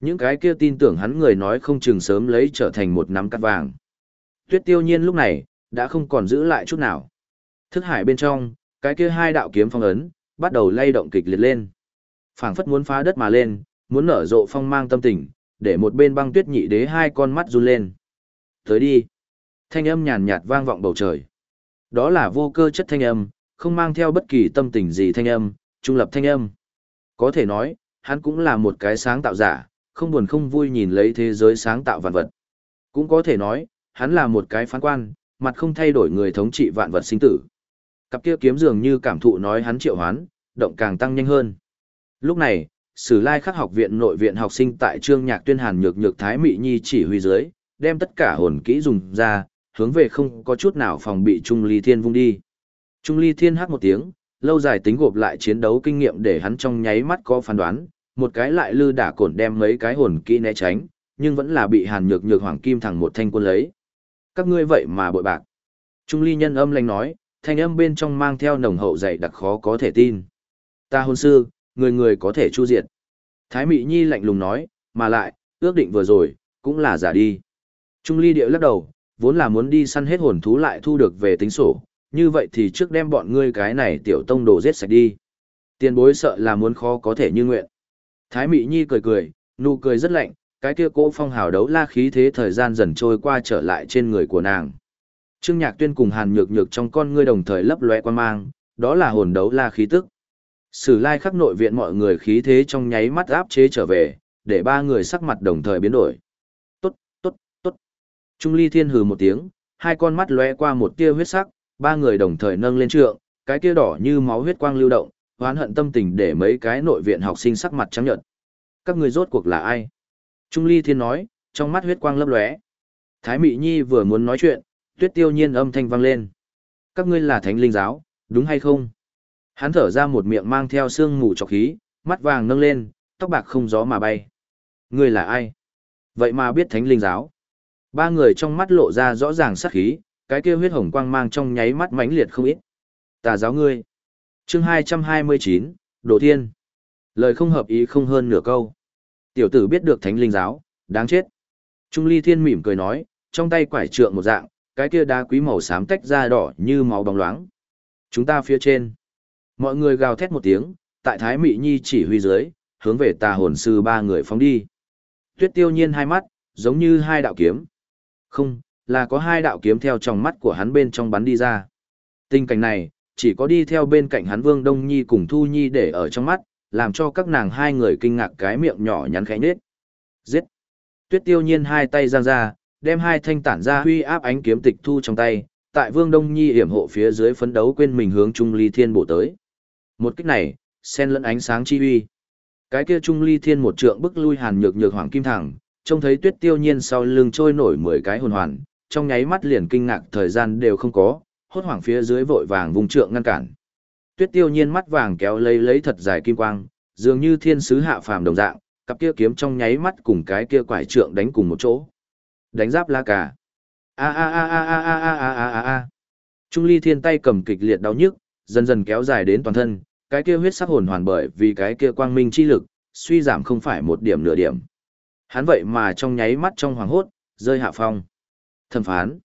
Những cái kia tin tưởng hắn người nói không chừng sớm lấy trở thành một nắm cắt vàng. Tuyết tiêu nhiên lúc này, đã không còn giữ lại chút nào. Thức hải bên trong, cái kia hai đạo kiếm phong ấn, bắt đầu lay động kịch liệt lên. phảng phất muốn phá đất mà lên, muốn nở rộ phong mang tâm tình, để một bên băng tuyết nhị đế hai con mắt run lên. Tới đi. Thanh âm nhàn nhạt vang vọng bầu trời. Đó là vô cơ chất thanh âm, không mang theo bất kỳ tâm tình gì thanh âm, trung lập thanh âm. Có thể nói, hắn cũng là một cái sáng tạo giả, không buồn không vui nhìn lấy thế giới sáng tạo vạn vật. Cũng có thể nói, hắn là một cái phán quan, mặt không thay đổi người thống trị vạn vật sinh tử. Cặp kia kiếm dường như cảm thụ nói hắn triệu hoán, động càng tăng nhanh hơn. Lúc này, Sử Lai Khắc học viện nội viện học sinh tại Trương Nhạc Tuyên Hàn nhược nhược Thái Mị Nhi chỉ huy dưới, đem tất cả hồn kỹ dùng ra, hướng về không có chút nào phòng bị Trung Ly Thiên vung đi. Trung Ly Thiên hát một tiếng, lâu dài tính gộp lại chiến đấu kinh nghiệm để hắn trong nháy mắt có phán đoán, một cái lại lư đả cổn đem mấy cái hồn kỹ né tránh, nhưng vẫn là bị Hàn Nhược Nhược Hoàng Kim thẳng một thanh quân lấy. Các ngươi vậy mà bội bạc. Trung Ly nhân âm lanh nói, thanh âm bên trong mang theo nồng hậu dày đặc khó có thể tin. Ta hôn sư, người người có thể chu diệt. Thái Mị Nhi lạnh lùng nói, mà lại, ước định vừa rồi, cũng là giả đi. Trung Ly điệu lắc đầu, vốn là muốn đi săn hết hồn thú lại thu được về tính sổ, như vậy thì trước đem bọn ngươi cái này tiểu tông đồ giết sạch đi. Tiền bối sợ là muốn khó có thể như nguyện. Thái Mị Nhi cười cười, nụ cười rất lạnh, cái kia cỗ phong hào đấu la khí thế thời gian dần trôi qua trở lại trên người của nàng. Trương Nhạc Tuyên cùng Hàn Nhược Nhược trong con ngươi đồng thời lấp lóe quan mang, đó là hồn đấu la khí tức. Sử lai khắc nội viện mọi người khí thế trong nháy mắt áp chế trở về, để ba người sắc mặt đồng thời biến đổi. Tốt, tốt, tốt. Trung Ly Thiên hừ một tiếng, hai con mắt lóe qua một tia huyết sắc, ba người đồng thời nâng lên trượng, cái kia đỏ như máu huyết quang lưu động, oán hận tâm tình để mấy cái nội viện học sinh sắc mặt trắng nhợt. Các người rốt cuộc là ai? Trung Ly Thiên nói, trong mắt huyết quang lấp lóe. Thái Mị Nhi vừa muốn nói chuyện, Tuyết Tiêu Nhiên âm thanh vang lên. Các ngươi là Thánh Linh giáo, đúng hay không? Hắn thở ra một miệng mang theo sương mù trọc khí, mắt vàng nâng lên, tóc bạc không gió mà bay. Ngươi là ai? Vậy mà biết Thánh Linh giáo. Ba người trong mắt lộ ra rõ ràng sát khí, cái kia huyết hồng quang mang trong nháy mắt mãnh liệt không ít. Tà giáo ngươi. Chương 229, Đồ Thiên. Lời không hợp ý không hơn nửa câu. Tiểu tử biết được Thánh Linh giáo, đáng chết. Trung Ly Thiên mỉm cười nói, trong tay quải trượng một dạng, cái kia đá quý màu xám tách ra đỏ như máu bóng loáng. Chúng ta phía trên. Mọi người gào thét một tiếng, tại Thái Mị Nhi chỉ huy dưới, hướng về tà hồn sư ba người phóng đi. Tuyết tiêu nhiên hai mắt, giống như hai đạo kiếm. Không, là có hai đạo kiếm theo trong mắt của hắn bên trong bắn đi ra. Tình cảnh này, chỉ có đi theo bên cạnh hắn Vương Đông Nhi cùng Thu Nhi để ở trong mắt, làm cho các nàng hai người kinh ngạc cái miệng nhỏ nhắn khẽ nhếch. Giết! Tuyết tiêu nhiên hai tay giang ra, đem hai thanh tản ra huy áp ánh kiếm tịch thu trong tay, tại Vương Đông Nhi hiểm hộ phía dưới phấn đấu quên mình hướng Trung Ly Thiên bổ tới. Một kích này, xen lẫn ánh sáng chi uy. Cái kia Trung Ly Thiên một trượng bức lui Hàn Nhược Nhược Hoàng Kim Thẳng, trông thấy Tuyết Tiêu Nhiên sau lưng trôi nổi mười cái hồn hoàn, trong nháy mắt liền kinh ngạc thời gian đều không có, hốt hoảng phía dưới vội vàng vùng trượng ngăn cản. Tuyết Tiêu Nhiên mắt vàng kéo lấy lấy thật dài kim quang, dường như thiên sứ hạ phàm đồng dạng, cặp kia kiếm trong nháy mắt cùng cái kia quải trượng đánh cùng một chỗ. Đánh giáp la cả. A a a a a a a a a a. Trung Ly Thiên tay cầm kịch liệt đau nhức, dần dần kéo dài đến toàn thân, cái kia huyết sắc hồn hoàn bởi vì cái kia quang minh chi lực, suy giảm không phải một điểm nửa điểm. Hắn vậy mà trong nháy mắt trong hoàng hốt, rơi hạ phong. Thẩm phán.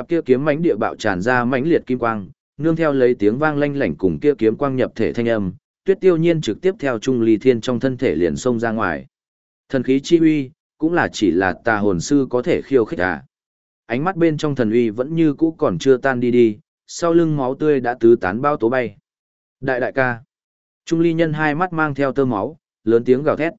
Cặp kia kiếm mãnh địa bạo tràn ra mãnh liệt kim quang, nương theo lấy tiếng vang lanh lảnh cùng kia kiếm quang nhập thể thanh âm, Tuyết Tiêu Nhiên trực tiếp theo Trung Ly Thiên trong thân thể liền xông ra ngoài. Thần khí chi uy, cũng là chỉ là tà hồn sư có thể khiêu khích à. Ánh mắt bên trong thần uy vẫn như cũ còn chưa tan đi đi, sau lưng máu tươi đã tứ tán bao tố bay. Đại đại ca. Trung ly nhân hai mắt mang theo tơ máu, lớn tiếng gào thét.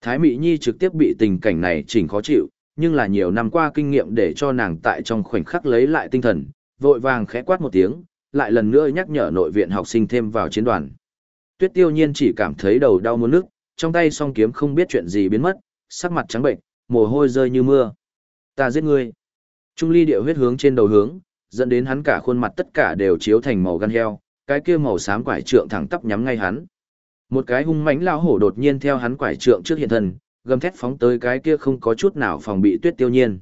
Thái Mị Nhi trực tiếp bị tình cảnh này chỉnh khó chịu, nhưng là nhiều năm qua kinh nghiệm để cho nàng tại trong khoảnh khắc lấy lại tinh thần, vội vàng khẽ quát một tiếng, lại lần nữa nhắc nhở nội viện học sinh thêm vào chiến đoàn. Tuyết tiêu nhiên chỉ cảm thấy đầu đau muốn nước, trong tay song kiếm không biết chuyện gì biến mất, sắc mặt trắng bệnh, mồ hôi rơi như mưa. Ta giết ngươi. Trung ly địa huyết hướng trên đầu hướng, dẫn đến hắn cả khuôn mặt tất cả đều chiếu thành màu gan heo, cái kia màu xám quải trượng thẳng tắp nhắm ngay hắn. Một cái hung mãnh lão hổ đột nhiên theo hắn quải trượng trước hiện thân, gầm thét phóng tới cái kia không có chút nào phòng bị Tuyết Tiêu Nhiên.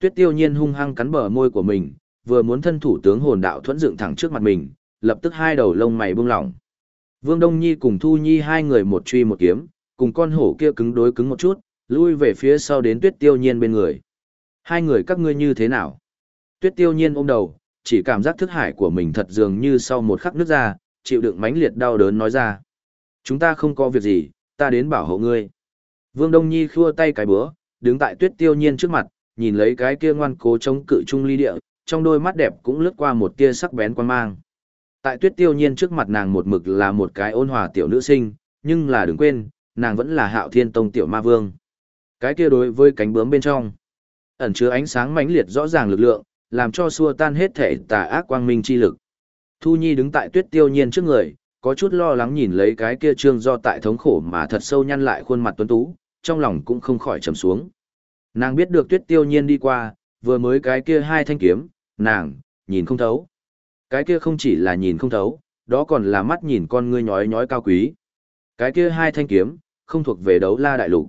Tuyết Tiêu Nhiên hung hăng cắn bờ môi của mình, vừa muốn thân thủ tướng hồn đạo thuẫn dựng thẳng trước mặt mình, lập tức hai đầu lông mày buông lỏng. Vương Đông Nhi cùng Thu Nhi hai người một truy một kiếm, cùng con hổ kia cứng đối cứng một chút, lui về phía sau đến tuyết tiêu nhiên bên người. Hai người các ngươi như thế nào? Tuyết tiêu nhiên ôm đầu, chỉ cảm giác thức hải của mình thật dường như sau một khắc nước ra, chịu đựng mãnh liệt đau đớn nói ra. Chúng ta không có việc gì, ta đến bảo hộ ngươi. Vương Đông Nhi khua tay cái búa, đứng tại tuyết tiêu nhiên trước mặt, nhìn lấy cái kia ngoan cố chống cự trung ly địa, trong đôi mắt đẹp cũng lướt qua một tia sắc bén quan mang. Tại tuyết tiêu nhiên trước mặt nàng một mực là một cái ôn hòa tiểu nữ sinh, nhưng là đừng quên, nàng vẫn là hạo thiên tông tiểu ma vương. Cái kia đối với cánh bướm bên trong, ẩn chứa ánh sáng mãnh liệt rõ ràng lực lượng, làm cho xua tan hết thể tà ác quang minh chi lực. Thu Nhi đứng tại tuyết tiêu nhiên trước người, có chút lo lắng nhìn lấy cái kia trương do tại thống khổ mà thật sâu nhăn lại khuôn mặt tuấn tú, trong lòng cũng không khỏi trầm xuống. Nàng biết được tuyết tiêu nhiên đi qua, vừa mới cái kia hai thanh kiếm, nàng, nhìn không thấu. Cái kia không chỉ là nhìn không thấu, đó còn là mắt nhìn con ngươi nhói nhói cao quý. Cái kia hai thanh kiếm, không thuộc về đấu la đại lục.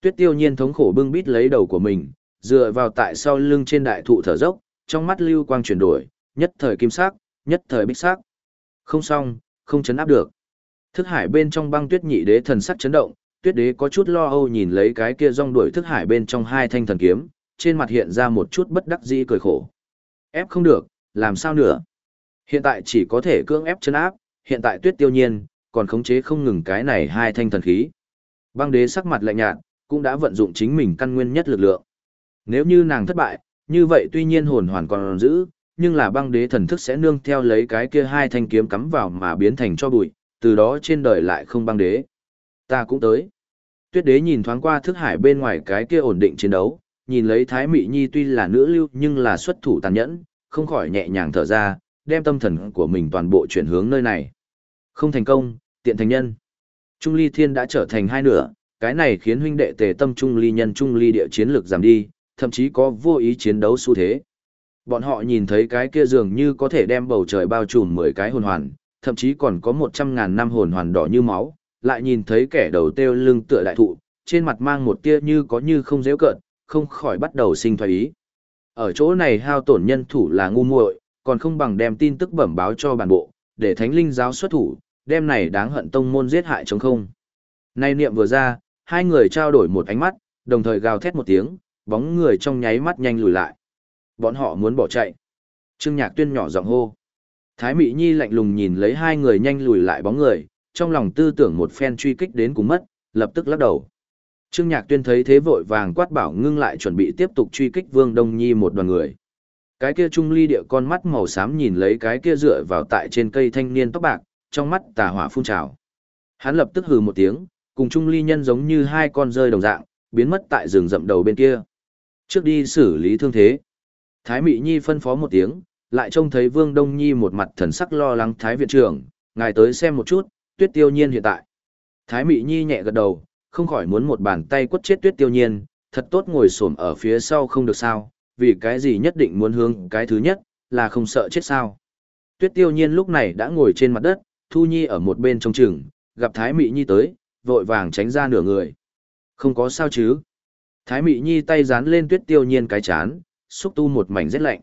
Tuyết tiêu nhiên thống khổ bưng bít lấy đầu của mình, dựa vào tại sau lưng trên đại thụ thở dốc, trong mắt lưu quang chuyển đổi, nhất thời kim sắc, nhất thời bích sắc. Không xong, không chấn áp được. Thức hải bên trong băng tuyết nhị đế thần sắc chấn động, tuyết đế có chút lo âu nhìn lấy cái kia rong đuổi thức hải bên trong hai thanh thần kiếm, trên mặt hiện ra một chút bất đắc dĩ cười khổ. Ép không được, làm sao nữa? Hiện tại chỉ có thể cưỡng ép chân áp, hiện tại tuyết tiêu nhiên, còn khống chế không ngừng cái này hai thanh thần khí. Băng đế sắc mặt lạnh nhạt, cũng đã vận dụng chính mình căn nguyên nhất lực lượng. Nếu như nàng thất bại, như vậy tuy nhiên hồn hoàn còn giữ, nhưng là băng đế thần thức sẽ nương theo lấy cái kia hai thanh kiếm cắm vào mà biến thành cho bụi, từ đó trên đời lại không băng đế. Ta cũng tới. Tuyết đế nhìn thoáng qua thức hải bên ngoài cái kia ổn định chiến đấu, nhìn lấy Thái Mị Nhi tuy là nữ lưu nhưng là xuất thủ tàn nhẫn, không khỏi nhẹ nhàng thở ra, đem tâm thần của mình toàn bộ chuyển hướng nơi này. Không thành công, tiện thành nhân. Trung ly thiên đã trở thành hai nửa, cái này khiến huynh đệ tề tâm trung ly nhân trung ly địa chiến lược giảm đi, thậm chí có vô ý chiến đấu xu thế. Bọn họ nhìn thấy cái kia dường như có thể đem bầu trời bao trùm 10 cái hồn hoàn, thậm chí còn có 100.000 năm hồn hoàn đỏ như máu, lại nhìn thấy kẻ đầu têu lưng tựa đại thụ, trên mặt mang một tia như có như không dễ cợt, không khỏi bắt đầu sinh thoái ý. Ở chỗ này hao tổn nhân thủ là ngu muội, còn không bằng đem tin tức bẩm báo cho bản bộ, để thánh linh giáo xuất thủ, đem này đáng hận tông môn giết hại chống không. Nay niệm vừa ra, hai người trao đổi một ánh mắt, đồng thời gào thét một tiếng, bóng người trong nháy mắt nhanh lùi lại. Bọn họ muốn bỏ chạy. Trương Nhạc Tuyên nhỏ giọng hô. Thái Mị Nhi lạnh lùng nhìn lấy hai người nhanh lùi lại bóng người, trong lòng tư tưởng một phen truy kích đến cùng mất, lập tức lắc đầu. Trương Nhạc Tuyên thấy thế vội vàng quát bảo ngưng lại chuẩn bị tiếp tục truy kích Vương Đông Nhi một đoàn người. Cái kia trung ly địa con mắt màu xám nhìn lấy cái kia dựa vào tại trên cây thanh niên tóc bạc, trong mắt tà hỏa phun trào. Hắn lập tức hừ một tiếng, cùng trung ly nhân giống như hai con rơi đồng dạng, biến mất tại rừng rậm đầu bên kia. Trước đi xử lý thương thế. Thái Mị Nhi phân phó một tiếng, lại trông thấy Vương Đông Nhi một mặt thần sắc lo lắng Thái Viện trưởng, ngài tới xem một chút, tuyết tiêu nhiên hiện tại. Thái Mị Nhi nhẹ gật đầu, không khỏi muốn một bàn tay quất chết tuyết tiêu nhiên, thật tốt ngồi xổm ở phía sau không được sao, vì cái gì nhất định muốn hướng cái thứ nhất, là không sợ chết sao. Tuyết tiêu nhiên lúc này đã ngồi trên mặt đất, Thu Nhi ở một bên trong trường gặp Thái Mị Nhi tới, vội vàng tránh ra nửa người. Không có sao chứ. Thái Mị Nhi tay dán lên tuyết tiêu nhiên cái chán, xúc tu một mảnh rất lạnh.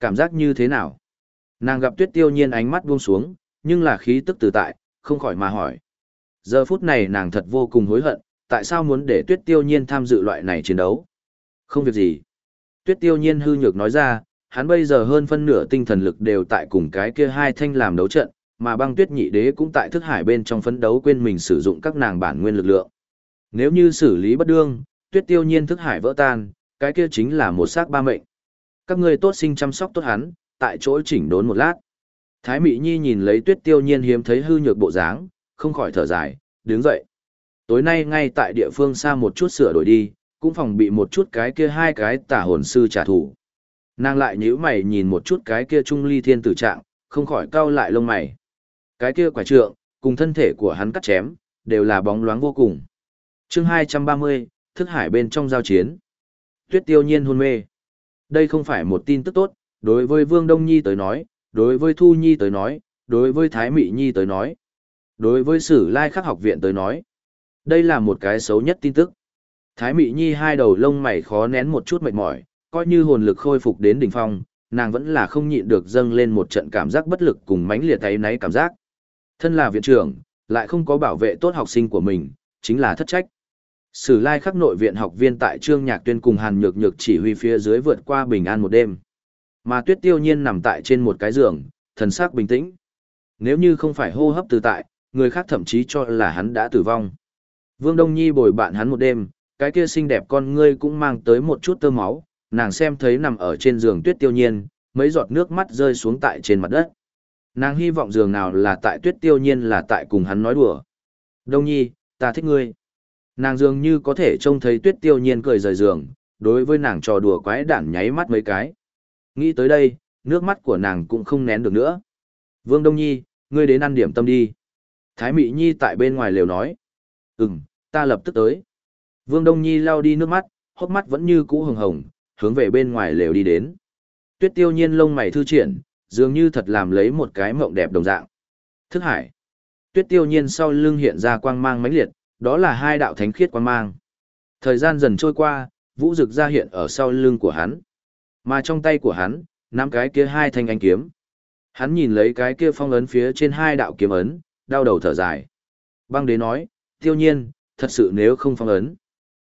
Cảm giác như thế nào? Nàng gặp tuyết tiêu nhiên ánh mắt buông xuống, nhưng là khí tức từ tại, không khỏi mà hỏi. Giờ phút này nàng thật vô cùng hối hận, tại sao muốn để tuyết tiêu nhiên tham dự loại này chiến đấu? Không việc gì. Tuyết tiêu nhiên hư nhược nói ra, hắn bây giờ hơn phân nửa tinh thần lực đều tại cùng cái kia hai thanh làm đấu trận, mà băng tuyết nhị đế cũng tại thức hải bên trong phấn đấu quên mình sử dụng các nàng bản nguyên lực lượng. Nếu như xử lý bất đương, tuyết tiêu nhiên thức hải vỡ tan, cái kia chính là một xác ba mệnh. Các ngươi tốt sinh chăm sóc tốt hắn, tại chỗ chỉnh đốn một lát. Thái Mị Nhi nhìn lấy tuyết tiêu nhiên hiếm thấy hư nhược bộ dáng, không khỏi thở dài, đứng dậy. Tối nay ngay tại địa phương xa một chút sửa đổi đi, cũng phòng bị một chút cái kia hai cái tả hồn sư trả thù. Nàng lại nhíu mày nhìn một chút cái kia trung ly thiên tử trạng, không khỏi cau lại lông mày. Cái kia quả trượng, cùng thân thể của hắn cắt chém, đều là bóng loáng vô cùng. chương 230, thức hải bên trong giao chiến. Tuyết tiêu nhiên hôn mê. Đây không phải một tin tức tốt, đối với Vương Đông Nhi tới nói, đối với Thu Nhi tới nói, đối với Thái Mị Nhi tới nói, đối với Sử Lai Khắc học viện tới nói. Đây là một cái xấu nhất tin tức. Thái Mị Nhi hai đầu lông mày khó nén một chút mệt mỏi, coi như hồn lực khôi phục đến đỉnh phong, nàng vẫn là không nhịn được dâng lên một trận cảm giác bất lực cùng mãnh liệt thấy náy cảm giác. Thân là viện trưởng, lại không có bảo vệ tốt học sinh của mình, chính là thất trách. Sử lai khắc nội viện học viên tại Trương Nhạc Tuyên cùng Hàn Nhược Nhược chỉ huy phía dưới vượt qua bình an một đêm. Mà Tuyết Tiêu Nhiên nằm tại trên một cái giường, thần sắc bình tĩnh. Nếu như không phải hô hấp từ tại, người khác thậm chí cho là hắn đã tử vong. Vương Đông Nhi bồi bạn hắn một đêm, cái kia xinh đẹp con ngươi cũng mang tới một chút tơ máu, nàng xem thấy nằm ở trên giường Tuyết Tiêu Nhiên, mấy giọt nước mắt rơi xuống tại trên mặt đất. Nàng hy vọng giường nào là tại Tuyết Tiêu Nhiên là tại cùng hắn nói đùa. Đông Nhi, ta thích ngươi. Nàng dường như có thể trông thấy tuyết tiêu nhiên cười rời giường, đối với nàng trò đùa quái đản nháy mắt mấy cái. Nghĩ tới đây, nước mắt của nàng cũng không nén được nữa. Vương Đông Nhi, ngươi đến ăn điểm tâm đi. Thái Mị Nhi tại bên ngoài lều nói. Ừm, ta lập tức tới. Vương Đông Nhi lau đi nước mắt, hốc mắt vẫn như cũ hồng hồng, hướng về bên ngoài lều đi đến. Tuyết tiêu nhiên lông mày thư triển, dường như thật làm lấy một cái mộng đẹp đồng dạng. Thức hải. Tuyết tiêu nhiên sau lưng hiện ra quang mang mãnh liệt, đó là hai đạo thánh khiết quang mang. Thời gian dần trôi qua, vũ rực ra hiện ở sau lưng của hắn. Mà trong tay của hắn, nắm cái kia hai thanh ánh kiếm. Hắn nhìn lấy cái kia phong ấn phía trên hai đạo kiếm ấn, đau đầu thở dài. Băng đế nói, tiêu nhiên, thật sự nếu không phong ấn.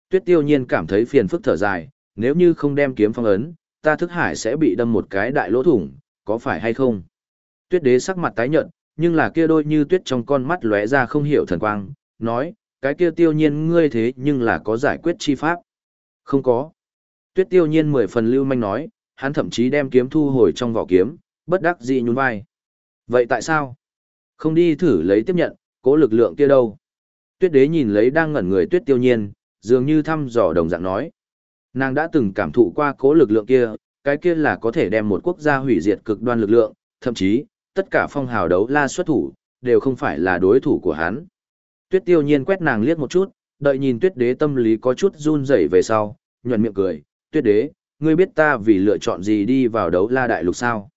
Tuyết tiêu nhiên cảm thấy phiền phức thở dài, nếu như không đem kiếm phong ấn, ta thức hải sẽ bị đâm một cái đại lỗ thủng, có phải hay không? Tuyết đế sắc mặt tái nhợt, nhưng là kia đôi như tuyết trong con mắt lóe ra không hiểu thần quang, nói, cái kia tiêu nhiên ngươi thế nhưng là có giải quyết chi pháp. Không có. Tuyết tiêu nhiên mười phần lưu manh nói, hắn thậm chí đem kiếm thu hồi trong vỏ kiếm, bất đắc dĩ nhún vai. Vậy tại sao? Không đi thử lấy tiếp nhận, cố lực lượng kia đâu? Tuyết đế nhìn lấy đang ngẩn người tuyết tiêu nhiên, dường như thăm dò đồng dạng nói. Nàng đã từng cảm thụ qua cố lực lượng kia, cái kia là có thể đem một quốc gia hủy diệt cực đoan lực lượng, thậm chí, tất cả phong hào đấu la xuất thủ, đều không phải là đối thủ của hắn. Tuyết tiêu nhiên quét nàng liếc một chút, đợi nhìn tuyết đế tâm lý có chút run rẩy về sau, nhuận miệng cười, tuyết đế, ngươi biết ta vì lựa chọn gì đi vào đấu la đại lục sao?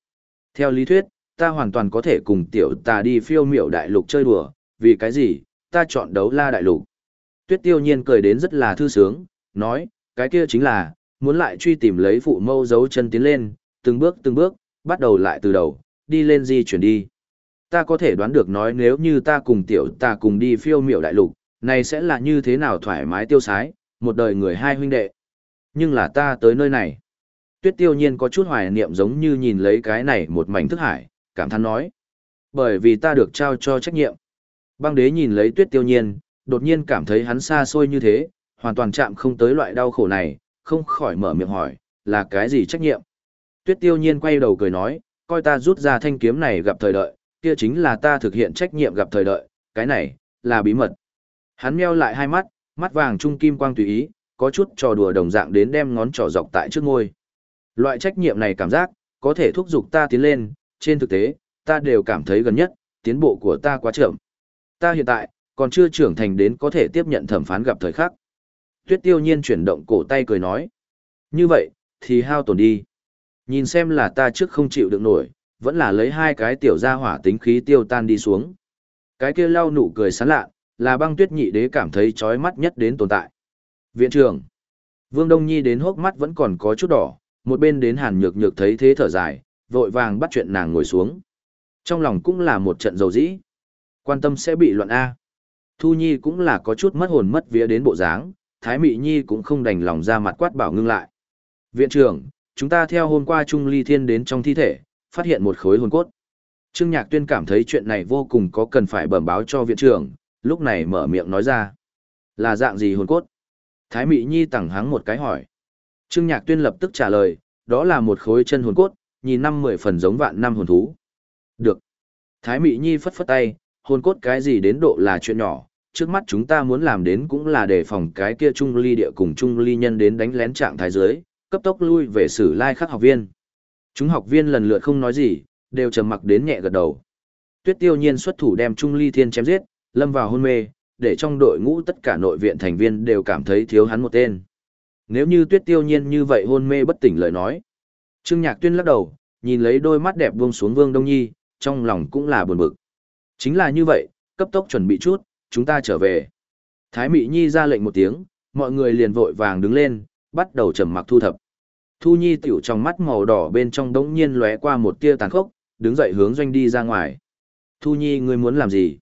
Theo lý thuyết, ta hoàn toàn có thể cùng tiểu ta đi phiêu miểu đại lục chơi đùa, vì cái gì, ta chọn đấu la đại lục. Tuyết tiêu nhiên cười đến rất là thư sướng, nói, cái kia chính là, muốn lại truy tìm lấy phụ mâu dấu chân tiến lên, từng bước từng bước, bắt đầu lại từ đầu, đi lên di chuyển đi. Ta có thể đoán được nói nếu như ta cùng tiểu ta cùng đi phiêu miểu đại lục, này sẽ là như thế nào thoải mái tiêu sái, một đời người hai huynh đệ. Nhưng là ta tới nơi này. Tuyết tiêu nhiên có chút hoài niệm giống như nhìn lấy cái này một mảnh thức hải, cảm thán nói. Bởi vì ta được trao cho trách nhiệm. Băng đế nhìn lấy tuyết tiêu nhiên, đột nhiên cảm thấy hắn xa xôi như thế, hoàn toàn chạm không tới loại đau khổ này, không khỏi mở miệng hỏi, là cái gì trách nhiệm? Tuyết tiêu nhiên quay đầu cười nói, coi ta rút ra thanh kiếm này gặp thời đợi, kia chính là ta thực hiện trách nhiệm gặp thời đợi, cái này, là bí mật. Hắn meo lại hai mắt, mắt vàng trung kim quang tùy ý, có chút trò đùa đồng dạng đến đem ngón trỏ dọc tại trước ngôi. Loại trách nhiệm này cảm giác, có thể thúc giục ta tiến lên, trên thực tế, ta đều cảm thấy gần nhất, tiến bộ của ta quá chậm. Ta hiện tại, còn chưa trưởng thành đến có thể tiếp nhận thẩm phán gặp thời khắc. Tuyết tiêu nhiên chuyển động cổ tay cười nói. Như vậy, thì hao tổn đi. Nhìn xem là ta trước không chịu được nổi, vẫn là lấy hai cái tiểu gia hỏa tính khí tiêu tan đi xuống. Cái kia lau nụ cười sán lạ, là băng tuyết nhị đế cảm thấy chói mắt nhất đến tồn tại. Viện trưởng, Vương Đông Nhi đến hốc mắt vẫn còn có chút đỏ, một bên đến hàn nhược nhược thấy thế thở dài, vội vàng bắt chuyện nàng ngồi xuống. Trong lòng cũng là một trận dầu dĩ. Quan tâm sẽ bị loạn A. Thu Nhi cũng là có chút mất hồn mất vía đến bộ dáng, Thái Mị Nhi cũng không đành lòng ra mặt quát bảo ngưng lại. Viện trưởng, chúng ta theo hôm qua Trung Ly Thiên đến trong thi thể, phát hiện một khối hồn cốt. Trương Nhạc Tuyên cảm thấy chuyện này vô cùng có cần phải bẩm báo cho viện trưởng, lúc này mở miệng nói ra. Là dạng gì hồn cốt? Thái Mị Nhi tẳng hắng một cái hỏi. Trương Nhạc Tuyên lập tức trả lời, đó là một khối chân hồn cốt, nhìn năm mười phần giống vạn năm hồn thú. Được. Thái Mị Nhi phất phất tay, hồn cốt cái gì đến độ là chuyện nhỏ, trước mắt chúng ta muốn làm đến cũng là để phòng cái kia trung ly địa cùng trung ly nhân đến đánh lén trạng thái dưới, cấp tốc lui về sử lai khắc học viên. Chúng học viên lần lượt không nói gì, đều trầm mặc đến nhẹ gật đầu. Tuyết tiêu nhiên xuất thủ đem Trung Ly Thiên chém giết, lâm vào hôn mê, để trong đội ngũ tất cả nội viện thành viên đều cảm thấy thiếu hắn một tên. Nếu như tuyết tiêu nhiên như vậy hôn mê bất tỉnh lời nói. Trương Nhạc Tuyên lắc đầu, nhìn lấy đôi mắt đẹp buông xuống Vương Đông Nhi, trong lòng cũng là buồn bực. Chính là như vậy, cấp tốc chuẩn bị chút, chúng ta trở về. Thái Mị Nhi ra lệnh một tiếng, mọi người liền vội vàng đứng lên, bắt đầu trầm mặc thu thập. Thu Nhi tiểu trong mắt màu đỏ bên trong đống nhiên lóe qua một tia tàn khốc, đứng dậy hướng doanh đi ra ngoài. Thu Nhi ngươi muốn làm gì?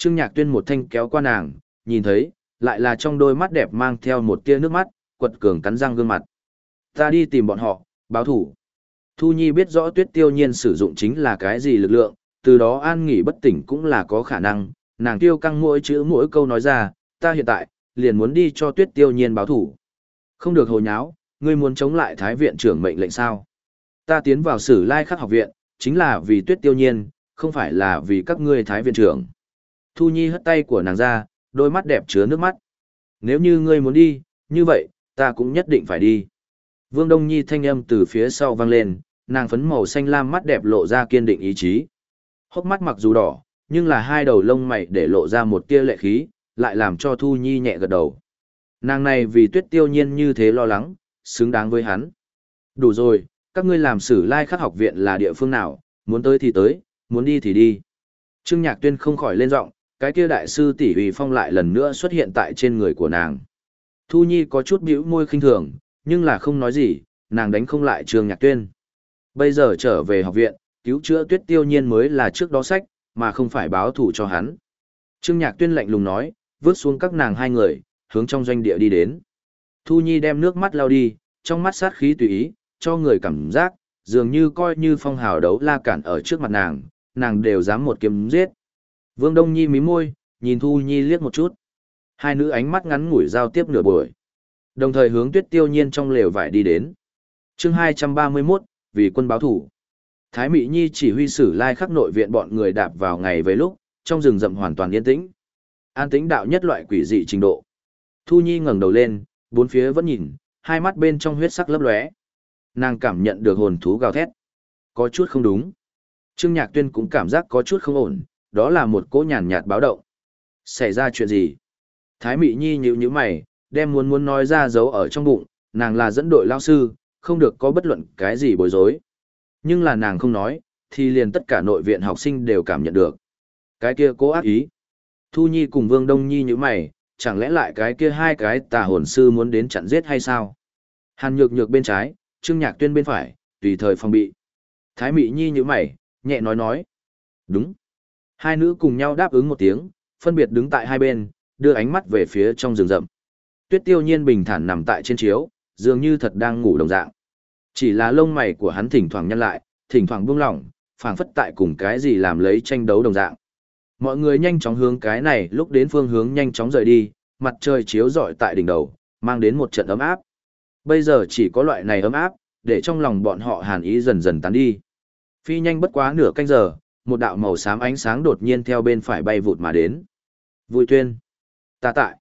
Trương Nhạc Tuyên một thanh kéo qua nàng, nhìn thấy, lại là trong đôi mắt đẹp mang theo một tia nước mắt, quật cường cắn răng gương mặt. Ta đi tìm bọn họ, báo thủ. Thu Nhi biết rõ tuyết tiêu nhiên sử dụng chính là cái gì lực lượng, từ đó an nghỉ bất tỉnh cũng là có khả năng, nàng tiêu căng mỗi chữ mỗi câu nói ra, ta hiện tại, liền muốn đi cho tuyết tiêu nhiên báo thủ. Không được hồ nháo, ngươi muốn chống lại thái viện trưởng mệnh lệnh sao? Ta tiến vào sử lai khắc học viện, chính là vì tuyết tiêu nhiên, không phải là vì các ngươi thái viện trưởng. Thu Nhi hất tay của nàng ra, đôi mắt đẹp chứa nước mắt. Nếu như ngươi muốn đi, như vậy, ta cũng nhất định phải đi. Vương Đông Nhi thanh âm từ phía sau vang lên, nàng phấn màu xanh lam mắt đẹp lộ ra kiên định ý chí. Hốc mắt mặc dù đỏ, nhưng là hai đầu lông mày để lộ ra một tia lệ khí, lại làm cho Thu Nhi nhẹ gật đầu. Nàng này vì tuyết tiêu nhiên như thế lo lắng, xứng đáng với hắn. Đủ rồi, các ngươi làm sử lai khắc học viện là địa phương nào, muốn tới thì tới, muốn đi thì đi. Trương Nhạc Tuyên không khỏi lên giọng, cái kia đại sư tỷ uy phong lại lần nữa xuất hiện tại trên người của nàng. Thu Nhi có chút bĩu môi khinh thường, nhưng là không nói gì, nàng đánh không lại Trương Nhạc Tuyên. Bây giờ trở về học viện, cứu chữa tuyết tiêu nhiên mới là trước đó sách, mà không phải báo thủ cho hắn. Trương Nhạc Tuyên lạnh lùng nói, vứt xuống các nàng hai người, hướng trong doanh địa đi đến. Thu Nhi đem nước mắt lao đi, trong mắt sát khí tùy ý, cho người cảm giác, dường như coi như phong hào đấu la cản ở trước mặt nàng, nàng đều dám một kiếm giết. Vương Đông Nhi mí môi, nhìn Thu Nhi liếc một chút. Hai nữ ánh mắt ngắn ngủi giao tiếp nửa buổi. Đồng thời hướng tuyết tiêu nhiên trong lều vải đi đến. chương 231, vì quân báo thủ. Thái Mị Nhi chỉ huy sử lai khắc nội viện bọn người đạp vào ngày về lúc, trong rừng rậm hoàn toàn yên tĩnh. An tĩnh đạo nhất loại quỷ dị trình độ. Thu Nhi ngẩng đầu lên, bốn phía vẫn nhìn, hai mắt bên trong huyết sắc lấp lóe. Nàng cảm nhận được hồn thú gào thét. Có chút không đúng. Trương Nhạc Tuyên cũng cảm giác có chút không ổn, đó là một cỗ nhàn nhạt báo động. Xảy ra chuyện gì? Thái Mị Nhi nhíu nhíu mày, đem muốn muốn nói ra giấu ở trong bụng, nàng là dẫn đội lao sư, không được có bất luận cái gì bối rối. Nhưng là nàng không nói, thì liền tất cả nội viện học sinh đều cảm nhận được. Cái kia cố ác ý. Thu Nhi cùng Vương Đông Nhi như mày, chẳng lẽ lại cái kia hai cái tà hồn sư muốn đến chặn giết hay sao? Hàn nhược nhược bên trái, Trương Nhạc Tuyên bên phải, tùy thời phòng bị. Thái Mị Nhi như mày, nhẹ nói nói. Đúng. Hai nữ cùng nhau đáp ứng một tiếng, phân biệt đứng tại hai bên, đưa ánh mắt về phía trong rừng rậm. Tuyết Tiêu Nhiên bình thản nằm tại trên chiếu, dường như thật đang ngủ đồng dạng. Chỉ là lông mày của hắn thỉnh thoảng nhăn lại, thỉnh thoảng buông lỏng, phảng phất tại cùng cái gì làm lấy tranh đấu đồng dạng. Mọi người nhanh chóng hướng cái này lúc đến phương hướng nhanh chóng rời đi, mặt trời chiếu rọi tại đỉnh đầu, mang đến một trận ấm áp. Bây giờ chỉ có loại này ấm áp, để trong lòng bọn họ hàn ý dần dần tán đi. Phi nhanh bất quá nửa canh giờ, một đạo màu xám ánh sáng đột nhiên theo bên phải bay vụt mà đến. Vui tuyên. Ta tại.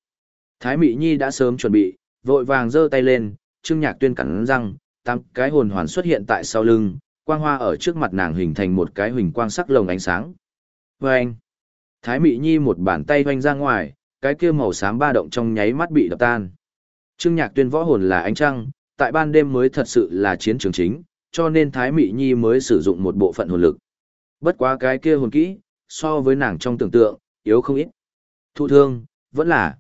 Thái Mị Nhi đã sớm chuẩn bị, vội vàng giơ tay lên, Trương Nhạc Tuyên cắn răng, tám cái hồn hoàn xuất hiện tại sau lưng, quang hoa ở trước mặt nàng hình thành một cái huỳnh quang sắc lồng ánh sáng. Vâng! Thái Mị Nhi một bàn tay hoanh ra ngoài, cái kia màu xám ba động trong nháy mắt bị đập tan. Trương Nhạc Tuyên võ hồn là ánh trăng, tại ban đêm mới thật sự là chiến trường chính, cho nên Thái Mị Nhi mới sử dụng một bộ phận hồn lực. Bất quá cái kia hồn kỹ, so với nàng trong tưởng tượng, yếu không ít. Thụ thương, vẫn là.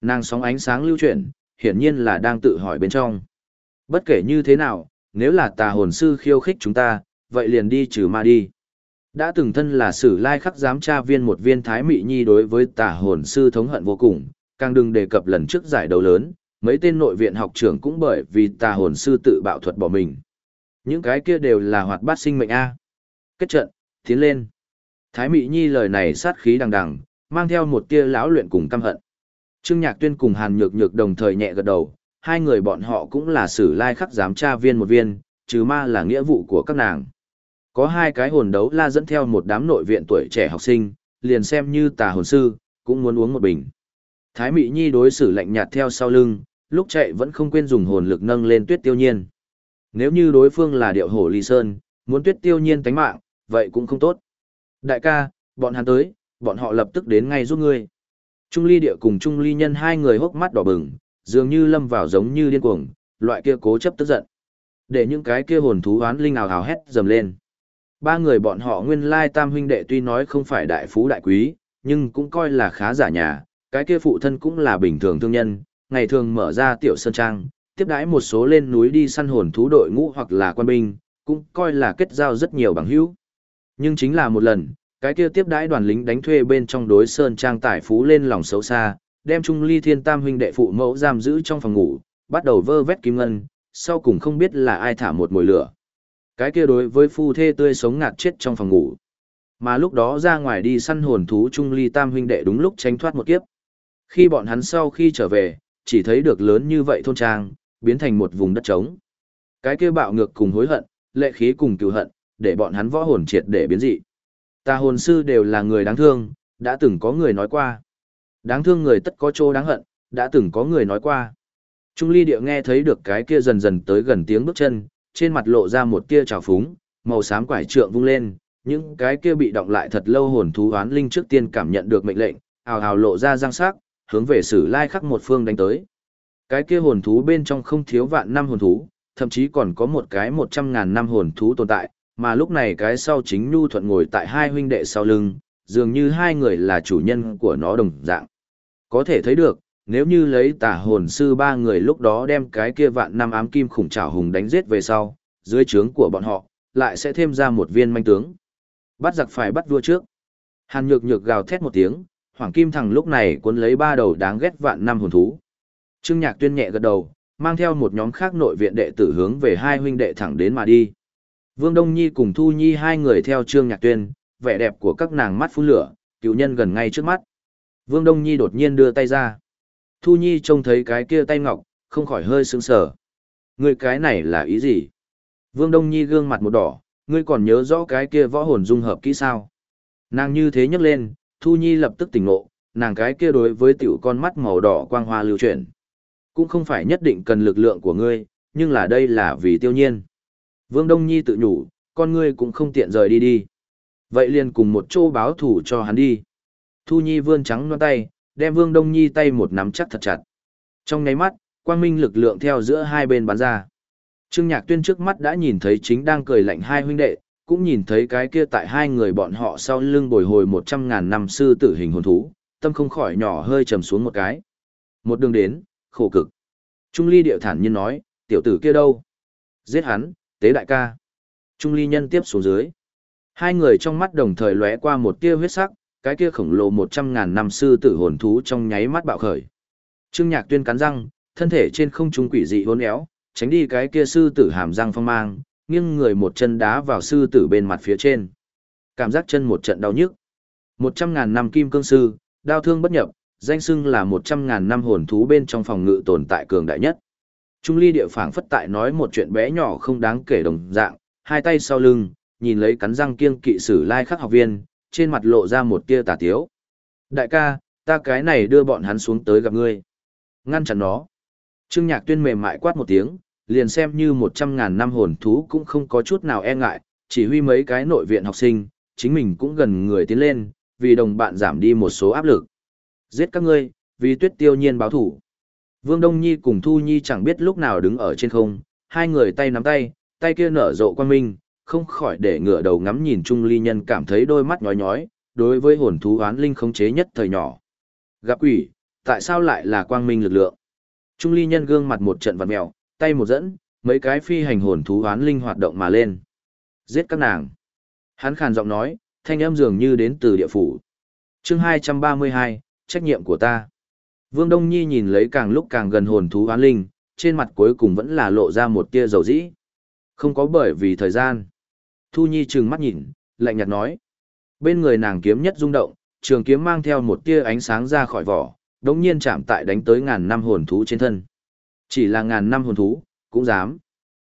Nàng sóng ánh sáng lưu chuyển, hiển nhiên là đang tự hỏi bên trong. Bất kể như thế nào, nếu là tà hồn sư khiêu khích chúng ta, vậy liền đi trừ ma đi. Đã từng thân là sử lai khắc giám tra viên một viên thái mị nhi đối với tà hồn sư thống hận vô cùng, càng đừng đề cập lần trước giải đấu lớn, mấy tên nội viện học trưởng cũng bởi vì tà hồn sư tự bạo thuật bỏ mình. Những cái kia đều là hoạt bát sinh mệnh A. Kết trận, tiến lên. Thái mị nhi lời này sát khí đằng đằng, mang theo một tia lão luyện cùng căm hận. Trương Nhạc Tuyên cùng Hàn Nhược Nhược đồng thời nhẹ gật đầu, hai người bọn họ cũng là sử lai khắc giám tra viên một viên, trừ ma là nghĩa vụ của các nàng. Có hai cái hồn đấu la dẫn theo một đám nội viện tuổi trẻ học sinh, liền xem như tà hồn sư, cũng muốn uống một bình. Thái Mị Nhi đối xử lạnh nhạt theo sau lưng, lúc chạy vẫn không quên dùng hồn lực nâng lên tuyết tiêu nhiên. Nếu như đối phương là điệu hổ ly sơn, muốn tuyết tiêu nhiên tánh mạng, vậy cũng không tốt. Đại ca, bọn hắn tới, bọn họ lập tức đến ngay giúp ngươi. Trung ly địa cùng Trung ly nhân hai người hốc mắt đỏ bừng, dường như lâm vào giống như điên cuồng, loại kia cố chấp tức giận. Để những cái kia hồn thú oán linh ào hào hét dầm lên. Ba người bọn họ nguyên lai tam huynh đệ tuy nói không phải đại phú đại quý, nhưng cũng coi là khá giả nhà, cái kia phụ thân cũng là bình thường thương nhân, ngày thường mở ra tiểu sơn trang, tiếp đãi một số lên núi đi săn hồn thú đội ngũ hoặc là quan binh, cũng coi là kết giao rất nhiều bằng hữu. Nhưng chính là một lần, cái kia tiếp đãi đoàn lính đánh thuê bên trong đối sơn trang tài phú lên lòng xấu xa, đem Trung Ly Thiên Tam huynh đệ phụ mẫu giam giữ trong phòng ngủ, bắt đầu vơ vét kim ngân, sau cùng không biết là ai thả một mồi lửa. Cái kia đối với phu thê tươi sống ngạt chết trong phòng ngủ. Mà lúc đó ra ngoài đi săn hồn thú Trung Ly Tam huynh đệ đúng lúc tránh thoát một kiếp. Khi bọn hắn sau khi trở về, chỉ thấy được lớn như vậy thôn trang, biến thành một vùng đất trống. Cái kia bạo ngược cùng hối hận, lệ khí cùng cừu hận, để bọn hắn võ hồn triệt để biến dị. Ta hồn sư đều là người đáng thương, đã từng có người nói qua. Đáng thương người tất có chỗ đáng hận, đã từng có người nói qua. Trung ly địa nghe thấy được cái kia dần dần tới gần tiếng bước chân, trên mặt lộ ra một tia trào phúng, màu xám quải trượng vung lên, những cái kia bị động lại thật lâu hồn thú oán linh trước tiên cảm nhận được mệnh lệnh, ào ào lộ ra răng sắc, hướng về sử lai khắc một phương đánh tới. Cái kia hồn thú bên trong không thiếu vạn năm hồn thú, thậm chí còn có một cái một trăm ngàn năm hồn thú tồn tại, mà lúc này cái sau chính nhu thuận ngồi tại hai huynh đệ sau lưng, dường như hai người là chủ nhân của nó đồng dạng. Có thể thấy được, nếu như lấy tả hồn sư ba người lúc đó đem cái kia vạn năm ám kim khủng trảo hùng đánh giết về sau, dưới trướng của bọn họ, lại sẽ thêm ra một viên manh tướng. Bắt giặc phải bắt vua trước. Hàn nhược nhược gào thét một tiếng, hoàng kim thằng lúc này cuốn lấy ba đầu đáng ghét vạn năm hồn thú. Trương Nhạc Tuyên nhẹ gật đầu, mang theo một nhóm khác nội viện đệ tử hướng về hai huynh đệ thẳng đến mà đi. Vương Đông Nhi cùng Thu Nhi hai người theo Trương Nhạc Tuyên, vẻ đẹp của các nàng mắt phun lửa, cựu nhân gần ngay trước mắt. Vương Đông Nhi đột nhiên đưa tay ra. Thu Nhi trông thấy cái kia tay ngọc, không khỏi hơi sững sờ. Người cái này là ý gì? Vương Đông Nhi gương mặt một đỏ, ngươi còn nhớ rõ cái kia võ hồn dung hợp kỹ sao? Nàng như thế nhấc lên, Thu Nhi lập tức tỉnh ngộ, nàng cái kia đối với tiểu con mắt màu đỏ quang hoa lưu chuyển. Cũng không phải nhất định cần lực lượng của ngươi, nhưng là đây là vì tiêu nhiên. Vương Đông Nhi tự nhủ, con ngươi cũng không tiện rời đi đi. Vậy liền cùng một chỗ báo thủ cho hắn đi. Thu Nhi vươn trắng ngón tay, đem Vương Đông Nhi tay một nắm chắc thật chặt. Trong nháy mắt, quang minh lực lượng theo giữa hai bên bắn ra. Trương Nhạc Tuyên trước mắt đã nhìn thấy chính đang cười lạnh hai huynh đệ, cũng nhìn thấy cái kia tại hai người bọn họ sau lưng bồi hồi một trăm ngàn năm sư tử hình hồn thú, tâm không khỏi nhỏ hơi trầm xuống một cái. Một đường đến, khổ cực. Trung Ly điệu thản nhiên nói, tiểu tử kia đâu? Giết hắn, tế đại ca. Trung Ly nhân tiếp xuống dưới. Hai người trong mắt đồng thời lóe qua một tia huyết sắc, cái kia khổng lồ một trăm ngàn năm sư tử hồn thú trong nháy mắt bạo khởi. Trương Nhạc Tuyên cắn răng, thân thể trên không trung quỷ dị hỗn éo, tránh đi cái kia sư tử hàm răng phong mang, nghiêng người một chân đá vào sư tử bên mặt phía trên. Cảm giác chân một trận đau nhức. Một trăm ngàn năm kim cương sư, đau thương bất nhập, danh xưng là một trăm ngàn năm hồn thú bên trong phòng ngự tồn tại cường đại nhất. Trung ly địa phảng phất tại nói một chuyện bé nhỏ không đáng kể đồng dạng, hai tay sau lưng, nhìn lấy cắn răng kiêng kỵ sử lai khắc học viên, trên mặt lộ ra một tia tà tiếu. Đại ca, ta cái này đưa bọn hắn xuống tới gặp ngươi. Ngăn chặn nó. Trương Nhạc Tuyên mềm mại quát một tiếng, liền xem như một trăm ngàn năm hồn thú cũng không có chút nào e ngại, chỉ huy mấy cái nội viện học sinh, chính mình cũng gần người tiến lên, vì đồng bạn giảm đi một số áp lực. Giết các ngươi, vì tuyết tiêu nhiên báo thủ. Vương Đông Nhi cùng Thu Nhi chẳng biết lúc nào đứng ở trên không, hai người tay nắm tay, tay kia nở rộ quan minh, không khỏi để ngửa đầu ngắm nhìn Trung Ly Nhân cảm thấy đôi mắt nhói nhói, đối với hồn thú oán linh khống chế nhất thời nhỏ. Gặp quỷ, tại sao lại là quang minh lực lượng? Trung Ly Nhân gương mặt một trận vặn mèo, tay một dẫn, mấy cái phi hành hồn thú oán linh hoạt động mà lên. Giết các nàng. Hắn khàn giọng nói, thanh âm dường như đến từ địa phủ. Chương 232, trách nhiệm của ta. Vương Đông Nhi nhìn lấy càng lúc càng gần hồn thú oán linh, trên mặt cuối cùng vẫn là lộ ra một tia dầu dĩ. Không có bởi vì thời gian. Thu Nhi trừng mắt nhìn, lạnh nhạt nói. Bên người nàng kiếm nhất rung động, trường kiếm mang theo một tia ánh sáng ra khỏi vỏ, đống nhiên chạm tại đánh tới ngàn năm hồn thú trên thân. Chỉ là ngàn năm hồn thú, cũng dám.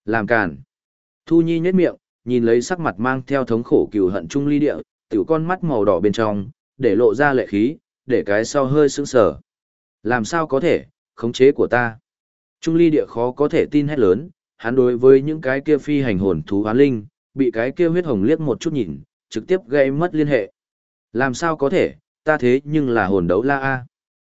Làm càn. Thu Nhi nhếch miệng, nhìn lấy sắc mặt mang theo thống khổ cừu hận trung ly địa, tiểu con mắt màu đỏ bên trong, để lộ ra lệ khí, để cái sau hơi sững sờ. Làm sao có thể, khống chế của ta. Trung ly địa khó có thể tin hết lớn, hắn đối với những cái kia phi hành hồn thú hoán linh, bị cái kia huyết hồng liếc một chút nhìn, trực tiếp gây mất liên hệ. Làm sao có thể, ta thế nhưng là hồn đấu la A.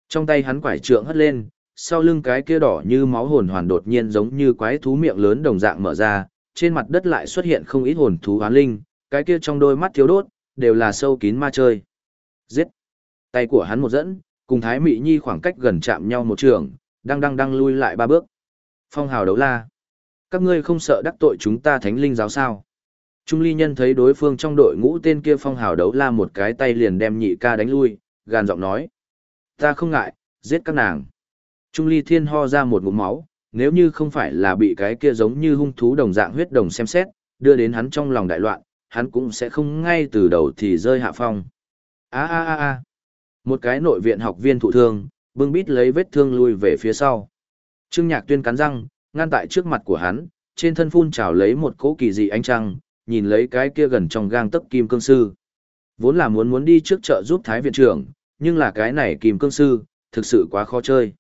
Trong tay hắn quải trượng hất lên, sau lưng cái kia đỏ như máu hồn hoàn đột nhiên giống như quái thú miệng lớn đồng dạng mở ra, trên mặt đất lại xuất hiện không ít hồn thú hoán linh, cái kia trong đôi mắt thiếu đốt, đều là sâu kín ma chơi. Giết! Tay của hắn một dẫn, cùng Thái Mị Nhi khoảng cách gần chạm nhau một trường, đang đang đang lui lại ba bước. Phong hào đấu la! Các ngươi không sợ đắc tội chúng ta thánh linh giáo sao? Trung ly nhân thấy đối phương trong đội ngũ tên kia phong hào đấu la một cái tay liền đem nhị ca đánh lui, gàn giọng nói. Ta không ngại, giết các nàng. Trung ly thiên ho ra một ngụm máu, nếu như không phải là bị cái kia giống như hung thú đồng dạng huyết đồng xem xét, đưa đến hắn trong lòng đại loạn, hắn cũng sẽ không ngay từ đầu thì rơi hạ phong. A a a a. Một cái nội viện học viên thụ thương, bưng bít lấy vết thương lui về phía sau. Trương Nhạc Tuyên cắn răng, ngăn tại trước mặt của hắn, trên thân phun trào lấy một cỗ kỳ dị ánh trăng, nhìn lấy cái kia gần trong gang tấc kim cương sư. Vốn là muốn muốn đi trước chợ giúp Thái viện trưởng, nhưng là cái này kim cương sư, thực sự quá khó chơi.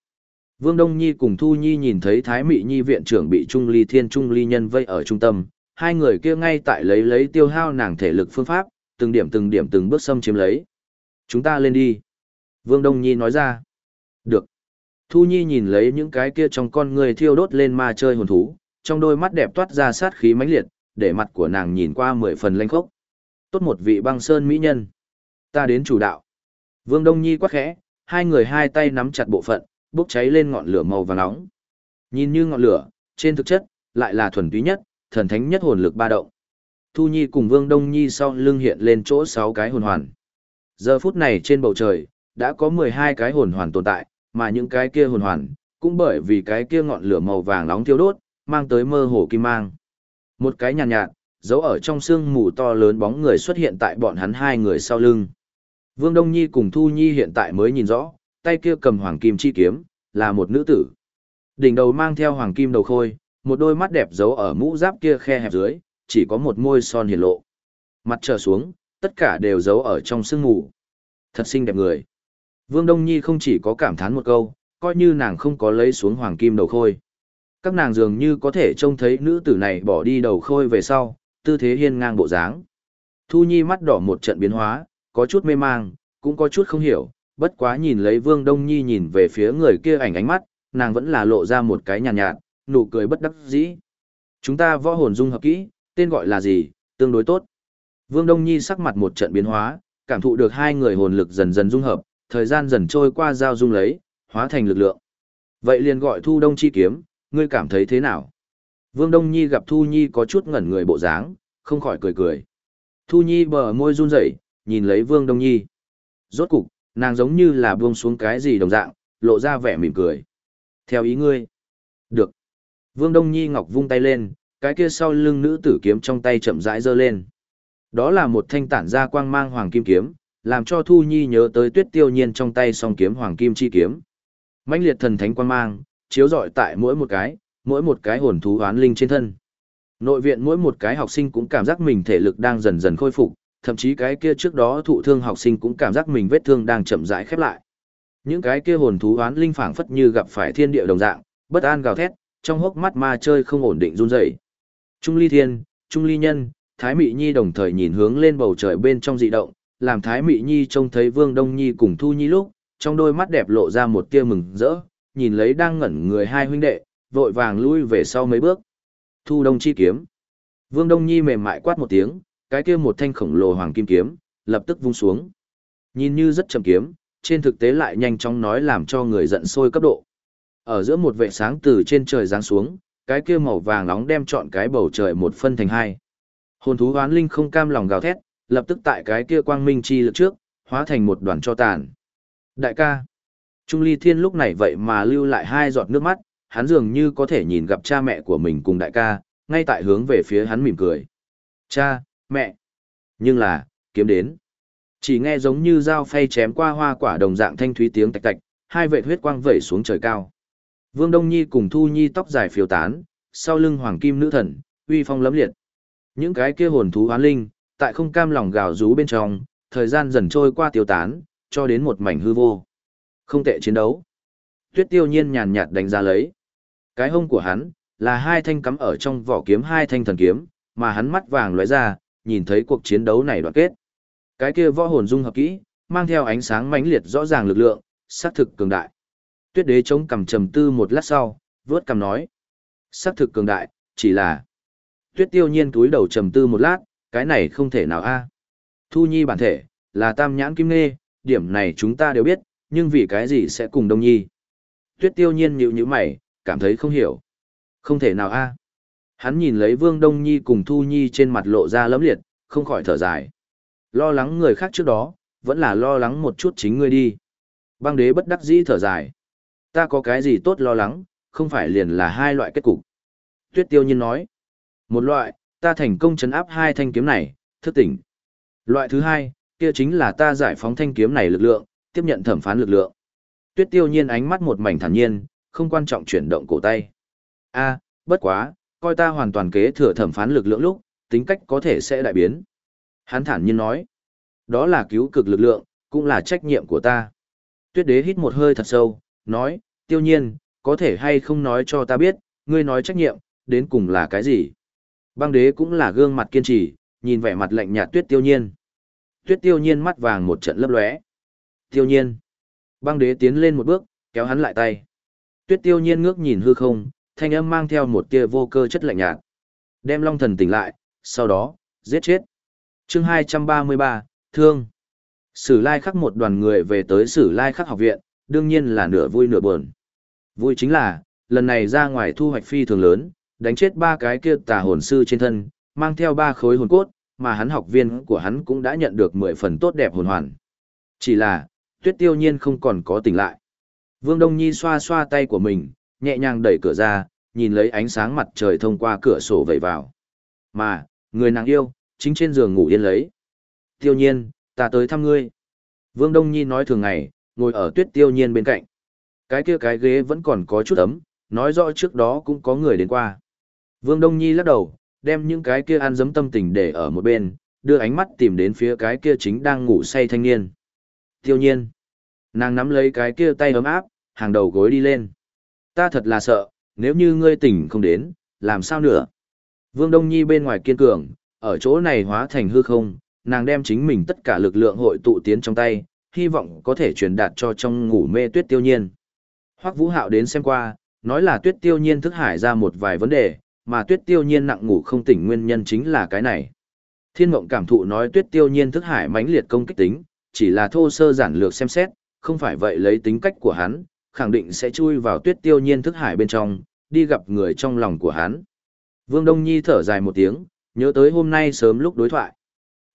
Vương Đông Nhi cùng Thu Nhi nhìn thấy Thái Mị Nhi viện trưởng bị Trung Ly Thiên Trung Ly Nhân vây ở trung tâm, hai người kia ngay tại lấy lấy tiêu hao nàng thể lực phương pháp, từng điểm từng điểm từng bước xâm chiếm lấy. Chúng ta lên đi. Vương Đông Nhi nói ra. Được. Thu Nhi nhìn lấy những cái kia trong con người thiêu đốt lên ma chơi hồn thú, trong đôi mắt đẹp toát ra sát khí mãnh liệt, để mặt của nàng nhìn qua mười phần lanh khốc. Tốt một vị băng sơn mỹ nhân. Ta đến chủ đạo. Vương Đông Nhi quát khẽ, hai người hai tay nắm chặt bộ phận, bốc cháy lên ngọn lửa màu vàng nóng. Nhìn như ngọn lửa, trên thực chất, lại là thuần túy nhất, thần thánh nhất hồn lực ba động. Thu Nhi cùng Vương Đông Nhi sau lưng hiện lên chỗ sáu cái hồn hoàn. Giờ phút này trên bầu trời, đã có 12 cái hồn hoàn tồn tại, mà những cái kia hồn hoàn, cũng bởi vì cái kia ngọn lửa màu vàng nóng thiêu đốt, mang tới mơ hồ kim mang. Một cái nhàn nhạt, nhạt, giấu ở trong sương mù to lớn bóng người xuất hiện tại bọn hắn hai người sau lưng. Vương Đông Nhi cùng Thu Nhi hiện tại mới nhìn rõ, tay kia cầm hoàng kim chi kiếm, là một nữ tử. Đỉnh đầu mang theo hoàng kim đầu khôi, một đôi mắt đẹp giấu ở mũ giáp kia khe hẹp dưới, chỉ có một môi son hiển lộ. Mặt trở xuống, tất cả đều giấu ở trong sương mù. Thật xinh đẹp người. Vương Đông Nhi không chỉ có cảm thán một câu, coi như nàng không có lấy xuống hoàng kim đầu khôi. Các nàng dường như có thể trông thấy nữ tử này bỏ đi đầu khôi về sau, tư thế hiên ngang bộ dáng. Thu Nhi mắt đỏ một trận biến hóa, có chút mê mang, cũng có chút không hiểu, bất quá nhìn lấy Vương Đông Nhi nhìn về phía người kia ảnh ánh mắt, nàng vẫn là lộ ra một cái nhàn nhạt, nhạt, nụ cười bất đắc dĩ. Chúng ta võ hồn dung hợp kỹ, tên gọi là gì, tương đối tốt. Vương Đông Nhi sắc mặt một trận biến hóa, cảm thụ được hai người hồn lực dần dần dung hợp, thời gian dần trôi qua giao dung lấy, hóa thành lực lượng. Vậy liền gọi Thu Đông Chi kiếm, ngươi cảm thấy thế nào? Vương Đông Nhi gặp Thu Nhi có chút ngẩn người bộ dáng, không khỏi cười cười. Thu Nhi bờ môi run rẩy, nhìn lấy Vương Đông Nhi. Rốt cục, nàng giống như là buông xuống cái gì đồng dạng, lộ ra vẻ mỉm cười. Theo ý ngươi. Được. Vương Đông Nhi ngọc vung tay lên, cái kia sau lưng nữ tử kiếm trong tay chậm rãi giơ lên. Đó là một thanh tản ra quang mang hoàng kim kiếm, làm cho Thu Nhi nhớ tới Tuyết Tiêu Nhiên trong tay song kiếm hoàng kim chi kiếm. Mãnh liệt thần thánh quang mang, chiếu rọi tại mỗi một cái, mỗi một cái hồn thú oán linh trên thân. Nội viện mỗi một cái học sinh cũng cảm giác mình thể lực đang dần dần khôi phục, thậm chí cái kia trước đó thụ thương học sinh cũng cảm giác mình vết thương đang chậm rãi khép lại. Những cái kia hồn thú oán linh phảng phất như gặp phải thiên địa đồng dạng, bất an gào thét, trong hốc mắt ma chơi không ổn định run rẩy. Trung Ly Thiên, Trung Ly Nhân, Thái Mị Nhi đồng thời nhìn hướng lên bầu trời bên trong dị động, làm Thái Mị Nhi trông thấy Vương Đông Nhi cùng Thu Nhi lúc, trong đôi mắt đẹp lộ ra một tia mừng rỡ, nhìn lấy đang ngẩn người hai huynh đệ, vội vàng lui về sau mấy bước. Thu Đông chi kiếm. Vương Đông Nhi mềm mại quát một tiếng, cái kia một thanh khổng lồ hoàng kim kiếm, lập tức vung xuống. Nhìn như rất chậm kiếm, trên thực tế lại nhanh chóng nói làm cho người giận sôi cấp độ. Ở giữa một vệ sáng từ trên trời giáng xuống, cái kia màu vàng nóng đem trọn cái bầu trời một phân thành hai. Hồn thú hoán linh không cam lòng gào thét, lập tức tại cái kia quang minh chi lực trước, hóa thành một đoàn cho tàn. Đại ca, Trung Ly Thiên lúc này vậy mà lưu lại hai giọt nước mắt, hắn dường như có thể nhìn gặp cha mẹ của mình cùng đại ca, ngay tại hướng về phía hắn mỉm cười. Cha, mẹ. Nhưng là, kiếm đến. Chỉ nghe giống như dao phay chém qua hoa quả đồng dạng thanh thúy tiếng tạch tạch, hai vệ huyết quang vẩy xuống trời cao. Vương Đông Nhi cùng Thu Nhi tóc dài phiêu tán, sau lưng hoàng kim nữ thần, uy phong lấm liệt. Những cái kia hồn thú hoán linh, tại không cam lòng gào rú bên trong, thời gian dần trôi qua tiêu tán, cho đến một mảnh hư vô. Không tệ chiến đấu. Tuyết tiêu nhiên nhàn nhạt đánh giá lấy. Cái hông của hắn, là hai thanh cắm ở trong vỏ kiếm hai thanh thần kiếm, mà hắn mắt vàng lóe ra, nhìn thấy cuộc chiến đấu này đoạn kết. Cái kia võ hồn dung hợp kỹ, mang theo ánh sáng mãnh liệt rõ ràng lực lượng, sát thực cường đại. Tuyết đế chống cằm trầm tư một lát sau, vớt cằm nói. Sát thực cường đại, chỉ là... Tuyết tiêu nhiên túi đầu trầm tư một lát, cái này không thể nào a. À? Thu nhi bản thể, là tam nhãn kim nê, điểm này chúng ta đều biết, nhưng vì cái gì sẽ cùng đông nhi. Tuyết tiêu nhiên nhịu nhữ mày, cảm thấy không hiểu. Không thể nào a. À? Hắn nhìn lấy vương đông nhi cùng thu nhi trên mặt lộ ra lấm liệt, không khỏi thở dài. Lo lắng người khác trước đó, vẫn là lo lắng một chút chính ngươi đi. Băng đế bất đắc dĩ thở dài. Ta có cái gì tốt lo lắng, không phải liền là hai loại kết cục. Tuyết tiêu nhiên nói. Một loại, ta thành công chấn áp hai thanh kiếm này, thức tỉnh. Loại thứ hai, kia chính là ta giải phóng thanh kiếm này lực lượng, tiếp nhận thẩm phán lực lượng. Tuyết tiêu nhiên ánh mắt một mảnh thản nhiên, không quan trọng chuyển động cổ tay. a bất quá, coi ta hoàn toàn kế thừa thẩm phán lực lượng lúc, tính cách có thể sẽ đại biến. Hắn thản nhiên nói, đó là cứu cực lực lượng, cũng là trách nhiệm của ta. Tuyết đế hít một hơi thật sâu, nói, tiêu nhiên, có thể hay không nói cho ta biết, ngươi nói trách nhiệm, đến cùng là cái gì? Băng đế cũng là gương mặt kiên trì, nhìn vẻ mặt lạnh nhạt tuyết tiêu nhiên. Tuyết tiêu nhiên mắt vàng một trận lấp lóe. Tiêu nhiên. Băng đế tiến lên một bước, kéo hắn lại tay. Tuyết tiêu nhiên ngước nhìn hư không, thanh âm mang theo một tia vô cơ chất lạnh nhạt. Đem long thần tỉnh lại, sau đó, giết chết. chương 233, Thương. Sử lai khắc một đoàn người về tới sử lai khắc học viện, đương nhiên là nửa vui nửa buồn. Vui chính là, lần này ra ngoài thu hoạch phi thường lớn, đánh chết ba cái kia tà hồn sư trên thân, mang theo ba khối hồn cốt, mà hắn học viên của hắn cũng đã nhận được 10 phần tốt đẹp hồn hoàn. Chỉ là, tuyết tiêu nhiên không còn có tỉnh lại. Vương Đông Nhi xoa xoa tay của mình, nhẹ nhàng đẩy cửa ra, nhìn lấy ánh sáng mặt trời thông qua cửa sổ vẩy vào. Mà, người nàng yêu, chính trên giường ngủ yên lấy. Tiêu nhiên, ta tới thăm ngươi. Vương Đông Nhi nói thường ngày, ngồi ở tuyết tiêu nhiên bên cạnh. Cái kia cái ghế vẫn còn có chút ấm, nói rõ trước đó cũng có người đến qua. Vương Đông Nhi lắc đầu, đem những cái kia ăn dấm tâm tình để ở một bên, đưa ánh mắt tìm đến phía cái kia chính đang ngủ say thanh niên. Tiêu nhiên. Nàng nắm lấy cái kia tay ấm áp, hàng đầu gối đi lên. Ta thật là sợ, nếu như ngươi tỉnh không đến, làm sao nữa? Vương Đông Nhi bên ngoài kiên cường, ở chỗ này hóa thành hư không, nàng đem chính mình tất cả lực lượng hội tụ tiến trong tay, hy vọng có thể truyền đạt cho trong ngủ mê tuyết tiêu nhiên. Hoắc Vũ Hạo đến xem qua, nói là tuyết tiêu nhiên thức hải ra một vài vấn đề, mà tuyết tiêu nhiên nặng ngủ không tỉnh nguyên nhân chính là cái này. Thiên mộng cảm thụ nói tuyết tiêu nhiên thức hải mãnh liệt công kích tính, chỉ là thô sơ giản lược xem xét, không phải vậy lấy tính cách của hắn, khẳng định sẽ chui vào tuyết tiêu nhiên thức hải bên trong, đi gặp người trong lòng của hắn. Vương Đông Nhi thở dài một tiếng, nhớ tới hôm nay sớm lúc đối thoại.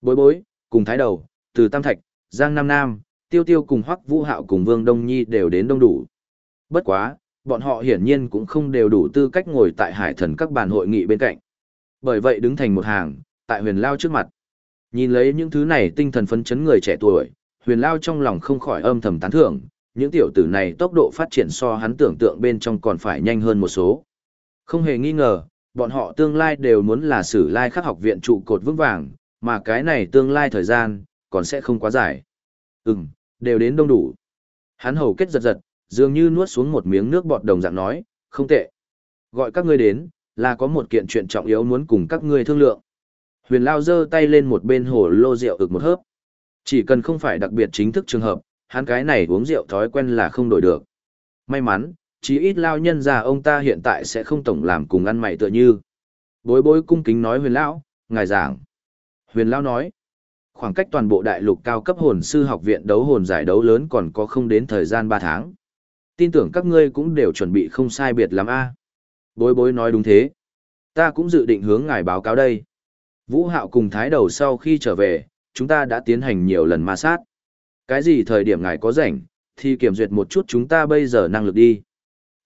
Bối bối, cùng thái đầu, từ Tam Thạch, Giang Nam Nam, Tiêu Tiêu cùng Hoắc Vũ Hạo cùng Vương Đông Nhi đều đến đông đủ. Bất quá, bọn họ hiển nhiên cũng không đều đủ tư cách ngồi tại hải thần các bàn hội nghị bên cạnh. Bởi vậy đứng thành một hàng, tại huyền lao trước mặt. Nhìn lấy những thứ này tinh thần phấn chấn người trẻ tuổi, huyền lao trong lòng không khỏi âm thầm tán thưởng, những tiểu tử này tốc độ phát triển so hắn tưởng tượng bên trong còn phải nhanh hơn một số. Không hề nghi ngờ, bọn họ tương lai đều muốn là sử lai khắc học viện trụ cột vững vàng, mà cái này tương lai thời gian, còn sẽ không quá dài. Ừm, đều đến đông đủ. Hắn hầu kết giật giật, dường như nuốt xuống một miếng nước bọt đồng dạng nói, không tệ. Gọi các ngươi đến, là có một kiện chuyện trọng yếu muốn cùng các ngươi thương lượng. Huyền Lao giơ tay lên một bên hồ lô rượu ực một hớp. Chỉ cần không phải đặc biệt chính thức trường hợp, hắn cái này uống rượu thói quen là không đổi được. May mắn, chí ít Lao nhân già ông ta hiện tại sẽ không tổng làm cùng ăn mày tựa như. Bối bối cung kính nói huyền Lão, ngài giảng. Huyền lao nói, khoảng cách toàn bộ đại lục cao cấp hồn sư học viện đấu hồn giải đấu lớn còn có không đến thời gian 3 tháng tin tưởng các ngươi cũng đều chuẩn bị không sai biệt lắm a. Bối bối nói đúng thế. Ta cũng dự định hướng ngài báo cáo đây. Vũ hạo cùng thái đầu sau khi trở về, chúng ta đã tiến hành nhiều lần ma sát. Cái gì thời điểm ngài có rảnh, thì kiểm duyệt một chút chúng ta bây giờ năng lực đi.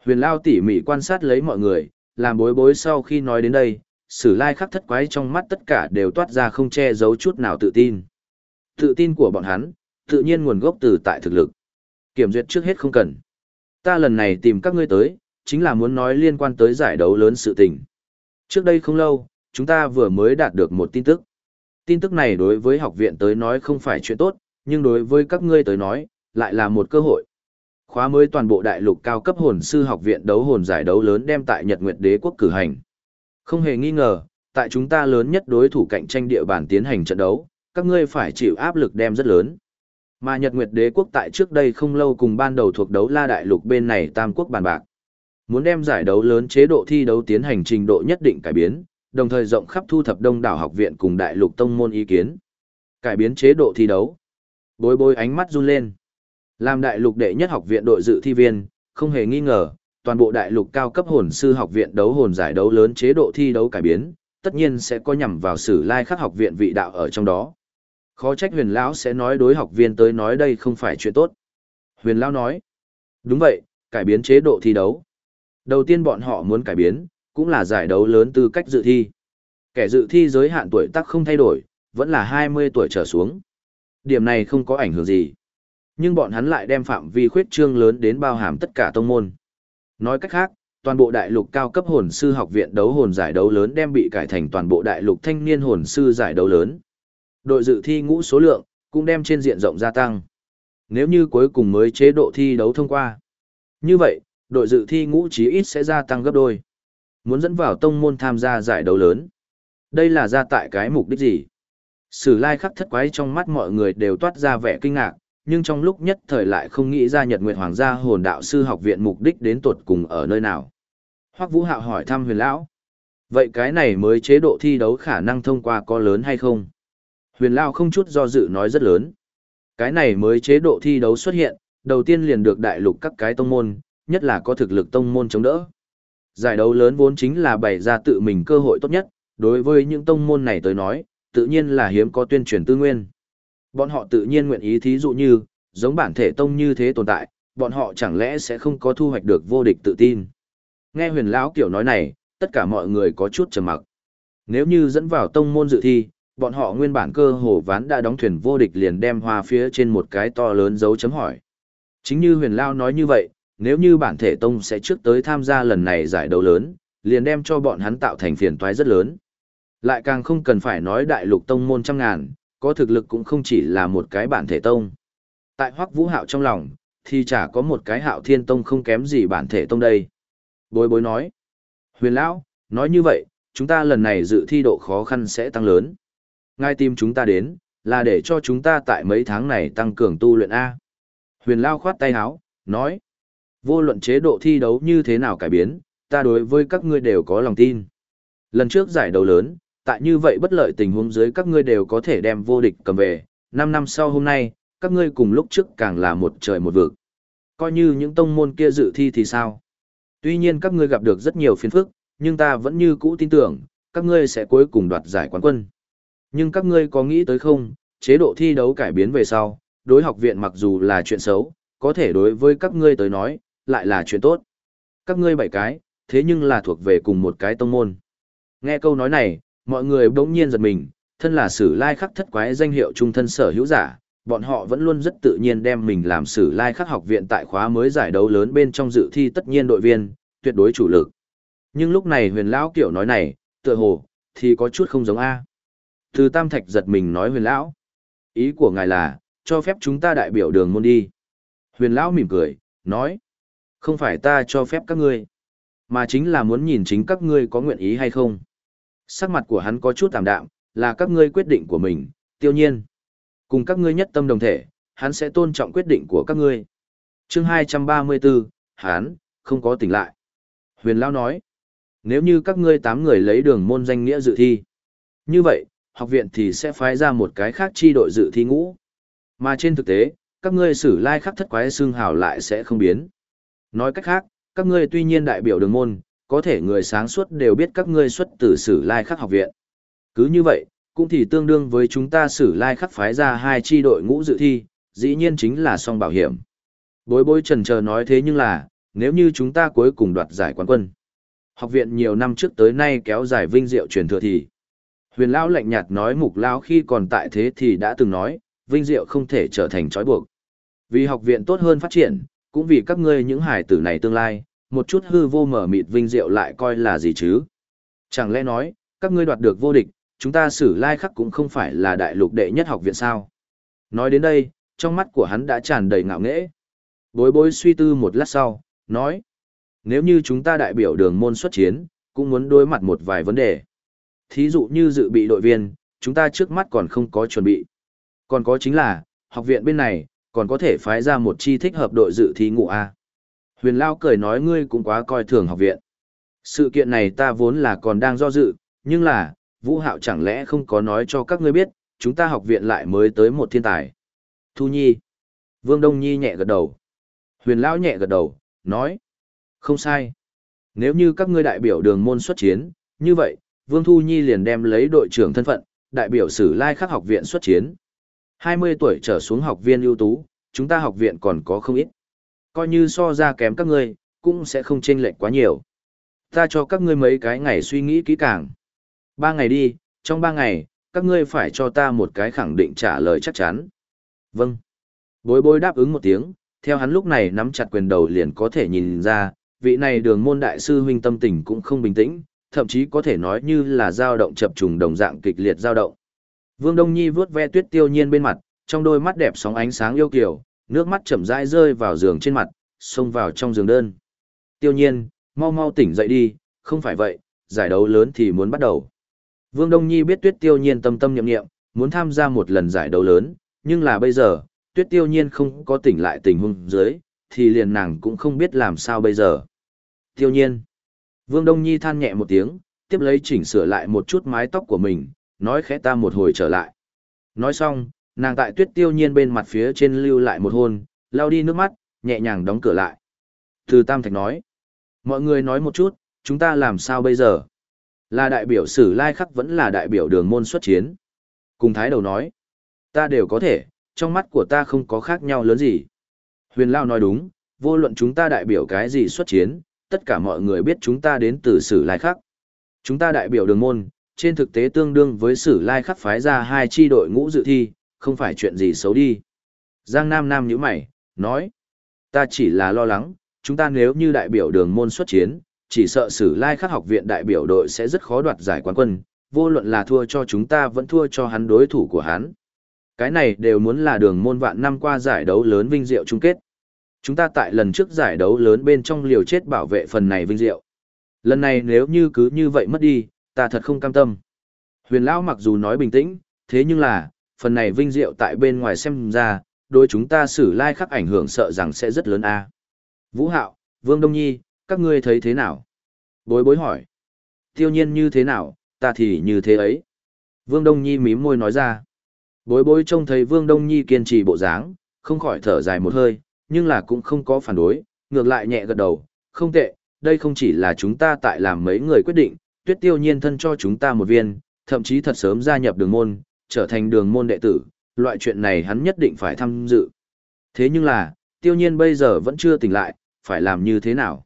Huyền lao tỉ mỉ quan sát lấy mọi người, làm bối bối sau khi nói đến đây, sử lai khắc thất quái trong mắt tất cả đều toát ra không che giấu chút nào tự tin. Tự tin của bọn hắn, tự nhiên nguồn gốc từ tại thực lực. Kiểm duyệt trước hết không cần. Ta lần này tìm các ngươi tới, chính là muốn nói liên quan tới giải đấu lớn sự tình. Trước đây không lâu, chúng ta vừa mới đạt được một tin tức. Tin tức này đối với học viện tới nói không phải chuyện tốt, nhưng đối với các ngươi tới nói, lại là một cơ hội. Khóa mới toàn bộ đại lục cao cấp hồn sư học viện đấu hồn giải đấu lớn đem tại Nhật Nguyệt Đế quốc cử hành. Không hề nghi ngờ, tại chúng ta lớn nhất đối thủ cạnh tranh địa bàn tiến hành trận đấu, các ngươi phải chịu áp lực đem rất lớn. Mà Nhật Nguyệt Đế quốc tại trước đây không lâu cùng ban đầu thuộc đấu La Đại Lục bên này Tam Quốc bàn bạc. Muốn đem giải đấu lớn chế độ thi đấu tiến hành trình độ nhất định cải biến, đồng thời rộng khắp thu thập đông đảo học viện cùng đại lục tông môn ý kiến. Cải biến chế độ thi đấu. Bối bối ánh mắt run lên. Làm đại lục đệ nhất học viện đội dự thi viên, không hề nghi ngờ, toàn bộ đại lục cao cấp hồn sư học viện đấu hồn giải đấu lớn chế độ thi đấu cải biến, tất nhiên sẽ có nhằm vào sử lai khắc học viện vị đạo ở trong đó khó trách huyền lão sẽ nói đối học viên tới nói đây không phải chuyện tốt Huyền Lão nói, đúng vậy, cải biến chế độ thi đấu. Đầu tiên bọn họ muốn cải biến, cũng là giải đấu lớn tư cách dự thi. Kẻ dự thi giới hạn tuổi tác không thay đổi, vẫn là 20 tuổi trở xuống. Điểm này không có ảnh hưởng gì. Nhưng bọn hắn lại đem phạm vi khuyết trương lớn đến bao hàm tất cả tông môn. Nói cách khác, toàn bộ đại lục cao cấp hồn sư học viện đấu hồn giải đấu lớn đem bị cải thành toàn bộ đại lục thanh niên hồn sư giải đấu lớn. Đội dự thi ngũ số lượng cũng đem trên diện rộng gia tăng. Nếu như cuối cùng mới chế độ thi đấu thông qua. Như vậy, đội dự thi ngũ chí ít sẽ gia tăng gấp đôi. Muốn dẫn vào tông môn tham gia giải đấu lớn. Đây là ra tại cái mục đích gì? Sử lai khắc thất quái trong mắt mọi người đều toát ra vẻ kinh ngạc, nhưng trong lúc nhất thời lại không nghĩ ra Nhật Nguyệt Hoàng gia hồn đạo sư học viện mục đích đến tuột cùng ở nơi nào. Hoắc Vũ Hạo hỏi thăm huyền lão. Vậy cái này mới chế độ thi đấu khả năng thông qua có lớn hay không? Huyền Lão không chút do dự nói rất lớn. Cái này mới chế độ thi đấu xuất hiện, đầu tiên liền được đại lục các cái tông môn, nhất là có thực lực tông môn chống đỡ. Giải đấu lớn vốn chính là bày ra tự mình cơ hội tốt nhất, đối với những tông môn này tới nói, tự nhiên là hiếm có tuyên truyền tư nguyên. Bọn họ tự nhiên nguyện ý thí dụ như, giống bản thể tông như thế tồn tại, bọn họ chẳng lẽ sẽ không có thu hoạch được vô địch tự tin. Nghe huyền lão kiểu nói này, tất cả mọi người có chút trầm mặc. Nếu như dẫn vào tông môn dự thi, bọn họ nguyên bản cơ hồ ván đã đóng thuyền vô địch liền đem hoa phía trên một cái to lớn dấu chấm hỏi. Chính như huyền lão nói như vậy, nếu như bản thể tông sẽ trước tới tham gia lần này giải đấu lớn, liền đem cho bọn hắn tạo thành phiền toái rất lớn. Lại càng không cần phải nói đại lục tông môn trăm ngàn, có thực lực cũng không chỉ là một cái bản thể tông. Tại hoắc vũ hạo trong lòng, thì chả có một cái hạo thiên tông không kém gì bản thể tông đây. Bối bối nói, huyền lão, nói như vậy, chúng ta lần này dự thi độ khó khăn sẽ tăng lớn. Ngay tìm chúng ta đến, là để cho chúng ta tại mấy tháng này tăng cường tu luyện A. Huyền Lao khoát tay háo, nói, vô luận chế độ thi đấu như thế nào cải biến, ta đối với các ngươi đều có lòng tin. Lần trước giải đấu lớn, tại như vậy bất lợi tình huống dưới các ngươi đều có thể đem vô địch cầm về, 5 năm sau hôm nay, các ngươi cùng lúc trước càng là một trời một vực. Coi như những tông môn kia dự thi thì sao? Tuy nhiên các ngươi gặp được rất nhiều phiền phức, nhưng ta vẫn như cũ tin tưởng, các ngươi sẽ cuối cùng đoạt giải quán quân. Nhưng các ngươi có nghĩ tới không, chế độ thi đấu cải biến về sau, đối học viện mặc dù là chuyện xấu, có thể đối với các ngươi tới nói, lại là chuyện tốt. Các ngươi bảy cái, thế nhưng là thuộc về cùng một cái tông môn. Nghe câu nói này, mọi người bỗng nhiên giật mình, thân là sử lai khắc thất quái danh hiệu trung thân sở hữu giả, bọn họ vẫn luôn rất tự nhiên đem mình làm sử lai khắc học viện tại khóa mới giải đấu lớn bên trong dự thi tất nhiên đội viên, tuyệt đối chủ lực. Nhưng lúc này huyền lão kiểu nói này, tựa hồ, thì có chút không giống A. Từ Tam Thạch giật mình nói huyền lão. Ý của ngài là, cho phép chúng ta đại biểu đường môn đi. Huyền lão mỉm cười, nói. Không phải ta cho phép các ngươi, mà chính là muốn nhìn chính các ngươi có nguyện ý hay không. Sắc mặt của hắn có chút tạm đạm, là các ngươi quyết định của mình, tiêu nhiên. Cùng các ngươi nhất tâm đồng thể, hắn sẽ tôn trọng quyết định của các ngươi. chương 234, hắn, không có tỉnh lại. Huyền Lão nói, nếu như các ngươi tám người lấy đường môn danh nghĩa dự thi, như vậy, học viện thì sẽ phái ra một cái khác chi đội dự thi ngũ. Mà trên thực tế, các ngươi sử lai khắc thất quái xương hào lại sẽ không biến. Nói cách khác, các ngươi tuy nhiên đại biểu đường môn, có thể người sáng suốt đều biết các ngươi xuất từ sử lai khắc học viện. Cứ như vậy, cũng thì tương đương với chúng ta sử lai khắc phái ra hai chi đội ngũ dự thi, dĩ nhiên chính là song bảo hiểm. Bối bối trần chờ nói thế nhưng là, nếu như chúng ta cuối cùng đoạt giải quán quân. Học viện nhiều năm trước tới nay kéo dài vinh diệu truyền thừa thì. Huyền Lão lạnh nhạt nói mục Lão khi còn tại thế thì đã từng nói, vinh diệu không thể trở thành trói buộc. Vì học viện tốt hơn phát triển, cũng vì các ngươi những hải tử này tương lai, một chút hư vô mở mịt vinh diệu lại coi là gì chứ. Chẳng lẽ nói, các ngươi đoạt được vô địch, chúng ta xử lai khắc cũng không phải là đại lục đệ nhất học viện sao. Nói đến đây, trong mắt của hắn đã tràn đầy ngạo nghễ. Bối bối suy tư một lát sau, nói. Nếu như chúng ta đại biểu đường môn xuất chiến, cũng muốn đối mặt một vài vấn đề. Thí dụ như dự bị đội viên, chúng ta trước mắt còn không có chuẩn bị. Còn có chính là, học viện bên này, còn có thể phái ra một chi thích hợp đội dự thí ngũ A. Huyền Lao cười nói ngươi cũng quá coi thường học viện. Sự kiện này ta vốn là còn đang do dự, nhưng là, Vũ Hạo chẳng lẽ không có nói cho các ngươi biết, chúng ta học viện lại mới tới một thiên tài. Thu Nhi. Vương Đông Nhi nhẹ gật đầu. Huyền Lão nhẹ gật đầu, nói. Không sai. Nếu như các ngươi đại biểu đường môn xuất chiến, như vậy, Vương Thu Nhi liền đem lấy đội trưởng thân phận, đại biểu sử lai khắc học viện xuất chiến. 20 tuổi trở xuống học viên ưu tú, chúng ta học viện còn có không ít. Coi như so ra kém các ngươi, cũng sẽ không chênh lệch quá nhiều. Ta cho các ngươi mấy cái ngày suy nghĩ kỹ càng. Ba ngày đi, trong ba ngày, các ngươi phải cho ta một cái khẳng định trả lời chắc chắn. Vâng. Bối bối đáp ứng một tiếng, theo hắn lúc này nắm chặt quyền đầu liền có thể nhìn ra, vị này đường môn đại sư huynh tâm tình cũng không bình tĩnh, thậm chí có thể nói như là dao động chập trùng đồng dạng kịch liệt dao động. Vương Đông Nhi vướt ve tuyết tiêu nhiên bên mặt, trong đôi mắt đẹp sóng ánh sáng yêu kiều, nước mắt chậm rãi rơi vào giường trên mặt, xông vào trong giường đơn. Tiêu nhiên, mau mau tỉnh dậy đi, không phải vậy, giải đấu lớn thì muốn bắt đầu. Vương Đông Nhi biết tuyết tiêu nhiên tâm tâm nhậm niệm, muốn tham gia một lần giải đấu lớn, nhưng là bây giờ, tuyết tiêu nhiên không có tỉnh lại tình huống dưới, thì liền nàng cũng không biết làm sao bây giờ. Tiêu nhiên. Vương Đông Nhi than nhẹ một tiếng, tiếp lấy chỉnh sửa lại một chút mái tóc của mình, nói khẽ ta một hồi trở lại. Nói xong, nàng tại tuyết tiêu nhiên bên mặt phía trên lưu lại một hôn, lau đi nước mắt, nhẹ nhàng đóng cửa lại. Từ Tam Thạch nói, mọi người nói một chút, chúng ta làm sao bây giờ? Là đại biểu sử lai khắc vẫn là đại biểu đường môn xuất chiến. Cùng thái đầu nói, ta đều có thể, trong mắt của ta không có khác nhau lớn gì. Huyền Lao nói đúng, vô luận chúng ta đại biểu cái gì xuất chiến, tất cả mọi người biết chúng ta đến từ sử lai khắc. Chúng ta đại biểu đường môn, trên thực tế tương đương với sử lai khắc phái ra hai chi đội ngũ dự thi, không phải chuyện gì xấu đi. Giang Nam Nam nhíu mày, nói, ta chỉ là lo lắng, chúng ta nếu như đại biểu đường môn xuất chiến, chỉ sợ sử lai khắc học viện đại biểu đội sẽ rất khó đoạt giải quán quân, vô luận là thua cho chúng ta vẫn thua cho hắn đối thủ của hắn. Cái này đều muốn là đường môn vạn năm qua giải đấu lớn vinh diệu chung kết. Chúng ta tại lần trước giải đấu lớn bên trong liều chết bảo vệ phần này vinh diệu. Lần này nếu như cứ như vậy mất đi, ta thật không cam tâm. Huyền Lão mặc dù nói bình tĩnh, thế nhưng là, phần này vinh diệu tại bên ngoài xem ra, đối chúng ta xử lai khắc ảnh hưởng sợ rằng sẽ rất lớn a. Vũ Hạo, Vương Đông Nhi, các ngươi thấy thế nào? Bối bối hỏi. Tiêu nhiên như thế nào, ta thì như thế ấy. Vương Đông Nhi mím môi nói ra. Bối bối trông thấy Vương Đông Nhi kiên trì bộ dáng, không khỏi thở dài một hơi, nhưng là cũng không có phản đối, ngược lại nhẹ gật đầu, không tệ, đây không chỉ là chúng ta tại làm mấy người quyết định, tuyết tiêu nhiên thân cho chúng ta một viên, thậm chí thật sớm gia nhập đường môn, trở thành đường môn đệ tử, loại chuyện này hắn nhất định phải tham dự. Thế nhưng là, tiêu nhiên bây giờ vẫn chưa tỉnh lại, phải làm như thế nào?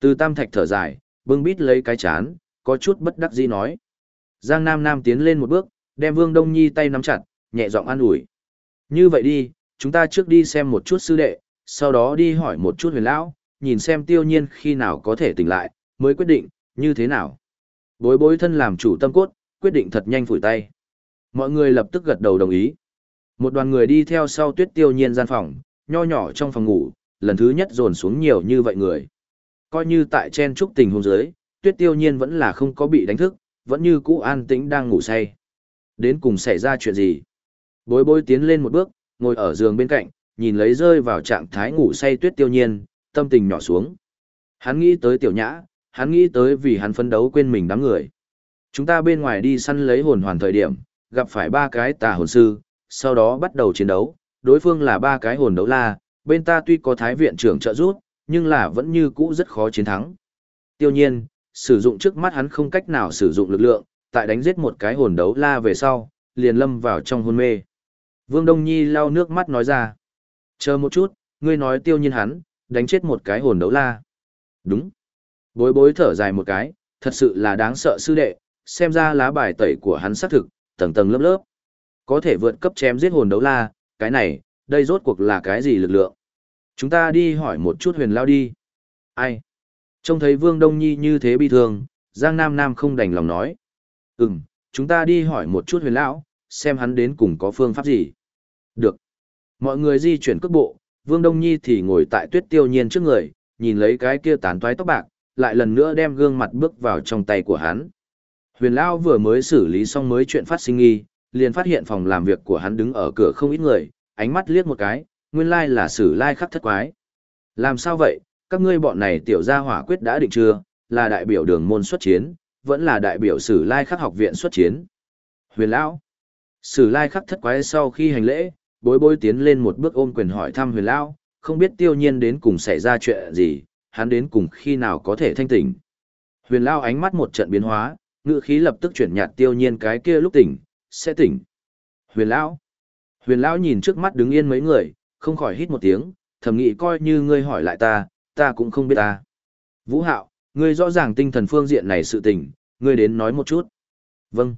Từ tam thạch thở dài, bưng bít lấy cái chán, có chút bất đắc dĩ nói. Giang Nam Nam tiến lên một bước, đem Vương Đông Nhi tay nắm chặt, nhẹ giọng an ủi. Như vậy đi, chúng ta trước đi xem một chút sư đệ, sau đó đi hỏi một chút huyền lão, nhìn xem tiêu nhiên khi nào có thể tỉnh lại, mới quyết định, như thế nào. Bối bối thân làm chủ tâm cốt, quyết định thật nhanh phủi tay. Mọi người lập tức gật đầu đồng ý. Một đoàn người đi theo sau tuyết tiêu nhiên gian phòng, nho nhỏ trong phòng ngủ, lần thứ nhất dồn xuống nhiều như vậy người. Coi như tại chen trúc tình hôn giới, tuyết tiêu nhiên vẫn là không có bị đánh thức, vẫn như cũ an tĩnh đang ngủ say. Đến cùng xảy ra chuyện gì? Bối bối tiến lên một bước, ngồi ở giường bên cạnh, nhìn lấy rơi vào trạng thái ngủ say tuyết tiêu nhiên, tâm tình nhỏ xuống. Hắn nghĩ tới tiểu nhã, hắn nghĩ tới vì hắn phấn đấu quên mình đám người. Chúng ta bên ngoài đi săn lấy hồn hoàn thời điểm, gặp phải ba cái tà hồn sư, sau đó bắt đầu chiến đấu, đối phương là ba cái hồn đấu la, bên ta tuy có thái viện trưởng trợ giúp, nhưng là vẫn như cũ rất khó chiến thắng. Tiêu nhiên, sử dụng trước mắt hắn không cách nào sử dụng lực lượng, tại đánh giết một cái hồn đấu la về sau, liền lâm vào trong hôn mê. Vương Đông Nhi lau nước mắt nói ra. Chờ một chút, ngươi nói tiêu nhiên hắn, đánh chết một cái hồn đấu la. Đúng. Bối bối thở dài một cái, thật sự là đáng sợ sư đệ, xem ra lá bài tẩy của hắn xác thực, tầng tầng lớp lớp. Có thể vượt cấp chém giết hồn đấu la, cái này, đây rốt cuộc là cái gì lực lượng? Chúng ta đi hỏi một chút huyền lao đi. Ai? Trông thấy Vương Đông Nhi như thế bi thương, Giang Nam Nam không đành lòng nói. Ừm, chúng ta đi hỏi một chút huyền lão, xem hắn đến cùng có phương pháp gì. Được. Mọi người di chuyển cước bộ, Vương Đông Nhi thì ngồi tại tuyết tiêu nhiên trước người, nhìn lấy cái kia tán toái tóc bạc, lại lần nữa đem gương mặt bước vào trong tay của hắn. Huyền Lao vừa mới xử lý xong mới chuyện phát sinh nghi, liền phát hiện phòng làm việc của hắn đứng ở cửa không ít người, ánh mắt liếc một cái, nguyên lai là sử lai khắc thất quái. Làm sao vậy, các ngươi bọn này tiểu gia hỏa quyết đã định chưa, là đại biểu đường môn xuất chiến, vẫn là đại biểu sử lai khắc học viện xuất chiến. Huyền Lão Sử lai khắc thất quái sau khi hành lễ, bối bối tiến lên một bước ôm quyền hỏi thăm huyền Lão, không biết tiêu nhiên đến cùng xảy ra chuyện gì, hắn đến cùng khi nào có thể thanh tỉnh. Huyền Lão ánh mắt một trận biến hóa, ngữ khí lập tức chuyển nhạt tiêu nhiên cái kia lúc tỉnh, sẽ tỉnh. Huyền Lão Huyền Lão nhìn trước mắt đứng yên mấy người, không khỏi hít một tiếng, thầm nghĩ coi như ngươi hỏi lại ta, ta cũng không biết ta. Vũ Hạo, ngươi rõ ràng tinh thần phương diện này sự tình, ngươi đến nói một chút. Vâng.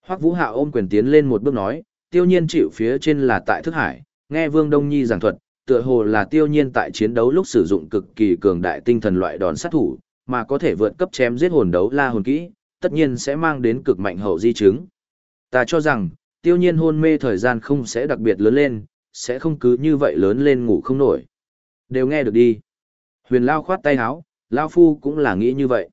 Hoắc Vũ Hạo ôm quyền tiến lên một bước nói, tiêu nhiên chịu phía trên là tại thức hải, nghe Vương Đông Nhi giảng thuật, tựa hồ là tiêu nhiên tại chiến đấu lúc sử dụng cực kỳ cường đại tinh thần loại đòn sát thủ, mà có thể vượt cấp chém giết hồn đấu la hồn kỹ, tất nhiên sẽ mang đến cực mạnh hậu di chứng. Ta cho rằng, tiêu nhiên hôn mê thời gian không sẽ đặc biệt lớn lên, sẽ không cứ như vậy lớn lên ngủ không nổi. Đều nghe được đi. Huyền Lao khoát tay áo, Lao Phu cũng là nghĩ như vậy.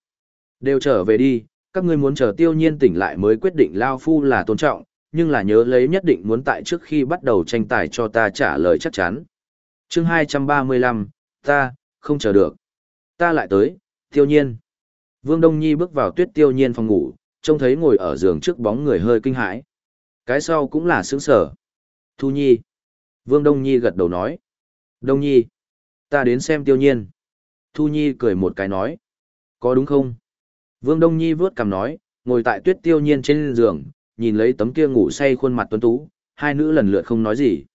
Đều trở về đi, các ngươi muốn chờ tiêu nhiên tỉnh lại mới quyết định Lao Phu là tôn trọng, nhưng là nhớ lấy nhất định muốn tại trước khi bắt đầu tranh tài cho ta trả lời chắc chắn. chương 235, ta, không chờ được. Ta lại tới, tiêu nhiên. Vương Đông Nhi bước vào tuyết tiêu nhiên phòng ngủ, trông thấy ngồi ở giường trước bóng người hơi kinh hãi. Cái sau cũng là sướng sở. Thu Nhi. Vương Đông Nhi gật đầu nói. Đông Nhi. Ta đến xem tiêu nhiên. Thu Nhi cười một cái nói. Có đúng không? Vương Đông Nhi vướt cằm nói, ngồi tại tuyết tiêu nhiên trên giường, nhìn lấy tấm kia ngủ say khuôn mặt tuấn tú, hai nữ lần lượt không nói gì.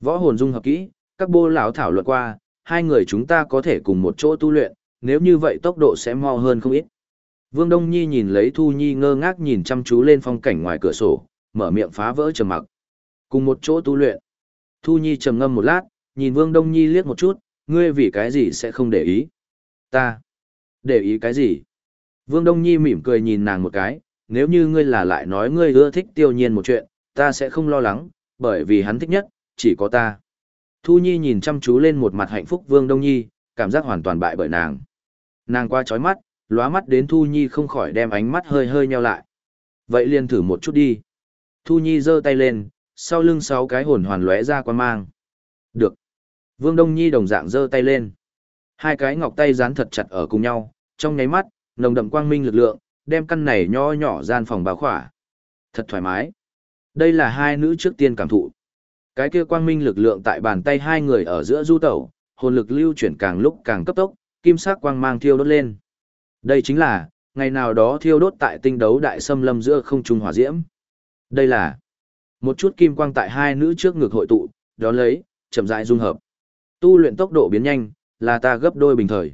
Võ hồn dung hợp kỹ, các bô lão thảo luận qua, hai người chúng ta có thể cùng một chỗ tu luyện, nếu như vậy tốc độ sẽ mau hơn không ít. Vương Đông Nhi nhìn lấy Thu Nhi ngơ ngác nhìn chăm chú lên phong cảnh ngoài cửa sổ, mở miệng phá vỡ trầm mặc. Cùng một chỗ tu luyện. Thu Nhi trầm ngâm một lát, nhìn Vương Đông Nhi liếc một chút, ngươi vì cái gì sẽ không để ý? Ta. Để ý cái gì? Vương Đông Nhi mỉm cười nhìn nàng một cái, nếu như ngươi là lại nói ngươi ưa thích tiêu nhiên một chuyện, ta sẽ không lo lắng, bởi vì hắn thích nhất, chỉ có ta. Thu Nhi nhìn chăm chú lên một mặt hạnh phúc Vương Đông Nhi, cảm giác hoàn toàn bại bởi nàng. Nàng qua chói mắt, lóa mắt đến Thu Nhi không khỏi đem ánh mắt hơi hơi nheo lại. Vậy liền thử một chút đi. Thu Nhi giơ tay lên, sau lưng sáu cái hồn hoàn lóe ra quan mang. Được. Vương Đông Nhi đồng dạng giơ tay lên. Hai cái ngọc tay dán thật chặt ở cùng nhau, trong nháy mắt, nồng đậm quang minh lực lượng, đem căn này nho nhỏ gian phòng bao khỏa. Thật thoải mái. Đây là hai nữ trước tiên cảm thụ. Cái kia quang minh lực lượng tại bàn tay hai người ở giữa du tẩu, hồn lực lưu chuyển càng lúc càng cấp tốc, kim sắc quang mang thiêu đốt lên. Đây chính là, ngày nào đó thiêu đốt tại tinh đấu đại xâm lâm giữa không trung hỏa diễm. Đây là một chút kim quang tại hai nữ trước ngực hội tụ, đó lấy, chậm rãi dung hợp. Tu luyện tốc độ biến nhanh, là ta gấp đôi bình thời.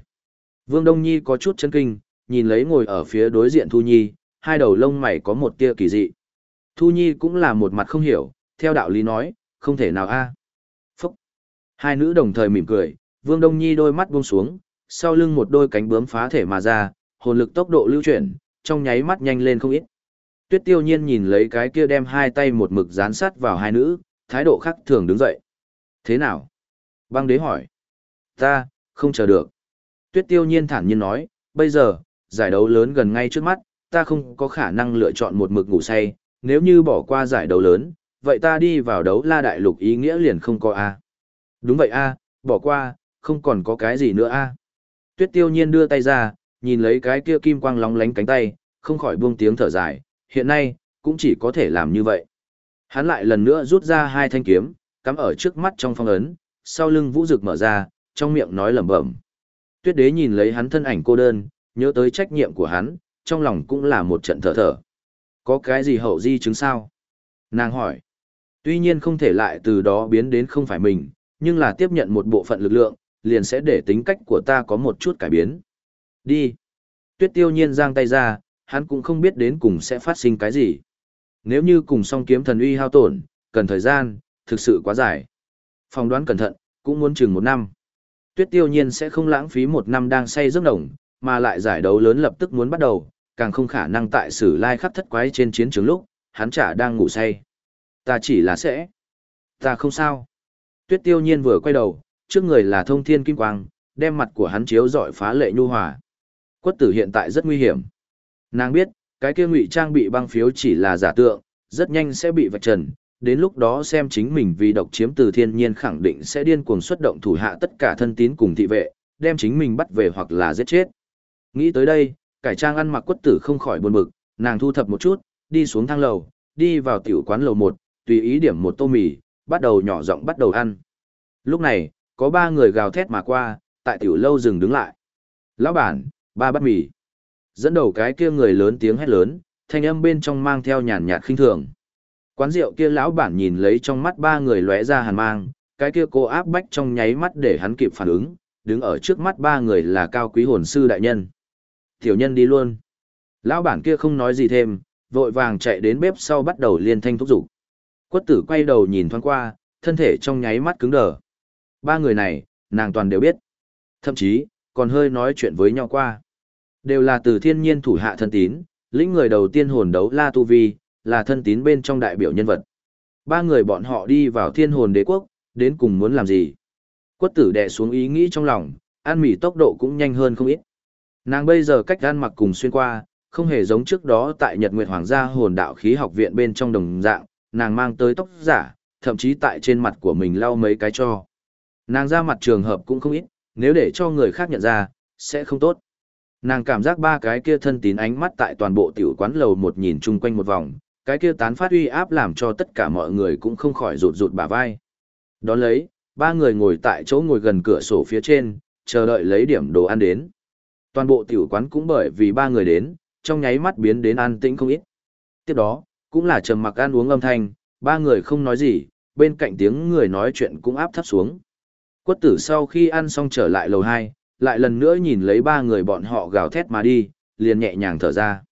Vương Đông Nhi có chút chấn kinh, nhìn lấy ngồi ở phía đối diện Thu Nhi, hai đầu lông mày có một tia kỳ dị. Thu Nhi cũng là một mặt không hiểu, theo đạo lý nói, không thể nào a. Phúc. Hai nữ đồng thời mỉm cười, Vương Đông Nhi đôi mắt buông xuống, sau lưng một đôi cánh bướm phá thể mà ra, hồn lực tốc độ lưu chuyển, trong nháy mắt nhanh lên không ít. Tuyết Tiêu Nhiên nhìn lấy cái kia đem hai tay một mực dán sát vào hai nữ, thái độ khác thường đứng dậy. Thế nào? Băng đế hỏi. Ta, không chờ được. Tuyết Tiêu Nhiên thản nhiên nói, bây giờ, giải đấu lớn gần ngay trước mắt, ta không có khả năng lựa chọn một mực ngủ say, nếu như bỏ qua giải đấu lớn, vậy ta đi vào đấu la đại lục ý nghĩa liền không có A. Đúng vậy A, bỏ qua, không còn có cái gì nữa A. Tuyết tiêu nhiên đưa tay ra, nhìn lấy cái kia kim quang lóng lánh cánh tay, không khỏi buông tiếng thở dài, hiện nay, cũng chỉ có thể làm như vậy. Hắn lại lần nữa rút ra hai thanh kiếm, cắm ở trước mắt trong phong ấn, sau lưng vũ rực mở ra, trong miệng nói lẩm bẩm. Tuyết đế nhìn lấy hắn thân ảnh cô đơn, nhớ tới trách nhiệm của hắn, trong lòng cũng là một trận thở thở. Có cái gì hậu di chứng sao? Nàng hỏi. Tuy nhiên không thể lại từ đó biến đến không phải mình, nhưng là tiếp nhận một bộ phận lực lượng, liền sẽ để tính cách của ta có một chút cải biến. Đi. Tuyết tiêu nhiên giang tay ra, hắn cũng không biết đến cùng sẽ phát sinh cái gì. Nếu như cùng song kiếm thần uy hao tổn, cần thời gian, thực sự quá dài. Phòng đoán cẩn thận, cũng muốn chừng một năm. Tuyết tiêu nhiên sẽ không lãng phí một năm đang say giấc đồng, mà lại giải đấu lớn lập tức muốn bắt đầu, càng không khả năng tại sử lai khắp thất quái trên chiến trường lúc, hắn chả đang ngủ say. Ta chỉ là sẽ. Ta không sao. Tuyết tiêu nhiên vừa quay đầu, trước người là thông thiên kim quang, đem mặt của hắn chiếu dọi phá lệ nhu hòa. Quất tử hiện tại rất nguy hiểm. Nàng biết, cái kia ngụy trang bị băng phiếu chỉ là giả tượng, rất nhanh sẽ bị vạch trần, đến lúc đó xem chính mình vì độc chiếm từ thiên nhiên khẳng định sẽ điên cuồng xuất động thủ hạ tất cả thân tín cùng thị vệ, đem chính mình bắt về hoặc là giết chết. Nghĩ tới đây, cải trang ăn mặc quất tử không khỏi buồn bực, nàng thu thập một chút, đi xuống thang lầu, đi vào tiểu quán lầu một, tùy ý điểm một tô mì, bắt đầu nhỏ giọng bắt đầu ăn. Lúc này, có ba người gào thét mà qua, tại tiểu lâu dừng đứng lại. Lão bản, ba bát mì. Dẫn đầu cái kia người lớn tiếng hét lớn, thanh âm bên trong mang theo nhàn nhạt khinh thường. Quán rượu kia lão bản nhìn lấy trong mắt ba người lóe ra hàn mang, cái kia cô áp bách trong nháy mắt để hắn kịp phản ứng, đứng ở trước mắt ba người là cao quý hồn sư đại nhân. Tiểu nhân đi luôn. Lão bản kia không nói gì thêm, vội vàng chạy đến bếp sau bắt đầu liên thanh thúc giục. Quất tử quay đầu nhìn thoáng qua, thân thể trong nháy mắt cứng đờ. Ba người này, nàng toàn đều biết. Thậm chí, còn hơi nói chuyện với nhau qua. Đều là từ thiên nhiên thủ hạ thân tín, lĩnh người đầu tiên hồn đấu La Tu Vi, là thân tín bên trong đại biểu nhân vật. Ba người bọn họ đi vào thiên hồn đế quốc, đến cùng muốn làm gì? Quất tử đè xuống ý nghĩ trong lòng, ăn mì tốc độ cũng nhanh hơn không ít. Nàng bây giờ cách ăn mặc cùng xuyên qua, không hề giống trước đó tại Nhật Nguyệt Hoàng gia hồn đạo khí học viện bên trong đồng dạng, nàng mang tới tóc giả, thậm chí tại trên mặt của mình lau mấy cái cho. Nàng ra mặt trường hợp cũng không ít, nếu để cho người khác nhận ra, sẽ không tốt. Nàng cảm giác ba cái kia thân tín ánh mắt tại toàn bộ tiểu quán lầu một nhìn chung quanh một vòng, cái kia tán phát uy áp làm cho tất cả mọi người cũng không khỏi rụt rụt bả vai. Đón lấy, ba người ngồi tại chỗ ngồi gần cửa sổ phía trên, chờ đợi lấy điểm đồ ăn đến. Toàn bộ tiểu quán cũng bởi vì ba người đến, trong nháy mắt biến đến an tĩnh không ít. Tiếp đó, cũng là trầm mặc ăn uống âm thanh, ba người không nói gì, bên cạnh tiếng người nói chuyện cũng áp thấp xuống. Quất tử sau khi ăn xong trở lại lầu 2, lại lần nữa nhìn lấy ba người bọn họ gào thét mà đi, liền nhẹ nhàng thở ra.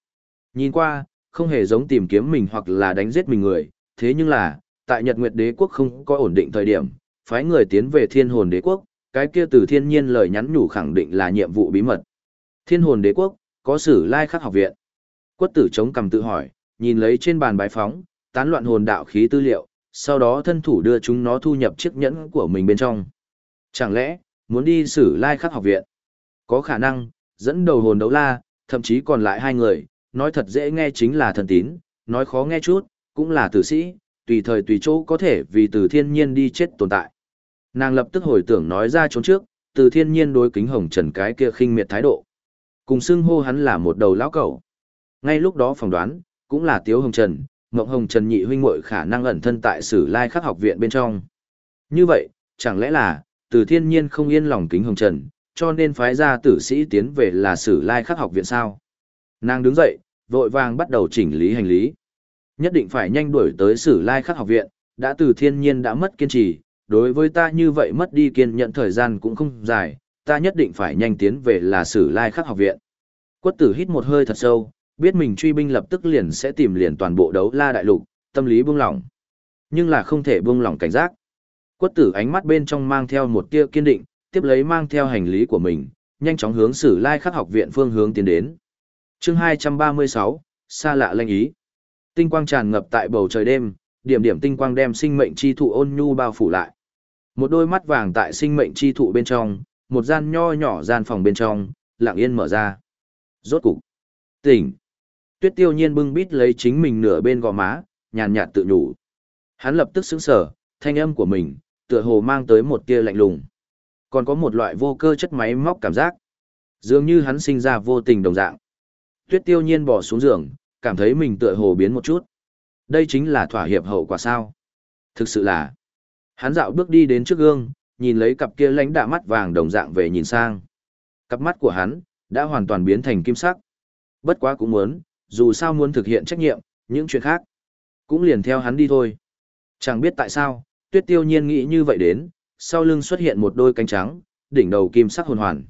Nhìn qua, không hề giống tìm kiếm mình hoặc là đánh giết mình người, thế nhưng là, tại Nhật Nguyệt Đế quốc không có ổn định thời điểm, phái người tiến về Thiên Hồn Đế quốc, cái kia từ thiên nhiên lời nhắn nhủ khẳng định là nhiệm vụ bí mật. Thiên Hồn Đế quốc, có sử lai khắc học viện. Quất tử chống cầm tự hỏi, nhìn lấy trên bàn bài phóng, tán loạn hồn đạo khí tư liệu, sau đó thân thủ đưa chúng nó thu nhập chiếc nhẫn của mình bên trong. Chẳng lẽ, muốn đi sử lai khắc học viện? Có khả năng, dẫn đầu hồn đấu la, thậm chí còn lại hai người, nói thật dễ nghe chính là thần tín, nói khó nghe chút, cũng là tử sĩ, tùy thời tùy chỗ có thể vì từ thiên nhiên đi chết tồn tại. Nàng lập tức hồi tưởng nói ra trốn trước, từ thiên nhiên đối kính hồng trần cái kia khinh miệt thái độ. Cùng xưng hô hắn là một đầu lão cẩu. Ngay lúc đó phỏng đoán, cũng là Tiếu Hồng Trần, Ngộng Hồng Trần nhị huynh muội khả năng ẩn thân tại Sử Lai Khắc học viện bên trong. Như vậy, chẳng lẽ là, từ thiên nhiên không yên lòng kính Hồng Trần, cho nên phái ra tử sĩ tiến về là Sử Lai Khắc học viện sao? Nàng đứng dậy, vội vàng bắt đầu chỉnh lý hành lý. Nhất định phải nhanh đuổi tới Sử Lai Khắc học viện, đã từ thiên nhiên đã mất kiên trì, đối với ta như vậy mất đi kiên nhận thời gian cũng không dài, ta nhất định phải nhanh tiến về là Sử Lai Khắc học viện. Quất tử hít một hơi thật sâu, biết mình truy binh lập tức liền sẽ tìm liền toàn bộ đấu la đại lục, tâm lý buông lỏng. Nhưng là không thể buông lỏng cảnh giác. Quất tử ánh mắt bên trong mang theo một tia kiên định, tiếp lấy mang theo hành lý của mình, nhanh chóng hướng Sử Lai Khắc học viện phương hướng tiến đến. Chương 236, xa lạ lanh ý. Tinh quang tràn ngập tại bầu trời đêm, điểm điểm tinh quang đem sinh mệnh chi thụ ôn nhu bao phủ lại. Một đôi mắt vàng tại sinh mệnh chi thụ bên trong, một gian nho nhỏ gian phòng bên trong, lặng yên mở ra. Rốt cục. Tỉnh. Tuyết tiêu nhiên bưng bít lấy chính mình nửa bên gò má, nhàn nhạt tự nhủ. Hắn lập tức sững sờ, thanh âm của mình, tựa hồ mang tới một tia lạnh lùng. Còn có một loại vô cơ chất máy móc cảm giác. Dường như hắn sinh ra vô tình đồng dạng. Tuyết tiêu nhiên bỏ xuống giường, cảm thấy mình tựa hồ biến một chút. Đây chính là thỏa hiệp hậu quả sao. Thực sự là. Hắn dạo bước đi đến trước gương, nhìn lấy cặp kia lãnh đạ mắt vàng đồng dạng về nhìn sang. Cặp mắt của hắn, đã hoàn toàn biến thành kim sắc. Bất quá cũng muốn, dù sao muốn thực hiện trách nhiệm, những chuyện khác, cũng liền theo hắn đi thôi. Chẳng biết tại sao, tuyết tiêu nhiên nghĩ như vậy đến, sau lưng xuất hiện một đôi cánh trắng, đỉnh đầu kim sắc hồn hoàn.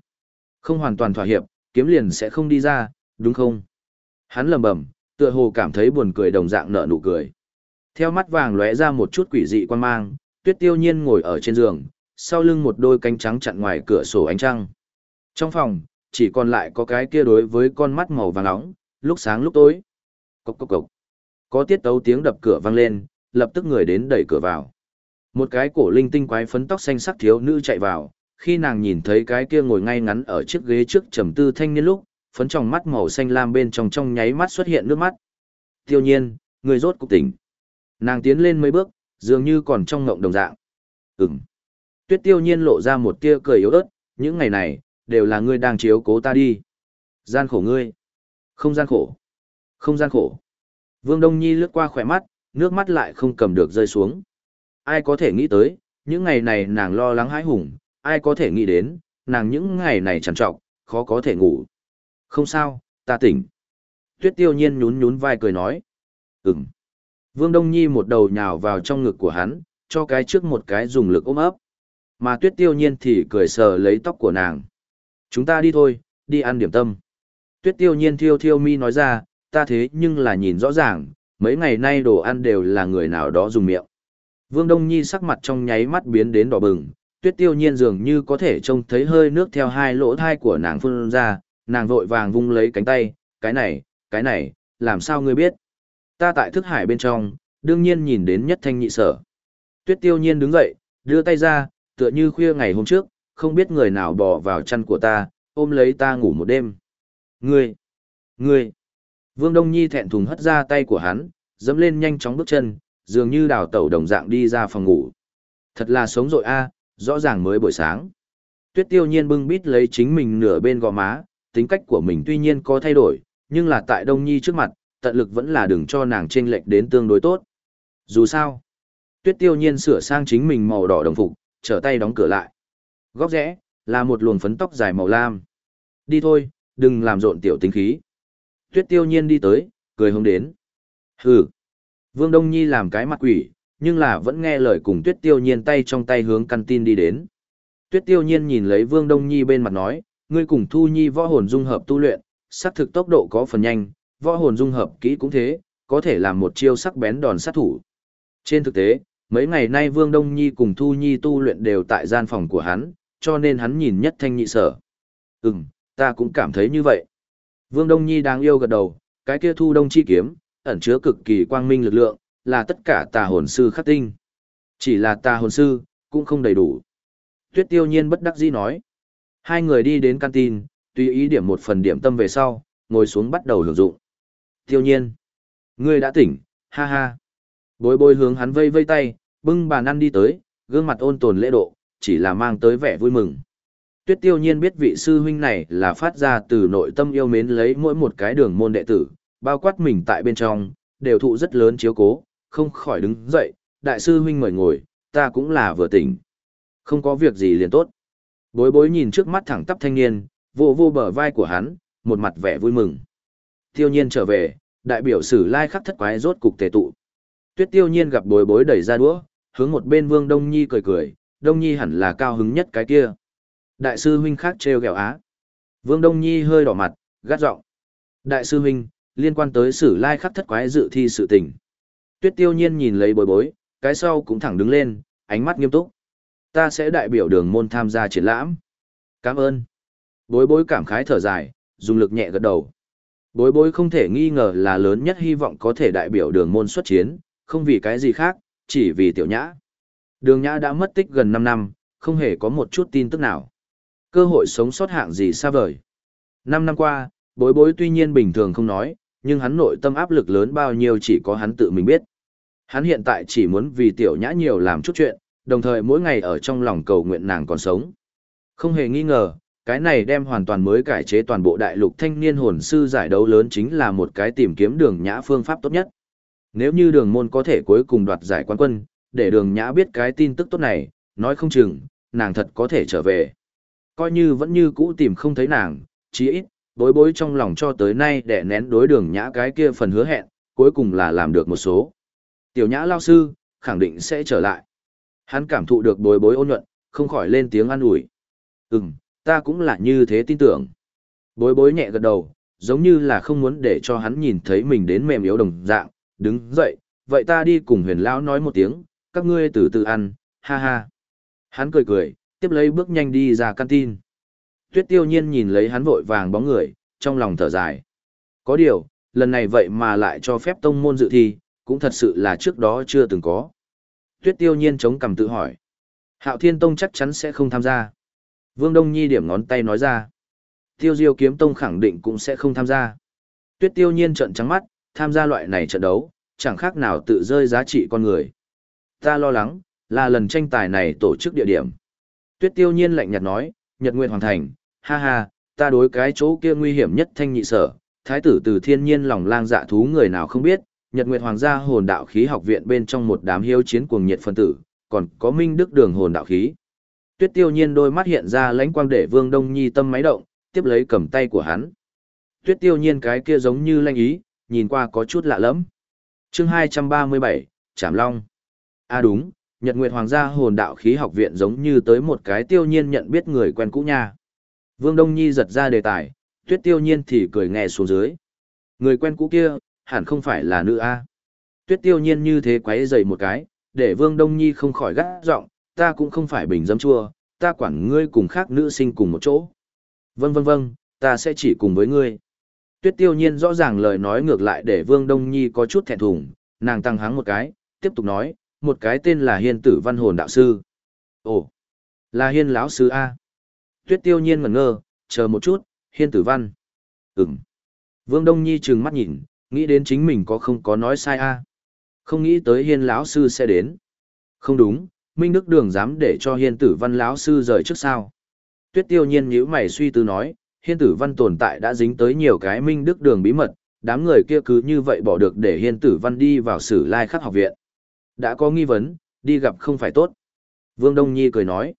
Không hoàn toàn thỏa hiệp, kiếm liền sẽ không đi ra, đúng không? Hắn lầm bầm, tựa hồ cảm thấy buồn cười đồng dạng nở nụ cười. Theo mắt vàng lóe ra một chút quỷ dị quan mang, tuyết tiêu nhiên ngồi ở trên giường, sau lưng một đôi cánh trắng chặn ngoài cửa sổ ánh trăng. Trong phòng, chỉ còn lại có cái kia đối với con mắt màu vàng nóng, lúc sáng lúc tối. Cốc cốc cốc. Có tiết tấu tiếng đập cửa vang lên, lập tức người đến đẩy cửa vào. Một cái cổ linh tinh quái phấn tóc xanh sắc thiếu nữ chạy vào, khi nàng nhìn thấy cái kia ngồi ngay ngắn ở chiếc ghế trước trầm tư thanh niên lúc, phấn trong mắt màu xanh lam bên trong trong nháy mắt xuất hiện nước mắt. Tiêu nhiên, người rốt cục tỉnh. Nàng tiến lên mấy bước, dường như còn trong ngộng đồng dạng. Ừm. Tuyết tiêu nhiên lộ ra một tia cười yếu ớt, những ngày này, đều là ngươi đang chiếu cố ta đi. Gian khổ ngươi. Không gian khổ. Không gian khổ. Vương Đông Nhi lướt qua khỏe mắt, nước mắt lại không cầm được rơi xuống. Ai có thể nghĩ tới, những ngày này nàng lo lắng hãi hùng, ai có thể nghĩ đến, nàng những ngày này trằn trọc, khó có thể ngủ. Không sao, ta tỉnh. Tuyết tiêu nhiên nhún nhún vai cười nói. Ừm. Vương Đông Nhi một đầu nhào vào trong ngực của hắn, cho cái trước một cái dùng lực ôm ấp. Mà tuyết tiêu nhiên thì cười sờ lấy tóc của nàng. Chúng ta đi thôi, đi ăn điểm tâm. Tuyết tiêu nhiên thiêu thiêu mi nói ra, ta thế nhưng là nhìn rõ ràng, mấy ngày nay đồ ăn đều là người nào đó dùng miệng. Vương Đông Nhi sắc mặt trong nháy mắt biến đến đỏ bừng, tuyết tiêu nhiên dường như có thể trông thấy hơi nước theo hai lỗ thai của nàng phun ra, nàng vội vàng vung lấy cánh tay, cái này, cái này, làm sao ngươi biết? Ta tại thức hải bên trong, đương nhiên nhìn đến nhất thanh nhị sở. Tuyết tiêu nhiên đứng dậy, đưa tay ra, tựa như khuya ngày hôm trước, không biết người nào bò vào chăn của ta, ôm lấy ta ngủ một đêm. Ngươi! Ngươi! Vương Đông Nhi thẹn thùng hất ra tay của hắn, dẫm lên nhanh chóng bước chân, dường như đào tẩu đồng dạng đi ra phòng ngủ. Thật là sống rội a, rõ ràng mới buổi sáng. Tuyết tiêu nhiên bưng bít lấy chính mình nửa bên gò má, tính cách của mình tuy nhiên có thay đổi, nhưng là tại Đông Nhi trước mặt, tận lực vẫn là đừng cho nàng chênh lệch đến tương đối tốt. Dù sao, Tuyết tiêu nhiên sửa sang chính mình màu đỏ đồng phục, trở tay đóng cửa lại. Góc rẽ, là một luồng phấn tóc dài màu lam. Đi thôi, đừng làm rộn tiểu tính khí. Tuyết tiêu nhiên đi tới, cười hướng đến. Hừ. Vương Đông Nhi làm cái mặt quỷ, nhưng là vẫn nghe lời cùng Tuyết tiêu nhiên tay trong tay hướng căn tin đi đến. Tuyết tiêu nhiên nhìn lấy Vương Đông Nhi bên mặt nói, ngươi cùng Thu Nhi võ hồn dung hợp tu luyện, xác thực tốc độ có phần nhanh, võ hồn dung hợp kỹ cũng thế, có thể làm một chiêu sắc bén đòn sát thủ. Trên thực tế, mấy ngày nay Vương Đông Nhi cùng Thu Nhi tu luyện đều tại gian phòng của hắn, cho nên hắn nhìn nhất thanh nhị sở. Ừm, ta cũng cảm thấy như vậy. Vương Đông Nhi đang yêu gật đầu, cái kia Thu Đông Chi kiếm, ẩn chứa cực kỳ quang minh lực lượng, là tất cả tà hồn sư khắc tinh. Chỉ là tà hồn sư, cũng không đầy đủ. Tuyết tiêu nhiên bất đắc dĩ nói. Hai người đi đến canteen, tùy ý điểm một phần điểm tâm về sau, ngồi xuống bắt đầu hưởng dụng. Tiêu nhiên. Ngươi đã tỉnh, ha ha. Bối bối hướng hắn vây vây tay, bưng bàn ăn đi tới, gương mặt ôn tồn lễ độ, chỉ là mang tới vẻ vui mừng. Tuyết tiêu nhiên biết vị sư huynh này là phát ra từ nội tâm yêu mến lấy mỗi một cái đường môn đệ tử, bao quát mình tại bên trong, đều thụ rất lớn chiếu cố, không khỏi đứng dậy, đại sư huynh mời ngồi, ta cũng là vừa tỉnh. Không có việc gì liền tốt. Bối bối nhìn trước mắt thẳng tắp thanh niên, vô vô bờ vai của hắn, một mặt vẻ vui mừng. Tiêu nhiên trở về, đại biểu sử lai khắc thất quái rốt cục tề tụ. Tuyết tiêu nhiên gặp bối bối đẩy ra đũa, hướng một bên vương Đông Nhi cười cười, Đông Nhi hẳn là cao hứng nhất cái kia. Đại sư huynh khác trêu ghẹo á. Vương Đông Nhi hơi đỏ mặt, gắt giọng. Đại sư huynh, liên quan tới sử lai khắc thất quái dự thi sự tình. Tuyết tiêu nhiên nhìn lấy bối bối, cái sau cũng thẳng đứng lên, ánh mắt nghiêm túc. Ta sẽ đại biểu đường môn tham gia triển lãm. Cảm ơn. Bối bối cảm khái thở dài, dùng lực nhẹ gật đầu. Bối bối không thể nghi ngờ là lớn nhất hy vọng có thể đại biểu đường môn xuất chiến, không vì cái gì khác, chỉ vì tiểu nhã. Đường nhã đã mất tích gần 5 năm, không hề có một chút tin tức nào. Cơ hội sống sót hạng gì xa vời. 5 năm qua, bối bối tuy nhiên bình thường không nói, nhưng hắn nội tâm áp lực lớn bao nhiêu chỉ có hắn tự mình biết. Hắn hiện tại chỉ muốn vì tiểu nhã nhiều làm chút chuyện, đồng thời mỗi ngày ở trong lòng cầu nguyện nàng còn sống. Không hề nghi ngờ, cái này đem hoàn toàn mới cải chế toàn bộ đại lục thanh niên hồn sư giải đấu lớn chính là một cái tìm kiếm đường nhã phương pháp tốt nhất. Nếu như đường môn có thể cuối cùng đoạt giải quán quân, để đường nhã biết cái tin tức tốt này, nói không chừng, nàng thật có thể trở về. Coi như vẫn như cũ tìm không thấy nàng, chí ít, bối bối trong lòng cho tới nay để nén đối đường nhã cái kia phần hứa hẹn, cuối cùng là làm được một số. Tiểu nhã lao sư, khẳng định sẽ trở lại. Hắn cảm thụ được bối bối ôn nhuận, không khỏi lên tiếng an ủi. Ừm, ta cũng là như thế tin tưởng. Bối bối nhẹ gật đầu, giống như là không muốn để cho hắn nhìn thấy mình đến mềm yếu đồng dạng, đứng dậy, vậy ta đi cùng huyền lão nói một tiếng, các ngươi từ từ ăn, ha ha. Hắn cười cười, tiếp lấy bước nhanh đi ra canteen. Tuyết tiêu nhiên nhìn lấy hắn vội vàng bóng người, trong lòng thở dài. Có điều, lần này vậy mà lại cho phép tông môn dự thi, cũng thật sự là trước đó chưa từng có. Tuyết tiêu nhiên chống cằm tự hỏi. Hạo Thiên Tông chắc chắn sẽ không tham gia. Vương Đông Nhi điểm ngón tay nói ra. Tiêu Diêu Kiếm Tông khẳng định cũng sẽ không tham gia. Tuyết tiêu nhiên trợn trắng mắt, tham gia loại này trận đấu, chẳng khác nào tự rơi giá trị con người. Ta lo lắng, là lần tranh tài này tổ chức địa điểm. Tuyết tiêu nhiên lạnh nhạt nói, Nhật Nguyệt Hoàng Thành, ha ha, ta đối cái chỗ kia nguy hiểm nhất thanh nhị sở, thái tử từ thiên nhiên lòng lang dạ thú người nào không biết, Nhật Nguyệt Hoàng gia hồn đạo khí học viện bên trong một đám hiếu chiến cuồng nhiệt phân tử, còn có Minh Đức đường hồn đạo khí. Tuyết tiêu nhiên đôi mắt hiện ra lãnh quang để Vương Đông Nhi tâm máy động, tiếp lấy cầm tay của hắn. Tuyết tiêu nhiên cái kia giống như lanh ý, nhìn qua có chút lạ lẫm. Chương 237, Trảm Long. À đúng, Nhật Nguyệt Hoàng gia hồn đạo khí học viện giống như tới một cái tiêu nhiên nhận biết người quen cũ nha. Vương Đông Nhi giật ra đề tài, tuyết tiêu nhiên thì cười nghe xuống dưới. Người quen cũ kia, hẳn không phải là nữ A. Tuyết tiêu nhiên như thế quấy dày một cái, để Vương Đông Nhi không khỏi gắt giọng, ta cũng không phải bình dâm chua, ta quản ngươi cùng khác nữ sinh cùng một chỗ. Vâng vâng vâng, ta sẽ chỉ cùng với ngươi. Tuyết tiêu nhiên rõ ràng lời nói ngược lại để Vương Đông Nhi có chút thẹn thùng, nàng tăng hắng một cái, tiếp tục nói, một cái tên là Hiên Tử Văn Hồn Đạo Sư. Ồ, là Hiên lão Sư A. Tuyết tiêu nhiên ngẩn ngơ, chờ một chút, Hiên Tử Văn. Ừm. Vương Đông Nhi trừng mắt nhìn, nghĩ đến chính mình có không có nói sai A. Không nghĩ tới Hiên lão Sư sẽ đến. Không đúng, Minh Đức Đường dám để cho Hiên Tử Văn lão Sư rời trước sao. Tuyết tiêu nhiên nhíu mày suy tư nói, Hiên Tử Văn tồn tại đã dính tới nhiều cái Minh Đức Đường bí mật, đám người kia cứ như vậy bỏ được để Hiên Tử Văn đi vào sử lai khắc học viện. Đã có nghi vấn, đi gặp không phải tốt. Vương Đông Nhi cười nói.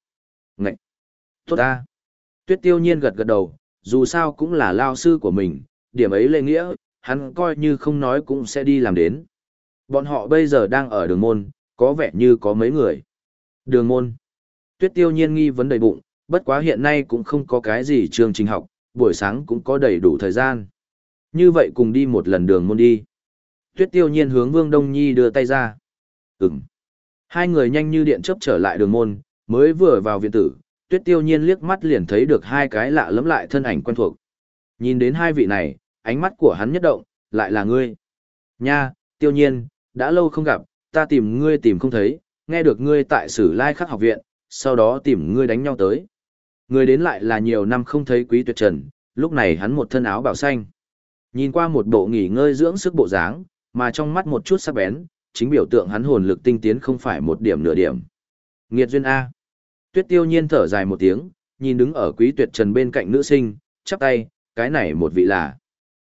Ngậy! Tốt ta! Tuyết tiêu nhiên gật gật đầu, dù sao cũng là lao sư của mình, điểm ấy lệ nghĩa, hắn coi như không nói cũng sẽ đi làm đến. Bọn họ bây giờ đang ở đường môn, có vẻ như có mấy người. Đường môn. Tuyết tiêu nhiên nghi vấn đầy bụng, bất quá hiện nay cũng không có cái gì trường trình học, buổi sáng cũng có đầy đủ thời gian. Như vậy cùng đi một lần đường môn đi. Tuyết tiêu nhiên hướng Vương Đông Nhi đưa tay ra. Ừm. Hai người nhanh như điện chớp trở lại đường môn, mới vừa vào viện tử, tuyết tiêu nhiên liếc mắt liền thấy được hai cái lạ lẫm lại thân ảnh quen thuộc. Nhìn đến hai vị này, ánh mắt của hắn nhất động, lại là ngươi. Nha, tiêu nhiên, đã lâu không gặp, ta tìm ngươi tìm không thấy, nghe được ngươi tại sử lai khắc học viện, sau đó tìm ngươi đánh nhau tới. Người đến lại là nhiều năm không thấy quý tuyệt trần, lúc này hắn một thân áo bảo xanh. Nhìn qua một bộ nghỉ ngơi dưỡng sức bộ dáng, mà trong mắt một chút sắc bén, chính biểu tượng hắn hồn lực tinh tiến không phải một điểm nửa điểm. Nghiệt duyên A. Tuyết tiêu nhiên thở dài một tiếng, nhìn đứng ở quý tuyệt trần bên cạnh nữ sinh, chắp tay, cái này một vị là.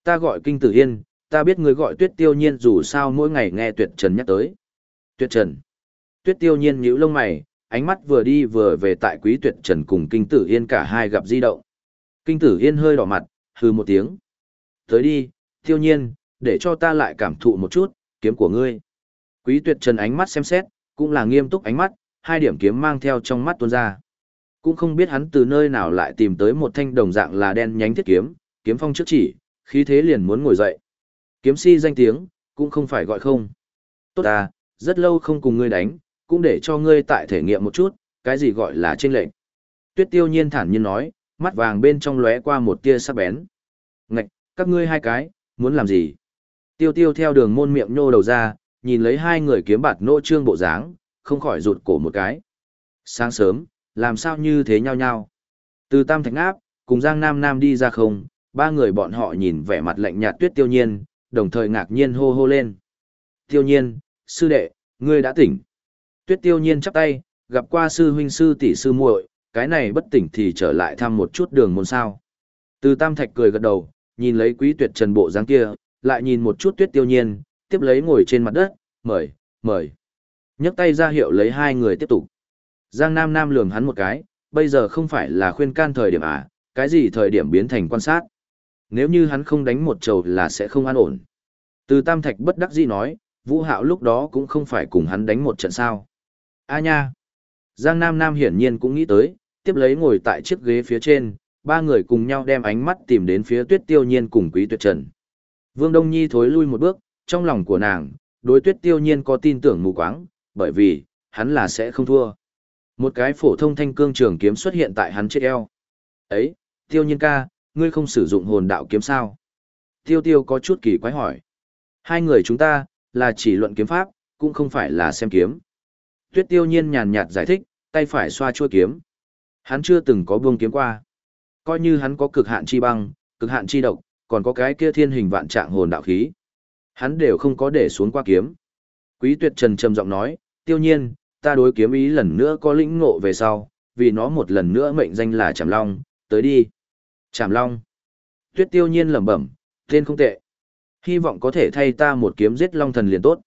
Ta gọi kinh tử yên, ta biết người gọi tuyết tiêu nhiên dù sao mỗi ngày nghe tuyệt trần nhắc tới. Tuyệt trần. Tuyết tiêu nhiên nhíu lông mày, ánh mắt vừa đi vừa về tại quý tuyệt trần cùng kinh tử yên cả hai gặp di động. Kinh tử yên hơi đỏ mặt, hừ một tiếng. Tới đi, tiêu nhiên, để cho ta lại cảm thụ một chút, kiếm của ngươi. Quý tuyệt trần ánh mắt xem xét, cũng là nghiêm túc ánh mắt, hai điểm kiếm mang theo trong mắt tuôn ra. Cũng không biết hắn từ nơi nào lại tìm tới một thanh đồng dạng là đen nhánh thiết kiếm, kiếm phong trước chỉ, khí thế liền muốn ngồi dậy. Kiếm si danh tiếng, cũng không phải gọi không. Tốt à, rất lâu không cùng ngươi đánh, cũng để cho ngươi tại thể nghiệm một chút, cái gì gọi là trên lệnh. Tuyết tiêu nhiên thản nhiên nói, mắt vàng bên trong lóe qua một tia sắc bén. Ngạch, các ngươi hai cái, muốn làm gì? Tiêu tiêu theo đường môn miệng nhô đầu ra, nhìn lấy hai người kiếm bạt nô trương bộ dáng, không khỏi rụt cổ một cái. Sáng sớm, làm sao như thế nhau nhau? Từ Tam Thạch Áp, cùng Giang Nam Nam đi ra không, ba người bọn họ nhìn vẻ mặt lạnh nhạt tuyết tiêu nhiên, đồng thời ngạc nhiên hô hô lên. Tiêu nhiên, sư đệ, ngươi đã tỉnh. Tuyết tiêu nhiên chắp tay, gặp qua sư huynh sư tỷ sư muội, cái này bất tỉnh thì trở lại thăm một chút đường môn sao. Từ Tam Thạch cười gật đầu, nhìn lấy quý tuyệt trần bộ dáng kia, lại nhìn một chút tuyết tiêu nhiên, tiếp lấy ngồi trên mặt đất, mời, mời. nhấc tay ra hiệu lấy hai người tiếp tục. Giang Nam Nam lườm hắn một cái, bây giờ không phải là khuyên can thời điểm à, cái gì thời điểm biến thành quan sát. Nếu như hắn không đánh một trầu là sẽ không an ổn. Từ Tam Thạch bất đắc dĩ nói, Vũ Hạo lúc đó cũng không phải cùng hắn đánh một trận sao. A nha! Giang Nam Nam hiển nhiên cũng nghĩ tới, tiếp lấy ngồi tại chiếc ghế phía trên, ba người cùng nhau đem ánh mắt tìm đến phía tuyết tiêu nhiên cùng quý tuyệt trần. Vương Đông Nhi thối lui một bước, trong lòng của nàng, đối tuyết tiêu nhiên có tin tưởng mù quáng, bởi vì, hắn là sẽ không thua. Một cái phổ thông thanh cương trường kiếm xuất hiện tại hắn chết eo. Ấy, tiêu nhiên ca, ngươi không sử dụng hồn đạo kiếm sao? Tiêu tiêu có chút kỳ quái hỏi. Hai người chúng ta, là chỉ luận kiếm pháp, cũng không phải là xem kiếm. Tuyết tiêu nhiên nhàn nhạt giải thích, tay phải xoa chua kiếm. Hắn chưa từng có buông kiếm qua. Coi như hắn có cực hạn chi băng, cực hạn chi độc, còn có cái kia thiên hình vạn trạng hồn đạo khí. Hắn đều không có để xuống qua kiếm. Quý tuyệt trần trầm giọng nói, tiêu nhiên, ta đối kiếm ý lần nữa có lĩnh ngộ về sau, vì nó một lần nữa mệnh danh là Trảm Long, tới đi. Trảm Long. Tuyết tiêu nhiên lẩm bẩm, tên không tệ. Hy vọng có thể thay ta một kiếm giết Long thần liền tốt.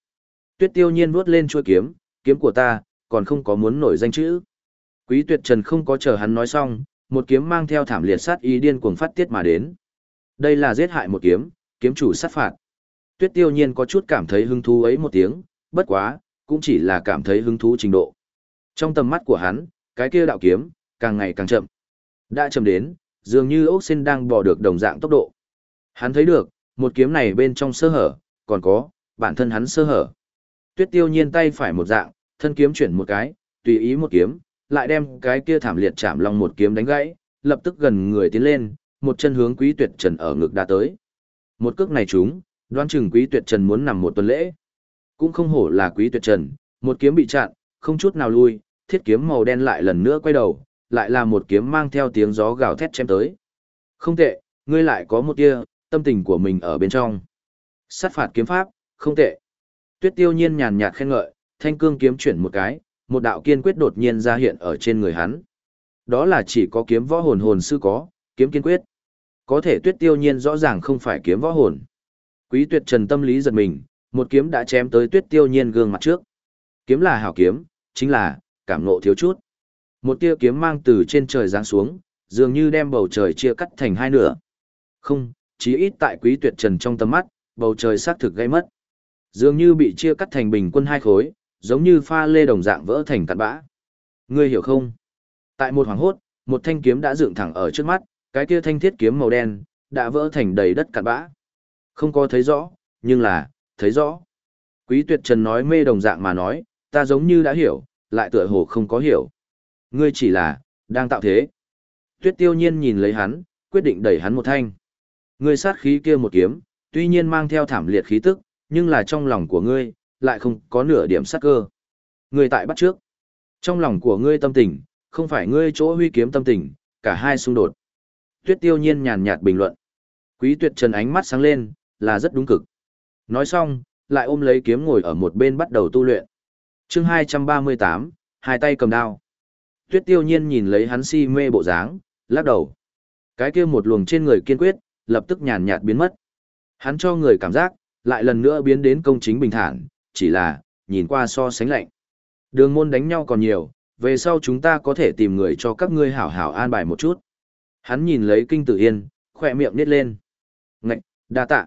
Tuyết tiêu nhiên vuốt lên chuôi kiếm, kiếm của ta, còn không có muốn nổi danh chữ. Quý tuyệt trần không có chờ hắn nói xong, một kiếm mang theo thảm liệt sát ý điên cuồng phát tiết mà đến. Đây là giết hại một kiếm, kiếm chủ sát phạt tuyết tiêu nhiên có chút cảm thấy hứng thú ấy một tiếng, bất quá, cũng chỉ là cảm thấy hứng thú trình độ. Trong tầm mắt của hắn, cái kia đạo kiếm, càng ngày càng chậm. Đã chậm đến, dường như ốc sen đang bỏ được đồng dạng tốc độ. Hắn thấy được, một kiếm này bên trong sơ hở, còn có, bản thân hắn sơ hở. Tuyết tiêu nhiên tay phải một dạng, thân kiếm chuyển một cái, tùy ý một kiếm, lại đem cái kia thảm liệt chạm lòng một kiếm đánh gãy, lập tức gần người tiến lên, một chân hướng quý tuyệt trần ở ngực đã tới. Một cước này chúng, đoán chừng quý tuyệt trần muốn nằm một tuần lễ. Cũng không hổ là quý tuyệt trần, một kiếm bị chặn, không chút nào lui, thiết kiếm màu đen lại lần nữa quay đầu, lại là một kiếm mang theo tiếng gió gào thét chém tới. Không tệ, ngươi lại có một tia, tâm tình của mình ở bên trong. Sát phạt kiếm pháp, không tệ. Tuyết tiêu nhiên nhàn nhạt khen ngợi, thanh cương kiếm chuyển một cái, một đạo kiên quyết đột nhiên ra hiện ở trên người hắn. Đó là chỉ có kiếm võ hồn hồn sư có, kiếm kiên quyết. Có thể tuyết tiêu nhiên rõ ràng không phải kiếm võ hồn. Quý tuyệt trần tâm lý giật mình, một kiếm đã chém tới tuyết tiêu nhiên gương mặt trước. Kiếm là hảo kiếm, chính là, cảm nộ thiếu chút. Một tia kiếm mang từ trên trời giáng xuống, dường như đem bầu trời chia cắt thành hai nửa. Không, chí ít tại quý tuyệt trần trong tầm mắt, bầu trời xác thực gây mất. Dường như bị chia cắt thành bình quân hai khối, giống như pha lê đồng dạng vỡ thành cặn bã. Ngươi hiểu không? Tại một hoàng hốt, một thanh kiếm đã dựng thẳng ở trước mắt, cái kia thanh thiết kiếm màu đen, đã vỡ thành đầy đất cặn bã. Không có thấy rõ, nhưng là, thấy rõ. Quý tuyệt trần nói mê đồng dạng mà nói, ta giống như đã hiểu, lại tựa hồ không có hiểu. Ngươi chỉ là, đang tạo thế. Tuyết tiêu nhiên nhìn lấy hắn, quyết định đẩy hắn một thanh. Ngươi sát khí kia một kiếm, tuy nhiên mang theo thảm liệt khí tức, nhưng là trong lòng của ngươi, lại không có nửa điểm sát cơ. Ngươi tại bắt trước. Trong lòng của ngươi tâm tình, không phải ngươi chỗ huy kiếm tâm tình, cả hai xung đột. Tuyết tiêu nhiên nhàn nhạt bình luận. Quý tuyệt trần ánh mắt sáng lên, là rất đúng cực. Nói xong, lại ôm lấy kiếm ngồi ở một bên bắt đầu tu luyện. chương 238, hai tay cầm đao. Tuyết tiêu nhiên nhìn lấy hắn si mê bộ dáng, lắc đầu. Cái kia một luồng trên người kiên quyết, lập tức nhàn nhạt biến mất. Hắn cho người cảm giác, lại lần nữa biến đến công chính bình thản, chỉ là, nhìn qua so sánh lạnh. Đường môn đánh nhau còn nhiều, về sau chúng ta có thể tìm người cho các ngươi hảo hảo an bài một chút. Hắn nhìn lấy kinh tử yên, khỏe miệng nít lên. Ngạch, đa tạ.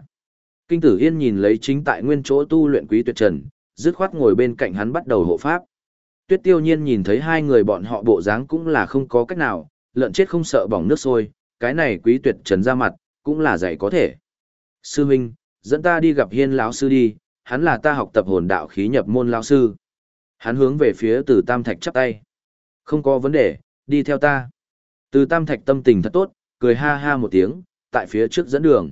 Kinh tử yên nhìn lấy chính tại nguyên chỗ tu luyện quý tuyệt trần, dứt khoát ngồi bên cạnh hắn bắt đầu hộ pháp. Tuyết tiêu nhiên nhìn thấy hai người bọn họ bộ dáng cũng là không có cách nào, lợn chết không sợ bỏng nước sôi, cái này quý tuyệt trần ra mặt, cũng là dạy có thể. Sư huynh dẫn ta đi gặp hiên lão sư đi, hắn là ta học tập hồn đạo khí nhập môn lão sư. Hắn hướng về phía từ tam thạch chắp tay. Không có vấn đề, đi theo ta. Từ tam thạch tâm tình thật tốt, cười ha ha một tiếng, tại phía trước dẫn đường.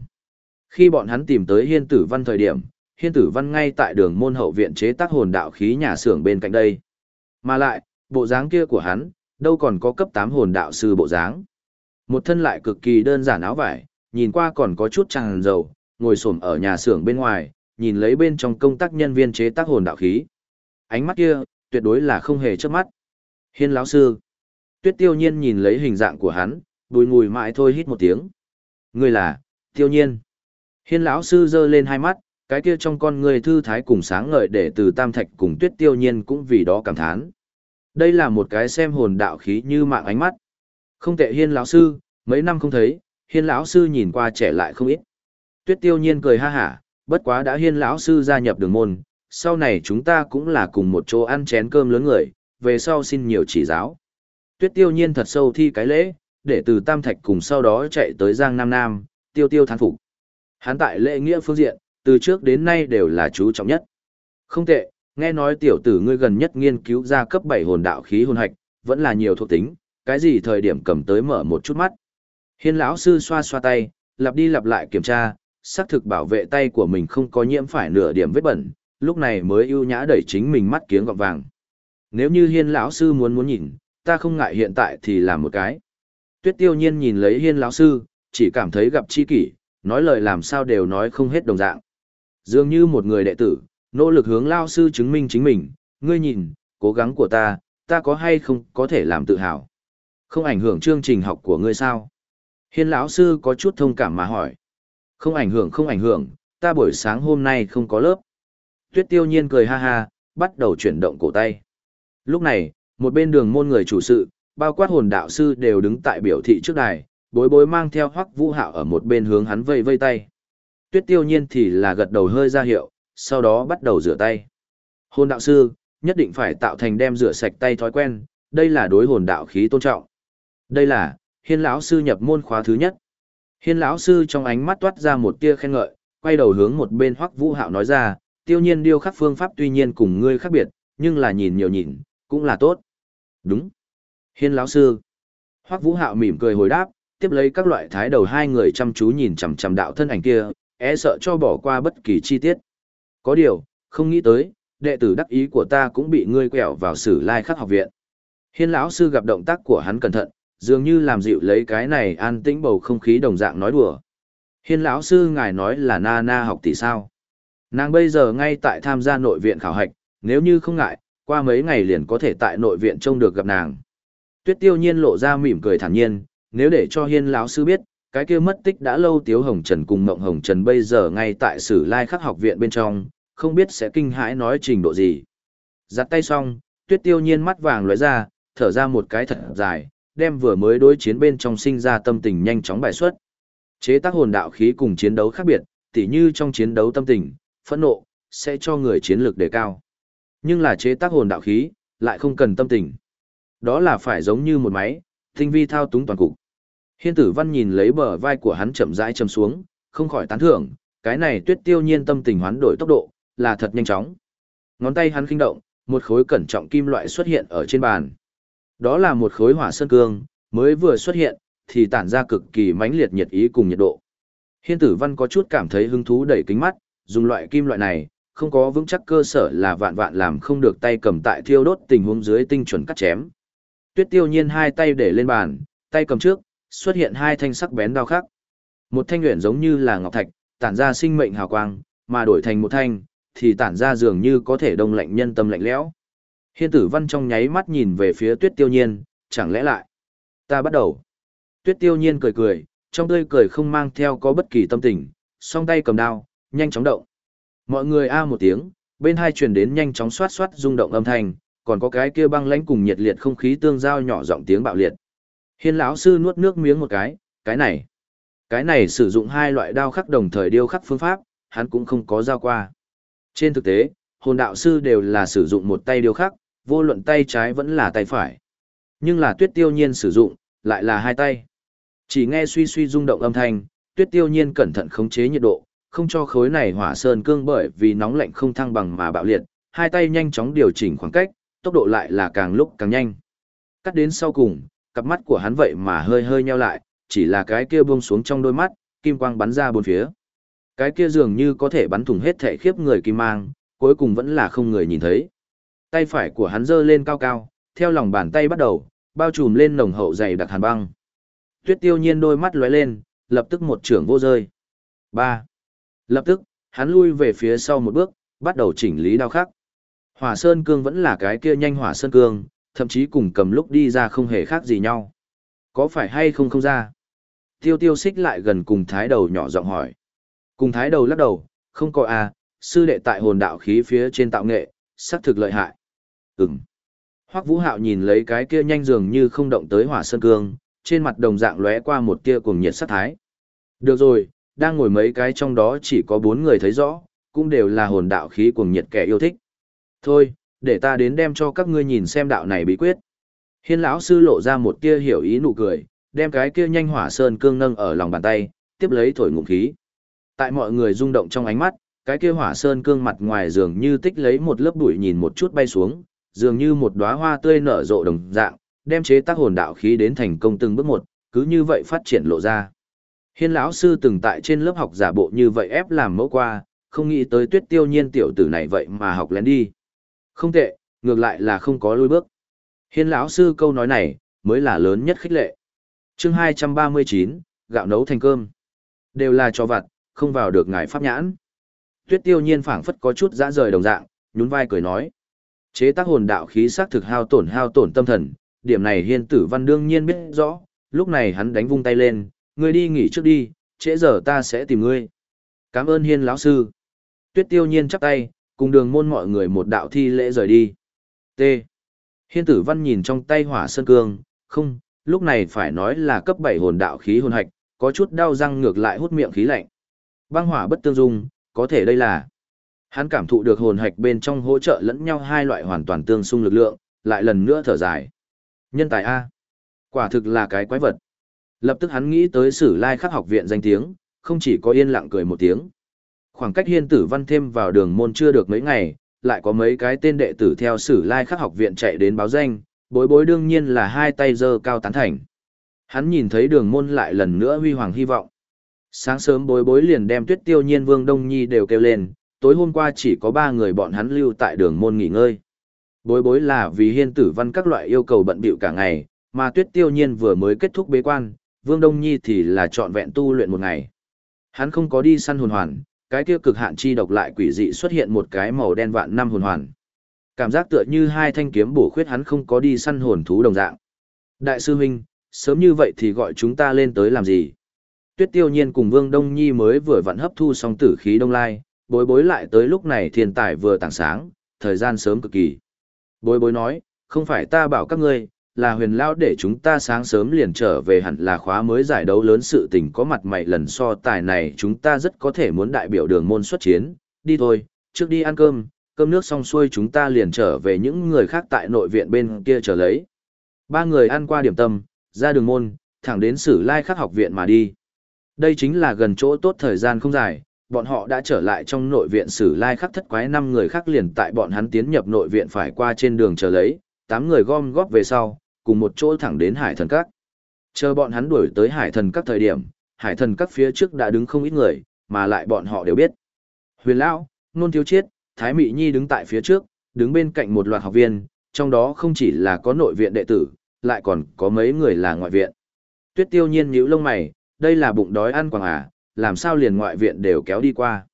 Khi bọn hắn tìm tới hiên tử văn thời điểm, hiên tử văn ngay tại đường môn hậu viện chế tác hồn đạo khí nhà xưởng bên cạnh đây. Mà lại, bộ dáng kia của hắn, đâu còn có cấp 8 hồn đạo sư bộ dáng. Một thân lại cực kỳ đơn giản áo vải, nhìn qua còn có chút tràn dầu, ngồi xổm ở nhà xưởng bên ngoài, nhìn lấy bên trong công tác nhân viên chế tác hồn đạo khí. Ánh mắt kia, tuyệt đối là không hề chớp mắt. Hiên lão sư. Tuyết tiêu nhiên nhìn lấy hình dạng của hắn, bùi ngùi mãi thôi hít một tiếng. Người là, tiêu nhiên. Hiên lão sư giơ lên hai mắt, cái kia trong con người thư thái cùng sáng ngời để từ tam thạch cùng tuyết tiêu nhiên cũng vì đó cảm thán. Đây là một cái xem hồn đạo khí như mạng ánh mắt. Không tệ hiên lão sư, mấy năm không thấy, hiên lão sư nhìn qua trẻ lại không ít. Tuyết tiêu nhiên cười ha hả, bất quá đã hiên lão sư gia nhập đường môn, sau này chúng ta cũng là cùng một chỗ ăn chén cơm lớn người, về sau xin nhiều chỉ giáo. Tuyết tiêu nhiên thật sâu thi cái lễ, để từ Tam Thạch cùng sau đó chạy tới Giang Nam Nam, tiêu tiêu thán phục. Hán tại lễ nghĩa phương diện, từ trước đến nay đều là chú trọng nhất. Không tệ, nghe nói tiểu tử ngươi gần nhất nghiên cứu ra cấp 7 hồn đạo khí hồn hạch, vẫn là nhiều thuộc tính, cái gì thời điểm cầm tới mở một chút mắt. Hiên lão sư xoa xoa tay, lặp đi lặp lại kiểm tra, xác thực bảo vệ tay của mình không có nhiễm phải nửa điểm vết bẩn, lúc này mới ưu nhã đẩy chính mình mắt kiếng gọng vàng. Nếu như Hiên lão sư muốn muốn nhìn, ta không ngại hiện tại thì làm một cái. Tuyết Tiêu Nhiên nhìn lấy Hiên lão sư, chỉ cảm thấy gặp chi kỷ, nói lời làm sao đều nói không hết đồng dạng. Dường như một người đệ tử, nỗ lực hướng lao sư chứng minh chính mình, ngươi nhìn, cố gắng của ta, ta có hay không có thể làm tự hào. Không ảnh hưởng chương trình học của ngươi sao? Hiên lão sư có chút thông cảm mà hỏi. Không ảnh hưởng không ảnh hưởng, ta buổi sáng hôm nay không có lớp. Tuyết tiêu nhiên cười ha ha, bắt đầu chuyển động cổ tay. Lúc này, một bên đường môn người chủ sự, bao quát hồn đạo sư đều đứng tại biểu thị trước đài, bối bối mang theo hoắc vũ hạo ở một bên hướng hắn vây vây tay. Tuyết tiêu nhiên thì là gật đầu hơi ra hiệu, sau đó bắt đầu rửa tay. Hồn đạo sư, nhất định phải tạo thành đem rửa sạch tay thói quen, đây là đối hồn đạo khí tôn trọng. Đây là Hiên lão sư nhập môn khóa thứ nhất. Hiên lão sư trong ánh mắt toát ra một tia khen ngợi, quay đầu hướng một bên Hoắc Vũ Hạo nói ra, tiêu nhiên điêu khắc phương pháp tuy nhiên cùng ngươi khác biệt, nhưng là nhìn nhiều nhìn, cũng là tốt. Đúng. Hiên lão sư. Hoắc Vũ Hạo mỉm cười hồi đáp, tiếp lấy các loại thái đầu hai người chăm chú nhìn chằm chằm đạo thân ảnh kia, e sợ cho bỏ qua bất kỳ chi tiết. Có điều, không nghĩ tới, đệ tử đắc ý của ta cũng bị ngươi quẹo vào sử lai khắc học viện. Hiên lão sư gặp động tác của hắn cẩn thận, dường như làm dịu lấy cái này an tĩnh bầu không khí đồng dạng nói đùa. Hiên lão sư ngài nói là na na học tỷ sao. Nàng bây giờ ngay tại tham gia nội viện khảo hạch, nếu như không ngại, qua mấy ngày liền có thể tại nội viện trông được gặp nàng. Tuyết tiêu nhiên lộ ra mỉm cười thản nhiên, nếu để cho hiên lão sư biết, cái kia mất tích đã lâu tiếu hồng trần cùng mộng hồng trần bây giờ ngay tại sử lai khắc học viện bên trong, không biết sẽ kinh hãi nói trình độ gì. Giặt tay xong, tuyết tiêu nhiên mắt vàng lóe ra, thở ra một cái thật dài, đem vừa mới đối chiến bên trong sinh ra tâm tình nhanh chóng bài xuất. Chế tác hồn đạo khí cùng chiến đấu khác biệt, tỉ như trong chiến đấu tâm tình, phẫn nộ, sẽ cho người chiến lược đề cao. Nhưng là chế tác hồn đạo khí, lại không cần tâm tình. Đó là phải giống như một máy, tinh vi thao túng toàn cục. Hiên tử văn nhìn lấy bờ vai của hắn chậm rãi chầm xuống, không khỏi tán thưởng, cái này tuyết tiêu nhiên tâm tình hoán đổi tốc độ, là thật nhanh chóng. Ngón tay hắn kinh động, một khối cẩn trọng kim loại xuất hiện ở trên bàn. Đó là một khối hỏa sơn cương, mới vừa xuất hiện, thì tản ra cực kỳ mãnh liệt nhiệt ý cùng nhiệt độ. Hiên tử văn có chút cảm thấy hứng thú đẩy kính mắt, dùng loại kim loại này, không có vững chắc cơ sở là vạn vạn làm không được tay cầm tại thiêu đốt tình huống dưới tinh chuẩn cắt chém. Tuyết tiêu nhiên hai tay để lên bàn, tay cầm trước, xuất hiện hai thanh sắc bén đao khắc. Một thanh luyện giống như là ngọc thạch, tản ra sinh mệnh hào quang, mà đổi thành một thanh, thì tản ra dường như có thể đông lạnh nhân tâm lạnh lẽo. Hiên tử văn trong nháy mắt nhìn về phía tuyết tiêu nhiên, chẳng lẽ lại. Ta bắt đầu. Tuyết tiêu nhiên cười cười, trong tươi cười không mang theo có bất kỳ tâm tình, song tay cầm đao, nhanh chóng động. Mọi người a một tiếng, bên hai truyền đến nhanh chóng xoát xoát rung động âm thanh, còn có cái kia băng lãnh cùng nhiệt liệt không khí tương giao nhỏ giọng tiếng bạo liệt. Hiên lão sư nuốt nước miếng một cái, cái này, cái này sử dụng hai loại đao khắc đồng thời điêu khắc phương pháp, hắn cũng không có giao qua. Trên thực tế, hồn đạo sư đều là sử dụng một tay điêu khắc, vô luận tay trái vẫn là tay phải. Nhưng là tuyết tiêu nhiên sử dụng, lại là hai tay. Chỉ nghe suy suy rung động âm thanh, tuyết tiêu nhiên cẩn thận khống chế nhiệt độ, không cho khối này hỏa sơn cương bởi vì nóng lạnh không thăng bằng mà bạo liệt, hai tay nhanh chóng điều chỉnh khoảng cách, tốc độ lại là càng lúc càng nhanh. Cắt đến sau cùng, cặp mắt của hắn vậy mà hơi hơi nheo lại, chỉ là cái kia buông xuống trong đôi mắt, kim quang bắn ra bốn phía. Cái kia dường như có thể bắn thủng hết thể khiếp người kim mang, cuối cùng vẫn là không người nhìn thấy. Tay phải của hắn giơ lên cao cao, theo lòng bàn tay bắt đầu, bao trùm lên nồng hậu dày đặc hàn băng. Tuyết tiêu nhiên đôi mắt lóe lên, lập tức một trưởng vô rơi. ba Lập tức, hắn lui về phía sau một bước, bắt đầu chỉnh lý đao khắc. Hỏa Sơn Cương vẫn là cái kia nhanh Hỏa Sơn Cương, thậm chí cùng cầm lúc đi ra không hề khác gì nhau. Có phải hay không không ra? Tiêu tiêu xích lại gần cùng thái đầu nhỏ giọng hỏi. Cùng thái đầu lắc đầu, không có à, sư đệ tại hồn đạo khí phía trên tạo nghệ, xác thực lợi hại. Ừm. Hoắc Vũ Hạo nhìn lấy cái kia nhanh dường như không động tới hỏa sơn cương, trên mặt đồng dạng lóe qua một tia cuồng nhiệt sát thái. Được rồi, đang ngồi mấy cái trong đó chỉ có bốn người thấy rõ, cũng đều là hồn đạo khí cuồng nhiệt kẻ yêu thích. Thôi, để ta đến đem cho các ngươi nhìn xem đạo này bí quyết. Hiên lão sư lộ ra một tia hiểu ý nụ cười, đem cái kia nhanh hỏa sơn cương nâng ở lòng bàn tay, tiếp lấy thổi ngụm khí. Tại mọi người rung động trong ánh mắt, cái kia hỏa sơn cương mặt ngoài dường như tích lấy một lớp bụi nhìn một chút bay xuống, dường như một đóa hoa tươi nở rộ đồng dạng, đem chế tác hồn đạo khí đến thành công từng bước một, cứ như vậy phát triển lộ ra. Hiên lão sư từng tại trên lớp học giả bộ như vậy ép làm mẫu qua, không nghĩ tới tuyết tiêu nhiên tiểu tử này vậy mà học lén đi. Không tệ, ngược lại là không có lùi bước. Hiên lão sư câu nói này, mới là lớn nhất khích lệ. chương 239, gạo nấu thành cơm. Đều là cho vặt, không vào được ngài pháp nhãn. Tuyết tiêu nhiên phảng phất có chút dã rời đồng dạng, nhún vai cười nói. Chế tác hồn đạo khí sắc thực hao tổn hao tổn tâm thần, điểm này hiên tử văn đương nhiên biết rõ, lúc này hắn đánh vung tay lên, ngươi đi nghỉ trước đi, trễ giờ ta sẽ tìm ngươi. Cảm ơn hiên lão sư. Tuyết tiêu nhiên chắp tay, cùng đường môn mọi người một đạo thi lễ rời đi. T. Hiên tử văn nhìn trong tay hỏa sơn cương, không, lúc này phải nói là cấp 7 hồn đạo khí hồn hạch, có chút đau răng ngược lại hút miệng khí lạnh. Băng hỏa bất tương dung, có thể đây là Hắn cảm thụ được hồn hạch bên trong hỗ trợ lẫn nhau hai loại hoàn toàn tương xung lực lượng, lại lần nữa thở dài. Nhân tài A. Quả thực là cái quái vật. Lập tức hắn nghĩ tới sử lai khắc học viện danh tiếng, không chỉ có yên lặng cười một tiếng. Khoảng cách hiên tử văn thêm vào đường môn chưa được mấy ngày, lại có mấy cái tên đệ tử theo sử lai khắc học viện chạy đến báo danh, bối bối đương nhiên là hai tay giơ cao tán thành. Hắn nhìn thấy đường môn lại lần nữa huy hoàng hy vọng. Sáng sớm bối bối liền đem tuyết tiêu nhiên vương Đông Nhi đều kêu lên, tối hôm qua chỉ có ba người bọn hắn lưu tại đường môn nghỉ ngơi. Bối bối là vì hiên tử văn các loại yêu cầu bận bịu cả ngày, mà tuyết tiêu nhiên vừa mới kết thúc bế quan, vương Đông Nhi thì là trọn vẹn tu luyện một ngày. Hắn không có đi săn hồn hoàn, cái kia cực hạn chi độc lại quỷ dị xuất hiện một cái màu đen vạn năm hồn hoàn. Cảm giác tựa như hai thanh kiếm bổ khuyết hắn không có đi săn hồn thú đồng dạng. Đại sư huynh, sớm như vậy thì gọi chúng ta lên tới làm gì? Tuyết tiêu nhiên cùng Vương Đông Nhi mới vừa vặn hấp thu xong tử khí đông lai, bối bối lại tới lúc này thiên tài vừa tảng sáng, thời gian sớm cực kỳ. Bối bối nói, không phải ta bảo các ngươi, là huyền lao để chúng ta sáng sớm liền trở về hẳn là khóa mới giải đấu lớn sự tình có mặt mày lần so tài này chúng ta rất có thể muốn đại biểu đường môn xuất chiến, đi thôi, trước đi ăn cơm, cơm nước xong xuôi chúng ta liền trở về những người khác tại nội viện bên kia trở lấy. Ba người ăn qua điểm tâm, ra đường môn, thẳng đến sử lai khắc học viện mà đi. Đây chính là gần chỗ tốt thời gian không dài, bọn họ đã trở lại trong nội viện sử lai khắc thất quái năm người khác liền tại bọn hắn tiến nhập nội viện phải qua trên đường chờ lấy, tám người gom góp về sau, cùng một chỗ thẳng đến hải thần các. Chờ bọn hắn đuổi tới hải thần các thời điểm, hải thần các phía trước đã đứng không ít người, mà lại bọn họ đều biết. Huyền Lão, Nôn Thiếu Chiết, Thái Mị Nhi đứng tại phía trước, đứng bên cạnh một loạt học viên, trong đó không chỉ là có nội viện đệ tử, lại còn có mấy người là ngoại viện. Tuyết tiêu nhiên nhíu lông mày, đây là bụng đói ăn quảng à, làm sao liền ngoại viện đều kéo đi qua.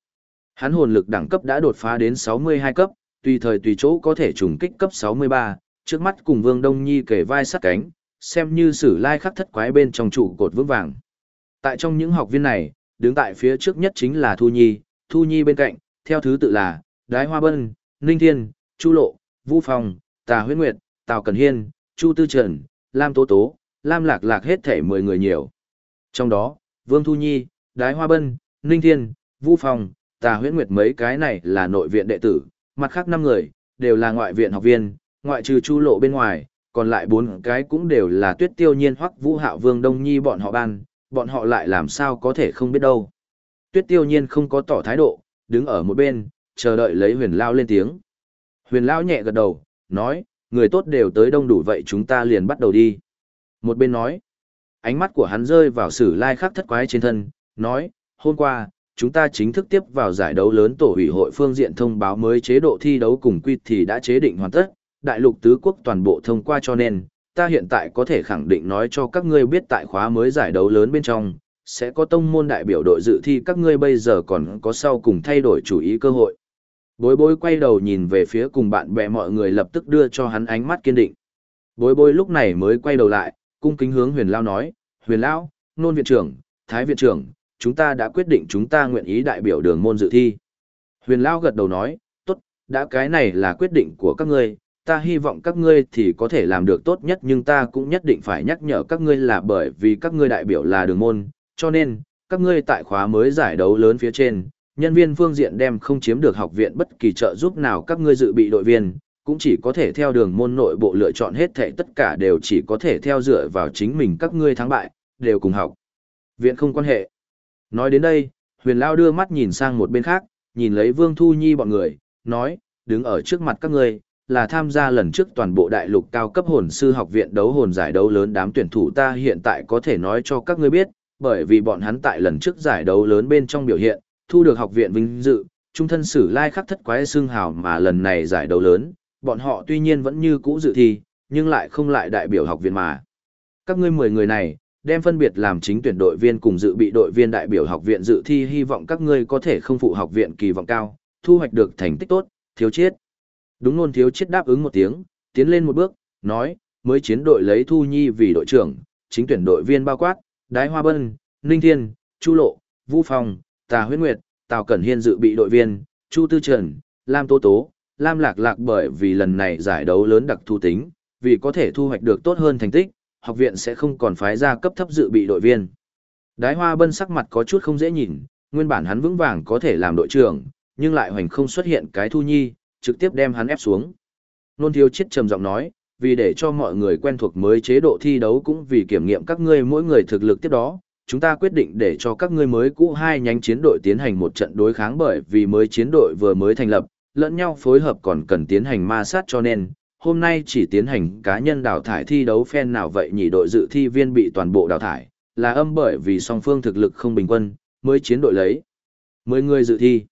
Hắn hồn lực đẳng cấp đã đột phá đến 62 cấp, tùy thời tùy chỗ có thể trùng kích cấp 63, trước mắt cùng Vương Đông Nhi kể vai sát cánh, xem như sử lai khắc thất quái bên trong trụ cột vững vàng. Tại trong những học viên này, đứng tại phía trước nhất chính là Thu Nhi, Thu Nhi bên cạnh, theo thứ tự là Đái Hoa Bân, Ninh Thiên, Chu Lộ, Vũ Phong, Tà Huyết Nguyệt, Tào Cần Hiên, Chu Tư Trần, Lam Tố Tố, Lam Lạc Lạc hết thể 10 người nhiều. Trong đó, Vương Thu Nhi, Đái Hoa Bân, Ninh Thiên, Vũ Phong, Tà Huyễn Nguyệt mấy cái này là nội viện đệ tử, mặt khác năm người, đều là ngoại viện học viên, ngoại trừ Chu Lộ bên ngoài, còn lại bốn cái cũng đều là Tuyết Tiêu Nhiên hoặc Vũ Hạo Vương Đông Nhi bọn họ ban, bọn họ lại làm sao có thể không biết đâu. Tuyết Tiêu Nhiên không có tỏ thái độ, đứng ở một bên, chờ đợi lấy Huyền Lao lên tiếng. Huyền Lao nhẹ gật đầu, nói, người tốt đều tới đông đủ vậy chúng ta liền bắt đầu đi. Một bên nói, ánh mắt của hắn rơi vào sử lai khắc thất quái trên thân, nói, hôm qua, chúng ta chính thức tiếp vào giải đấu lớn tổ ủy hội phương diện thông báo mới chế độ thi đấu cùng quy thì đã chế định hoàn tất, đại lục tứ quốc toàn bộ thông qua cho nên, ta hiện tại có thể khẳng định nói cho các ngươi biết tại khóa mới giải đấu lớn bên trong, sẽ có tông môn đại biểu đội dự thi các ngươi bây giờ còn có sau cùng thay đổi chủ ý cơ hội. Bối bối quay đầu nhìn về phía cùng bạn bè mọi người lập tức đưa cho hắn ánh mắt kiên định. Bối bối lúc này mới quay đầu lại, cung kính hướng huyền lao nói, huyền Lão, nôn viện trưởng, thái viện trưởng, chúng ta đã quyết định chúng ta nguyện ý đại biểu đường môn dự thi. Huyền lao gật đầu nói, tốt, đã cái này là quyết định của các ngươi, ta hy vọng các ngươi thì có thể làm được tốt nhất nhưng ta cũng nhất định phải nhắc nhở các ngươi là bởi vì các ngươi đại biểu là đường môn, cho nên, các ngươi tại khóa mới giải đấu lớn phía trên, nhân viên phương diện đem không chiếm được học viện bất kỳ trợ giúp nào các ngươi dự bị đội viên, cũng chỉ có thể theo đường môn nội bộ lựa chọn hết thảy tất cả đều chỉ có thể theo dựa vào chính mình các ngươi thắng bại, đều cùng học. Viện không quan hệ. Nói đến đây, huyền lao đưa mắt nhìn sang một bên khác, nhìn lấy Vương Thu Nhi bọn người, nói, đứng ở trước mặt các ngươi, là tham gia lần trước toàn bộ đại lục cao cấp hồn sư học viện đấu hồn giải đấu lớn đám tuyển thủ ta hiện tại có thể nói cho các ngươi biết, bởi vì bọn hắn tại lần trước giải đấu lớn bên trong biểu hiện, thu được học viện vinh dự, trung thân sử lai khắc thất quái xương hào mà lần này giải đấu lớn, bọn họ tuy nhiên vẫn như cũ dự thi, nhưng lại không lại đại biểu học viện mà. Các ngươi 10 người này, đem phân biệt làm chính tuyển đội viên cùng dự bị đội viên đại biểu học viện dự thi hy vọng các ngươi có thể không phụ học viện kỳ vọng cao, thu hoạch được thành tích tốt, thiếu chết. Đúng luôn thiếu chết đáp ứng một tiếng, tiến lên một bước, nói, mới chiến đội lấy Thu Nhi vì đội trưởng, chính tuyển đội viên bao quát, Đái Hoa Bân, Ninh Thiên, Chu Lộ, Vũ Phong, Tà Huyết Nguyệt, Tào Cẩn Hiên dự bị đội viên, Chu Tư Trần, Lam Tố Tố, Lam Lạc Lạc bởi vì lần này giải đấu lớn đặc thu tính, vì có thể thu hoạch được tốt hơn thành tích, học viện sẽ không còn phái ra cấp thấp dự bị đội viên. Đái Hoa Bân sắc mặt có chút không dễ nhìn, nguyên bản hắn vững vàng có thể làm đội trưởng, nhưng lại hoành không xuất hiện cái thu nhi, trực tiếp đem hắn ép xuống. Nôn thiếu chiết trầm giọng nói, vì để cho mọi người quen thuộc mới chế độ thi đấu cũng vì kiểm nghiệm các ngươi mỗi người thực lực tiếp đó, chúng ta quyết định để cho các ngươi mới cũ hai nhánh chiến đội tiến hành một trận đối kháng bởi vì mới chiến đội vừa mới thành lập, lẫn nhau phối hợp còn cần tiến hành ma sát cho nên, hôm nay chỉ tiến hành cá nhân đào thải thi đấu phen nào vậy nhỉ đội dự thi viên bị toàn bộ đào thải, là âm bởi vì song phương thực lực không bình quân, mới chiến đội lấy. Mười người dự thi.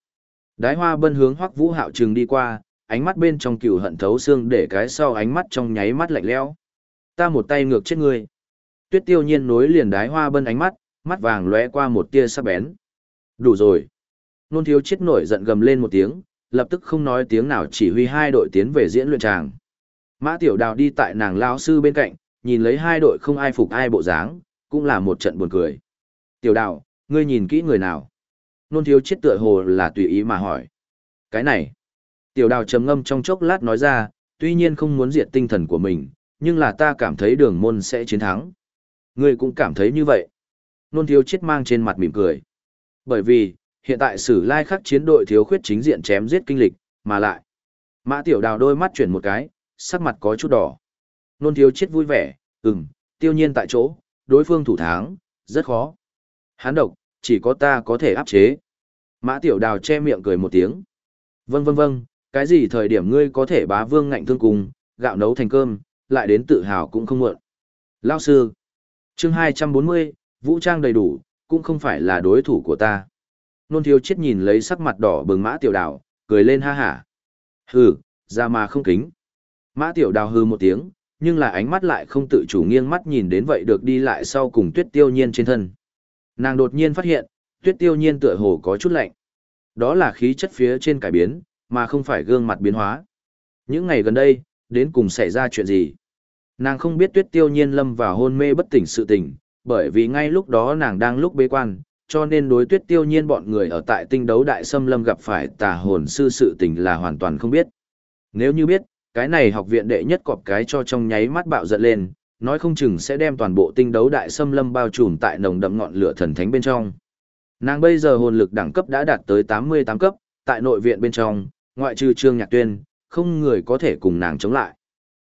Đái hoa bân hướng hoắc vũ hạo trường đi qua, ánh mắt bên trong cừu hận thấu xương để cái sau ánh mắt trong nháy mắt lạnh lẽo. Ta một tay ngược chết ngươi. Tuyết tiêu nhiên nối liền đái hoa bân ánh mắt, mắt vàng lóe qua một tia sắc bén. Đủ rồi. Nôn thiếu chết nổi giận gầm lên một tiếng, lập tức không nói tiếng nào chỉ huy hai đội tiến về diễn luyện tràng. Mã tiểu đào đi tại nàng lao sư bên cạnh, nhìn lấy hai đội không ai phục ai bộ dáng, cũng là một trận buồn cười. Tiểu đào, ngươi nhìn kỹ người nào? Nôn thiếu chết tựa hồ là tùy ý mà hỏi. Cái này. Tiểu đào trầm ngâm trong chốc lát nói ra, tuy nhiên không muốn diệt tinh thần của mình, nhưng là ta cảm thấy đường môn sẽ chiến thắng. Ngươi cũng cảm thấy như vậy. Nôn thiếu chết mang trên mặt mỉm cười. Bởi vì, hiện tại sử lai khắc chiến đội thiếu khuyết chính diện chém giết kinh lịch, mà lại. Mã tiểu đào đôi mắt chuyển một cái, sắc mặt có chút đỏ. Nôn thiếu chết vui vẻ, ừm, tiêu nhiên tại chỗ, đối phương thủ thắng, rất khó. Hán độc, chỉ có ta có thể áp chế. Mã tiểu đào che miệng cười một tiếng. Vâng vâng vâng, cái gì thời điểm ngươi có thể bá vương ngạnh thương cùng, gạo nấu thành cơm, lại đến tự hào cũng không muộn. Lao sư. chương 240, vũ trang đầy đủ, cũng không phải là đối thủ của ta. Nôn thiếu chết nhìn lấy sắc mặt đỏ bừng mã tiểu đào, cười lên ha hả. Hừ, ra mà không kính. Mã tiểu đào hư một tiếng, nhưng là ánh mắt lại không tự chủ nghiêng mắt nhìn đến vậy được đi lại sau cùng tuyết tiêu nhiên trên thân. Nàng đột nhiên phát hiện, tuyết tiêu nhiên tựa hồ có chút lạnh. Đó là khí chất phía trên cải biến, mà không phải gương mặt biến hóa. Những ngày gần đây, đến cùng xảy ra chuyện gì? Nàng không biết tuyết tiêu nhiên lâm vào hôn mê bất tỉnh sự tỉnh, bởi vì ngay lúc đó nàng đang lúc bế quan, cho nên đối tuyết tiêu nhiên bọn người ở tại tinh đấu đại xâm lâm gặp phải tà hồn sư sự tình là hoàn toàn không biết. Nếu như biết, cái này học viện đệ nhất cọp cái cho trong nháy mắt bạo giận lên, nói không chừng sẽ đem toàn bộ tinh đấu đại xâm lâm bao trùm tại nồng đậm ngọn lửa thần thánh bên trong. Nàng bây giờ hồn lực đẳng cấp đã đạt tới 88 cấp, tại nội viện bên trong, ngoại trừ Trương Nhạc Tuyên, không người có thể cùng nàng chống lại.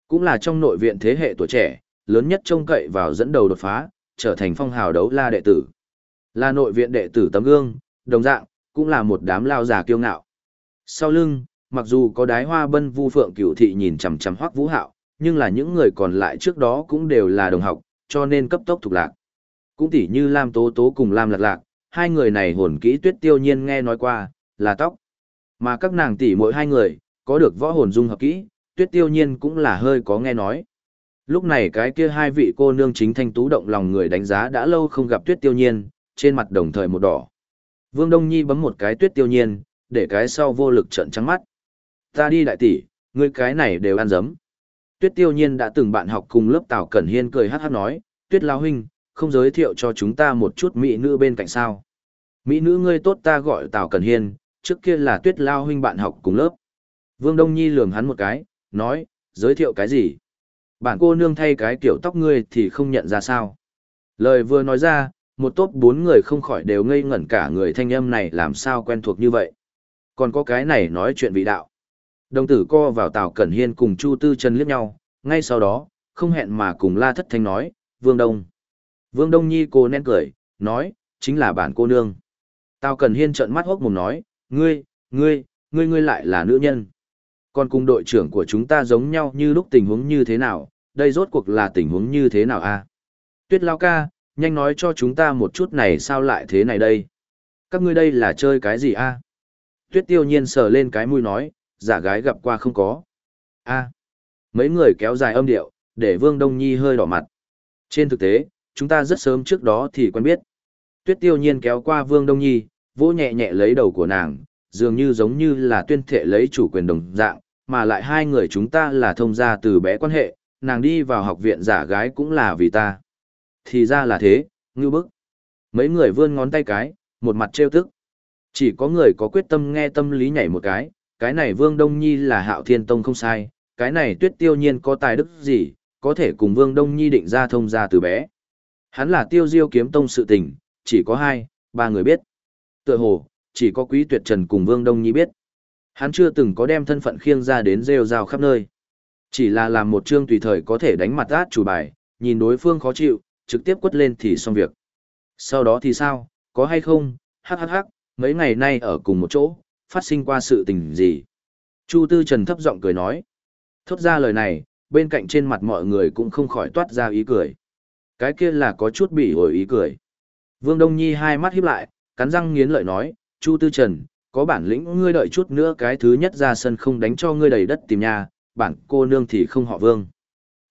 Cũng là trong nội viện thế hệ tuổi trẻ, lớn nhất trông cậy vào dẫn đầu đột phá, trở thành phong hào đấu la đệ tử. Là nội viện đệ tử tấm gương, đồng dạng, cũng là một đám lao già kiêu ngạo. Sau lưng, mặc dù có đái hoa bân vu phượng cửu thị nhìn chằm chằm hoắc vũ hạo, nhưng là những người còn lại trước đó cũng đều là đồng học, cho nên cấp tốc thuộc lạc. Cũng tỉ như Lam Tố Tố cùng Lam Lạc Lạc, hai người này hồn kỹ tuyết tiêu nhiên nghe nói qua, là tóc. Mà các nàng tỷ mỗi hai người, có được võ hồn dung hợp kỹ, tuyết tiêu nhiên cũng là hơi có nghe nói. Lúc này cái kia hai vị cô nương chính thanh tú động lòng người đánh giá đã lâu không gặp tuyết tiêu nhiên, trên mặt đồng thời một đỏ. Vương Đông Nhi bấm một cái tuyết tiêu nhiên, để cái sau vô lực trận trắng mắt. Ta đi đại tỷ, ngươi cái này đều ăn dấm. Tuyết tiêu nhiên đã từng bạn học cùng lớp Tào Cẩn Hiên cười hát hát nói, Tuyết Lao Huynh, không giới thiệu cho chúng ta một chút mỹ nữ bên cạnh sao. Mỹ nữ ngươi tốt ta gọi Tào Cẩn Hiên, trước kia là Tuyết Lao Huynh bạn học cùng lớp. Vương Đông Nhi lườm hắn một cái, nói, giới thiệu cái gì? Bạn cô nương thay cái kiểu tóc ngươi thì không nhận ra sao. Lời vừa nói ra, một tốp bốn người không khỏi đều ngây ngẩn cả người thanh âm này làm sao quen thuộc như vậy. Còn có cái này nói chuyện vị đạo. Đồng tử co vào Tào Cẩn Hiên cùng Chu Tư Trần liếc nhau, ngay sau đó, không hẹn mà cùng La Thất Thanh nói, Vương Đông. Vương Đông Nhi cô nén cười, nói, chính là bản cô nương. Tào Cẩn Hiên trợn mắt hốc mồm nói, ngươi, ngươi, ngươi ngươi lại là nữ nhân. Còn cùng đội trưởng của chúng ta giống nhau như lúc tình huống như thế nào, đây rốt cuộc là tình huống như thế nào a? Tuyết Lao ca, nhanh nói cho chúng ta một chút này sao lại thế này đây? Các ngươi đây là chơi cái gì a? Tuyết tiêu nhiên sờ lên cái mũi nói, giả gái gặp qua không có. a mấy người kéo dài âm điệu, để Vương Đông Nhi hơi đỏ mặt. Trên thực tế, chúng ta rất sớm trước đó thì quen biết. Tuyết tiêu nhiên kéo qua Vương Đông Nhi, vỗ nhẹ nhẹ lấy đầu của nàng, dường như giống như là tuyên thệ lấy chủ quyền đồng dạng, mà lại hai người chúng ta là thông gia từ bé quan hệ, nàng đi vào học viện giả gái cũng là vì ta. Thì ra là thế, ngưu bức. Mấy người vươn ngón tay cái, một mặt trêu tức. Chỉ có người có quyết tâm nghe tâm lý nhảy một cái, cái này Vương Đông Nhi là hạo thiên tông không sai, cái này tuyết tiêu nhiên có tài đức gì, có thể cùng Vương Đông Nhi định ra thông ra từ bé. Hắn là tiêu diêu kiếm tông sự tình, chỉ có hai, ba người biết. Tựa hồ, chỉ có Quý Tuyệt Trần cùng Vương Đông Nhi biết. Hắn chưa từng có đem thân phận khiêng ra đến rêu rao khắp nơi. Chỉ là làm một chương tùy thời có thể đánh mặt át chủ bài, nhìn đối phương khó chịu, trực tiếp quất lên thì xong việc. Sau đó thì sao, có hay không, hắc hắc hắc, mấy ngày nay ở cùng một chỗ, phát sinh qua sự tình gì. Chu Tư Trần thấp giọng cười nói. Thốt ra lời này, bên cạnh trên mặt mọi người cũng không khỏi toát ra ý cười. Cái kia là có chút bị ổi ý cười. Vương Đông Nhi hai mắt híp lại, cắn răng nghiến lợi nói, Chu Tư Trần, có bản lĩnh ngươi đợi chút nữa cái thứ nhất ra sân không đánh cho ngươi đầy đất tìm nhà, bản cô nương thì không họ Vương.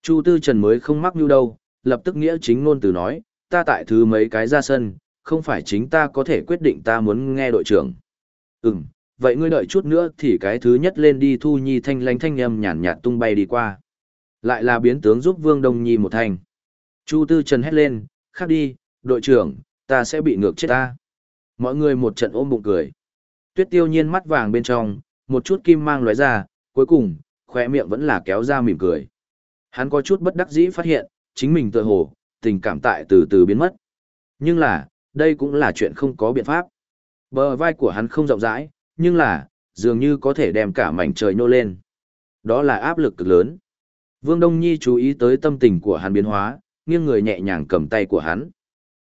Chu Tư Trần mới không mắc như đâu, lập tức nghĩa chính ngôn từ nói, ta tại thứ mấy cái ra sân, không phải chính ta có thể quyết định ta muốn nghe đội trưởng. Ừm, vậy ngươi đợi chút nữa thì cái thứ nhất lên đi thu nhi thanh lánh thanh âm nhàn nhạt tung bay đi qua. Lại là biến tướng giúp Vương Đông Nhi một thành. Chu Tư Trần hét lên, khác đi, đội trưởng, ta sẽ bị ngược chết ta. Mọi người một trận ôm bụng cười. Tuyết tiêu nhiên mắt vàng bên trong, một chút kim mang lóe ra, cuối cùng, khỏe miệng vẫn là kéo ra mỉm cười. Hắn có chút bất đắc dĩ phát hiện, chính mình tự hồ, tình cảm tại từ từ biến mất. Nhưng là, đây cũng là chuyện không có biện pháp. Bờ vai của hắn không rộng rãi, nhưng là, dường như có thể đem cả mảnh trời nô lên. Đó là áp lực cực lớn. Vương Đông Nhi chú ý tới tâm tình của hắn biến hóa, nghiêng người nhẹ nhàng cầm tay của hắn.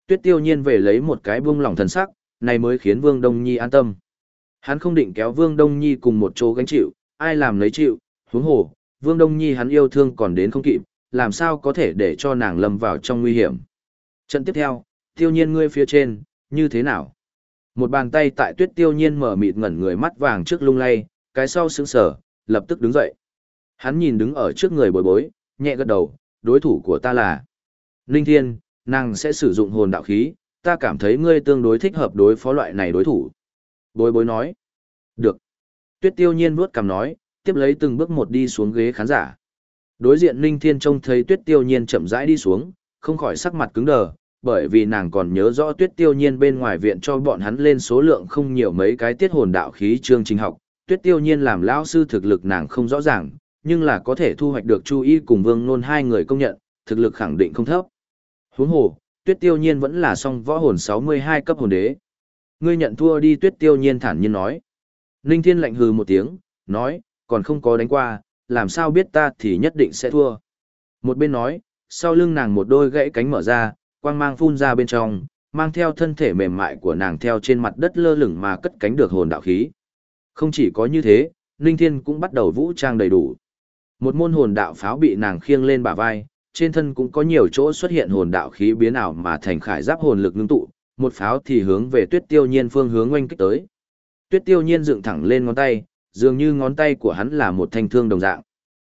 Tuyết tiêu nhiên về lấy một cái buông lỏng thần sắc, này mới khiến Vương Đông Nhi an tâm. Hắn không định kéo Vương Đông Nhi cùng một chỗ gánh chịu, ai làm lấy chịu, huống hồ, Vương Đông Nhi hắn yêu thương còn đến không kịp, làm sao có thể để cho nàng lâm vào trong nguy hiểm. Trận tiếp theo, tiêu nhiên ngươi phía trên, như thế nào? Một bàn tay tại tuyết tiêu nhiên mở mịt ngẩn người mắt vàng trước lung lay, cái sau sững sở, lập tức đứng dậy. Hắn nhìn đứng ở trước người bối bối, nhẹ gật đầu, đối thủ của ta là Ninh Thiên, nàng sẽ sử dụng hồn đạo khí, ta cảm thấy ngươi tương đối thích hợp đối phó loại này đối thủ. Bối bối nói. Được. Tuyết tiêu nhiên vuốt cằm nói, tiếp lấy từng bước một đi xuống ghế khán giả. Đối diện Ninh Thiên trông thấy tuyết tiêu nhiên chậm rãi đi xuống, không khỏi sắc mặt cứng đờ, bởi vì nàng còn nhớ rõ tuyết tiêu nhiên bên ngoài viện cho bọn hắn lên số lượng không nhiều mấy cái tiết hồn đạo khí chương trình học. Tuyết tiêu nhiên làm lão sư thực lực nàng không rõ ràng, nhưng là có thể thu hoạch được Chu Y cùng Vương Nôn hai người công nhận, thực lực khẳng định không thấp. Huống hồ, Tuyết Tiêu Nhiên vẫn là song võ hồn 62 cấp hồn đế. Ngươi nhận thua đi Tuyết Tiêu Nhiên thản nhiên nói. Ninh Thiên lạnh hừ một tiếng, nói, còn không có đánh qua, làm sao biết ta thì nhất định sẽ thua. Một bên nói, sau lưng nàng một đôi gãy cánh mở ra, quang mang phun ra bên trong, mang theo thân thể mềm mại của nàng theo trên mặt đất lơ lửng mà cất cánh được hồn đạo khí. Không chỉ có như thế, Ninh Thiên cũng bắt đầu vũ trang đầy đủ. Một môn hồn đạo pháo bị nàng khiêng lên bả vai, trên thân cũng có nhiều chỗ xuất hiện hồn đạo khí biến ảo mà thành khải giáp hồn lực ngưng tụ, một pháo thì hướng về Tuyết Tiêu Nhiên phương hướng oanh kích tới. Tuyết Tiêu Nhiên dựng thẳng lên ngón tay, dường như ngón tay của hắn là một thanh thương đồng dạng.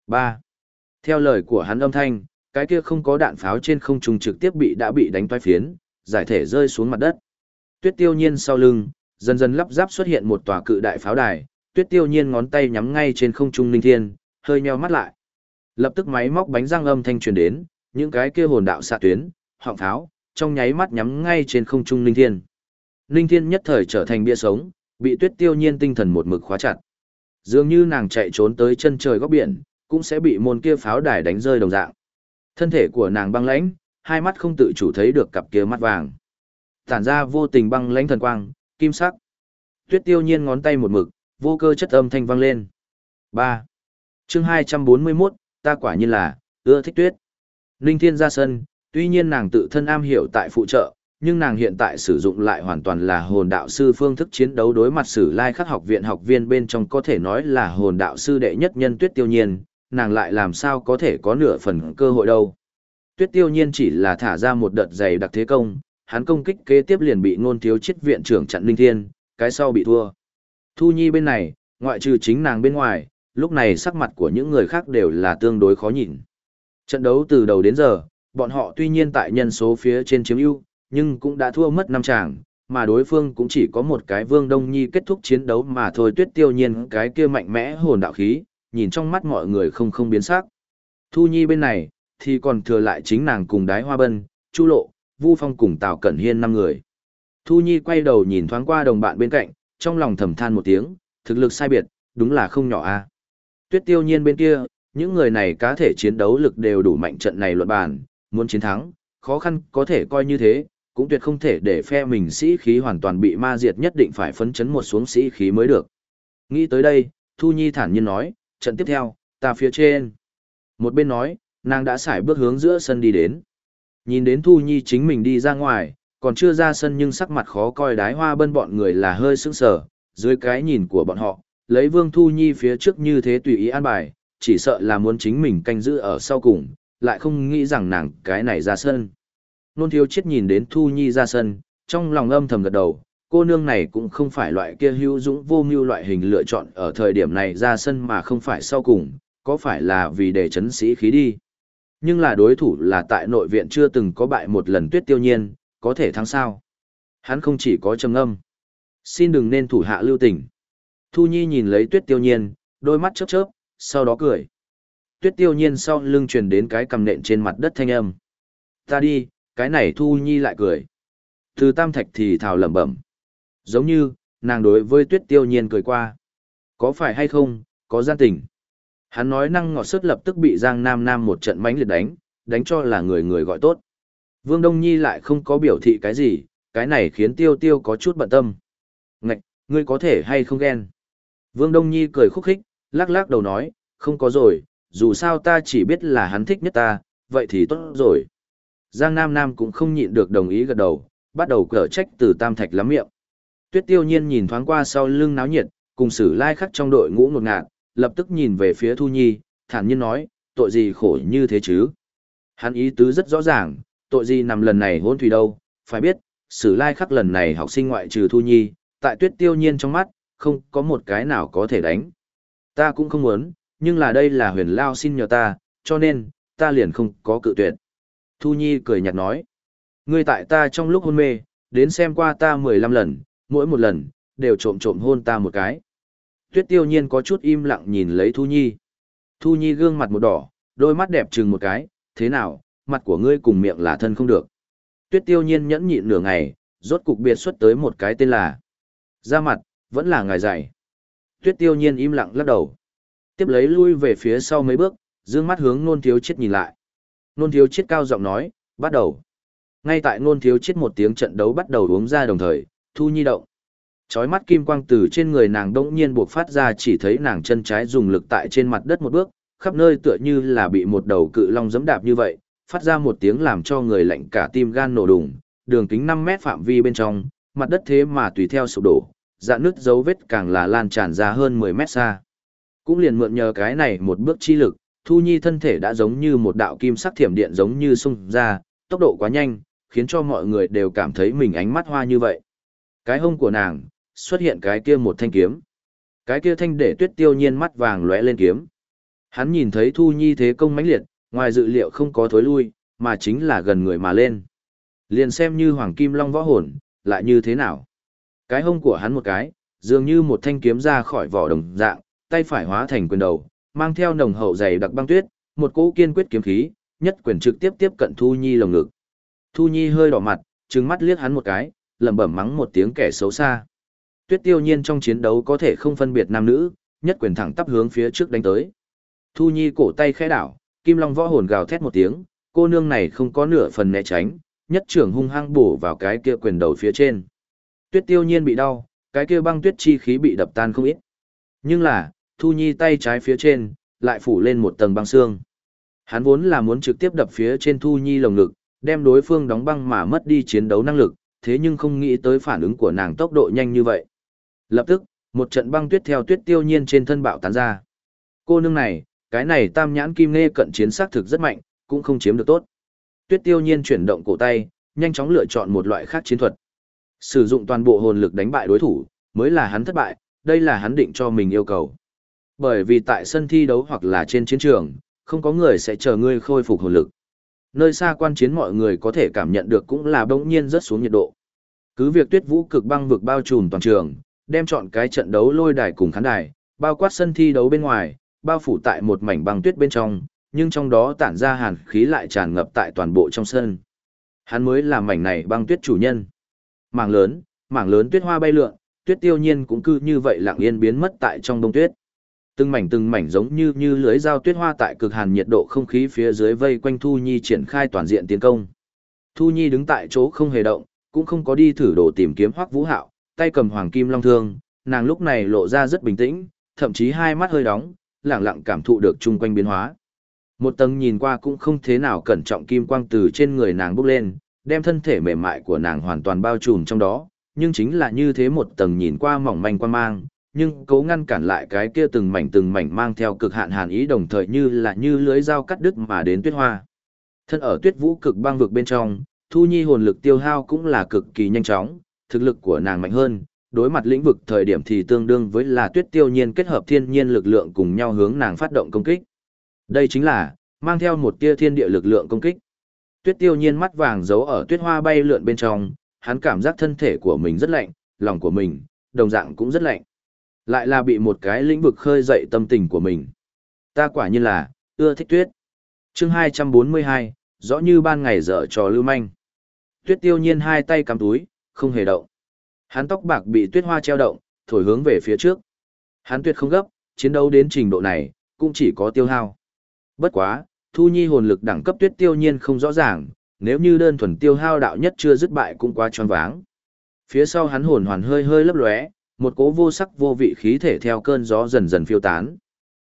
3. Theo lời của hắn âm thanh, cái kia không có đạn pháo trên không trung trực tiếp bị đã bị đánh toái phiến, giải thể rơi xuống mặt đất. Tuyết Tiêu Nhiên sau lưng, dần dần lắp ráp xuất hiện một tòa cự đại pháo đài, Tuyết Tiêu Nhiên ngón tay nhắm ngay trên không trung linh thiên, hơi nheo mắt lại. Lập tức máy móc bánh răng âm thanh truyền đến, những cái kia hồn đạo xạ tuyến, họng pháo, trong nháy mắt nhắm ngay trên không trung linh thiên. Linh thiên nhất thời trở thành bia sống, bị tuyết tiêu nhiên tinh thần một mực khóa chặt. Dường như nàng chạy trốn tới chân trời góc biển, cũng sẽ bị môn kia pháo đài đánh rơi đồng dạng. Thân thể của nàng băng lãnh, hai mắt không tự chủ thấy được cặp kia mắt vàng. Tản ra vô tình băng lãnh thần quang, kim sắc. Tuyết tiêu nhiên ngón tay một mực, vô cơ chất âm thanh vang lên. 3 chương 241, ta quả nhiên là, ưa thích tuyết. linh Thiên ra sân, tuy nhiên nàng tự thân am hiểu tại phụ trợ, nhưng nàng hiện tại sử dụng lại hoàn toàn là hồn đạo sư phương thức chiến đấu đối mặt sử lai khắc học viện học viên bên trong có thể nói là hồn đạo sư đệ nhất nhân tuyết tiêu nhiên, nàng lại làm sao có thể có nửa phần cơ hội đâu. Tuyết tiêu nhiên chỉ là thả ra một đợt dày đặc thế công, hắn công kích kế tiếp liền bị ngôn thiếu chết viện trưởng chặn linh Thiên, cái sau bị thua. Thu Nhi bên này, ngoại trừ chính nàng bên ngoài, lúc này sắc mặt của những người khác đều là tương đối khó nhìn. Trận đấu từ đầu đến giờ, bọn họ tuy nhiên tại nhân số phía trên chiếm ưu, nhưng cũng đã thua mất năm chàng, mà đối phương cũng chỉ có một cái Vương Đông Nhi kết thúc chiến đấu mà thôi tuyết tiêu nhiên cái kia mạnh mẽ hồn đạo khí, nhìn trong mắt mọi người không không biến sắc. Thu Nhi bên này, thì còn thừa lại chính nàng cùng đái hoa bân, Chu Lộ, Vu Phong cùng Tào Cẩn Hiên năm người. Thu Nhi quay đầu nhìn thoáng qua đồng bạn bên cạnh, trong lòng thầm than một tiếng, thực lực sai biệt, đúng là không nhỏ a tuyết tiêu nhiên bên kia, những người này cá thể chiến đấu lực đều đủ mạnh trận này luận bàn, muốn chiến thắng, khó khăn có thể coi như thế, cũng tuyệt không thể để phe mình sĩ khí hoàn toàn bị ma diệt nhất định phải phấn chấn một xuống sĩ khí mới được. Nghĩ tới đây, Thu Nhi thản nhiên nói, trận tiếp theo, ta phía trên. Một bên nói, nàng đã xài bước hướng giữa sân đi đến. Nhìn đến Thu Nhi chính mình đi ra ngoài, còn chưa ra sân nhưng sắc mặt khó coi đái hoa bân bọn người là hơi sững sờ, dưới cái nhìn của bọn họ, lấy Vương Thu Nhi phía trước như thế tùy ý an bài, chỉ sợ là muốn chính mình canh giữ ở sau cùng, lại không nghĩ rằng nàng cái này ra sân. Nôn thiếu chết nhìn đến Thu Nhi ra sân, trong lòng âm thầm gật đầu, cô nương này cũng không phải loại kia hữu dũng vô mưu loại hình lựa chọn ở thời điểm này ra sân mà không phải sau cùng, có phải là vì để chấn sĩ khí đi. Nhưng là đối thủ là tại nội viện chưa từng có bại một lần tuyết tiêu nhiên, có thể thắng sao. Hắn không chỉ có trầm âm. Xin đừng nên thủ hạ lưu tình. Thu Nhi nhìn lấy tuyết tiêu nhiên, đôi mắt chớp chớp, sau đó cười. Tuyết tiêu nhiên sau lưng truyền đến cái cầm nện trên mặt đất thanh âm. Ta đi, cái này Thu Nhi lại cười. Từ tam thạch thì thào lẩm bẩm. Giống như, nàng đối với tuyết tiêu nhiên cười qua. Có phải hay không, có gian tình. Hắn nói năng ngọt sức lập tức bị Giang Nam Nam một trận mánh liệt đánh, đánh cho là người người gọi tốt. Vương Đông Nhi lại không có biểu thị cái gì, cái này khiến tiêu tiêu có chút bận tâm. Ngạch, ngươi có thể hay không ghen. Vương Đông Nhi cười khúc khích, lắc lắc đầu nói, không có rồi, dù sao ta chỉ biết là hắn thích nhất ta, vậy thì tốt rồi. Giang Nam Nam cũng không nhịn được đồng ý gật đầu, bắt đầu cở trách từ Tam Thạch lắm miệng. Tuyết tiêu nhiên nhìn thoáng qua sau lưng náo nhiệt, cùng sử lai khắc trong đội ngũ ngột ngạt, lập tức nhìn về phía Thu Nhi, thản nhiên nói, tội gì khổ như thế chứ? Hắn ý tứ rất rõ ràng, tội gì nằm lần này hôn thủy đâu, phải biết, sử lai khắc lần này học sinh ngoại trừ Thu Nhi, tại tuyết tiêu nhiên trong mắt, không có một cái nào có thể đánh. Ta cũng không muốn, nhưng là đây là huyền lao xin nhờ ta, cho nên, ta liền không có cự tuyệt. Thu Nhi cười nhạt nói, ngươi tại ta trong lúc hôn mê, đến xem qua ta 15 lần, mỗi một lần, đều trộm trộm hôn ta một cái. Tuyết tiêu nhiên có chút im lặng nhìn lấy Thu Nhi. Thu Nhi gương mặt một đỏ, đôi mắt đẹp trừng một cái, thế nào, mặt của ngươi cùng miệng là thân không được. Tuyết tiêu nhiên nhẫn nhịn nửa ngày, rốt cục biệt xuất tới một cái tên là. Ra mặt, vẫn là ngài dạy. Tuyết tiêu nhiên im lặng lắc đầu. Tiếp lấy lui về phía sau mấy bước, dương mắt hướng nôn thiếu chết nhìn lại. Nôn thiếu chết cao giọng nói, bắt đầu. Ngay tại nôn thiếu chết một tiếng trận đấu bắt đầu uống ra đồng thời, thu nhi động. Chói mắt kim quang từ trên người nàng đỗng nhiên buộc phát ra chỉ thấy nàng chân trái dùng lực tại trên mặt đất một bước, khắp nơi tựa như là bị một đầu cự long giẫm đạp như vậy, phát ra một tiếng làm cho người lạnh cả tim gan nổ đùng, đường kính 5 mét phạm vi bên trong, mặt đất thế mà tùy theo sụp đổ, dạn nứt dấu vết càng là lan tràn ra hơn 10 mét xa. Cũng liền mượn nhờ cái này một bước chi lực, Thu Nhi thân thể đã giống như một đạo kim sắc thiểm điện giống như xung ra, tốc độ quá nhanh, khiến cho mọi người đều cảm thấy mình ánh mắt hoa như vậy. Cái hông của nàng, xuất hiện cái kia một thanh kiếm. Cái kia thanh để tuyết tiêu nhiên mắt vàng lóe lên kiếm. Hắn nhìn thấy Thu Nhi thế công mãnh liệt, ngoài dự liệu không có thối lui, mà chính là gần người mà lên. Liền xem như Hoàng Kim Long võ hồn, lại như thế nào. Cái hông của hắn một cái, dường như một thanh kiếm ra khỏi vỏ đồng dạng, tay phải hóa thành quyền đầu, mang theo nồng hậu dày đặc băng tuyết, một cỗ kiên quyết kiếm khí, nhất quyền trực tiếp tiếp cận Thu Nhi lồng ngực. Thu Nhi hơi đỏ mặt, trừng mắt liếc hắn một cái, lẩm bẩm mắng một tiếng kẻ xấu xa. Tuyết Tiêu Nhiên trong chiến đấu có thể không phân biệt nam nữ, nhất quyền thẳng tắp hướng phía trước đánh tới. Thu Nhi cổ tay khẽ đảo, Kim Long võ hồn gào thét một tiếng, cô nương này không có nửa phần né tránh, nhất trưởng hung hăng bổ vào cái kia quyền đầu phía trên. Tuyết Tiêu Nhiên bị đau, cái kia băng tuyết chi khí bị đập tan không ít. Nhưng là, Thu Nhi tay trái phía trên, lại phủ lên một tầng băng xương. Hắn vốn là muốn trực tiếp đập phía trên Thu Nhi lồng ngực, đem đối phương đóng băng mà mất đi chiến đấu năng lực, thế nhưng không nghĩ tới phản ứng của nàng tốc độ nhanh như vậy. Lập tức, một trận băng tuyết theo tuyết tiêu nhiên trên thân bạo tán ra. Cô nương này, cái này tam nhãn kim nghe cận chiến xác thực rất mạnh, cũng không chiếm được tốt. Tuyết tiêu nhiên chuyển động cổ tay, nhanh chóng lựa chọn một loại khác chiến thuật. Sử dụng toàn bộ hồn lực đánh bại đối thủ, mới là hắn thất bại, đây là hắn định cho mình yêu cầu. Bởi vì tại sân thi đấu hoặc là trên chiến trường, không có người sẽ chờ ngươi khôi phục hồn lực. Nơi xa quan chiến mọi người có thể cảm nhận được cũng là bỗng nhiên rất xuống nhiệt độ. Cứ việc tuyết vũ cực băng vực bao trùm toàn trường, đem chọn cái trận đấu lôi đài cùng khán đài, bao quát sân thi đấu bên ngoài, bao phủ tại một mảnh băng tuyết bên trong, nhưng trong đó tản ra hàn khí lại tràn ngập tại toàn bộ trong sân. Hắn mới là mảnh này băng tuyết chủ nhân. Mảng lớn, mảng lớn tuyết hoa bay lượn, tuyết tiêu nhiên cũng cứ như vậy lặng yên biến mất tại trong đông tuyết. Từng mảnh từng mảnh giống như như lưới dao tuyết hoa tại cực hàn nhiệt độ không khí phía dưới vây quanh Thu Nhi triển khai toàn diện tiến công. Thu Nhi đứng tại chỗ không hề động, cũng không có đi thử đồ tìm kiếm Hoắc Vũ Hạo, tay cầm hoàng kim long thương, nàng lúc này lộ ra rất bình tĩnh, thậm chí hai mắt hơi đóng, lặng lặng cảm thụ được chung quanh biến hóa. Một tầng nhìn qua cũng không thế nào cẩn trọng kim quang từ trên người nàng bốc lên, đem thân thể mềm mại của nàng hoàn toàn bao trùm trong đó, nhưng chính là như thế một tầng nhìn qua mỏng manh quan mang, nhưng cố ngăn cản lại cái kia từng mảnh từng mảnh mang theo cực hạn hàn ý đồng thời như là như lưới dao cắt đứt mà đến tuyết hoa. Thân ở tuyết vũ cực băng vực bên trong, Thu Nhi hồn lực tiêu hao cũng là cực kỳ nhanh chóng, thực lực của nàng mạnh hơn, đối mặt lĩnh vực thời điểm thì tương đương với là tuyết tiêu nhiên kết hợp thiên nhiên lực lượng cùng nhau hướng nàng phát động công kích. Đây chính là, mang theo một tia thiên địa lực lượng công kích. Tuyết tiêu nhiên mắt vàng giấu ở tuyết hoa bay lượn bên trong, hắn cảm giác thân thể của mình rất lạnh, lòng của mình, đồng dạng cũng rất lạnh. Lại là bị một cái lĩnh vực khơi dậy tâm tình của mình. Ta quả nhiên là, ưa thích tuyết. chương 242, rõ như ban ngày dở trò lưu manh. Tuyết tiêu nhiên hai tay cắm túi, không hề động. Hắn tóc bạc bị tuyết hoa treo động, thổi hướng về phía trước. Hắn tuyệt không gấp, chiến đấu đến trình độ này, cũng chỉ có tiêu hao. Bất quá, Thu Nhi hồn lực đẳng cấp tuyết tiêu nhiên không rõ ràng, nếu như đơn thuần tiêu hao đạo nhất chưa dứt bại cũng quá tròn váng. Phía sau hắn hồn hoàn hơi hơi lấp lóe, một cố vô sắc vô vị khí thể theo cơn gió dần dần phiêu tán.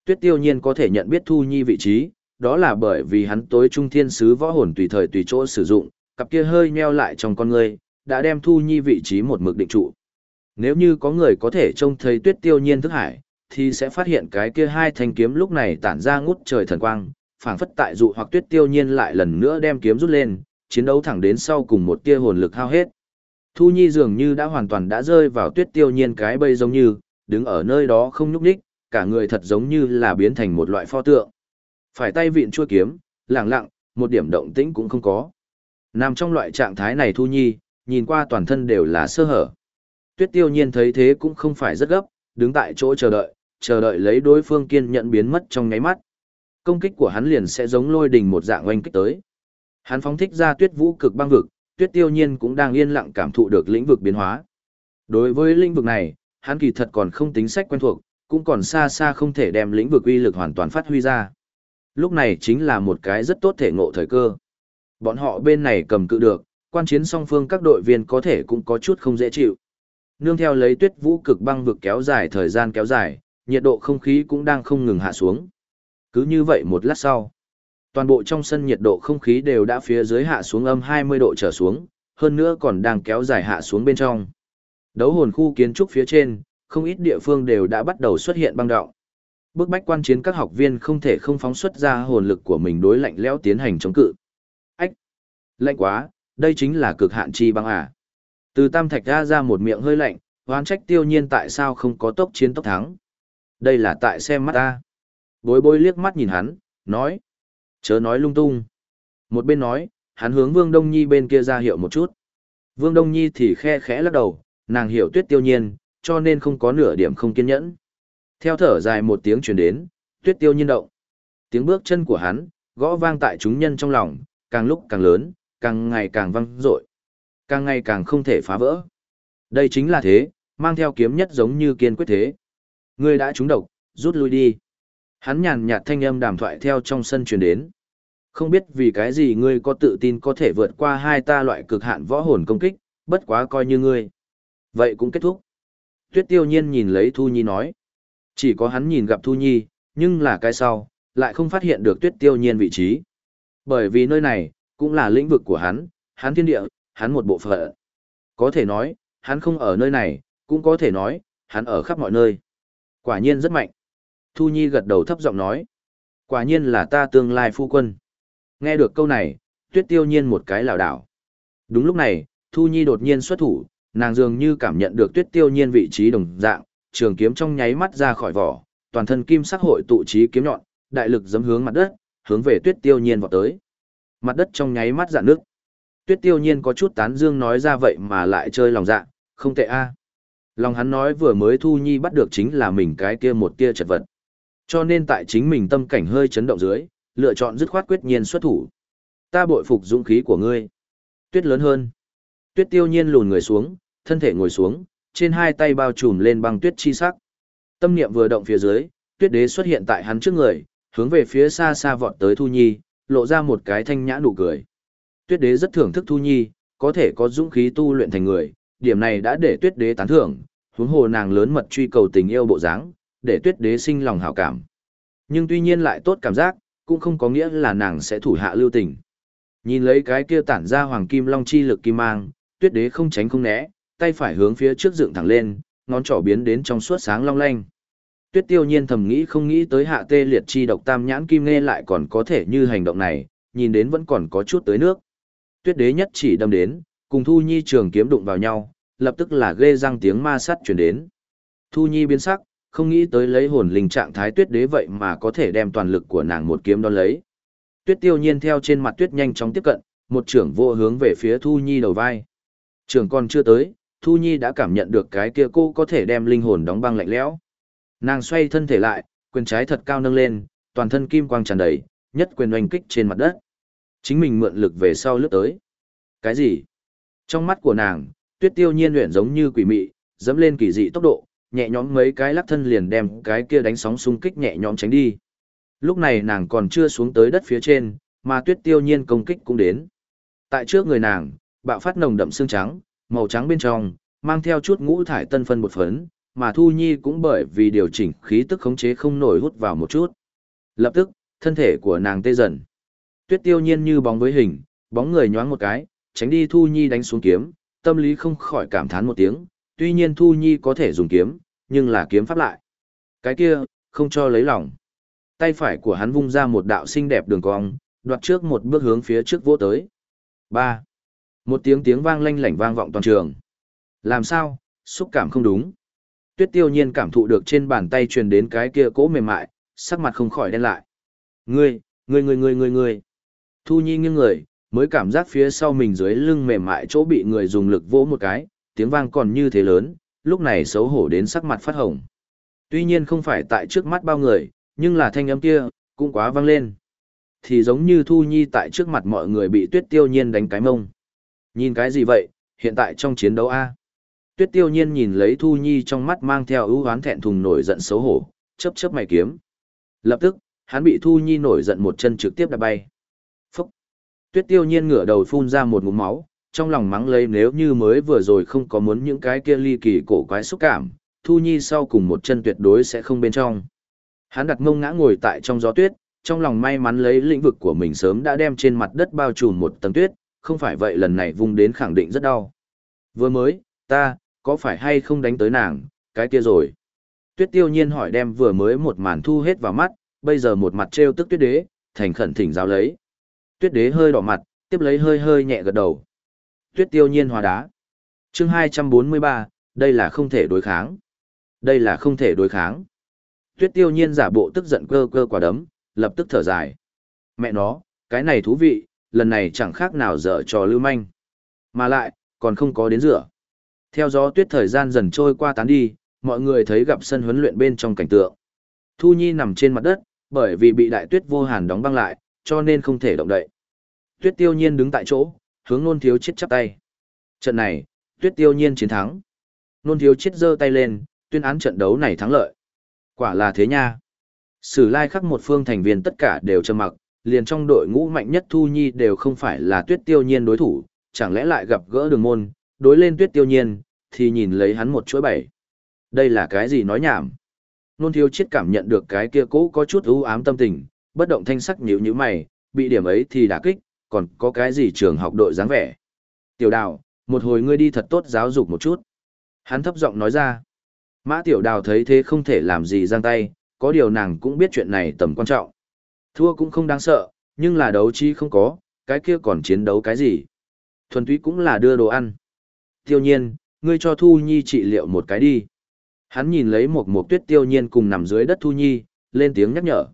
Tuyết tiêu nhiên có thể nhận biết Thu Nhi vị trí, đó là bởi vì hắn tối trung thiên sứ võ hồn tùy thời tùy chỗ sử dụng, cặp kia hơi nheo lại trong con người, đã đem Thu Nhi vị trí một mực định trụ. Nếu như có người có thể trông thấy tuyết tiêu nhiên thức hải, thì sẽ phát hiện cái kia hai thanh kiếm lúc này tản ra ngút trời thần quang, phảng phất tại dụ hoặc tuyết tiêu nhiên lại lần nữa đem kiếm rút lên, chiến đấu thẳng đến sau cùng một tia hồn lực hao hết. Thu Nhi dường như đã hoàn toàn đã rơi vào tuyết tiêu nhiên cái bây giống như, đứng ở nơi đó không nhúc nhích, cả người thật giống như là biến thành một loại pho tượng. Phải tay vịn chua kiếm, lặng lặng, một điểm động tĩnh cũng không có. Nằm trong loại trạng thái này Thu Nhi, nhìn qua toàn thân đều là sơ hở. Tuyết tiêu nhiên thấy thế cũng không phải rất gấp, đứng tại chỗ chờ đợi, chờ đợi lấy đối phương kiên nhận biến mất trong nháy mắt. Công kích của hắn liền sẽ giống lôi đình một dạng oanh kích tới. Hắn phóng thích ra tuyết vũ cực băng vực, tuyết tiêu nhiên cũng đang yên lặng cảm thụ được lĩnh vực biến hóa. Đối với lĩnh vực này, hắn kỳ thật còn không tính sách quen thuộc, cũng còn xa xa không thể đem lĩnh vực uy lực hoàn toàn phát huy ra. Lúc này chính là một cái rất tốt thể ngộ thời cơ. Bọn họ bên này cầm cự được, quan chiến song phương các đội viên có thể cũng có chút không dễ chịu. Nương theo lấy tuyết vũ cực băng vực kéo dài thời gian kéo dài, nhiệt độ không khí cũng đang không ngừng hạ xuống. Cứ như vậy một lát sau, toàn bộ trong sân nhiệt độ không khí đều đã phía dưới hạ xuống âm 20 độ trở xuống, hơn nữa còn đang kéo dài hạ xuống bên trong. Đấu hồn khu kiến trúc phía trên, không ít địa phương đều đã bắt đầu xuất hiện băng động. Bước bách quan chiến các học viên không thể không phóng xuất ra hồn lực của mình đối lạnh lẽo tiến hành chống cự. Ách! Lạnh quá, đây chính là cực hạn chi băng à. Từ tam thạch ra ra một miệng hơi lạnh, hoán trách tiêu nhiên tại sao không có tốc chiến tốc thắng. Đây là tại xem mắt ta. Bối bối liếc mắt nhìn hắn, nói. Chớ nói lung tung. Một bên nói, hắn hướng Vương Đông Nhi bên kia ra hiệu một chút. Vương Đông Nhi thì khe khẽ lắc đầu, nàng hiểu tuyết tiêu nhiên, cho nên không có nửa điểm không kiên nhẫn. Theo thở dài một tiếng truyền đến, tuyết tiêu nhiên động. Tiếng bước chân của hắn, gõ vang tại chúng nhân trong lòng, càng lúc càng lớn, càng ngày càng vang dội, càng ngày càng không thể phá vỡ. Đây chính là thế, mang theo kiếm nhất giống như kiên quyết thế. Ngươi đã trúng độc, rút lui đi. Hắn nhàn nhạt thanh âm đàm thoại theo trong sân truyền đến. Không biết vì cái gì ngươi có tự tin có thể vượt qua hai ta loại cực hạn võ hồn công kích, bất quá coi như ngươi. Vậy cũng kết thúc. Tuyết tiêu nhiên nhìn lấy Thu Nhi nói. Chỉ có hắn nhìn gặp Thu Nhi, nhưng là cái sau, lại không phát hiện được tuyết tiêu nhiên vị trí. Bởi vì nơi này, cũng là lĩnh vực của hắn, hắn thiên địa, hắn một bộ phận. Có thể nói, hắn không ở nơi này, cũng có thể nói, hắn ở khắp mọi nơi. Quả nhiên rất mạnh. Thu Nhi gật đầu thấp giọng nói. Quả nhiên là ta tương lai phu quân. Nghe được câu này, tuyết tiêu nhiên một cái lảo đảo. Đúng lúc này, Thu Nhi đột nhiên xuất thủ, nàng dường như cảm nhận được tuyết tiêu nhiên vị trí đồng dạng, trường kiếm trong nháy mắt ra khỏi vỏ, toàn thân kim sắc hội tụ trí kiếm nhọn, đại lực giấm hướng mặt đất, hướng về tuyết tiêu nhiên vọt tới. Mặt đất trong nháy mắt dạn nước. Tuyết tiêu nhiên có chút tán dương nói ra vậy mà lại chơi lòng dạ, không tệ a. Lòng hắn nói vừa mới Thu Nhi bắt được chính là mình cái kia một tia chật vật. Cho nên tại chính mình tâm cảnh hơi chấn động dưới, lựa chọn dứt khoát quyết nhiên xuất thủ. Ta bội phục dũng khí của ngươi. Tuyết lớn hơn. Tuyết tiêu nhiên lùn người xuống, thân thể ngồi xuống, trên hai tay bao trùm lên băng tuyết chi sắc. Tâm niệm vừa động phía dưới, tuyết đế xuất hiện tại hắn trước người, hướng về phía xa xa vọt tới Thu Nhi, lộ ra một cái thanh nhã nụ cười. Tuyết đế rất thưởng thức Thu Nhi, có thể có dũng khí tu luyện thành người, điểm này đã để tuyết đế tán thưởng, huống hồ nàng lớn mật truy cầu tình yêu bộ dáng, để tuyết đế sinh lòng hảo cảm. Nhưng tuy nhiên lại tốt cảm giác, cũng không có nghĩa là nàng sẽ thủ hạ lưu tình. Nhìn lấy cái kia tản ra hoàng kim long chi lực kim mang, tuyết đế không tránh không né, tay phải hướng phía trước dựng thẳng lên, ngón trỏ biến đến trong suốt sáng long lanh. Tuyết tiêu nhiên thầm nghĩ không nghĩ tới hạ tê liệt chi độc tam nhãn kim nghe lại còn có thể như hành động này, nhìn đến vẫn còn có chút tới nước. Tuyết đế nhất chỉ đâm đến, cùng Thu Nhi trường kiếm đụng vào nhau, lập tức là ghê răng tiếng ma sắt chuyển đến. Thu Nhi biến sắc, không nghĩ tới lấy hồn linh trạng thái tuyết đế vậy mà có thể đem toàn lực của nàng một kiếm đón lấy. Tuyết tiêu nhiên theo trên mặt tuyết nhanh chóng tiếp cận, một trưởng vô hướng về phía Thu Nhi đầu vai. Trưởng còn chưa tới, Thu Nhi đã cảm nhận được cái kia cô có thể đem linh hồn đóng băng lạnh lẽo. Nàng xoay thân thể lại, quyền trái thật cao nâng lên, toàn thân kim quang tràn đầy, nhất quyền oanh kích trên mặt đất. Chính mình mượn lực về sau lướt tới. Cái gì? Trong mắt của nàng, tuyết tiêu nhiên luyện giống như quỷ mị, dẫm lên kỳ dị tốc độ, nhẹ nhõm mấy cái lắc thân liền đem cái kia đánh sóng xung kích nhẹ nhõm tránh đi. Lúc này nàng còn chưa xuống tới đất phía trên, mà tuyết tiêu nhiên công kích cũng đến. Tại trước người nàng, bạo phát nồng đậm xương trắng, màu trắng bên trong, mang theo chút ngũ thải tân phân bột phấn, mà Thu Nhi cũng bởi vì điều chỉnh khí tức khống chế không nổi hút vào một chút. Lập tức, thân thể của nàng tê dần. Tuyết tiêu nhiên như bóng với hình, bóng người nhoáng một cái, tránh đi Thu Nhi đánh xuống kiếm, tâm lý không khỏi cảm thán một tiếng, tuy nhiên Thu Nhi có thể dùng kiếm, nhưng là kiếm pháp lại. Cái kia, không cho lấy lòng. Tay phải của hắn vung ra một đạo xinh đẹp đường cong, đoạt trước một bước hướng phía trước vỗ tới. Ba. Một tiếng tiếng vang lanh lảnh vang vọng toàn trường. Làm sao, xúc cảm không đúng. Tuyết tiêu nhiên cảm thụ được trên bàn tay truyền đến cái kia cỗ mềm mại, sắc mặt không khỏi đen lại. Ngươi, ngươi ngươi ngươi ngươi ngươi. Thu Nhi nghiêng người, mới cảm giác phía sau mình dưới lưng mềm mại chỗ bị người dùng lực vỗ một cái, tiếng vang còn như thế lớn, lúc này xấu hổ đến sắc mặt phát hồng. Tuy nhiên không phải tại trước mắt bao người, nhưng là thanh âm kia, cũng quá vang lên. Thì giống như Thu Nhi tại trước mặt mọi người bị tuyết tiêu nhiên đánh cái mông. Nhìn cái gì vậy, hiện tại trong chiến đấu A. Tuyết tiêu nhiên nhìn lấy Thu Nhi trong mắt mang theo ưu hoán thẹn thùng nổi giận xấu hổ, chớp chớp mày kiếm. Lập tức, hắn bị Thu Nhi nổi giận một chân trực tiếp đạp bay. Phúc! Tuyết tiêu nhiên ngửa đầu phun ra một ngụm máu, trong lòng mắng lấy nếu như mới vừa rồi không có muốn những cái kia ly kỳ cổ quái xúc cảm, Thu Nhi sau cùng một chân tuyệt đối sẽ không bên trong. Hắn đặt mông ngã ngồi tại trong gió tuyết, trong lòng may mắn lấy lĩnh vực của mình sớm đã đem trên mặt đất bao trùm một tầng tuyết, không phải vậy lần này vung đến khẳng định rất đau. Vừa mới, ta, có phải hay không đánh tới nàng, cái kia rồi. Tuyết tiêu nhiên hỏi đem vừa mới một màn thu hết vào mắt, bây giờ một mặt trêu tức tuyết đế, thành khẩn thỉnh giáo lấy. Tuyết đế hơi đỏ mặt, tiếp lấy hơi hơi nhẹ gật đầu. Tuyết tiêu nhiên hòa đá. chương 243, đây là không thể đối kháng. Đây là không thể đối kháng. Tuyết tiêu nhiên giả bộ tức giận cơ cơ quả đấm, lập tức thở dài. Mẹ nó, cái này thú vị, lần này chẳng khác nào dở trò lưu manh. Mà lại, còn không có đến rửa. Theo gió tuyết thời gian dần trôi qua tán đi, mọi người thấy gặp sân huấn luyện bên trong cảnh tượng. Thu Nhi nằm trên mặt đất, bởi vì bị đại tuyết vô hàn đóng băng lại, cho nên không thể động đậy. Tuyết tiêu nhiên đứng tại chỗ, hướng nôn thiếu chết chắp tay. Trận này, tuyết tiêu nhiên chiến thắng. Nôn thiếu chết giơ tay lên, tuyên án trận đấu này thắng lợi. Quả là thế nha. Sử lai khắc một phương thành viên tất cả đều trầm mặc, liền trong đội ngũ mạnh nhất Thu Nhi đều không phải là tuyết tiêu nhiên đối thủ, chẳng lẽ lại gặp gỡ đường môn, đối lên tuyết tiêu nhiên, thì nhìn lấy hắn một chuỗi bảy. Đây là cái gì nói nhảm? Nôn thiếu chết cảm nhận được cái kia cũ có chút ưu ám tâm tình, bất động thanh sắc nhíu nhíu mày, bị điểm ấy thì đả kích, còn có cái gì trường học đội dáng vẻ. Tiểu đào, một hồi ngươi đi thật tốt giáo dục một chút. Hắn thấp giọng nói ra. Mã tiểu đào thấy thế không thể làm gì giang tay, có điều nàng cũng biết chuyện này tầm quan trọng. Thua cũng không đáng sợ, nhưng là đấu chi không có, cái kia còn chiến đấu cái gì. Thuần túy cũng là đưa đồ ăn. Tiêu nhiên, ngươi cho Thu Nhi trị liệu một cái đi. Hắn nhìn lấy một một tuyết tiêu nhiên cùng nằm dưới đất Thu Nhi, lên tiếng nhắc nhở.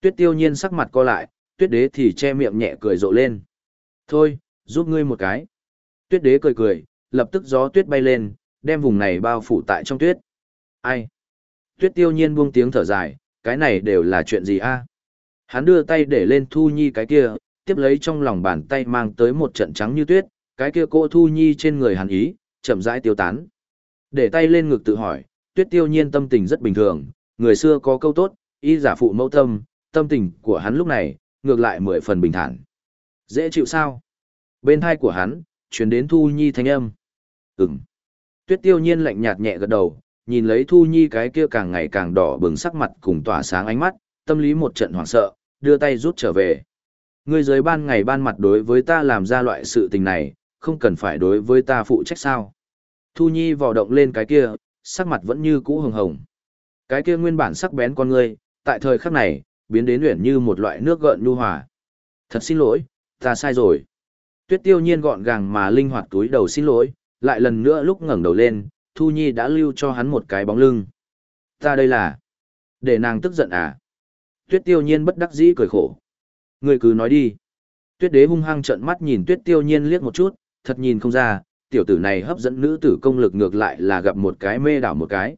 Tuyết tiêu nhiên sắc mặt co lại, tuyết đế thì che miệng nhẹ cười rộ lên. Thôi, giúp ngươi một cái. Tuyết đế cười cười, lập tức gió tuyết bay lên, đem vùng này bao phủ tại trong tuyết. Ai? Tuyết tiêu nhiên buông tiếng thở dài, cái này đều là chuyện gì a? Hắn đưa tay để lên Thu Nhi cái kia, tiếp lấy trong lòng bàn tay mang tới một trận trắng như tuyết, cái kia cô Thu Nhi trên người hắn ý, chậm rãi tiêu tán. Để tay lên ngực tự hỏi, tuyết tiêu nhiên tâm tình rất bình thường, người xưa có câu tốt, y giả phụ mẫu tâm, tâm tình của hắn lúc này, ngược lại mười phần bình thản. Dễ chịu sao? Bên thai của hắn, chuyển đến Thu Nhi thanh âm. Ừm. Tuyết tiêu nhiên lạnh nhạt nhẹ gật đầu, nhìn lấy Thu Nhi cái kia càng ngày càng đỏ bừng sắc mặt cùng tỏa sáng ánh mắt, tâm lý một trận hoảng sợ, đưa tay rút trở về. Ngươi dưới ban ngày ban mặt đối với ta làm ra loại sự tình này, không cần phải đối với ta phụ trách sao. Thu Nhi vò động lên cái kia, sắc mặt vẫn như cũ hồng hồng. Cái kia nguyên bản sắc bén con ngươi, tại thời khắc này, biến đến luyện như một loại nước gợn nhu hòa. Thật xin lỗi, ta sai rồi. Tuyết tiêu nhiên gọn gàng mà linh hoạt túi đầu xin lỗi, lại lần nữa lúc ngẩng đầu lên, Thu Nhi đã lưu cho hắn một cái bóng lưng. Ta đây là... Để nàng tức giận à? Tuyết tiêu nhiên bất đắc dĩ cười khổ. Người cứ nói đi. Tuyết đế hung hăng trợn mắt nhìn tuyết tiêu nhiên liếc một chút, thật nhìn không ra, tiểu tử này hấp dẫn nữ tử công lực ngược lại là gặp một cái mê đảo một cái.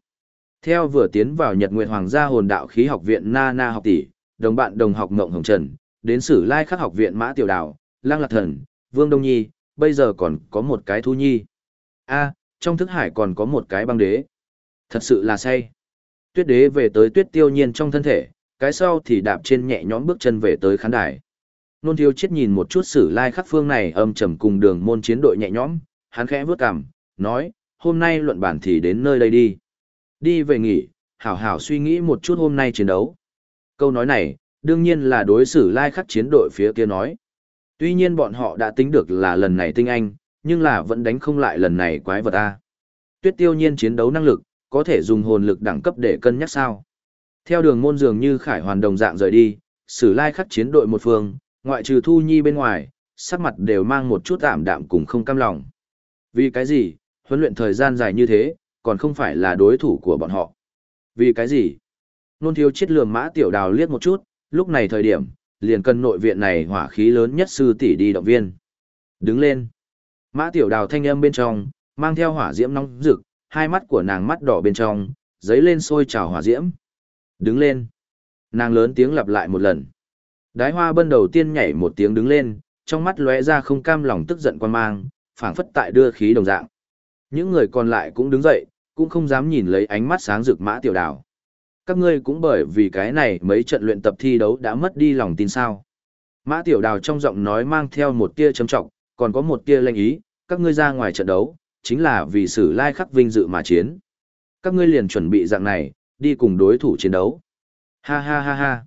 Theo vừa tiến vào Nhật Nguyệt Hoàng gia hồn đạo khí học viện Na Na học tỷ, đồng bạn đồng học Ngộng Hồng Trần, đến Sử Lai Khắc học viện Mã Tiểu Đào, Lang Lạc Thần, Vương Đông Nhi, bây giờ còn có một cái Thu Nhi. A, trong thức hải còn có một cái băng đế. Thật sự là say. Tuyết đế về tới tuyết tiêu nhiên trong thân thể, cái sau thì đạp trên nhẹ nhõm bước chân về tới khán đài. Nôn thiếu chết nhìn một chút sử lai khắc phương này âm trầm cùng đường môn chiến đội nhẹ nhõm, hắn khẽ vướt cằm, nói, hôm nay luận bản thì đến nơi đây đi. Đi về nghỉ, hảo hảo suy nghĩ một chút hôm nay chiến đấu. Câu nói này, đương nhiên là đối xử lai khắc chiến đội phía kia nói. Tuy nhiên bọn họ đã tính được là lần này tinh anh, nhưng là vẫn đánh không lại lần này quái vật A. Tuyết tiêu nhiên chiến đấu năng lực, có thể dùng hồn lực đẳng cấp để cân nhắc sao. Theo đường môn dường như khải hoàn đồng dạng rời đi, sử lai khắc chiến đội một phương, ngoại trừ thu nhi bên ngoài, sắc mặt đều mang một chút ảm đạm cùng không cam lòng. Vì cái gì, huấn luyện thời gian dài như thế, còn không phải là đối thủ của bọn họ. Vì cái gì? Nôn thiếu chết lườm mã tiểu đào liếc một chút, lúc này thời điểm, liền cần nội viện này hỏa khí lớn nhất sư tỷ đi động viên. Đứng lên. Mã tiểu đào thanh âm bên trong, mang theo hỏa diễm nóng rực, hai mắt của nàng mắt đỏ bên trong, giấy lên sôi trào hỏa diễm. Đứng lên. Nàng lớn tiếng lặp lại một lần. Đái hoa bân đầu tiên nhảy một tiếng đứng lên, trong mắt lóe ra không cam lòng tức giận quan mang, phảng phất tại đưa khí đồng dạng. Những người còn lại cũng đứng dậy, cũng không dám nhìn lấy ánh mắt sáng rực mã tiểu đào. Các ngươi cũng bởi vì cái này mấy trận luyện tập thi đấu đã mất đi lòng tin sao. Mã tiểu đào trong giọng nói mang theo một tia trầm trọng, còn có một tia lệnh ý, các ngươi ra ngoài trận đấu, chính là vì sử lai khắc vinh dự mà chiến. Các ngươi liền chuẩn bị dạng này, đi cùng đối thủ chiến đấu. Ha ha ha ha.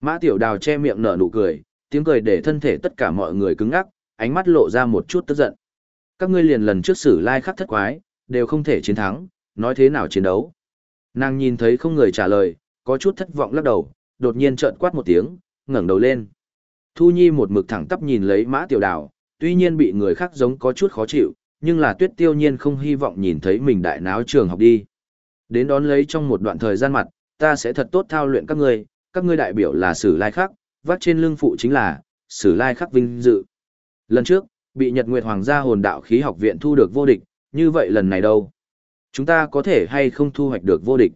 Mã tiểu đào che miệng nở nụ cười, tiếng cười để thân thể tất cả mọi người cứng ngắc, ánh mắt lộ ra một chút tức giận. Các ngươi liền lần trước sử lai khắc thất quái, đều không thể chiến thắng, nói thế nào chiến đấu. Nàng nhìn thấy không người trả lời, có chút thất vọng lắc đầu, đột nhiên trợn quát một tiếng, ngẩng đầu lên. Thu Nhi một mực thẳng tắp nhìn lấy mã tiểu đào, tuy nhiên bị người khác giống có chút khó chịu, nhưng là tuyết tiêu nhiên không hy vọng nhìn thấy mình đại náo trường học đi. Đến đón lấy trong một đoạn thời gian mặt, ta sẽ thật tốt thao luyện các ngươi, các ngươi đại biểu là sử lai khắc, vác trên lưng phụ chính là sử lai khắc vinh dự. Lần trước, bị Nhật Nguyệt Hoàng gia hồn đạo khí học viện thu được vô địch, như vậy lần này đâu? Chúng ta có thể hay không thu hoạch được vô địch?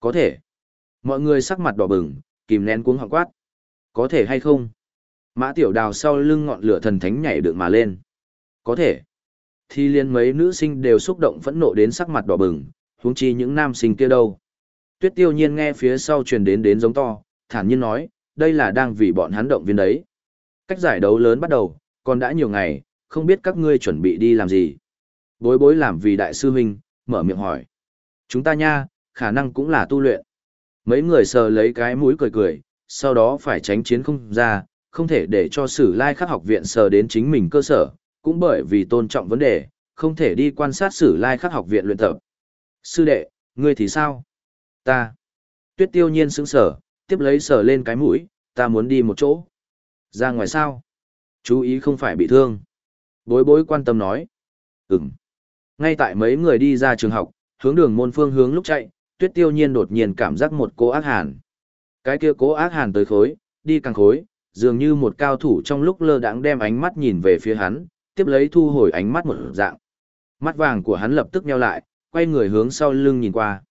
Có thể. Mọi người sắc mặt đỏ bừng, kìm nén cuống họng quát. Có thể hay không? Mã tiểu đào sau lưng ngọn lửa thần thánh nhảy được mà lên. Có thể. Thì liên mấy nữ sinh đều xúc động phẫn nộ đến sắc mặt đỏ bừng, huống chi những nam sinh kia đâu. Tuyết tiêu nhiên nghe phía sau truyền đến đến giống to, thản nhiên nói, đây là đang vì bọn hắn động viên đấy. Cách giải đấu lớn bắt đầu, còn đã nhiều ngày, không biết các ngươi chuẩn bị đi làm gì. Bối bối làm vì đại sư huynh, mở miệng hỏi. Chúng ta nha, khả năng cũng là tu luyện. Mấy người sờ lấy cái mũi cười cười, sau đó phải tránh chiến không ra, không thể để cho sử lai khắc học viện sờ đến chính mình cơ sở, cũng bởi vì tôn trọng vấn đề, không thể đi quan sát sử lai khắc học viện luyện tập. Sư đệ, ngươi thì sao? Ta. Tuyết tiêu nhiên sững sở, tiếp lấy sở lên cái mũi, ta muốn đi một chỗ. Ra ngoài sao? Chú ý không phải bị thương. Bối bối quan tâm nói. Ừm. Ngay tại mấy người đi ra trường học, hướng đường môn phương hướng lúc chạy, tuyết tiêu nhiên đột nhiên cảm giác một cố ác hàn. Cái kia cố ác hàn tới khối, đi càng khối, dường như một cao thủ trong lúc lơ đãng đem ánh mắt nhìn về phía hắn, tiếp lấy thu hồi ánh mắt một dạng. Mắt vàng của hắn lập tức nheo lại, quay người hướng sau lưng nhìn qua.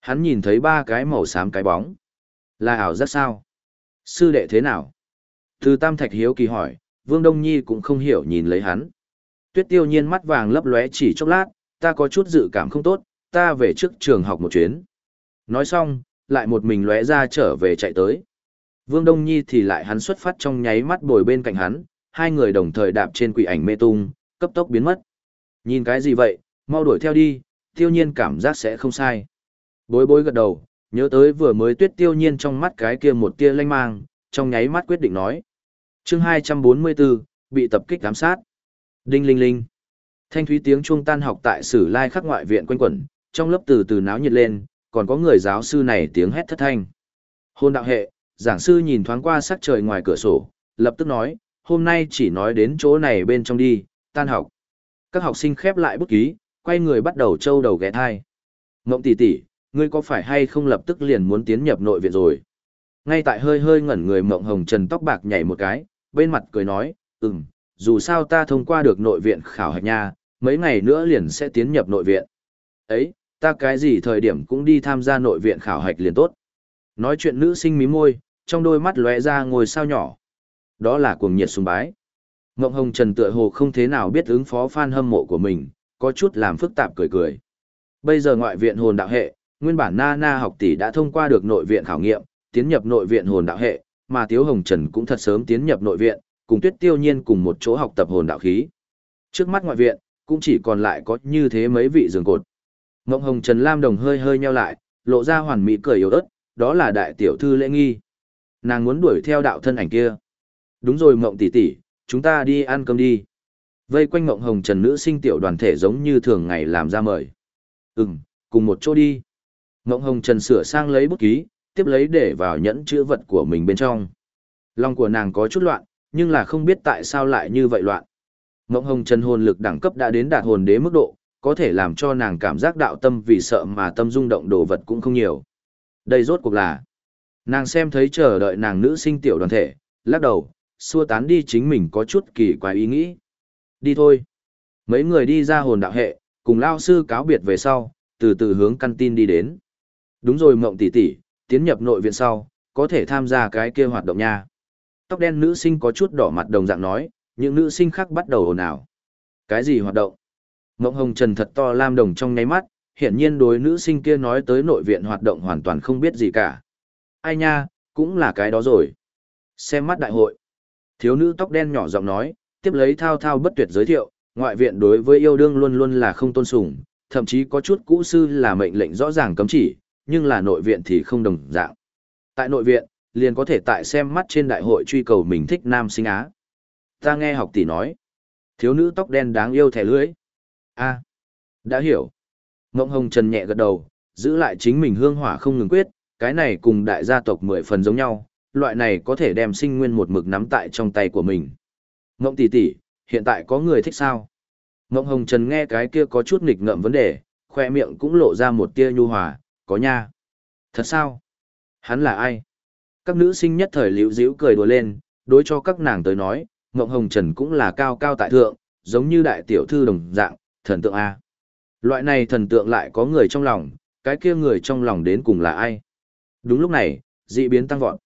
Hắn nhìn thấy ba cái màu xám cái bóng. Là ảo rất sao? Sư đệ thế nào? Từ Tam Thạch Hiếu kỳ hỏi, Vương Đông Nhi cũng không hiểu nhìn lấy hắn. Tuyết tiêu nhiên mắt vàng lấp lóe chỉ chốc lát, ta có chút dự cảm không tốt, ta về trước trường học một chuyến. Nói xong, lại một mình lóe ra trở về chạy tới. Vương Đông Nhi thì lại hắn xuất phát trong nháy mắt bồi bên cạnh hắn, hai người đồng thời đạp trên quỷ ảnh mê tung, cấp tốc biến mất. Nhìn cái gì vậy, mau đuổi theo đi, tiêu nhiên cảm giác sẽ không sai. Bối bối gật đầu, nhớ tới vừa mới tuyết tiêu nhiên trong mắt cái kia một tia lanh mang, trong nháy mắt quyết định nói. chương 244, bị tập kích giám sát. Đinh linh linh. Thanh thúy tiếng chuông tan học tại Sử Lai khắc ngoại viện quanh quẩn, trong lớp từ từ náo nhiệt lên, còn có người giáo sư này tiếng hét thất thanh. Hôn đạo hệ, giảng sư nhìn thoáng qua sắc trời ngoài cửa sổ, lập tức nói, hôm nay chỉ nói đến chỗ này bên trong đi, tan học. Các học sinh khép lại bút ký, quay người bắt đầu trâu đầu ghé thai. Ngộng tỷ tỷ, ngươi có phải hay không lập tức liền muốn tiến nhập nội viện rồi? Ngay tại hơi hơi ngẩn người mộng hồng trần tóc bạc nhảy một cái, bên mặt cười nói, ừm, dù sao ta thông qua được nội viện khảo hạch nha, mấy ngày nữa liền sẽ tiến nhập nội viện. Ấy, ta cái gì thời điểm cũng đi tham gia nội viện khảo hạch liền tốt. Nói chuyện nữ sinh mí môi, trong đôi mắt lóe ra ngồi sao nhỏ. Đó là cuồng nhiệt sùng bái. Ngộng Hồng Trần tựa hồ không thế nào biết ứng phó fan hâm mộ của mình, có chút làm phức tạp cười cười. Bây giờ ngoại viện hồn đạo hệ, nguyên bản Na Na học tỷ đã thông qua được nội viện khảo nghiệm, tiến nhập nội viện hồn đạo hệ, mà Tiếu Hồng Trần cũng thật sớm tiến nhập nội viện, cùng Tuyết Tiêu Nhiên cùng một chỗ học tập hồn đạo khí. Trước mắt ngoại viện, cũng chỉ còn lại có như thế mấy vị giường cột. Ngộng Hồng Trần Lam Đồng hơi hơi nheo lại, lộ ra hoàn mỹ cười yếu ớt, đó là đại tiểu thư lễ nghi. Nàng muốn đuổi theo đạo thân ảnh kia. Đúng rồi Mộng tỷ tỷ, chúng ta đi ăn cơm đi. Vây quanh Ngộng Hồng Trần nữ sinh tiểu đoàn thể giống như thường ngày làm ra mời. Ừm, cùng một chỗ đi. Ngộng Hồng Trần sửa sang lấy bút ký, tiếp lấy để vào nhẫn chữ vật của mình bên trong. Lòng của nàng có chút loạn, nhưng là không biết tại sao lại như vậy loạn. Ngộng Hồng Trần hồn lực đẳng cấp đã đến đạt hồn đế mức độ, có thể làm cho nàng cảm giác đạo tâm vì sợ mà tâm rung động đồ vật cũng không nhiều. Đây rốt cuộc là, nàng xem thấy chờ đợi nàng nữ sinh tiểu đoàn thể, lắc đầu, xua tán đi chính mình có chút kỳ quái ý nghĩ. Đi thôi. Mấy người đi ra hồn đạo hệ, cùng lao sư cáo biệt về sau, từ từ hướng căn tin đi đến. Đúng rồi mộng tỷ tỷ, tiến nhập nội viện sau, có thể tham gia cái kia hoạt động nha. Tóc đen nữ sinh có chút đỏ mặt đồng dạng nói, những nữ sinh khác bắt đầu ồn ào. Cái gì hoạt động? Mộng hồng trần thật to lam đồng trong nháy mắt, hiển nhiên đối nữ sinh kia nói tới nội viện hoạt động hoàn toàn không biết gì cả. Ai nha, cũng là cái đó rồi. Xem mắt đại hội. Thiếu nữ tóc đen nhỏ giọng nói, tiếp lấy thao thao bất tuyệt giới thiệu, ngoại viện đối với yêu đương luôn luôn là không tôn sùng, thậm chí có chút cũ sư là mệnh lệnh rõ ràng cấm chỉ, nhưng là nội viện thì không đồng dạng. Tại nội viện, liền có thể tại xem mắt trên đại hội truy cầu mình thích nam sinh á. Ta nghe học tỷ nói, thiếu nữ tóc đen đáng yêu thẻ lưỡi. a đã hiểu. Ngộng Hồng Trần nhẹ gật đầu, giữ lại chính mình hương hỏa không ngừng quyết, cái này cùng đại gia tộc mười phần giống nhau, loại này có thể đem sinh nguyên một mực nắm tại trong tay của mình. Ngộng tỷ tỷ, hiện tại có người thích sao? Ngộng Hồng Trần nghe cái kia có chút nghịch ngợm vấn đề, khoe miệng cũng lộ ra một tia nhu hòa, có nha. Thật sao? Hắn là ai? Các nữ sinh nhất thời liễu diễu cười đùa lên, đối cho các nàng tới nói, Ngộng Hồng Trần cũng là cao cao tại thượng, giống như đại tiểu thư đồng dạng, thần tượng A. Loại này thần tượng lại có người trong lòng, cái kia người trong lòng đến cùng là ai? Đúng lúc này, dị biến tăng vọt.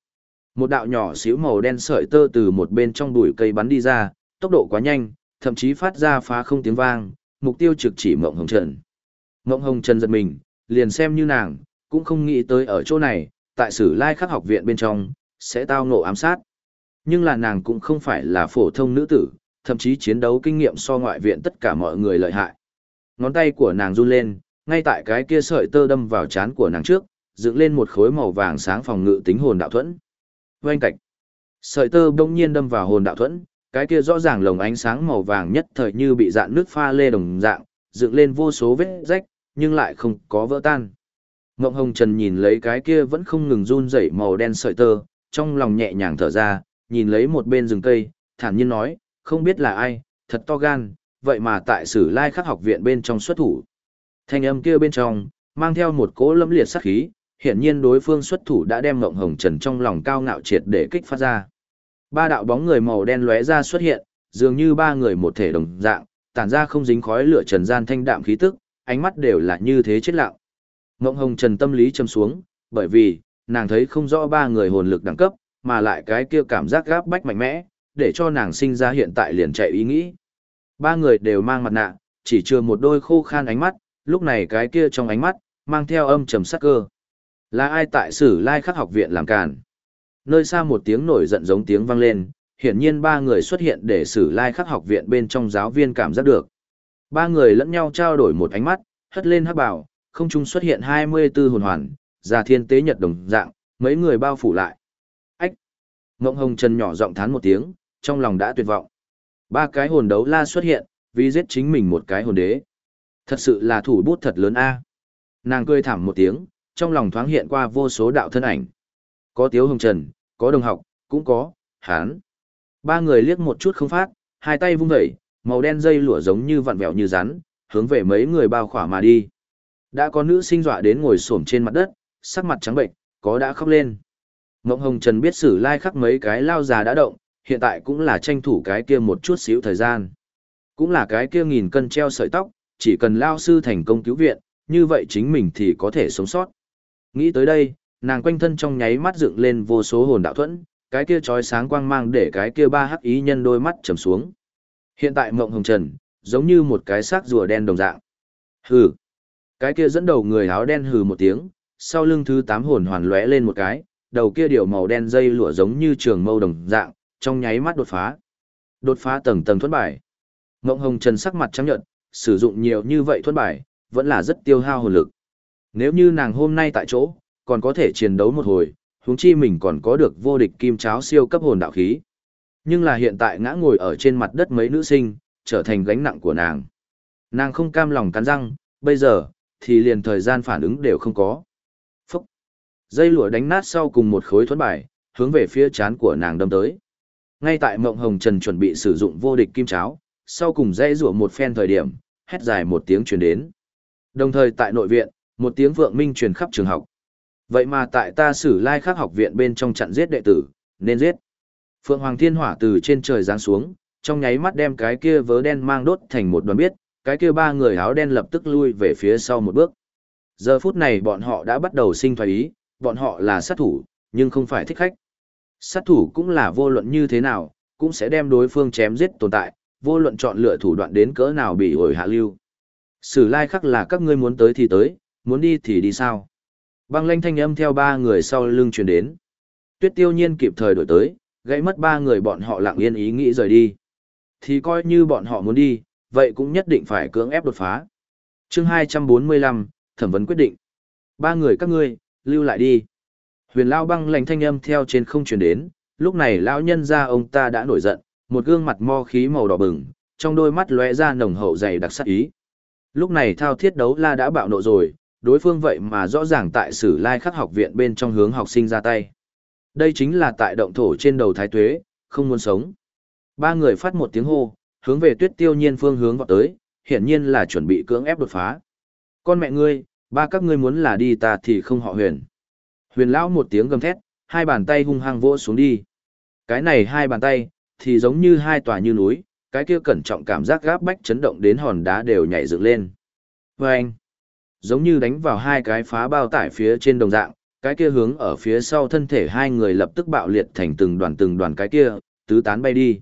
Một đạo nhỏ xíu màu đen sợi tơ từ một bên trong bụi cây bắn đi ra, tốc độ quá nhanh, thậm chí phát ra phá không tiếng vang, mục tiêu trực chỉ Mộng Hồng Trần. Mộng Hồng Trần giật mình, liền xem như nàng, cũng không nghĩ tới ở chỗ này, tại sử lai khắc học viện bên trong, sẽ tao ngộ ám sát. Nhưng là nàng cũng không phải là phổ thông nữ tử, thậm chí chiến đấu kinh nghiệm so ngoại viện tất cả mọi người lợi hại. Ngón tay của nàng run lên, ngay tại cái kia sợi tơ đâm vào chán của nàng trước, dựng lên một khối màu vàng sáng phòng ngự tính hồn đạo thuẫn. Oanh cạch. Sợi tơ bỗng nhiên đâm vào hồn đạo thuẫn, cái kia rõ ràng lồng ánh sáng màu vàng nhất thời như bị dạn nước pha lê đồng dạng, dựng lên vô số vết rách, nhưng lại không có vỡ tan. Ngộng Hồng Trần nhìn lấy cái kia vẫn không ngừng run rẩy màu đen sợi tơ, trong lòng nhẹ nhàng thở ra, nhìn lấy một bên rừng cây, thản nhiên nói, không biết là ai, thật to gan, vậy mà tại sử lai khắc học viện bên trong xuất thủ. Thanh âm kia bên trong, mang theo một cỗ lâm liệt sát khí, hiển nhiên đối phương xuất thủ đã đem Ngộng Hồng Trần trong lòng cao ngạo triệt để kích phát ra. Ba đạo bóng người màu đen lóe ra xuất hiện, dường như ba người một thể đồng dạng, tản ra không dính khói lửa trần gian thanh đạm khí tức, ánh mắt đều là như thế chết lặng. Ngộng Hồng Trần tâm lý châm xuống, bởi vì, nàng thấy không rõ ba người hồn lực đẳng cấp, mà lại cái kia cảm giác gáp bách mạnh mẽ, để cho nàng sinh ra hiện tại liền chạy ý nghĩ. Ba người đều mang mặt nạ, chỉ chưa một đôi khô khan ánh mắt, lúc này cái kia trong ánh mắt, mang theo âm trầm sắc cơ. Là ai tại sử lai khắc học viện làm càn? Nơi xa một tiếng nổi giận giống tiếng vang lên, hiển nhiên ba người xuất hiện để sử lai khắc học viện bên trong giáo viên cảm giác được. Ba người lẫn nhau trao đổi một ánh mắt, hất lên hắc bảo, không trung xuất hiện 24 hồn hoàn, già thiên tế nhật đồng dạng, mấy người bao phủ lại. Ách! Ngộng hồng trần nhỏ giọng thán một tiếng, trong lòng đã tuyệt vọng. Ba cái hồn đấu la xuất hiện, vì giết chính mình một cái hồn đế. Thật sự là thủ bút thật lớn a. Nàng cười thảm một tiếng, trong lòng thoáng hiện qua vô số đạo thân ảnh. Có Tiếu Hồng Trần, có đồng học, cũng có, hán. Ba người liếc một chút không phát, hai tay vung vẩy, màu đen dây lụa giống như vặn vẹo như rắn, hướng về mấy người bao khỏa mà đi. Đã có nữ sinh dọa đến ngồi xổm trên mặt đất, sắc mặt trắng bệnh, có đã khóc lên. Ngộng Hồng Trần biết sử lai khắc mấy cái lao già đã động, hiện tại cũng là tranh thủ cái kia một chút xíu thời gian. Cũng là cái kia nghìn cân treo sợi tóc, chỉ cần lao sư thành công cứu viện, như vậy chính mình thì có thể sống sót. Nghĩ tới đây, nàng quanh thân trong nháy mắt dựng lên vô số hồn đạo thuẫn, cái kia trói sáng quang mang để cái kia ba hắc ý nhân đôi mắt trầm xuống. Hiện tại mộng hồng trần, giống như một cái xác rùa đen đồng dạng. Hừ. Cái kia dẫn đầu người áo đen hừ một tiếng, sau lưng thứ tám hồn hoàn lóe lên một cái, đầu kia điều màu đen dây lụa giống như trường mâu đồng dạng, trong nháy mắt đột phá. Đột phá tầng tầng thuẫn bài. Ngộng Hồng Trần sắc mặt trắng nhợt, sử dụng nhiều như vậy thuẫn bài, vẫn là rất tiêu hao hồn lực. Nếu như nàng hôm nay tại chỗ, còn có thể chiến đấu một hồi, huống chi mình còn có được vô địch kim cháo siêu cấp hồn đạo khí. Nhưng là hiện tại ngã ngồi ở trên mặt đất mấy nữ sinh, trở thành gánh nặng của nàng. Nàng không cam lòng cắn răng, bây giờ, thì liền thời gian phản ứng đều không có. Phúc! Dây lụa đánh nát sau cùng một khối thuẫn bài, hướng về phía chán của nàng đâm tới. Ngay tại Mộng Hồng Trần chuẩn bị sử dụng vô địch kim cháo, sau cùng dây rủa một phen thời điểm, hét dài một tiếng truyền đến. Đồng thời tại nội viện, một tiếng vượng minh truyền khắp trường học. Vậy mà tại ta sử lai khắc học viện bên trong chặn giết đệ tử, nên giết. Phượng Hoàng Thiên Hỏa từ trên trời giáng xuống, trong nháy mắt đem cái kia vớ đen mang đốt thành một đoàn biết, cái kia ba người áo đen lập tức lui về phía sau một bước. Giờ phút này bọn họ đã bắt đầu sinh thoái ý, bọn họ là sát thủ, nhưng không phải thích khách. Sát thủ cũng là vô luận như thế nào, cũng sẽ đem đối phương chém giết tồn tại, vô luận chọn lựa thủ đoạn đến cỡ nào bị ổi hạ lưu. Sử lai khắc là các ngươi muốn tới thì tới, muốn đi thì đi sao. Băng lanh thanh âm theo ba người sau lưng truyền đến. Tuyết tiêu nhiên kịp thời đổi tới, gãy mất ba người bọn họ lặng yên ý nghĩ rời đi. Thì coi như bọn họ muốn đi, vậy cũng nhất định phải cưỡng ép đột phá. chương 245, thẩm vấn quyết định. Ba người các ngươi, lưu lại đi. Huyền Lao băng lành thanh âm theo trên không truyền đến, lúc này lão nhân gia ông ta đã nổi giận, một gương mặt mo khí màu đỏ bừng, trong đôi mắt lóe ra nồng hậu dày đặc sắc ý. Lúc này thao thiết đấu la đã bạo nộ rồi, đối phương vậy mà rõ ràng tại sử lai khắc học viện bên trong hướng học sinh ra tay. Đây chính là tại động thổ trên đầu thái tuế, không muốn sống. Ba người phát một tiếng hô, hướng về tuyết tiêu nhiên phương hướng vọt tới, hiển nhiên là chuẩn bị cưỡng ép đột phá. Con mẹ ngươi, ba các ngươi muốn là đi ta thì không họ huyền. Huyền lão một tiếng gầm thét, hai bàn tay hung hăng vỗ xuống đi. Cái này hai bàn tay, thì giống như hai tòa như núi, cái kia cẩn trọng cảm giác gáp bách chấn động đến hòn đá đều nhảy dựng lên. Vâng! Giống như đánh vào hai cái phá bao tải phía trên đồng dạng, cái kia hướng ở phía sau thân thể hai người lập tức bạo liệt thành từng đoàn từng đoàn cái kia, tứ tán bay đi.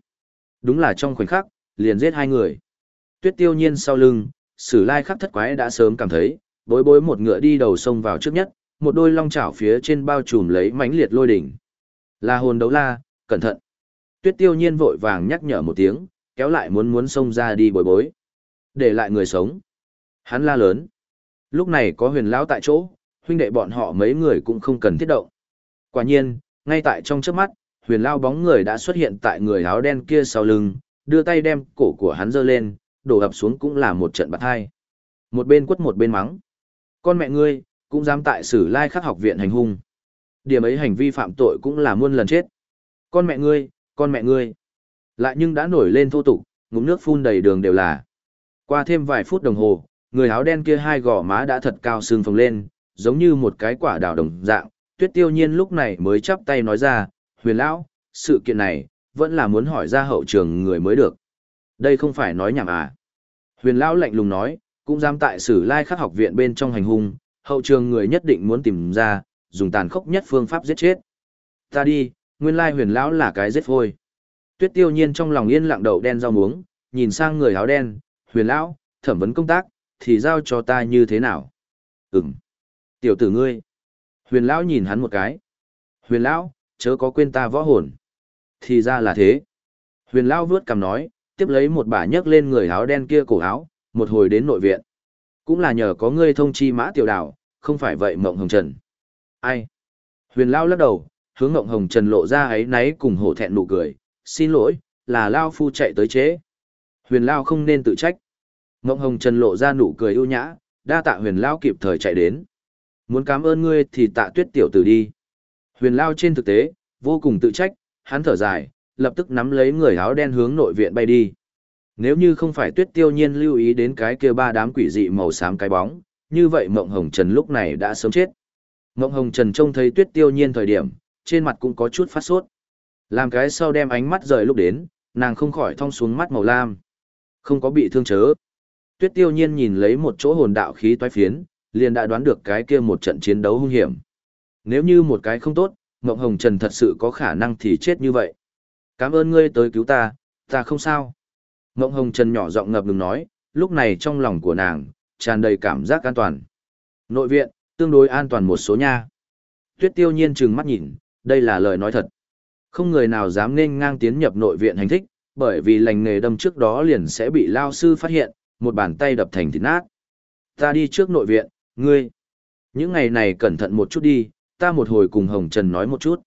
Đúng là trong khoảnh khắc, liền giết hai người. Tuyết tiêu nhiên sau lưng, sử lai khắc thất quái đã sớm cảm thấy, bối bối một ngựa đi đầu sông vào trước nhất, một đôi long chảo phía trên bao trùm lấy mãnh liệt lôi đỉnh. Là hồn đấu la, cẩn thận. Tuyết tiêu nhiên vội vàng nhắc nhở một tiếng, kéo lại muốn muốn xông ra đi bối bối. Để lại người sống. Hắn la lớn. Lúc này có huyền lão tại chỗ, huynh đệ bọn họ mấy người cũng không cần thiết động. Quả nhiên, ngay tại trong trước mắt, huyền lao bóng người đã xuất hiện tại người áo đen kia sau lưng, đưa tay đem cổ của hắn giơ lên, đổ ập xuống cũng là một trận bạc hai. Một bên quất một bên mắng. Con mẹ ngươi, cũng dám tại sử lai khắc học viện hành hung. Điểm ấy hành vi phạm tội cũng là muôn lần chết. Con mẹ ngươi, con mẹ ngươi. Lại nhưng đã nổi lên thô tục, ngụm nước phun đầy đường đều là. Qua thêm vài phút đồng hồ, người áo đen kia hai gò má đã thật cao sưng phồng lên, giống như một cái quả đào đồng dạng. Tuyết tiêu nhiên lúc này mới chắp tay nói ra, huyền lão, sự kiện này, vẫn là muốn hỏi ra hậu trường người mới được. Đây không phải nói nhảm à. Huyền lão lạnh lùng nói, cũng dám tại sử lai khắc học viện bên trong hành hung, hậu trường người nhất định muốn tìm ra, dùng tàn khốc nhất phương pháp giết chết. Ta đi, nguyên lai huyền lão là cái giết phôi. Tuyết tiêu nhiên trong lòng yên lặng đầu đen rau muống, nhìn sang người áo đen, huyền lão, thẩm vấn công tác, thì giao cho ta như thế nào? Ừm. Tiểu tử ngươi. Huyền lão nhìn hắn một cái. Huyền lão, chớ có quên ta võ hồn. Thì ra là thế. Huyền Lao vướt cầm nói, tiếp lấy một bà nhấc lên người áo đen kia cổ áo, một hồi đến nội viện. Cũng là nhờ có ngươi thông chi mã tiểu đảo, không phải vậy mộng hồng trần. Ai? Huyền Lao lắc đầu, hướng mộng hồng trần lộ ra ấy náy cùng hổ thẹn nụ cười. Xin lỗi, là Lao phu chạy tới chế. Huyền Lao không nên tự trách. Mộng hồng trần lộ ra nụ cười ưu nhã, đa tạ huyền Lao kịp thời chạy đến. Muốn cảm ơn ngươi thì tạ tuyết tiểu tử đi. Huyền Lao trên thực tế, vô cùng tự trách, hắn thở dài, lập tức nắm lấy người áo đen hướng nội viện bay đi. Nếu như không phải tuyết tiêu nhiên lưu ý đến cái kia ba đám quỷ dị màu xám cái bóng, như vậy Mộng Hồng Trần lúc này đã sớm chết. Mộng Hồng Trần trông thấy tuyết tiêu nhiên thời điểm, trên mặt cũng có chút phát sốt. Làm cái sau đem ánh mắt rời lúc đến, nàng không khỏi thong xuống mắt màu lam. Không có bị thương chớ. Tuyết tiêu nhiên nhìn lấy một chỗ hồn đạo khí toái phiến, liền đã đoán được cái kia một trận chiến đấu hung hiểm. Nếu như một cái không tốt, Mộng Hồng Trần thật sự có khả năng thì chết như vậy. Cảm ơn ngươi tới cứu ta, ta không sao. Mộng Hồng Trần nhỏ giọng ngập ngừng nói, lúc này trong lòng của nàng, tràn đầy cảm giác an toàn. Nội viện, tương đối an toàn một số nha. Tuyết tiêu nhiên trừng mắt nhìn, đây là lời nói thật. Không người nào dám nên ngang tiến nhập nội viện hành thích, bởi vì lành nghề đâm trước đó liền sẽ bị lao sư phát hiện, một bàn tay đập thành thịt nát. Ta đi trước nội viện, ngươi. Những ngày này cẩn thận một chút đi, ta một hồi cùng Hồng Trần nói một chút.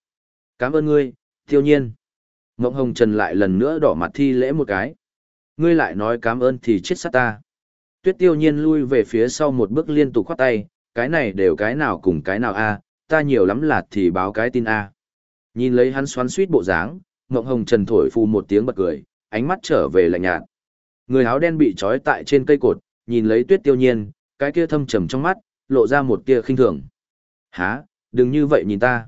Cảm ơn ngươi, tiêu nhiên. Mộng Hồng Trần lại lần nữa đỏ mặt thi lễ một cái. Ngươi lại nói cảm ơn thì chết sát ta. Tuyết tiêu nhiên lui về phía sau một bước liên tục khoát tay, cái này đều cái nào cùng cái nào a, ta nhiều lắm là thì báo cái tin a. Nhìn lấy hắn xoắn suýt bộ dáng, Mộng Hồng Trần thổi phù một tiếng bật cười, ánh mắt trở về lạnh nhạt. Người áo đen bị trói tại trên cây cột, nhìn lấy Tuyết Tiêu Nhiên, cái kia thâm trầm trong mắt, lộ ra một tia khinh thường. "Hả? Đừng như vậy nhìn ta."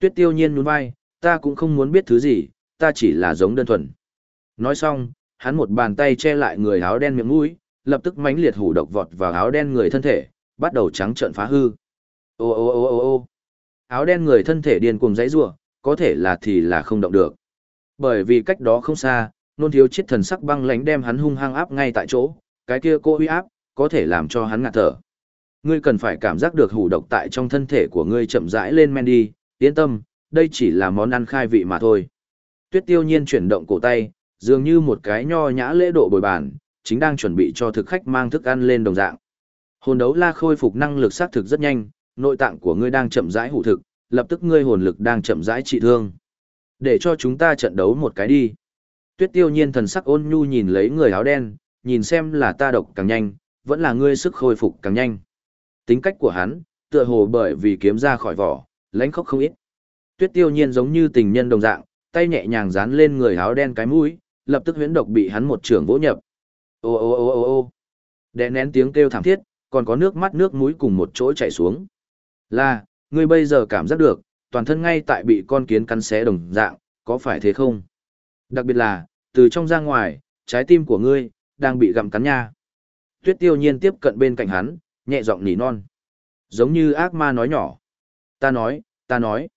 Tuyết Tiêu Nhiên nhún vai, "Ta cũng không muốn biết thứ gì, ta chỉ là giống đơn thuần." Nói xong, hắn một bàn tay che lại người áo đen miệng mũi, lập tức mãnh liệt hủ độc vọt vào áo đen người thân thể, bắt đầu trắng trợn phá hư. Ô ô ô ô ô. Áo đen người thân thể điên cuồng dãy rủa, có thể là thì là không động được. Bởi vì cách đó không xa, nôn thiếu chết thần sắc băng lãnh đem hắn hung hăng áp ngay tại chỗ, cái kia cô uy áp, có thể làm cho hắn ngạt thở. Ngươi cần phải cảm giác được hủ độc tại trong thân thể của ngươi chậm rãi lên men đi, yên tâm, đây chỉ là món ăn khai vị mà thôi. Tuyết tiêu nhiên chuyển động cổ tay, dường như một cái nho nhã lễ độ bồi bàn, chính đang chuẩn bị cho thực khách mang thức ăn lên đồng dạng. Hồn đấu la khôi phục năng lực xác thực rất nhanh, nội tạng của ngươi đang chậm rãi hủ thực, lập tức ngươi hồn lực đang chậm rãi trị thương. Để cho chúng ta trận đấu một cái đi. Tuyết tiêu nhiên thần sắc ôn nhu nhìn lấy người áo đen, nhìn xem là ta độc càng nhanh, vẫn là ngươi sức khôi phục càng nhanh. Tính cách của hắn, tựa hồ bởi vì kiếm ra khỏi vỏ, lãnh khốc không ít. Tuyết tiêu nhiên giống như tình nhân đồng dạng, tay nhẹ nhàng dán lên người áo đen cái mũi, lập tức huyễn độc bị hắn một trường vỗ nhập. Ô ô ô ô ô đè nén tiếng kêu thảm thiết, còn có nước mắt nước mũi cùng một chỗ chảy xuống. Là, ngươi bây giờ cảm giác được, toàn thân ngay tại bị con kiến cắn xé đồng dạng, có phải thế không? Đặc biệt là, từ trong ra ngoài, trái tim của ngươi, đang bị gặm cắn nha. Tuyết tiêu nhiên tiếp cận bên cạnh hắn, nhẹ giọng nỉ non. Giống như ác ma nói nhỏ. Ta nói, ta nói.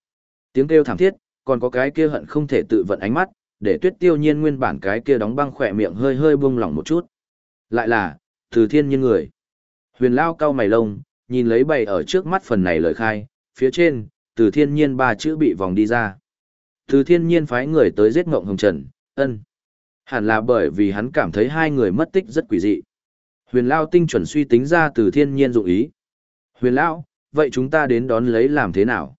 Tiếng kêu thảm thiết, còn có cái kia hận không thể tự vận ánh mắt, để tuyết tiêu nhiên nguyên bản cái kia đóng băng khỏe miệng hơi hơi buông lỏng một chút. Lại là, từ thiên nhiên người. Huyền lao cao mày lông, nhìn lấy bày ở trước mắt phần này lời khai, phía trên, từ thiên nhiên ba chữ bị vòng đi ra. Từ thiên nhiên phái người tới giết ngộng hồng trần, ân. Hẳn là bởi vì hắn cảm thấy hai người mất tích rất quỷ dị. Huyền lao tinh chuẩn suy tính ra từ thiên nhiên dụng ý. Huyền lao, vậy chúng ta đến đón lấy làm thế nào?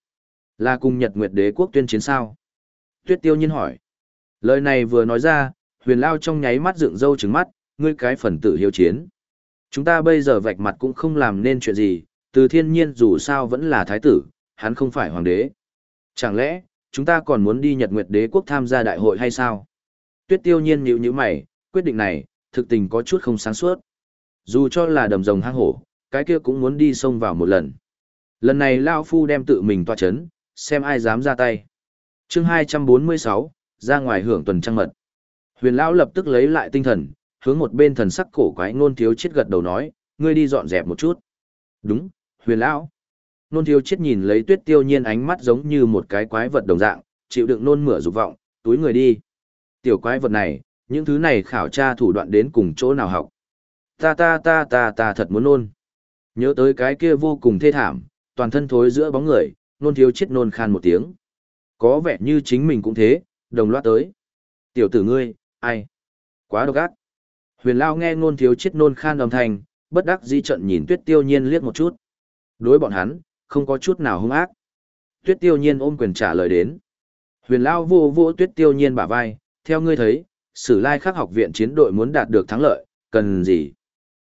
Là cùng Nhật Nguyệt Đế quốc tuyên chiến sao? Tuyết tiêu nhiên hỏi. Lời này vừa nói ra, huyền lao trong nháy mắt dựng râu trứng mắt, ngươi cái phần tử hiếu chiến. Chúng ta bây giờ vạch mặt cũng không làm nên chuyện gì, từ thiên nhiên dù sao vẫn là thái tử, hắn không phải hoàng đế. Chẳng lẽ, chúng ta còn muốn đi Nhật Nguyệt đế quốc tham gia đại hội hay sao? Tuyết tiêu nhiên nhíu nhíu mày, quyết định này, thực tình có chút không sáng suốt. Dù cho là đầm rồng hang hổ, cái kia cũng muốn đi sông vào một lần. Lần này Lao Phu đem tự mình tòa chấn, xem ai dám ra tay. chương 246, ra ngoài hưởng tuần trăng mật. Huyền Lão lập tức lấy lại tinh thần, hướng một bên thần sắc cổ quái nôn thiếu chết gật đầu nói, ngươi đi dọn dẹp một chút. Đúng, huyền lão. Nôn thiếu chết nhìn lấy tuyết tiêu nhiên ánh mắt giống như một cái quái vật đồng dạng, chịu đựng nôn mửa dục vọng, túi người đi. Tiểu quái vật này, những thứ này khảo tra thủ đoạn đến cùng chỗ nào học. Ta ta ta ta ta thật muốn nôn. Nhớ tới cái kia vô cùng thê thảm, toàn thân thối giữa bóng người, nôn thiếu chết nôn khan một tiếng. Có vẻ như chính mình cũng thế, đồng loạt tới. Tiểu tử ngươi, ai? Quá độc ác. Huyền Lao nghe nôn thiếu chết nôn khan đồng thanh, bất đắc dĩ trận nhìn tuyết tiêu nhiên liếc một chút. Đối bọn hắn, không có chút nào hung ác. Tuyết tiêu nhiên ôm quyền trả lời đến. Huyền Lao vô vô tuyết tiêu nhiên bả vai, theo ngươi thấy, sử lai khắc học viện chiến đội muốn đạt được thắng lợi, cần gì?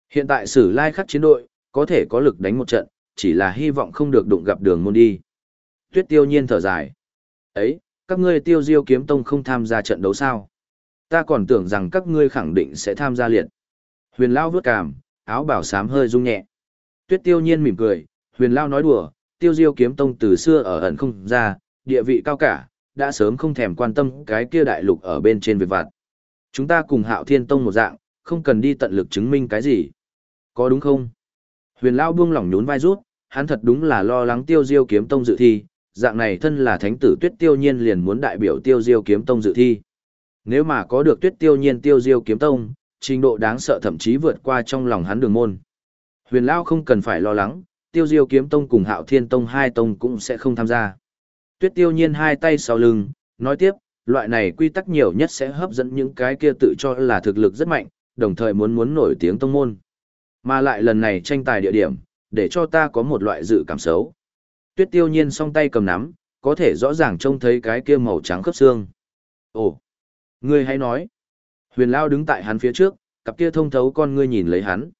Hiện tại sử lai khắc chiến đội, có thể có lực đánh một trận, chỉ là hy vọng không được đụng gặp đường môn đi. Tuyết tiêu nhiên thở dài. Ấy, các ngươi tiêu diêu kiếm tông không tham gia trận đấu sao? Ta còn tưởng rằng các ngươi khẳng định sẽ tham gia liệt. Huyền Lao vướt cảm, áo bảo sám hơi rung nhẹ. Tuyết tiêu nhiên mỉm cười, huyền Lao nói đùa, tiêu diêu kiếm tông từ xưa ở ẩn không ra, địa vị cao cả, đã sớm không thèm quan tâm cái kia đại lục ở bên trên việc vặt. Chúng ta cùng hạo thiên tông một dạng, không cần đi tận lực chứng minh cái gì. Có đúng không? Huyền Lao buông lỏng nhún vai rút, hắn thật đúng là lo lắng tiêu diêu kiếm tông dự thi, dạng này thân là thánh tử tuyết tiêu nhiên liền muốn đại biểu tiêu diêu kiếm tông dự thi. Nếu mà có được tuyết tiêu nhiên tiêu diêu kiếm tông, trình độ đáng sợ thậm chí vượt qua trong lòng hắn đường môn. Huyền Lao không cần phải lo lắng, tiêu diêu kiếm tông cùng hạo thiên tông hai tông cũng sẽ không tham gia. Tuyết tiêu nhiên hai tay sau lưng, nói tiếp, loại này quy tắc nhiều nhất sẽ hấp dẫn những cái kia tự cho là thực lực rất mạnh, đồng thời muốn muốn nổi tiếng tông môn. Mà lại lần này tranh tài địa điểm, để cho ta có một loại dự cảm xấu. Tuyết tiêu nhiên song tay cầm nắm, có thể rõ ràng trông thấy cái kia màu trắng khớp xương. Ồ, ngươi hãy nói. Huyền Lao đứng tại hắn phía trước, cặp kia thông thấu con ngươi nhìn lấy hắn.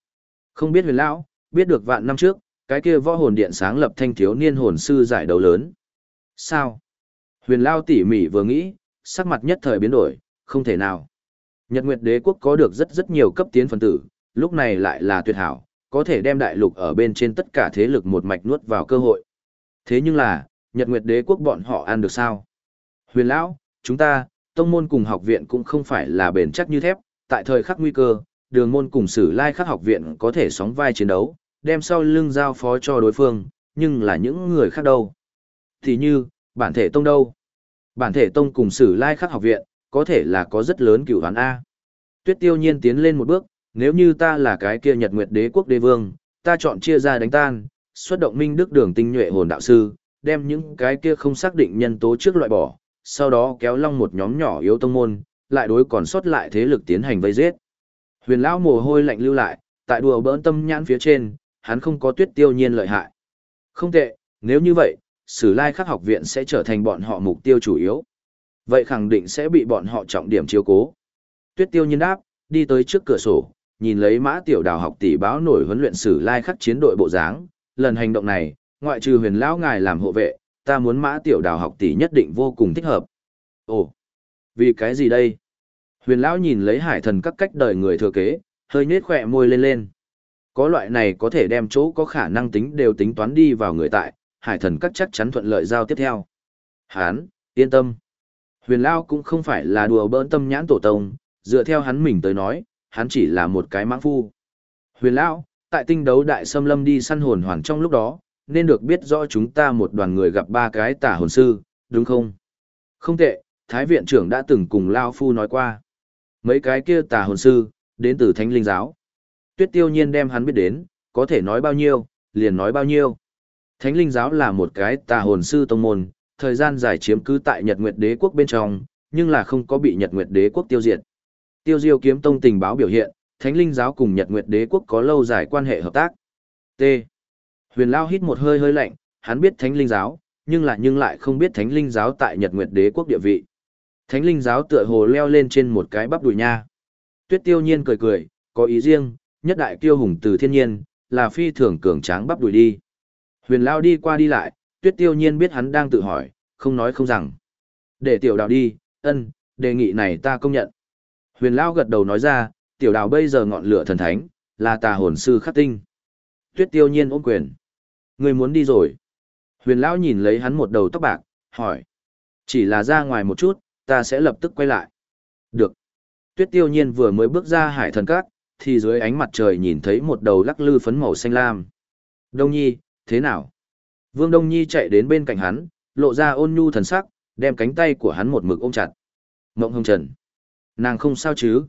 Không biết huyền Lão, biết được vạn năm trước, cái kia võ hồn điện sáng lập thanh thiếu niên hồn sư giải đấu lớn. Sao? Huyền Lao tỉ mỉ vừa nghĩ, sắc mặt nhất thời biến đổi, không thể nào. Nhật Nguyệt Đế quốc có được rất rất nhiều cấp tiến phần tử, lúc này lại là tuyệt hảo, có thể đem đại lục ở bên trên tất cả thế lực một mạch nuốt vào cơ hội. Thế nhưng là, Nhật Nguyệt Đế quốc bọn họ ăn được sao? Huyền Lão, chúng ta, tông môn cùng học viện cũng không phải là bền chắc như thép, tại thời khắc nguy cơ, đường môn cùng sử lai khắc học viện có thể sóng vai chiến đấu, đem sau lưng giao phó cho đối phương, nhưng là những người khác đâu. Thì như, bản thể tông đâu? Bản thể tông cùng sử lai khắc học viện, có thể là có rất lớn cửu hán A. Tuyết tiêu nhiên tiến lên một bước, nếu như ta là cái kia nhật nguyệt đế quốc đế vương, ta chọn chia ra đánh tan, xuất động minh đức đường tinh nhuệ hồn đạo sư, đem những cái kia không xác định nhân tố trước loại bỏ, sau đó kéo long một nhóm nhỏ yếu tông môn, lại đối còn sót lại thế lực tiến hành vây giết. Huyền lão mồ hôi lạnh lưu lại, tại đùa bỡn tâm nhãn phía trên, hắn không có tuyết tiêu nhiên lợi hại. Không tệ, nếu như vậy, Sử Lai Khắc học viện sẽ trở thành bọn họ mục tiêu chủ yếu. Vậy khẳng định sẽ bị bọn họ trọng điểm chiếu cố. Tuyết tiêu nhiên đáp, đi tới trước cửa sổ, nhìn lấy mã tiểu đào học tỷ báo nổi huấn luyện Sử Lai Khắc chiến đội bộ dáng. Lần hành động này, ngoại trừ huyền lão ngài làm hộ vệ, ta muốn mã tiểu đào học tỷ nhất định vô cùng thích hợp. Ồ, vì cái gì đây? Huyền lão nhìn lấy hải thần các cách đời người thừa kế, hơi nhếch khỏe môi lên lên. Có loại này có thể đem chỗ có khả năng tính đều tính toán đi vào người tại, hải thần các chắc chắn thuận lợi giao tiếp theo. Hán, yên tâm. Huyền lão cũng không phải là đùa bỡn tâm nhãn tổ tông, dựa theo hắn mình tới nói, hắn chỉ là một cái mãng phu. Huyền lão, tại tinh đấu đại xâm lâm đi săn hồn hoàn trong lúc đó, nên được biết rõ chúng ta một đoàn người gặp ba cái tả hồn sư, đúng không? Không tệ, Thái viện trưởng đã từng cùng Lao Phu nói qua. Mấy cái kia tà hồn sư, đến từ thánh linh giáo. Tuyết tiêu nhiên đem hắn biết đến, có thể nói bao nhiêu, liền nói bao nhiêu. Thánh linh giáo là một cái tà hồn sư tông môn, thời gian dài chiếm cứ tại Nhật Nguyệt Đế quốc bên trong, nhưng là không có bị Nhật Nguyệt Đế quốc tiêu diệt. Tiêu Diêu kiếm tông tình báo biểu hiện, Thánh linh giáo cùng Nhật Nguyệt Đế quốc có lâu dài quan hệ hợp tác. T. Huyền Lao hít một hơi hơi lạnh, hắn biết Thánh linh giáo, nhưng lại nhưng lại không biết Thánh linh giáo tại Nhật Nguyệt Đế quốc địa vị. Thánh linh giáo tựa hồ leo lên trên một cái bắp đùi nha. Tuyết tiêu nhiên cười cười, có ý riêng, nhất đại kiêu hùng từ thiên nhiên, là phi thường cường tráng bắp đùi đi. Huyền Lao đi qua đi lại, tuyết tiêu nhiên biết hắn đang tự hỏi, không nói không rằng. Để tiểu đào đi, ân, đề nghị này ta công nhận. Huyền Lao gật đầu nói ra, tiểu đào bây giờ ngọn lửa thần thánh, là tà hồn sư khắc tinh. Tuyết tiêu nhiên ôm quyền. Người muốn đi rồi. Huyền Lao nhìn lấy hắn một đầu tóc bạc, hỏi. Chỉ là ra ngoài một chút, ta sẽ lập tức quay lại. Được. Tuyết tiêu nhiên vừa mới bước ra hải thần cát, thì dưới ánh mặt trời nhìn thấy một đầu lắc lư phấn màu xanh lam. Đông Nhi, thế nào? Vương Đông Nhi chạy đến bên cạnh hắn, lộ ra ôn nhu thần sắc, đem cánh tay của hắn một mực ôm chặt. Mộng hồng trần. Nàng không sao chứ?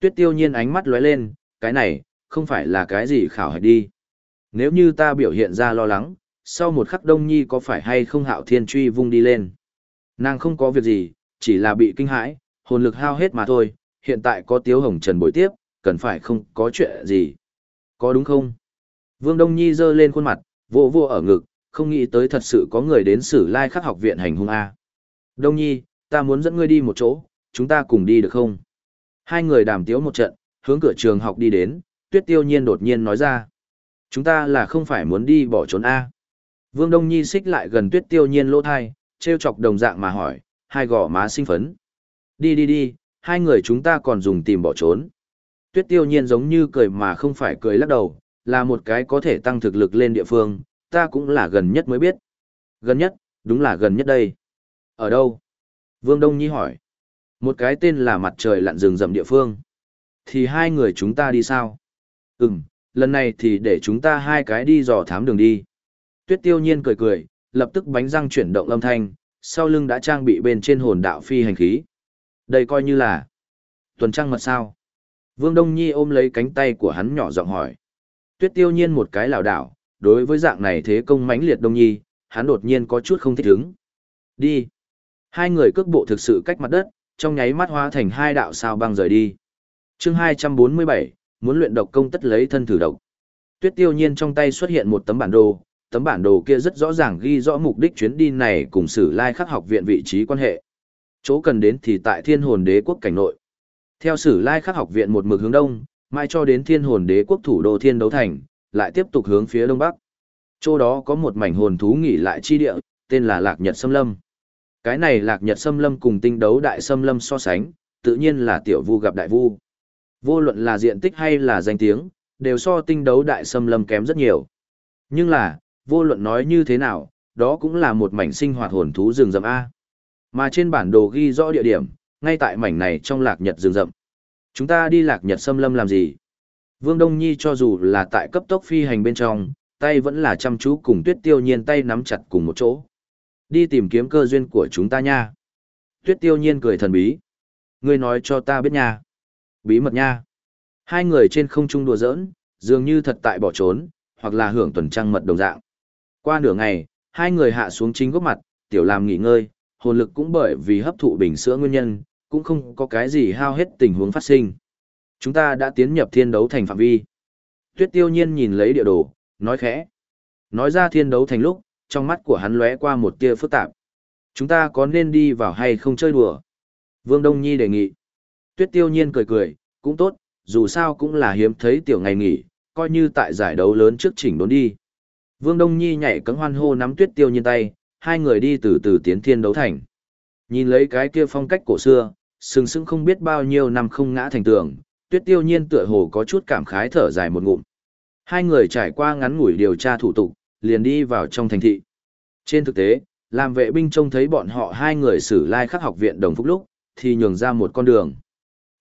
Tuyết tiêu nhiên ánh mắt lóe lên, cái này, không phải là cái gì khảo hạch đi. Nếu như ta biểu hiện ra lo lắng, sau một khắc Đông Nhi có phải hay không hạo thiên truy vung đi lên? Nàng không có việc gì, chỉ là bị kinh hãi, hồn lực hao hết mà thôi, hiện tại có Tiếu Hồng Trần bồi tiếp, cần phải không có chuyện gì. Có đúng không? Vương Đông Nhi giơ lên khuôn mặt, vô vô ở ngực, không nghĩ tới thật sự có người đến sử lai khắc học viện hành hung A. Đông Nhi, ta muốn dẫn ngươi đi một chỗ, chúng ta cùng đi được không? Hai người đàm tiếu một trận, hướng cửa trường học đi đến, tuyết tiêu nhiên đột nhiên nói ra. Chúng ta là không phải muốn đi bỏ trốn A. Vương Đông Nhi xích lại gần tuyết tiêu nhiên lỗ thai, treo chọc đồng dạng mà hỏi, hai gò má sinh phấn. Đi đi đi, hai người chúng ta còn dùng tìm bỏ trốn. Tuyết tiêu nhiên giống như cười mà không phải cười lắc đầu, là một cái có thể tăng thực lực lên địa phương, ta cũng là gần nhất mới biết. Gần nhất, đúng là gần nhất đây. Ở đâu? Vương Đông Nhi hỏi. Một cái tên là mặt trời lặn rừng rậm địa phương. Thì hai người chúng ta đi sao? Ừm, lần này thì để chúng ta hai cái đi dò thám đường đi. Tuyết tiêu nhiên cười cười, lập tức bánh răng chuyển động âm thanh, sau lưng đã trang bị bên trên hồn đạo phi hành khí. Đây coi như là tuần trăng mật sao. Vương Đông Nhi ôm lấy cánh tay của hắn nhỏ giọng hỏi. Tuyết tiêu nhiên một cái lảo đảo, đối với dạng này thế công mãnh liệt Đông Nhi, hắn đột nhiên có chút không thích ứng. Đi. Hai người cước bộ thực sự cách mặt đất, trong nháy mắt hóa thành hai đạo sao băng rời đi. chương 247, muốn luyện độc công tất lấy thân thử độc. Tuyết tiêu nhiên trong tay xuất hiện một tấm bản đồ, tấm bản đồ kia rất rõ ràng ghi rõ mục đích chuyến đi này cùng sử lai khắc học viện vị trí quan hệ. Chỗ cần đến thì tại thiên hồn đế quốc cảnh nội. Theo sử lai khắc học viện một mực hướng đông, mai cho đến thiên hồn đế quốc thủ đô thiên đấu thành, lại tiếp tục hướng phía đông bắc. Chỗ đó có một mảnh hồn thú nghỉ lại chi địa, tên là Lạc Nhật Sâm Lâm. Cái này Lạc Nhật xâm Lâm cùng tinh đấu đại xâm Lâm so sánh, tự nhiên là tiểu vu gặp đại vu. Vô luận là diện tích hay là danh tiếng, đều so tinh đấu đại xâm Lâm kém rất nhiều. Nhưng là, vô luận nói như thế nào, đó cũng là một mảnh sinh hoạt hồn thú rừng rậm A. Mà trên bản đồ ghi rõ địa điểm, ngay tại mảnh này trong lạc nhật rừng rậm. Chúng ta đi lạc nhật xâm lâm làm gì? Vương Đông Nhi cho dù là tại cấp tốc phi hành bên trong, tay vẫn là chăm chú cùng tuyết tiêu nhiên tay nắm chặt cùng một chỗ. Đi tìm kiếm cơ duyên của chúng ta nha. Tuyết tiêu nhiên cười thần bí. Ngươi nói cho ta biết nha. Bí mật nha. Hai người trên không trung đùa giỡn, dường như thật tại bỏ trốn, hoặc là hưởng tuần trăng mật đồng dạng. Qua nửa ngày, hai người hạ xuống chính gốc mặt, tiểu làm nghỉ ngơi, hồn lực cũng bởi vì hấp thụ bình sữa nguyên nhân, cũng không có cái gì hao hết tình huống phát sinh. Chúng ta đã tiến nhập thiên đấu thành phạm vi. Tuyết tiêu nhiên nhìn lấy địa đồ, nói khẽ. Nói ra thiên đấu thành lúc, trong mắt của hắn lóe qua một tia phức tạp. Chúng ta có nên đi vào hay không chơi đùa? Vương Đông Nhi đề nghị. Tuyết tiêu nhiên cười cười, cũng tốt, dù sao cũng là hiếm thấy tiểu ngày nghỉ, coi như tại giải đấu lớn trước chỉnh đốn đi. Vương Đông Nhi nhảy cấm hoan hô nắm tuyết tiêu nhiên tay, hai người đi từ từ tiến thiên đấu thành. Nhìn lấy cái kia phong cách cổ xưa, sừng sững không biết bao nhiêu năm không ngã thành tường, tuyết tiêu nhiên tựa hồ có chút cảm khái thở dài một ngụm. Hai người trải qua ngắn ngủi điều tra thủ tục, liền đi vào trong thành thị. Trên thực tế, làm vệ binh trông thấy bọn họ hai người xử lai khắc học viện đồng phúc lúc, thì nhường ra một con đường.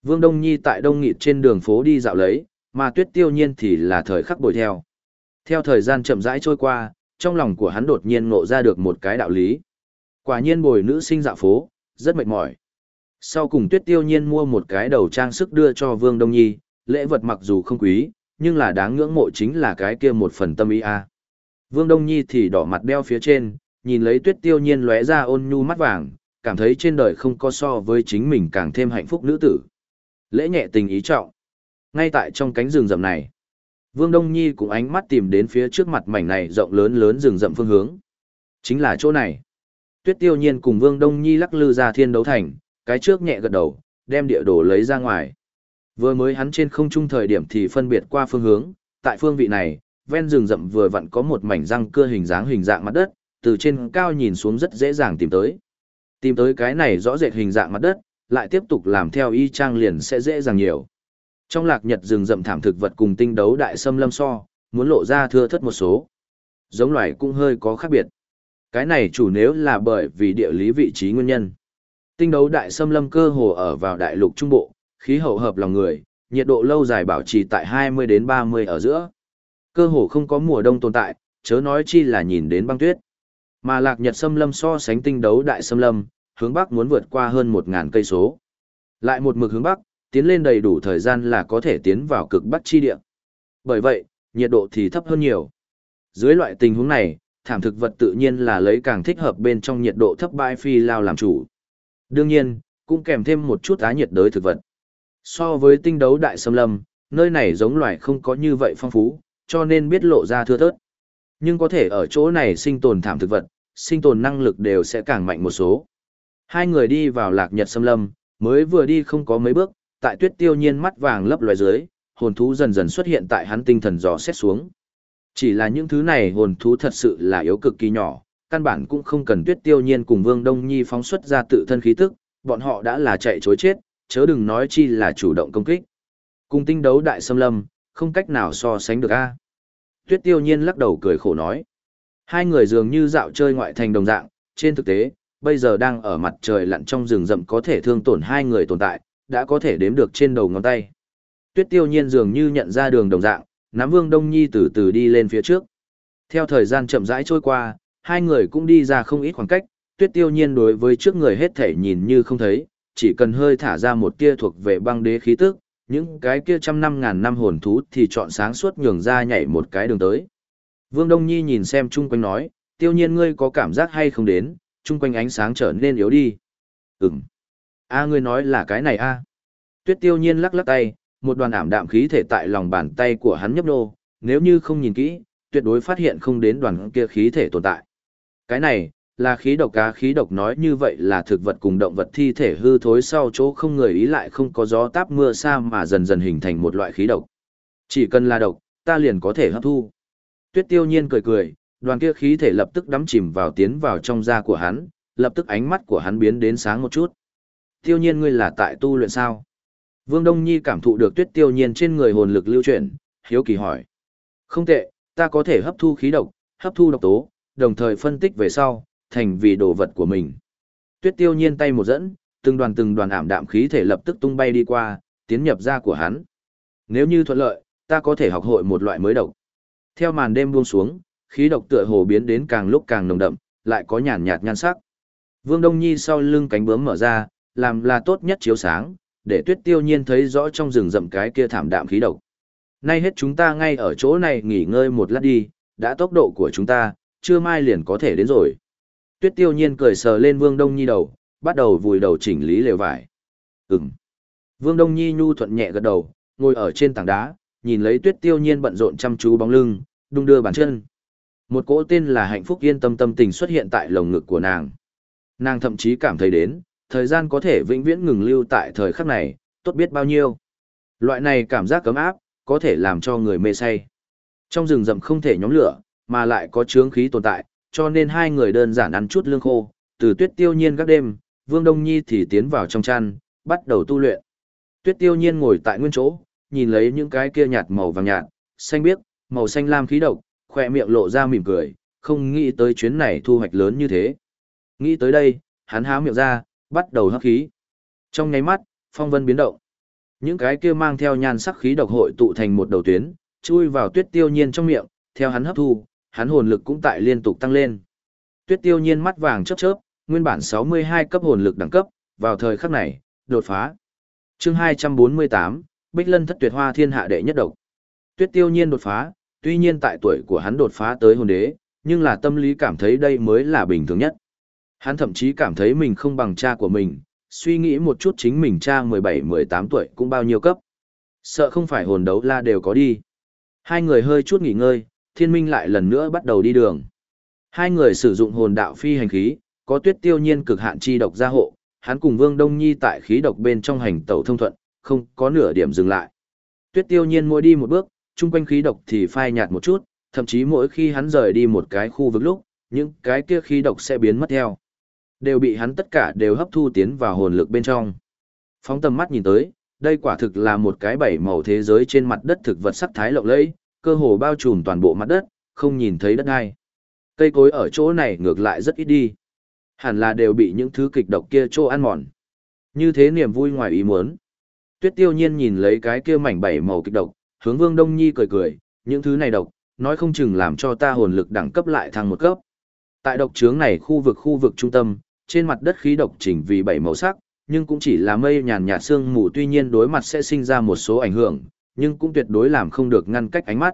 Vương Đông Nhi tại Đông Nghịt trên đường phố đi dạo lấy, mà tuyết tiêu nhiên thì là thời khắc bồi theo. Theo thời gian chậm rãi trôi qua, trong lòng của hắn đột nhiên ngộ ra được một cái đạo lý. Quả nhiên bồi nữ sinh dạo phố, rất mệt mỏi. Sau cùng tuyết tiêu nhiên mua một cái đầu trang sức đưa cho Vương Đông Nhi, lễ vật mặc dù không quý, nhưng là đáng ngưỡng mộ chính là cái kia một phần tâm ý a. Vương Đông Nhi thì đỏ mặt đeo phía trên, nhìn lấy tuyết tiêu nhiên lóe ra ôn nhu mắt vàng, cảm thấy trên đời không có so với chính mình càng thêm hạnh phúc nữ tử. Lễ nhẹ tình ý trọng. Ngay tại trong cánh rừng rậm này, Vương Đông Nhi cũng ánh mắt tìm đến phía trước mặt mảnh này rộng lớn lớn rừng rậm phương hướng. Chính là chỗ này. Tuyết Tiêu Nhiên cùng Vương Đông Nhi lắc lư ra thiên đấu thành, cái trước nhẹ gật đầu, đem địa đồ lấy ra ngoài. Vừa mới hắn trên không trung thời điểm thì phân biệt qua phương hướng, tại phương vị này, ven rừng rậm vừa vặn có một mảnh răng cưa hình dáng hình dạng mặt đất, từ trên cao nhìn xuống rất dễ dàng tìm tới. Tìm tới cái này rõ rệt hình dạng mặt đất, lại tiếp tục làm theo y trang liền sẽ dễ dàng nhiều. Trong lạc nhật rừng rậm thảm thực vật cùng tinh đấu đại sâm lâm so, muốn lộ ra thưa thất một số. Giống loài cũng hơi có khác biệt. Cái này chủ nếu là bởi vì địa lý vị trí nguyên nhân. Tinh đấu đại sâm lâm cơ hồ ở vào đại lục trung bộ, khí hậu hợp lòng người, nhiệt độ lâu dài bảo trì tại 20 đến 30 ở giữa. Cơ hồ không có mùa đông tồn tại, chớ nói chi là nhìn đến băng tuyết. Mà lạc nhật sâm lâm so sánh tinh đấu đại sâm lâm, hướng bắc muốn vượt qua hơn 1.000 cây số. Lại một mực hướng bắc, tiến lên đầy đủ thời gian là có thể tiến vào cực bắc chi địa. Bởi vậy, nhiệt độ thì thấp hơn nhiều. Dưới loại tình huống này, thảm thực vật tự nhiên là lấy càng thích hợp bên trong nhiệt độ thấp bãi phi lao làm chủ. Đương nhiên, cũng kèm thêm một chút á nhiệt đới thực vật. So với tinh đấu đại xâm lâm, nơi này giống loài không có như vậy phong phú, cho nên biết lộ ra thưa thớt. Nhưng có thể ở chỗ này sinh tồn thảm thực vật, sinh tồn năng lực đều sẽ càng mạnh một số. Hai người đi vào lạc nhật xâm lâm, mới vừa đi không có mấy bước, tại tuyết tiêu nhiên mắt vàng lấp loài dưới, hồn thú dần dần xuất hiện tại hắn tinh thần dò xét xuống. Chỉ là những thứ này hồn thú thật sự là yếu cực kỳ nhỏ, căn bản cũng không cần tuyết tiêu nhiên cùng Vương Đông Nhi phóng xuất ra tự thân khí tức, bọn họ đã là chạy chối chết, chớ đừng nói chi là chủ động công kích. Cùng tinh đấu đại xâm lâm, không cách nào so sánh được a. Tuyết tiêu nhiên lắc đầu cười khổ nói. Hai người dường như dạo chơi ngoại thành đồng dạng, trên thực tế, bây giờ đang ở mặt trời lặn trong rừng rậm có thể thương tổn hai người tồn tại, đã có thể đếm được trên đầu ngón tay. Tuyết tiêu nhiên dường như nhận ra đường đồng dạng, nắm vương đông nhi từ từ đi lên phía trước. Theo thời gian chậm rãi trôi qua, hai người cũng đi ra không ít khoảng cách, tuyết tiêu nhiên đối với trước người hết thể nhìn như không thấy, chỉ cần hơi thả ra một tia thuộc về băng đế khí tức, những cái kia trăm năm ngàn năm hồn thú thì chọn sáng suốt nhường ra nhảy một cái đường tới. Vương Đông Nhi nhìn xem chung quanh nói, tiêu nhiên ngươi có cảm giác hay không đến, chung quanh ánh sáng trở nên yếu đi. Ừm. A ngươi nói là cái này a. Tuyết tiêu nhiên lắc lắc tay, một đoàn ảm đạm khí thể tại lòng bàn tay của hắn nhấp nô, nếu như không nhìn kỹ, tuyệt đối phát hiện không đến đoàn kia khí thể tồn tại. Cái này, là khí độc cá khí độc nói như vậy là thực vật cùng động vật thi thể hư thối sau chỗ không người ý lại không có gió táp mưa xa mà dần dần hình thành một loại khí độc. Chỉ cần là độc, ta liền có thể hấp thu. Tuyết tiêu nhiên cười cười, đoàn kia khí thể lập tức đắm chìm vào tiến vào trong da của hắn, lập tức ánh mắt của hắn biến đến sáng một chút. Tiêu nhiên ngươi là tại tu luyện sao? Vương Đông Nhi cảm thụ được tuyết tiêu nhiên trên người hồn lực lưu chuyển, hiếu kỳ hỏi. Không tệ, ta có thể hấp thu khí độc, hấp thu độc tố, đồng thời phân tích về sau, thành vì đồ vật của mình. Tuyết tiêu nhiên tay một dẫn, từng đoàn từng đoàn ảm đạm khí thể lập tức tung bay đi qua, tiến nhập ra của hắn. Nếu như thuận lợi, ta có thể học hội một loại mới độc. Theo màn đêm buông xuống, khí độc tựa hồ biến đến càng lúc càng nồng đậm, lại có nhàn nhạt nhan sắc. Vương Đông Nhi sau lưng cánh bướm mở ra, làm là tốt nhất chiếu sáng, để Tuyết Tiêu Nhiên thấy rõ trong rừng rậm cái kia thảm đạm khí độc. Nay hết chúng ta ngay ở chỗ này nghỉ ngơi một lát đi, đã tốc độ của chúng ta, chưa mai liền có thể đến rồi. Tuyết tiêu nhiên cười sờ lên Vương Đông Nhi đầu, bắt đầu vùi đầu chỉnh lý lều vải. Ừm. Vương Đông Nhi nhu thuận nhẹ gật đầu, ngồi ở trên tảng đá, nhìn lấy Tuyết tiêu nhiên bận rộn chăm chú bóng lưng, đung đưa bàn chân. Một cỗ tên là hạnh phúc yên tâm tâm tình xuất hiện tại lồng ngực của nàng. Nàng thậm chí cảm thấy đến, thời gian có thể vĩnh viễn ngừng lưu tại thời khắc này, tốt biết bao nhiêu. Loại này cảm giác cấm áp, có thể làm cho người mê say. Trong rừng rậm không thể nhóm lửa, mà lại có chướng khí tồn tại, cho nên hai người đơn giản ăn chút lương khô, từ tuyết tiêu nhiên các đêm, Vương Đông Nhi thì tiến vào trong chăn, bắt đầu tu luyện. Tuyết tiêu nhiên ngồi tại nguyên chỗ, nhìn lấy những cái kia nhạt màu vàng nhạt, xanh biếc, màu xanh lam khí độc, khỏe miệng lộ ra mỉm cười, không nghĩ tới chuyến này thu hoạch lớn như thế. Nghĩ tới đây, hắn há miệng ra, bắt đầu hấp khí. Trong nháy mắt, phong vân biến động. Những cái kia mang theo nhan sắc khí độc hội tụ thành một đầu tuyến, chui vào tuyết tiêu nhiên trong miệng, theo hắn hấp thu, hắn hồn lực cũng tại liên tục tăng lên. Tuyết tiêu nhiên mắt vàng chớp chớp, nguyên bản 62 cấp hồn lực đẳng cấp, vào thời khắc này, đột phá. Chương 248, Bích Lân thất tuyệt hoa thiên hạ đệ nhất độc. Tuyết tiêu nhiên đột phá, tuy nhiên tại tuổi của hắn đột phá tới hồn đế, nhưng là tâm lý cảm thấy đây mới là bình thường nhất. Hắn thậm chí cảm thấy mình không bằng cha của mình, suy nghĩ một chút chính mình cha 17-18 tuổi cũng bao nhiêu cấp. Sợ không phải hồn đấu la đều có đi. Hai người hơi chút nghỉ ngơi, thiên minh lại lần nữa bắt đầu đi đường. Hai người sử dụng hồn đạo phi hành khí, có tuyết tiêu nhiên cực hạn chi độc gia hộ, hắn cùng Vương Đông Nhi tại khí độc bên trong hành tẩu thông thuận, không có nửa điểm dừng lại. Tuyết tiêu nhiên mỗi đi một bước, chung quanh khí độc thì phai nhạt một chút, thậm chí mỗi khi hắn rời đi một cái khu vực lúc, những cái kia khí độc sẽ biến mất theo. Đều bị hắn tất cả đều hấp thu tiến vào hồn lực bên trong. Phóng tầm mắt nhìn tới, đây quả thực là một cái bảy màu thế giới trên mặt đất thực vật sắc thái lộng lẫy, cơ hồ bao trùm toàn bộ mặt đất, không nhìn thấy đất ai. Cây cối ở chỗ này ngược lại rất ít đi. Hẳn là đều bị những thứ kịch độc kia trô ăn mòn. Như thế niềm vui ngoài ý muốn. Tuyết tiêu nhiên nhìn lấy cái kia mảnh bảy màu kịch độc, hướng vương đông nhi cười cười, những thứ này độc, nói không chừng làm cho ta hồn lực đẳng cấp lại thăng một cấp. Tại độc trướng này khu vực khu vực trung tâm, trên mặt đất khí độc chỉnh vì bảy màu sắc, nhưng cũng chỉ là mây nhàn nhạt sương mù tuy nhiên đối mặt sẽ sinh ra một số ảnh hưởng, nhưng cũng tuyệt đối làm không được ngăn cách ánh mắt.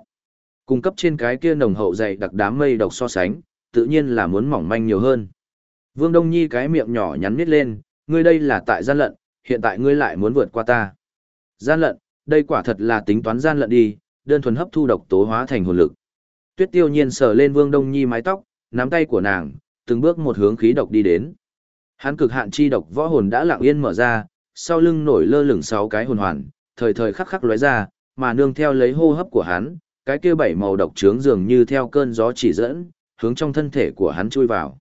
Cung cấp trên cái kia nồng hậu dày đặc đám mây độc so sánh, tự nhiên là muốn mỏng manh nhiều hơn. Vương Đông Nhi cái miệng nhỏ nhắn nít lên, ngươi đây là tại gian lận, hiện tại ngươi lại muốn vượt qua ta. Gian lận, đây quả thật là tính toán gian lận đi, đơn thuần hấp thu độc tố hóa thành hồn lực. Tuyết Tiêu Nhiên sờ lên Vương Đông Nhi mái tóc, nắm tay của nàng, từng bước một hướng khí độc đi đến. Hắn cực hạn chi độc võ hồn đã lặng yên mở ra, sau lưng nổi lơ lửng sáu cái hồn hoàn, thời thời khắc khắc lóe ra, mà nương theo lấy hô hấp của hắn, cái kia bảy màu độc trướng dường như theo cơn gió chỉ dẫn, hướng trong thân thể của hắn chui vào.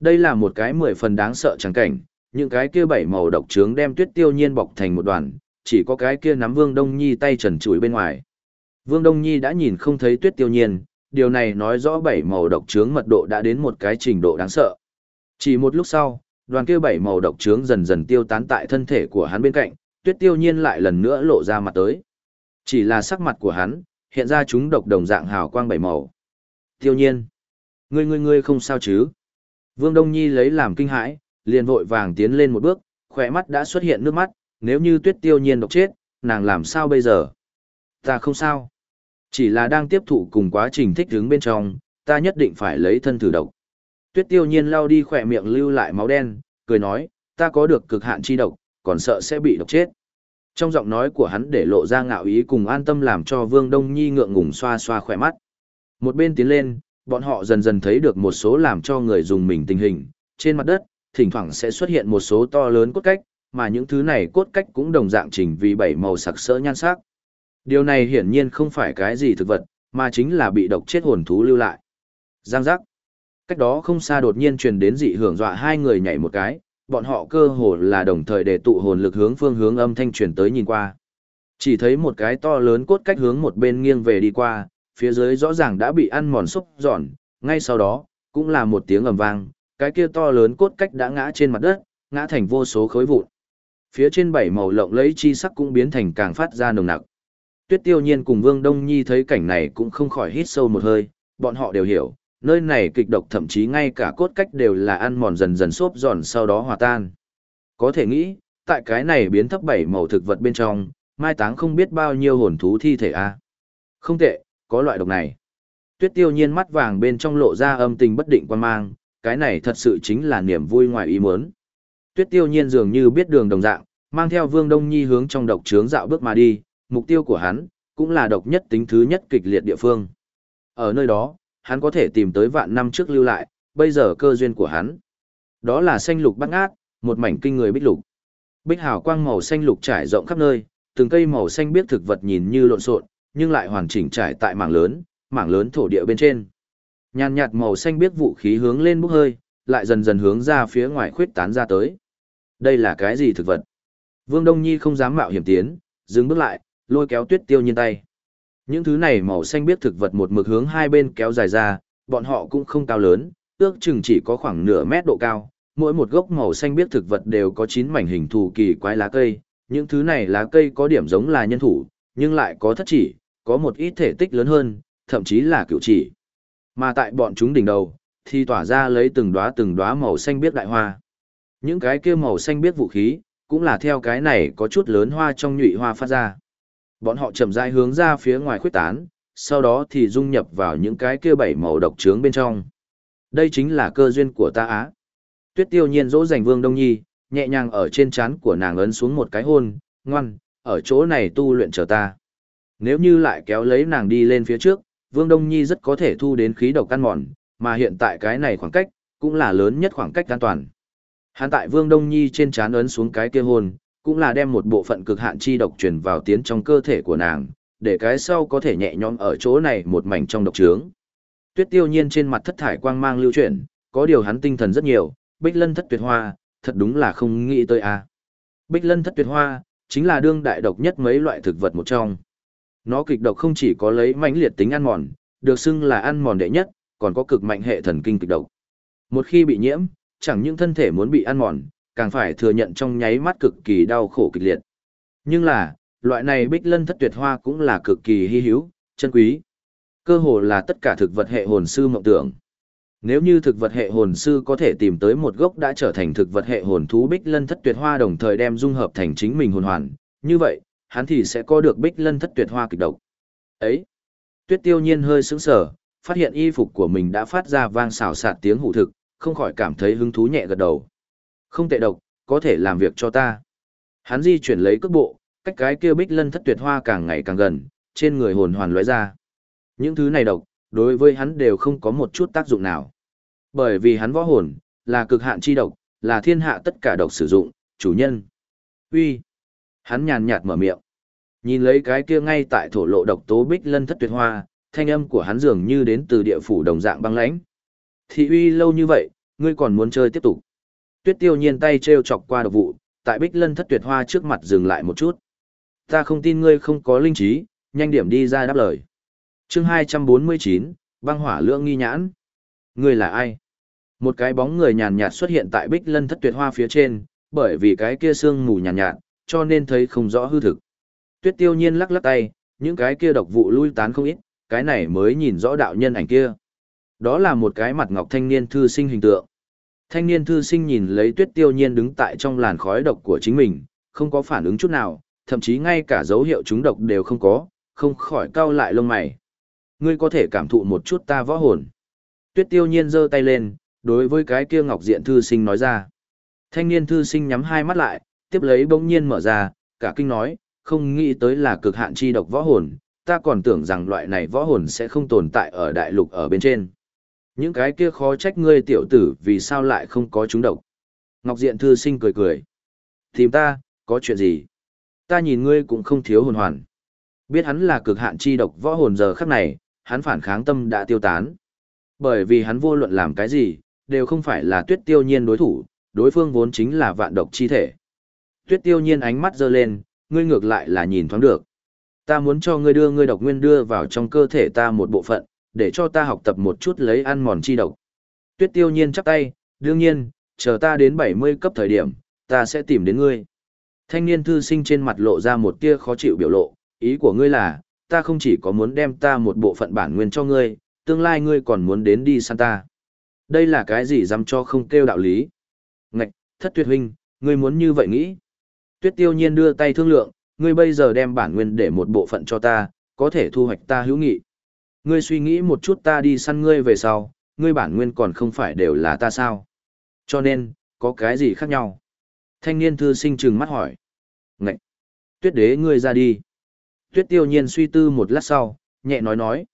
Đây là một cái mười phần đáng sợ chẳng cảnh, những cái kia bảy màu độc trướng đem tuyết tiêu nhiên bọc thành một đoàn, chỉ có cái kia nắm Vương Đông Nhi tay trần trụi bên ngoài. Vương Đông Nhi đã nhìn không thấy tuyết tiêu nhiên, điều này nói rõ bảy màu độc trướng mật độ đã đến một cái trình độ đáng sợ. Chỉ một lúc sau, đoàn kia bảy màu độc trướng dần dần tiêu tán tại thân thể của hắn bên cạnh, tuyết tiêu nhiên lại lần nữa lộ ra mặt tới. Chỉ là sắc mặt của hắn, hiện ra chúng độc đồng dạng hào quang bảy màu. Tiêu nhiên, ngươi ngươi ngươi không sao chứ? Vương Đông Nhi lấy làm kinh hãi, liền vội vàng tiến lên một bước, khỏe mắt đã xuất hiện nước mắt, nếu như tuyết tiêu nhiên độc chết, nàng làm sao bây giờ? Ta không sao. Chỉ là đang tiếp thụ cùng quá trình thích ứng bên trong, ta nhất định phải lấy thân thử độc. Tuyết tiêu nhiên lau đi khỏe miệng lưu lại máu đen, cười nói, ta có được cực hạn chi độc, còn sợ sẽ bị độc chết. Trong giọng nói của hắn để lộ ra ngạo ý cùng an tâm làm cho Vương Đông Nhi ngượng ngùng xoa xoa khỏe mắt. Một bên tiến lên, bọn họ dần dần thấy được một số làm cho người dùng mình tình hình. Trên mặt đất, thỉnh thoảng sẽ xuất hiện một số to lớn cốt cách, mà những thứ này cốt cách cũng đồng dạng chỉnh vì bảy màu sặc sỡ nhan sắc. Điều này hiển nhiên không phải cái gì thực vật, mà chính là bị độc chết hồn thú lưu lại. Giang giác. Cách đó không xa đột nhiên truyền đến dị hưởng dọa hai người nhảy một cái, bọn họ cơ hồ là đồng thời để tụ hồn lực hướng phương hướng âm thanh truyền tới nhìn qua. Chỉ thấy một cái to lớn cốt cách hướng một bên nghiêng về đi qua, phía dưới rõ ràng đã bị ăn mòn xúc giòn, ngay sau đó, cũng là một tiếng ầm vang, cái kia to lớn cốt cách đã ngã trên mặt đất, ngã thành vô số khối vụn. Phía trên bảy màu lộng lấy chi sắc cũng biến thành càng phát ra nồng nặc. Tuyết Tiêu Nhiên cùng Vương Đông Nhi thấy cảnh này cũng không khỏi hít sâu một hơi, bọn họ đều hiểu, nơi này kịch độc thậm chí ngay cả cốt cách đều là ăn mòn dần dần xốp giòn sau đó hòa tan. Có thể nghĩ, tại cái này biến thấp bảy màu thực vật bên trong, mai táng không biết bao nhiêu hồn thú thi thể a. Không tệ, có loại độc này. Tuyết Tiêu Nhiên mắt vàng bên trong lộ ra âm tình bất định quan mang, cái này thật sự chính là niềm vui ngoài ý muốn. Tuyết Tiêu Nhiên dường như biết đường đồng dạng, mang theo Vương Đông Nhi hướng trong độc trướng dạo bước mà đi, mục tiêu của hắn cũng là độc nhất tính thứ nhất kịch liệt địa phương. Ở nơi đó, hắn có thể tìm tới vạn năm trước lưu lại, bây giờ cơ duyên của hắn. Đó là xanh lục bắt ngát, một mảnh kinh người bích lục. Bích hào quang màu xanh lục trải rộng khắp nơi, từng cây màu xanh biết thực vật nhìn như lộn xộn, nhưng lại hoàn chỉnh trải tại mảng lớn, mảng lớn thổ địa bên trên. Nhàn nhạt màu xanh biết vũ khí hướng lên bốc hơi, lại dần dần hướng ra phía ngoài khuyết tán ra tới. Đây là cái gì thực vật? Vương Đông Nhi không dám mạo hiểm tiến, dừng bước lại, lôi kéo tuyết tiêu nhiên tay. Những thứ này màu xanh biết thực vật một mực hướng hai bên kéo dài ra, bọn họ cũng không cao lớn, ước chừng chỉ có khoảng nửa mét độ cao. Mỗi một gốc màu xanh biết thực vật đều có 9 mảnh hình thù kỳ quái lá cây, những thứ này lá cây có điểm giống là nhân thủ, nhưng lại có thất chỉ, có một ít thể tích lớn hơn, thậm chí là cựu chỉ. Mà tại bọn chúng đỉnh đầu, thì tỏa ra lấy từng đóa từng đóa màu xanh biết đại hoa. Những cái kia màu xanh biết vũ khí, cũng là theo cái này có chút lớn hoa trong nhụy hoa phát ra. Bọn họ chậm rãi hướng ra phía ngoài khuếch tán, sau đó thì dung nhập vào những cái kia bảy màu độc trướng bên trong. Đây chính là cơ duyên của ta á. Tuyết tiêu nhiên dỗ dành vương đông nhi, nhẹ nhàng ở trên trán của nàng ấn xuống một cái hôn, ngoan, ở chỗ này tu luyện chờ ta. Nếu như lại kéo lấy nàng đi lên phía trước, vương đông nhi rất có thể thu đến khí độc căn mòn, mà hiện tại cái này khoảng cách, cũng là lớn nhất khoảng cách an toàn. Hắn tại vương đông nhi trên trán ấn xuống cái kia hôn, cũng là đem một bộ phận cực hạn chi độc truyền vào tiến trong cơ thể của nàng, để cái sau có thể nhẹ nhõm ở chỗ này một mảnh trong độc trướng. Tuyết Tiêu Nhiên trên mặt thất thải quang mang lưu chuyển, có điều hắn tinh thần rất nhiều, Bích Lân Thất Tuyệt Hoa, thật đúng là không nghĩ tới a. À. Bích Lân Thất Tuyệt Hoa chính là đương đại độc nhất mấy loại thực vật một trong. Nó kịch độc không chỉ có lấy mãnh liệt tính ăn mòn, được xưng là ăn mòn đệ nhất, còn có cực mạnh hệ thần kinh kịch độc. Một khi bị nhiễm, chẳng những thân thể muốn bị ăn mòn, càng phải thừa nhận trong nháy mắt cực kỳ đau khổ kịch liệt. Nhưng là, loại này bích lân thất tuyệt hoa cũng là cực kỳ hy hữu, chân quý. Cơ hồ là tất cả thực vật hệ hồn sư mộng tưởng. Nếu như thực vật hệ hồn sư có thể tìm tới một gốc đã trở thành thực vật hệ hồn thú bích lân thất tuyệt hoa đồng thời đem dung hợp thành chính mình hồn hoàn, như vậy, hắn thì sẽ có được bích lân thất tuyệt hoa kịch độc. Ấy! Tuyết tiêu nhiên hơi sững sờ, phát hiện y phục của mình đã phát ra vang xào xạc tiếng hủ thực, không khỏi cảm thấy hứng thú nhẹ gật đầu. Không tệ độc, có thể làm việc cho ta. Hắn di chuyển lấy cước bộ, cách cái kia bích lân thất tuyệt hoa càng ngày càng gần, trên người hồn hoàn lóe ra. Những thứ này độc, đối với hắn đều không có một chút tác dụng nào. Bởi vì hắn võ hồn, là cực hạn chi độc, là thiên hạ tất cả độc sử dụng, chủ nhân. Uy. Hắn nhàn nhạt mở miệng. Nhìn lấy cái kia ngay tại thổ lộ độc tố bích lân thất tuyệt hoa, thanh âm của hắn dường như đến từ địa phủ đồng dạng băng lãnh. Thị uy lâu như vậy, ngươi còn muốn chơi tiếp tục. Tuyết tiêu nhiên tay treo chọc qua độc vụ, tại bích lân thất tuyệt hoa trước mặt dừng lại một chút. Ta không tin ngươi không có linh trí, nhanh điểm đi ra đáp lời. chương 249, băng hỏa lượng nghi nhãn. Ngươi là ai? Một cái bóng người nhàn nhạt xuất hiện tại bích lân thất tuyệt hoa phía trên, bởi vì cái kia sương mù nhàn nhạt, cho nên thấy không rõ hư thực. Tuyết tiêu nhiên lắc lắc tay, những cái kia độc vụ lui tán không ít, cái này mới nhìn rõ đạo nhân ảnh kia. Đó là một cái mặt ngọc thanh niên thư sinh hình tượng. Thanh niên thư sinh nhìn lấy tuyết tiêu nhiên đứng tại trong làn khói độc của chính mình, không có phản ứng chút nào, thậm chí ngay cả dấu hiệu trúng độc đều không có, không khỏi cau lại lông mày. Ngươi có thể cảm thụ một chút ta võ hồn. Tuyết tiêu nhiên giơ tay lên, đối với cái kia ngọc diện thư sinh nói ra. Thanh niên thư sinh nhắm hai mắt lại, tiếp lấy bỗng nhiên mở ra, cả kinh nói, không nghĩ tới là cực hạn chi độc võ hồn, ta còn tưởng rằng loại này võ hồn sẽ không tồn tại ở đại lục ở bên trên. Những cái kia khó trách ngươi tiểu tử vì sao lại không có chúng độc. Ngọc Diện thư sinh cười cười. Tìm ta, có chuyện gì? Ta nhìn ngươi cũng không thiếu hồn hoàn. Biết hắn là cực hạn chi độc võ hồn giờ khắc này, hắn phản kháng tâm đã tiêu tán. Bởi vì hắn vô luận làm cái gì, đều không phải là tuyết tiêu nhiên đối thủ, đối phương vốn chính là vạn độc chi thể. Tuyết tiêu nhiên ánh mắt dơ lên, ngươi ngược lại là nhìn thoáng được. Ta muốn cho ngươi đưa ngươi độc nguyên đưa vào trong cơ thể ta một bộ phận, để cho ta học tập một chút lấy ăn mòn chi độc. Tuyết tiêu nhiên chắp tay, đương nhiên, chờ ta đến 70 cấp thời điểm, ta sẽ tìm đến ngươi. Thanh niên thư sinh trên mặt lộ ra một tia khó chịu biểu lộ, ý của ngươi là, ta không chỉ có muốn đem ta một bộ phận bản nguyên cho ngươi, tương lai ngươi còn muốn đến đi săn ta. Đây là cái gì dám cho không kêu đạo lý. Ngạch, thất tuyệt huynh, ngươi muốn như vậy nghĩ. Tuyết tiêu nhiên đưa tay thương lượng, ngươi bây giờ đem bản nguyên để một bộ phận cho ta, có thể thu hoạch ta hữu nghị. Ngươi suy nghĩ một chút ta đi săn ngươi về sau, ngươi bản nguyên còn không phải đều là ta sao? Cho nên, có cái gì khác nhau? Thanh niên thư sinh trừng mắt hỏi. Ngậy! Tuyết đế ngươi ra đi. Tuyết tiêu nhiên suy tư một lát sau, nhẹ nói nói.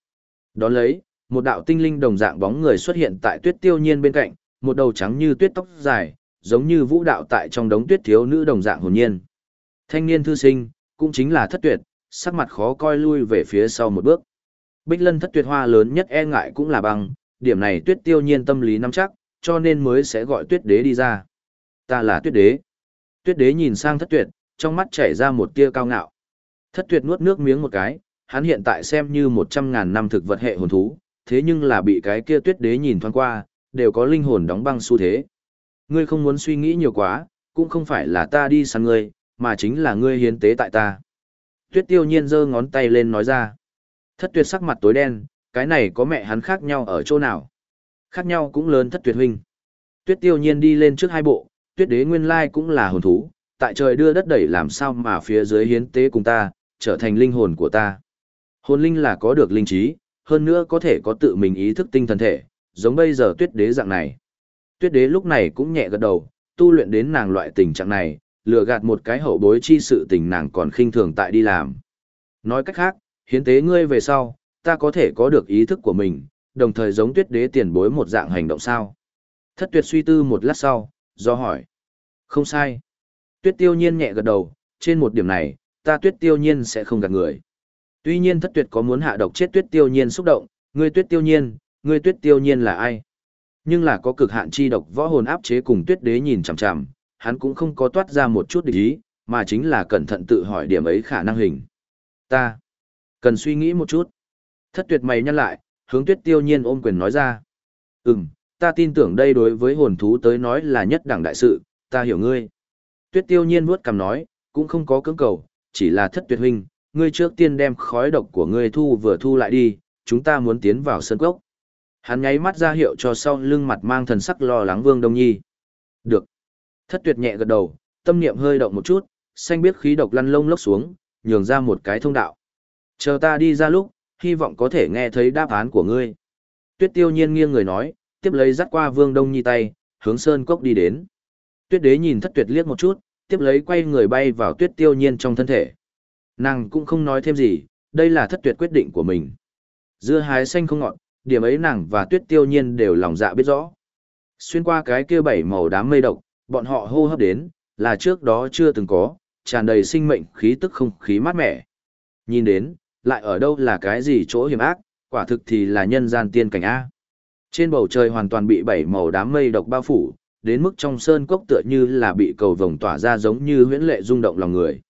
Đón lấy, một đạo tinh linh đồng dạng bóng người xuất hiện tại tuyết tiêu nhiên bên cạnh, một đầu trắng như tuyết tóc dài, giống như vũ đạo tại trong đống tuyết thiếu nữ đồng dạng hồn nhiên. Thanh niên thư sinh, cũng chính là thất tuyệt, sắc mặt khó coi lui về phía sau một bước. Bích lân thất tuyệt hoa lớn nhất e ngại cũng là băng, điểm này tuyết tiêu nhiên tâm lý nắm chắc, cho nên mới sẽ gọi tuyết đế đi ra. Ta là tuyết đế. Tuyết đế nhìn sang thất tuyệt, trong mắt chảy ra một tia cao ngạo. Thất tuyệt nuốt nước miếng một cái, hắn hiện tại xem như một trăm ngàn năm thực vật hệ hồn thú, thế nhưng là bị cái kia tuyết đế nhìn thoáng qua, đều có linh hồn đóng băng xu thế. Ngươi không muốn suy nghĩ nhiều quá, cũng không phải là ta đi săn ngươi, mà chính là ngươi hiến tế tại ta. Tuyết tiêu nhiên giơ ngón tay lên nói ra. Thất tuyệt sắc mặt tối đen, cái này có mẹ hắn khác nhau ở chỗ nào? Khác nhau cũng lớn thất tuyệt huynh. Tuyết tiêu nhiên đi lên trước hai bộ, tuyết đế nguyên lai cũng là hồn thú, tại trời đưa đất đẩy làm sao mà phía dưới hiến tế cùng ta, trở thành linh hồn của ta. Hồn linh là có được linh trí, hơn nữa có thể có tự mình ý thức tinh thần thể, giống bây giờ tuyết đế dạng này. Tuyết đế lúc này cũng nhẹ gật đầu, tu luyện đến nàng loại tình trạng này, lừa gạt một cái hậu bối chi sự tình nàng còn khinh thường tại đi làm. Nói cách khác, hiến tế ngươi về sau, ta có thể có được ý thức của mình, đồng thời giống tuyết đế tiền bối một dạng hành động sao. Thất tuyệt suy tư một lát sau, do hỏi. Không sai. Tuyết tiêu nhiên nhẹ gật đầu, trên một điểm này, ta tuyết tiêu nhiên sẽ không gạt người. Tuy nhiên thất tuyệt có muốn hạ độc chết tuyết tiêu nhiên xúc động, ngươi tuyết tiêu nhiên, ngươi tuyết tiêu nhiên là ai? Nhưng là có cực hạn chi độc võ hồn áp chế cùng tuyết đế nhìn chằm chằm, hắn cũng không có toát ra một chút địch ý, mà chính là cẩn thận tự hỏi điểm ấy khả năng hình. Ta, cần suy nghĩ một chút. Thất tuyệt mày nhăn lại, hướng tuyết tiêu nhiên ôm quyền nói ra. Ừm, ta tin tưởng đây đối với hồn thú tới nói là nhất đẳng đại sự, ta hiểu ngươi. Tuyết tiêu nhiên vuốt cằm nói, cũng không có cưỡng cầu, chỉ là thất tuyệt huynh, ngươi trước tiên đem khói độc của ngươi thu vừa thu lại đi, chúng ta muốn tiến vào sân cốc. Hắn nháy mắt ra hiệu cho sau lưng mặt mang thần sắc lo lắng Vương Đông Nhi. Được. Thất tuyệt nhẹ gật đầu, tâm niệm hơi động một chút, xanh biết khí độc lăn lông lốc xuống, nhường ra một cái thông đạo. Chờ ta đi ra lúc, hy vọng có thể nghe thấy đáp án của ngươi. Tuyết tiêu nhiên nghiêng người nói, tiếp lấy dắt qua Vương Đông Nhi tay, hướng sơn cốc đi đến. Tuyết đế nhìn thất tuyệt liếc một chút, tiếp lấy quay người bay vào tuyết tiêu nhiên trong thân thể. Nàng cũng không nói thêm gì, đây là thất tuyệt quyết định của mình. Dưa hái xanh không ngọt, điểm ấy nàng và tuyết tiêu nhiên đều lòng dạ biết rõ. Xuyên qua cái kia bảy màu đám mây độc, bọn họ hô hấp đến, là trước đó chưa từng có, tràn đầy sinh mệnh khí tức không khí mát mẻ. Nhìn đến, lại ở đâu là cái gì chỗ hiểm ác, quả thực thì là nhân gian tiên cảnh A. Trên bầu trời hoàn toàn bị bảy màu đám mây độc bao phủ, đến mức trong sơn cốc tựa như là bị cầu vồng tỏa ra giống như huyễn lệ rung động lòng người.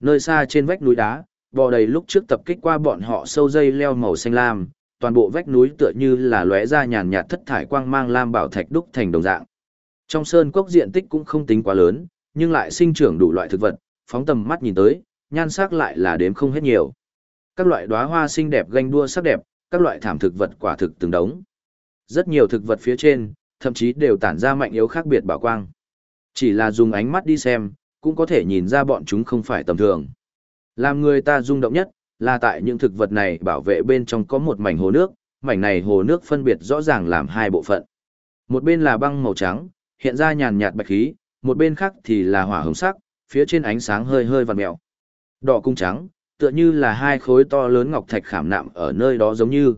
Nơi xa trên vách núi đá, bò đầy lúc trước tập kích qua bọn họ sâu dây leo màu xanh lam, toàn bộ vách núi tựa như là lóe ra nhàn nhạt thất thải quang mang lam bảo thạch đúc thành đồng dạng. Trong sơn cốc diện tích cũng không tính quá lớn, nhưng lại sinh trưởng đủ loại thực vật, phóng tầm mắt nhìn tới, nhan sắc lại là đếm không hết nhiều. Các loại đóa hoa xinh đẹp ganh đua sắc đẹp, các loại thảm thực vật quả thực từng đống. Rất nhiều thực vật phía trên, thậm chí đều tản ra mạnh yếu khác biệt bảo quang. Chỉ là dùng ánh mắt đi xem, cũng có thể nhìn ra bọn chúng không phải tầm thường. Làm người ta rung động nhất, là tại những thực vật này bảo vệ bên trong có một mảnh hồ nước, mảnh này hồ nước phân biệt rõ ràng làm hai bộ phận. Một bên là băng màu trắng, hiện ra nhàn nhạt bạch khí, một bên khác thì là hỏa hồng sắc, phía trên ánh sáng hơi hơi vằn mèo. Đỏ cung trắng, tựa như là hai khối to lớn ngọc thạch khảm nạm ở nơi đó giống như.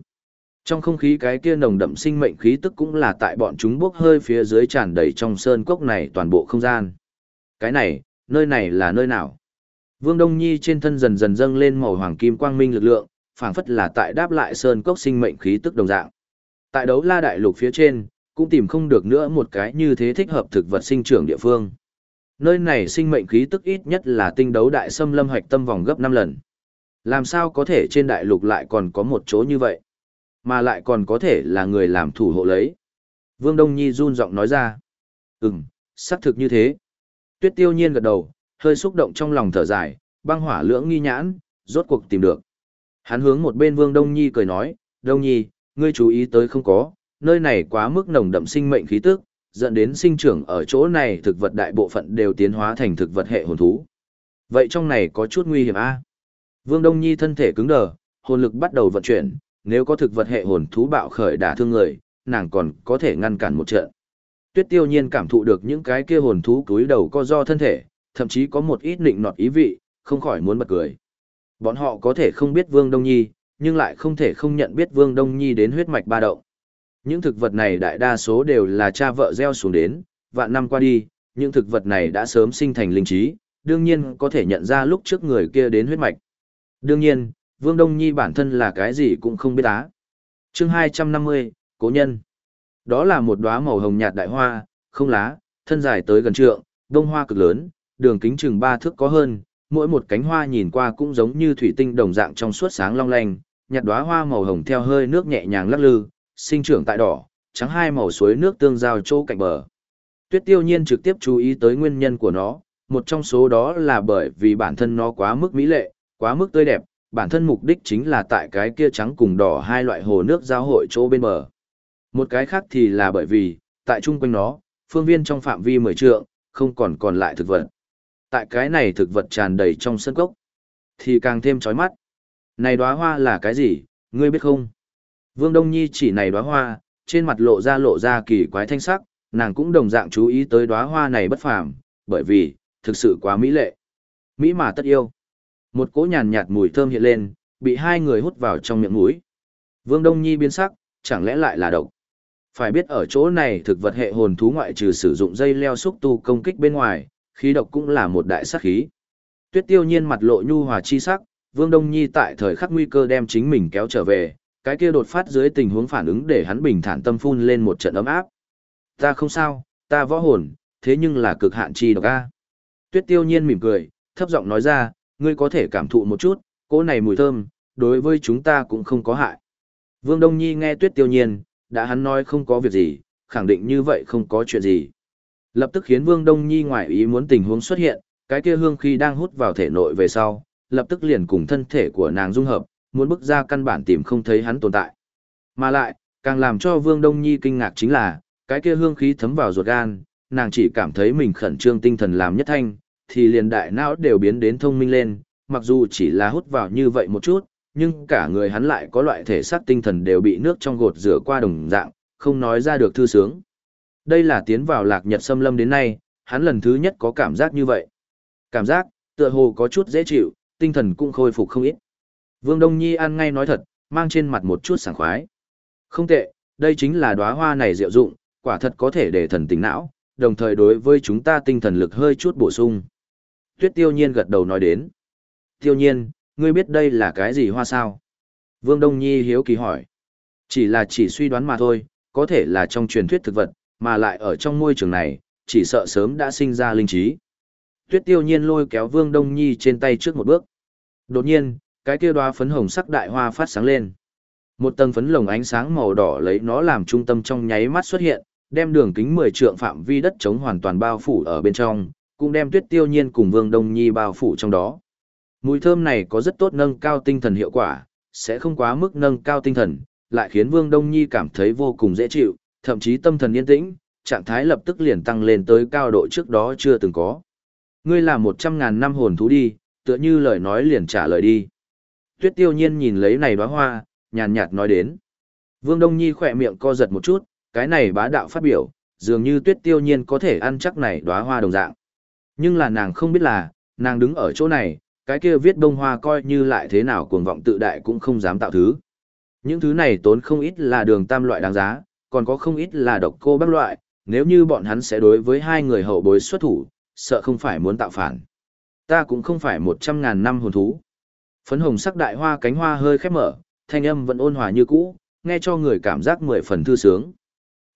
Trong không khí cái kia nồng đậm sinh mệnh khí tức cũng là tại bọn chúng bốc hơi phía dưới tràn đầy trong sơn cốc này toàn bộ không gian. Cái này, nơi này là nơi nào? Vương Đông Nhi trên thân dần dần dâng lên màu hoàng kim quang minh lực lượng, phảng phất là tại đáp lại sơn cốc sinh mệnh khí tức đồng dạng. Tại đấu la đại lục phía trên, cũng tìm không được nữa một cái như thế thích hợp thực vật sinh trưởng địa phương. Nơi này sinh mệnh khí tức ít nhất là tinh đấu đại xâm lâm hoạch tâm vòng gấp 5 lần. Làm sao có thể trên đại lục lại còn có một chỗ như vậy? Mà lại còn có thể là người làm thủ hộ lấy. Vương Đông Nhi run giọng nói ra. Ừm, xác thực như thế. Tuyết tiêu nhiên gật đầu, hơi xúc động trong lòng thở dài, băng hỏa lưỡng nghi nhãn, rốt cuộc tìm được. Hắn hướng một bên Vương Đông Nhi cười nói, Đông Nhi, ngươi chú ý tới không có, nơi này quá mức nồng đậm sinh mệnh khí tức, dẫn đến sinh trưởng ở chỗ này thực vật đại bộ phận đều tiến hóa thành thực vật hệ hồn thú. Vậy trong này có chút nguy hiểm a? Vương Đông Nhi thân thể cứng đờ, hồn lực bắt đầu vận chuyển, nếu có thực vật hệ hồn thú bạo khởi đả thương người, nàng còn có thể ngăn cản một trận. Tuyết Tiêu Nhiên cảm thụ được những cái kia hồn thú cúi đầu co do thân thể, thậm chí có một ít nịnh nọt ý vị, không khỏi muốn bật cười. Bọn họ có thể không biết Vương Đông Nhi, nhưng lại không thể không nhận biết Vương Đông Nhi đến huyết mạch ba động. Những thực vật này đại đa số đều là cha vợ gieo xuống đến, vạn năm qua đi, những thực vật này đã sớm sinh thành linh trí, đương nhiên có thể nhận ra lúc trước người kia đến huyết mạch. Đương nhiên, Vương Đông Nhi bản thân là cái gì cũng không biết á. chương 250, Cố Nhân. Đó là một đóa màu hồng nhạt đại hoa, không lá, thân dài tới gần trượng, đông hoa cực lớn, đường kính chừng ba thước có hơn, mỗi một cánh hoa nhìn qua cũng giống như thủy tinh đồng dạng trong suốt sáng long lanh, nhạt đóa hoa màu hồng theo hơi nước nhẹ nhàng lắc lư, sinh trưởng tại đỏ, trắng hai màu suối nước tương giao chỗ cạnh bờ. Tuyết Tiêu Nhiên trực tiếp chú ý tới nguyên nhân của nó, một trong số đó là bởi vì bản thân nó quá mức mỹ lệ, quá mức tươi đẹp, bản thân mục đích chính là tại cái kia trắng cùng đỏ hai loại hồ nước giao hội chỗ bên bờ. Một cái khác thì là bởi vì, tại chung quanh nó, phương viên trong phạm vi mười trượng, không còn còn lại thực vật. Tại cái này thực vật tràn đầy trong sân cốc, thì càng thêm chói mắt. Này đóa hoa là cái gì, ngươi biết không? Vương Đông Nhi chỉ này đóa hoa, trên mặt lộ ra lộ ra kỳ quái thanh sắc, nàng cũng đồng dạng chú ý tới đóa hoa này bất phàm, bởi vì, thực sự quá mỹ lệ. Mỹ mà tất yêu. Một cỗ nhàn nhạt mùi thơm hiện lên, bị hai người hút vào trong miệng mũi. Vương Đông Nhi biến sắc, chẳng lẽ lại là độc? Phải biết ở chỗ này thực vật hệ hồn thú ngoại trừ sử dụng dây leo xúc tu công kích bên ngoài, khí độc cũng là một đại sát khí. Tuyết Tiêu Nhiên mặt lộ nhu hòa chi sắc, Vương Đông Nhi tại thời khắc nguy cơ đem chính mình kéo trở về, cái kia đột phát dưới tình huống phản ứng để hắn bình thản tâm phun lên một trận ấm áp. Ta không sao, ta võ hồn, thế nhưng là cực hạn chi độc a. Tuyết Tiêu Nhiên mỉm cười, thấp giọng nói ra, ngươi có thể cảm thụ một chút, cỗ này mùi thơm, đối với chúng ta cũng không có hại. Vương Đông Nhi nghe Tuyết Tiêu Nhiên, đã hắn nói không có việc gì, khẳng định như vậy không có chuyện gì. Lập tức khiến Vương Đông Nhi ngoại ý muốn tình huống xuất hiện, cái kia hương khi đang hút vào thể nội về sau, lập tức liền cùng thân thể của nàng dung hợp, muốn bước ra căn bản tìm không thấy hắn tồn tại. Mà lại, càng làm cho Vương Đông Nhi kinh ngạc chính là, cái kia hương khí thấm vào ruột gan, nàng chỉ cảm thấy mình khẩn trương tinh thần làm nhất thanh, thì liền đại não đều biến đến thông minh lên, mặc dù chỉ là hút vào như vậy một chút, nhưng cả người hắn lại có loại thể xác tinh thần đều bị nước trong gột rửa qua đồng dạng, không nói ra được thư sướng. Đây là tiến vào lạc nhật xâm lâm đến nay, hắn lần thứ nhất có cảm giác như vậy. Cảm giác, tựa hồ có chút dễ chịu, tinh thần cũng khôi phục không ít. Vương Đông Nhi ăn ngay nói thật, mang trên mặt một chút sảng khoái. Không tệ, đây chính là đóa hoa này diệu dụng, quả thật có thể để thần tỉnh não, đồng thời đối với chúng ta tinh thần lực hơi chút bổ sung. Tuyết tiêu nhiên gật đầu nói đến. Tiêu nhiên, ngươi biết đây là cái gì hoa sao? Vương Đông Nhi hiếu kỳ hỏi. Chỉ là chỉ suy đoán mà thôi, có thể là trong truyền thuyết thực vật, mà lại ở trong môi trường này, chỉ sợ sớm đã sinh ra linh trí. Tuyết tiêu nhiên lôi kéo Vương Đông Nhi trên tay trước một bước. Đột nhiên, cái kia đóa phấn hồng sắc đại hoa phát sáng lên. Một tầng phấn lồng ánh sáng màu đỏ lấy nó làm trung tâm trong nháy mắt xuất hiện, đem đường kính 10 trượng phạm vi đất trống hoàn toàn bao phủ ở bên trong, cũng đem Tuyết Tiêu Nhiên cùng Vương Đông Nhi bao phủ trong đó. Mùi thơm này có rất tốt nâng cao tinh thần hiệu quả, sẽ không quá mức nâng cao tinh thần, lại khiến Vương Đông Nhi cảm thấy vô cùng dễ chịu, thậm chí tâm thần yên tĩnh, trạng thái lập tức liền tăng lên tới cao độ trước đó chưa từng có. Ngươi là một trăm ngàn năm hồn thú đi, tựa như lời nói liền trả lời đi. Tuyết tiêu nhiên nhìn lấy này đóa hoa, nhàn nhạt nói đến. Vương Đông Nhi khỏe miệng co giật một chút, cái này bá đạo phát biểu, dường như tuyết tiêu nhiên có thể ăn chắc này đóa hoa đồng dạng. Nhưng là nàng không biết là, nàng đứng ở chỗ này, cái kia viết đông hoa coi như lại thế nào cuồng vọng tự đại cũng không dám tạo thứ. Những thứ này tốn không ít là đường tam loại đáng giá, còn có không ít là độc cô bác loại, nếu như bọn hắn sẽ đối với hai người hậu bối xuất thủ, sợ không phải muốn tạo phản. Ta cũng không phải một trăm ngàn năm hồn thú. Phấn hồng sắc đại hoa cánh hoa hơi khép mở, thanh âm vẫn ôn hòa như cũ, nghe cho người cảm giác mười phần thư sướng.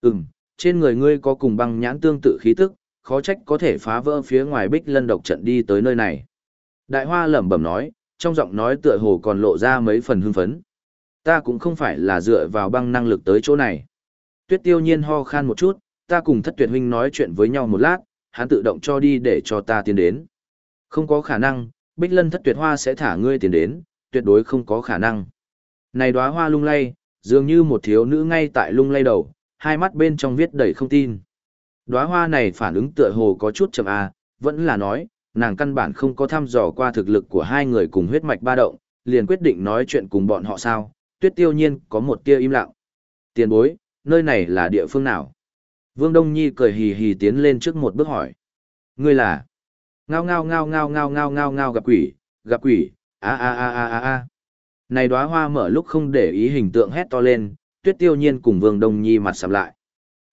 Ừm, trên người ngươi có cùng băng nhãn tương tự khí tức, khó trách có thể phá vỡ phía ngoài bích lân độc trận đi tới nơi này. Đại hoa lẩm bẩm nói, trong giọng nói tựa hồ còn lộ ra mấy phần hưng phấn. Ta cũng không phải là dựa vào băng năng lực tới chỗ này. Tuyết tiêu nhiên ho khan một chút, ta cùng thất tuyệt huynh nói chuyện với nhau một lát, hắn tự động cho đi để cho ta tiến đến. Không có khả năng, bích lân thất tuyệt hoa sẽ thả ngươi tiến đến, tuyệt đối không có khả năng. Này đóa hoa lung lay, dường như một thiếu nữ ngay tại lung lay đầu, hai mắt bên trong viết đầy không tin. Đóa hoa này phản ứng tựa hồ có chút chậm a, vẫn là nói, nàng căn bản không có thăm dò qua thực lực của hai người cùng huyết mạch ba động, liền quyết định nói chuyện cùng bọn họ sao, tuyết tiêu nhiên có một tia im lặng. Tiền bối, nơi này là địa phương nào? Vương Đông Nhi cười hì hì tiến lên trước một bước hỏi. Ngươi là? Ngao ngao ngao ngao ngao ngao ngao ngao gặp quỷ, gặp quỷ, a a a a a a. Này đóa hoa mở lúc không để ý hình tượng hét to lên, Tuyết Tiêu Nhiên cùng Vương Đông Nhi mặt sầm lại.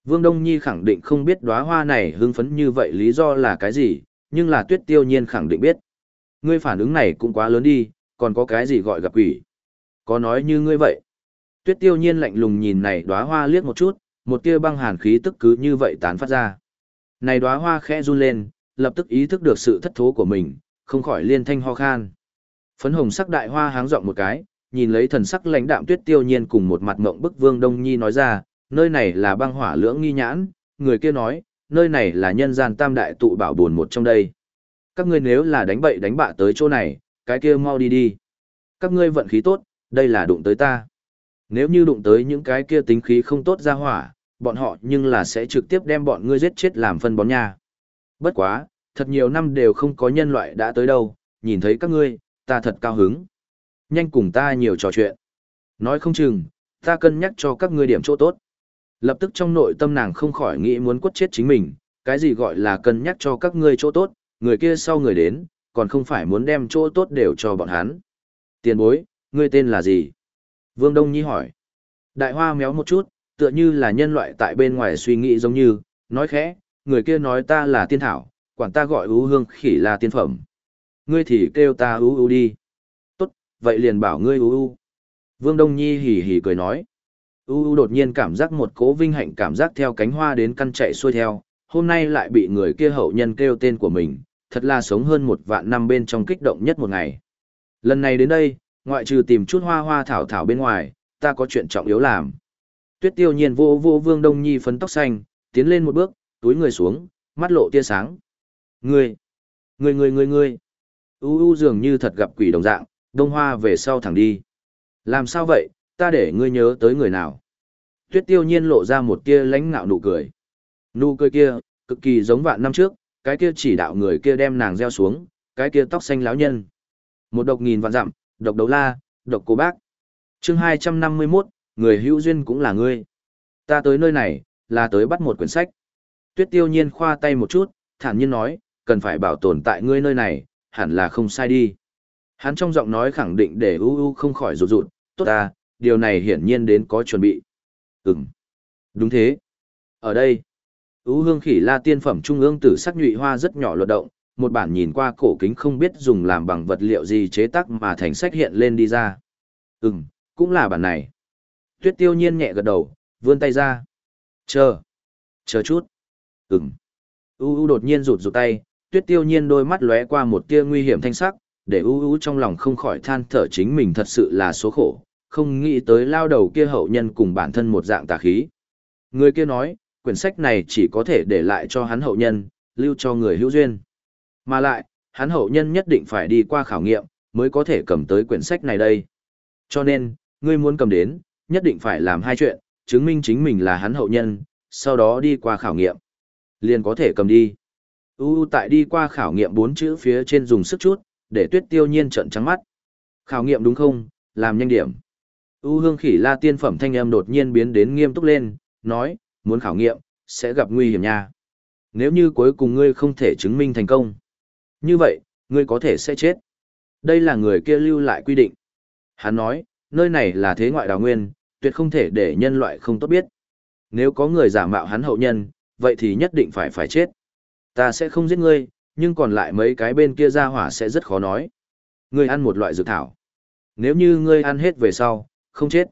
Vương Đông Nhi khẳng định không biết đóa hoa này hưng phấn như vậy lý do là cái gì, nhưng là Tuyết Tiêu Nhiên khẳng định biết. Ngươi phản ứng này cũng quá lớn đi, còn có cái gì gọi gặp quỷ? Có nói như ngươi vậy? Tuyết Tiêu Nhiên lạnh lùng nhìn này đóa hoa liếc một chút, một tia băng hàn khí tức cứ như vậy tán phát ra. Này đóa hoa khẽ run lên, lập tức ý thức được sự thất thố của mình, không khỏi liên thanh ho khan. Phấn hồng sắc đại hoa háng rộng một cái, nhìn lấy thần sắc lãnh đạm tuyết tiêu nhiên cùng một mặt ngộng bức vương đông nhi nói ra, nơi này là băng hỏa lưỡng nghi nhãn, người kia nói, nơi này là nhân gian tam đại tụ bảo buồn một trong đây. Các ngươi nếu là đánh bậy đánh bạ tới chỗ này, cái kia mau đi đi. Các ngươi vận khí tốt, đây là đụng tới ta. Nếu như đụng tới những cái kia tính khí không tốt ra hỏa, bọn họ nhưng là sẽ trực tiếp đem bọn ngươi giết chết làm phân bón nha. Bất quá, thật nhiều năm đều không có nhân loại đã tới đâu, nhìn thấy các ngươi, ta thật cao hứng. Nhanh cùng ta nhiều trò chuyện. Nói không chừng, ta cân nhắc cho các ngươi điểm chỗ tốt. Lập tức trong nội tâm nàng không khỏi nghĩ muốn quất chết chính mình, cái gì gọi là cân nhắc cho các ngươi chỗ tốt, người kia sau người đến, còn không phải muốn đem chỗ tốt đều cho bọn hắn. Tiền bối, ngươi tên là gì? Vương Đông Nhi hỏi. Đại hoa méo một chút, tựa như là nhân loại tại bên ngoài suy nghĩ giống như, nói khẽ, người kia nói ta là tiên thảo, quản ta gọi ưu hương khỉ là tiên phẩm. Ngươi thì kêu ta ưu ưu đi. Tốt, vậy liền bảo ngươi ưu ưu. Vương Đông Nhi hỉ hỉ cười nói. U đột nhiên cảm giác một cố vinh hạnh cảm giác theo cánh hoa đến căn chạy xuôi theo, hôm nay lại bị người kia hậu nhân kêu tên của mình, thật là sống hơn một vạn năm bên trong kích động nhất một ngày. Lần này đến đây, ngoại trừ tìm chút hoa hoa thảo thảo bên ngoài, ta có chuyện trọng yếu làm. Tuyết tiêu nhiên vô vô Vương Đông Nhi phấn tóc xanh, tiến lên một bước, túi người xuống, mắt lộ tia sáng. Ngươi, ngươi ngươi ngươi ngươi. U u dường như thật gặp quỷ đồng dạng, đông hoa về sau thẳng đi. Làm sao vậy, ta để ngươi nhớ tới người nào? Tuyết tiêu nhiên lộ ra một tia lãnh ngạo nụ cười. Nụ cười kia, cực kỳ giống vạn năm trước, cái kia chỉ đạo người kia đem nàng gieo xuống, cái kia tóc xanh láo nhân. Một độc nghìn vạn dặm, độc đấu la, độc cô bác. chương 251, người hữu duyên cũng là ngươi. Ta tới nơi này, là tới bắt một quyển sách. Tuyết tiêu nhiên khoa tay một chút, thản nhiên nói, cần phải bảo tồn tại ngươi nơi này, hẳn là không sai đi. Hắn trong giọng nói khẳng định để u u không khỏi rụt rụt, tốt ta, điều này hiển nhiên đến có chuẩn bị. Ừm, đúng thế. Ở đây, ú hương khỉ la tiên phẩm trung ương tử sắc nhụy hoa rất nhỏ luật động, một bản nhìn qua cổ kính không biết dùng làm bằng vật liệu gì chế tác mà thành sách hiện lên đi ra. Ừm, cũng là bản này. Tuyết tiêu nhiên nhẹ gật đầu, vươn tay ra. Chờ. Chờ chút. Ừm. U U đột nhiên rụt rụt tay, tuyết tiêu nhiên đôi mắt lóe qua một tia nguy hiểm thanh sắc, để U U trong lòng không khỏi than thở chính mình thật sự là số khổ, không nghĩ tới lao đầu kia hậu nhân cùng bản thân một dạng tà khí. Người kia nói, quyển sách này chỉ có thể để lại cho hắn hậu nhân, lưu cho người hữu duyên. Mà lại, hắn hậu nhân nhất định phải đi qua khảo nghiệm, mới có thể cầm tới quyển sách này đây. Cho nên, ngươi muốn cầm đến, nhất định phải làm hai chuyện, chứng minh chính mình là hắn hậu nhân, sau đó đi qua khảo nghiệm. Liền có thể cầm đi. U tại đi qua khảo nghiệm bốn chữ phía trên dùng sức chút, để tuyết tiêu nhiên trận trắng mắt. Khảo nghiệm đúng không, làm nhanh điểm. U hương khỉ la tiên phẩm thanh âm đột nhiên biến đến nghiêm túc lên, nói, muốn khảo nghiệm, sẽ gặp nguy hiểm nha. Nếu như cuối cùng ngươi không thể chứng minh thành công. Như vậy, ngươi có thể sẽ chết. Đây là người kia lưu lại quy định. Hắn nói, nơi này là thế ngoại đào nguyên, tuyệt không thể để nhân loại không tốt biết. Nếu có người giả mạo hắn hậu nhân, vậy thì nhất định phải phải chết. Ta sẽ không giết ngươi, nhưng còn lại mấy cái bên kia ra hỏa sẽ rất khó nói. Ngươi ăn một loại dược thảo. Nếu như ngươi ăn hết về sau, không chết.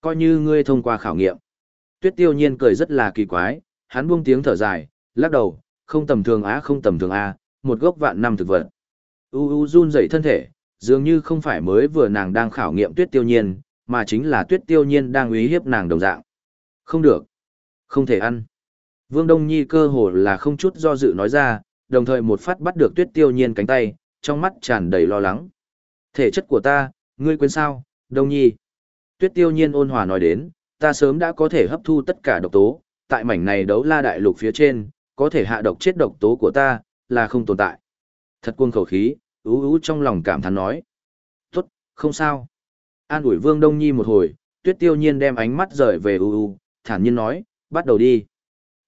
Coi như ngươi thông qua khảo nghiệm. Tuyết tiêu nhiên cười rất là kỳ quái, hắn buông tiếng thở dài, lắc đầu, không tầm thường á không tầm thường a, một gốc vạn năm thực vật. U u run dậy thân thể, dường như không phải mới vừa nàng đang khảo nghiệm tuyết tiêu nhiên, mà chính là tuyết tiêu nhiên đang uy hiếp nàng đồng dạng. Không được. Không thể ăn. Vương Đông Nhi cơ hồ là không chút do dự nói ra, đồng thời một phát bắt được tuyết tiêu nhiên cánh tay, trong mắt tràn đầy lo lắng. Thể chất của ta, ngươi quên sao, Đông Nhi. Tuyết tiêu nhiên ôn hòa nói đến, ta sớm đã có thể hấp thu tất cả độc tố, tại mảnh này đấu la đại lục phía trên, có thể hạ độc chết độc tố của ta, là không tồn tại. Thật quân khẩu khí, ú ú trong lòng cảm thán nói. Tốt, không sao. An ủi Vương Đông Nhi một hồi, Tuyết Tiêu Nhiên đem ánh mắt rời về u u, thản nhiên nói, bắt đầu đi.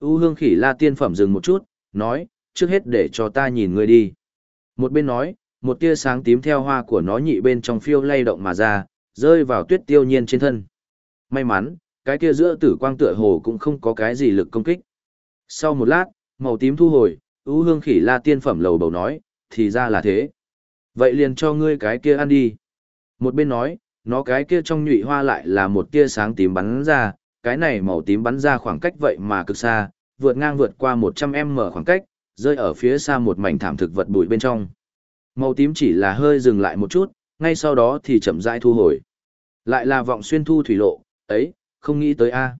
U hương khỉ la tiên phẩm dừng một chút, nói, trước hết để cho ta nhìn ngươi đi. Một bên nói, một tia sáng tím theo hoa của nó nhị bên trong phiêu lay động mà ra, rơi vào tuyết tiêu nhiên trên thân. May mắn, cái kia giữa tử quang tựa hồ cũng không có cái gì lực công kích. Sau một lát, màu tím thu hồi, U hương khỉ la tiên phẩm lầu bầu nói, thì ra là thế. Vậy liền cho ngươi cái kia ăn đi. Một bên nói, nó cái kia trong nhụy hoa lại là một tia sáng tím bắn ra, cái này màu tím bắn ra khoảng cách vậy mà cực xa, vượt ngang vượt qua 100m khoảng cách, rơi ở phía xa một mảnh thảm thực vật bụi bên trong. Màu tím chỉ là hơi dừng lại một chút, ngay sau đó thì chậm rãi thu hồi. Lại là vọng xuyên thu thủy lộ, ấy, không nghĩ tới a.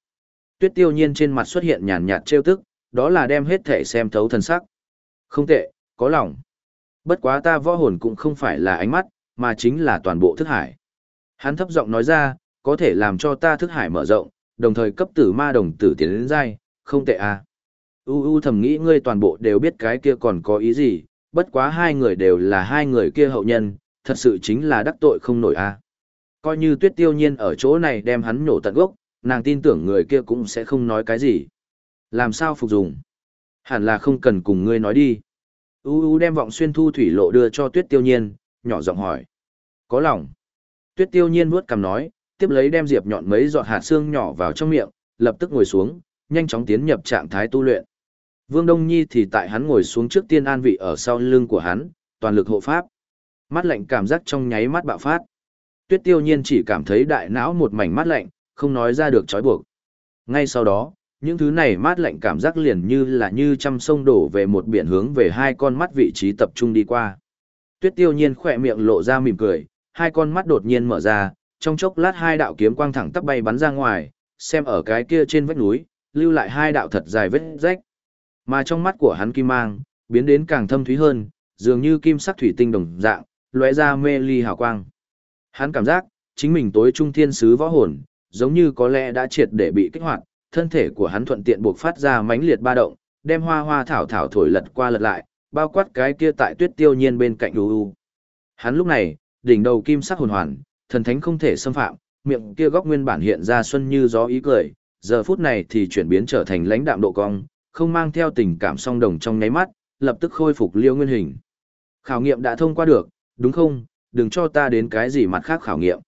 Tuyết tiêu nhiên trên mặt xuất hiện nhàn nhạt trêu tức, đó là đem hết thể xem thấu thần sắc. Không tệ, có lòng. Bất quá ta võ hồn cũng không phải là ánh mắt, mà chính là toàn bộ thức hải. Hắn thấp giọng nói ra, có thể làm cho ta thức hải mở rộng, đồng thời cấp tử ma đồng tử tiến đến dai, không tệ à. U u thầm nghĩ ngươi toàn bộ đều biết cái kia còn có ý gì, bất quá hai người đều là hai người kia hậu nhân, thật sự chính là đắc tội không nổi à. Coi như tuyết tiêu nhiên ở chỗ này đem hắn nổ tận gốc, nàng tin tưởng người kia cũng sẽ không nói cái gì. Làm sao phục dùng? Hẳn là không cần cùng ngươi nói đi. U U đem vọng xuyên thu thủy lộ đưa cho Tuyết Tiêu Nhiên, nhỏ giọng hỏi. Có lòng. Tuyết Tiêu Nhiên vuốt cằm nói, tiếp lấy đem diệp nhọn mấy giọt hạt xương nhỏ vào trong miệng, lập tức ngồi xuống, nhanh chóng tiến nhập trạng thái tu luyện. Vương Đông Nhi thì tại hắn ngồi xuống trước tiên an vị ở sau lưng của hắn, toàn lực hộ pháp. Mắt lạnh cảm giác trong nháy mắt bạo phát. Tuyết Tiêu Nhiên chỉ cảm thấy đại não một mảnh mắt lạnh, không nói ra được trói buộc. Ngay sau đó, những thứ này mát lạnh cảm giác liền như là như trăm sông đổ về một biển hướng về hai con mắt vị trí tập trung đi qua. Tuyết tiêu nhiên khỏe miệng lộ ra mỉm cười, hai con mắt đột nhiên mở ra, trong chốc lát hai đạo kiếm quang thẳng tắp bay bắn ra ngoài, xem ở cái kia trên vách núi, lưu lại hai đạo thật dài vết rách. Mà trong mắt của hắn kim mang, biến đến càng thâm thúy hơn, dường như kim sắc thủy tinh đồng dạng, lóe ra mê ly hào quang. Hắn cảm giác, chính mình tối trung thiên sứ võ hồn, giống như có lẽ đã triệt để bị kích hoạt, thân thể của hắn thuận tiện buộc phát ra mãnh liệt ba động, đem hoa hoa thảo thảo thổi lật qua lật lại, bao quát cái kia tại tuyết tiêu nhiên bên cạnh u u. Hắn lúc này, đỉnh đầu kim sắc hồn hoàn, thần thánh không thể xâm phạm, miệng kia góc nguyên bản hiện ra xuân như gió ý cười, giờ phút này thì chuyển biến trở thành lãnh đạm độ cong, không mang theo tình cảm song đồng trong nháy mắt, lập tức khôi phục liêu nguyên hình. Khảo nghiệm đã thông qua được, đúng không, đừng cho ta đến cái gì mặt khác khảo nghiệm.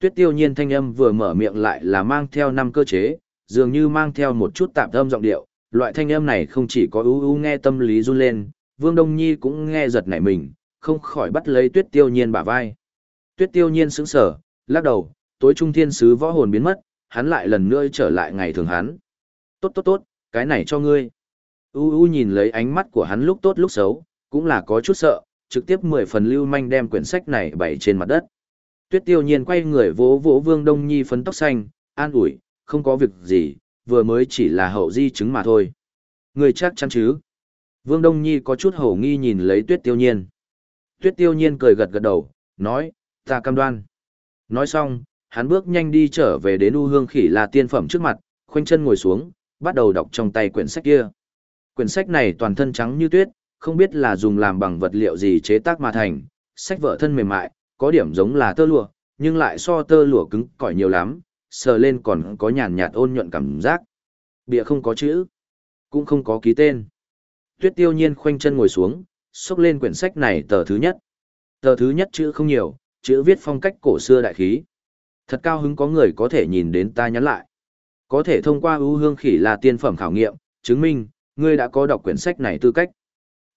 Tuyết tiêu nhiên thanh âm vừa mở miệng lại là mang theo năm cơ chế, dường như mang theo một chút tạm âm giọng điệu, loại thanh âm này không chỉ có ưu ưu nghe tâm lý run lên, Vương Đông Nhi cũng nghe giật nảy mình, không khỏi bắt lấy Tuyết Tiêu Nhiên bả vai. Tuyết Tiêu Nhiên sững sờ, lắc đầu, tối trung thiên sứ võ hồn biến mất, hắn lại lần nữa trở lại ngày thường hắn. Tốt tốt tốt, cái này cho ngươi. U U nhìn lấy ánh mắt của hắn lúc tốt lúc xấu, cũng là có chút sợ, trực tiếp mười phần lưu manh đem quyển sách này bày trên mặt đất. Tuyết Tiêu Nhiên quay người vỗ vỗ Vương Đông Nhi phấn tóc xanh, an ủi, không có việc gì, vừa mới chỉ là hậu di chứng mà thôi. người chắc chắn chứ? Vương Đông Nhi có chút hổ nghi nhìn lấy Tuyết Tiêu Nhiên. Tuyết Tiêu Nhiên cười gật gật đầu, nói, ta cam đoan. Nói xong, hắn bước nhanh đi trở về đến U Hương Khỉ là tiên phẩm trước mặt, khoanh chân ngồi xuống, bắt đầu đọc trong tay quyển sách kia. Quyển sách này toàn thân trắng như tuyết, không biết là dùng làm bằng vật liệu gì chế tác mà thành, sách vở thân mềm mại, có điểm giống là tơ lụa, nhưng lại so tơ lụa cứng cỏi nhiều lắm, sờ lên còn có nhàn nhạt ôn nhuận cảm giác. Bìa không có chữ, cũng không có ký tên. Tuyết tiêu nhiên khoanh chân ngồi xuống, xúc lên quyển sách này tờ thứ nhất. Tờ thứ nhất chữ không nhiều, chữ viết phong cách cổ xưa đại khí. Thật cao hứng có người có thể nhìn đến ta nhắn lại. Có thể thông qua ưu hương khỉ là tiên phẩm khảo nghiệm, chứng minh, ngươi đã có đọc quyển sách này tư cách.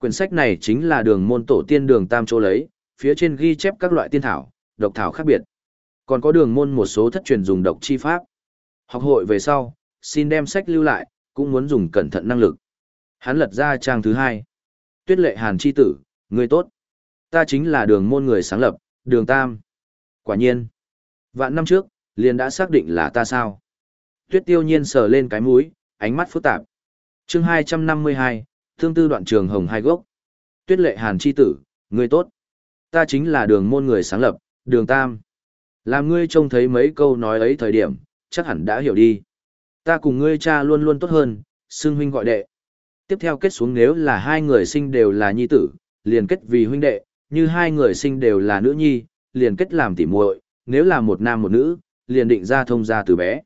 Quyển sách này chính là đường môn tổ tiên đường tam chỗ lấy, phía trên ghi chép các loại tiên thảo, độc thảo khác biệt. Còn có đường môn một số thất truyền dùng độc chi pháp. Học hội về sau, xin đem sách lưu lại, cũng muốn dùng cẩn thận năng lực. Hắn lật ra trang thứ hai. Tuyết lệ hàn chi tử, người tốt. Ta chính là đường môn người sáng lập, đường tam. Quả nhiên. Vạn năm trước, liền đã xác định là ta sao. Tuyết tiêu nhiên sờ lên cái mũi, ánh mắt phức tạp. chương 252, tương tư đoạn trường hồng hai gốc. Tuyết lệ hàn chi tử, ngươi tốt. Ta chính là đường môn người sáng lập, đường tam. Làm ngươi trông thấy mấy câu nói ấy thời điểm, chắc hẳn đã hiểu đi. Ta cùng ngươi cha luôn luôn tốt hơn, xưng huynh gọi đệ. Tiếp theo kết xuống nếu là hai người sinh đều là nhi tử, liền kết vì huynh đệ, như hai người sinh đều là nữ nhi, liền kết làm tỉ muội, nếu là một nam một nữ, liền định ra thông gia từ bé.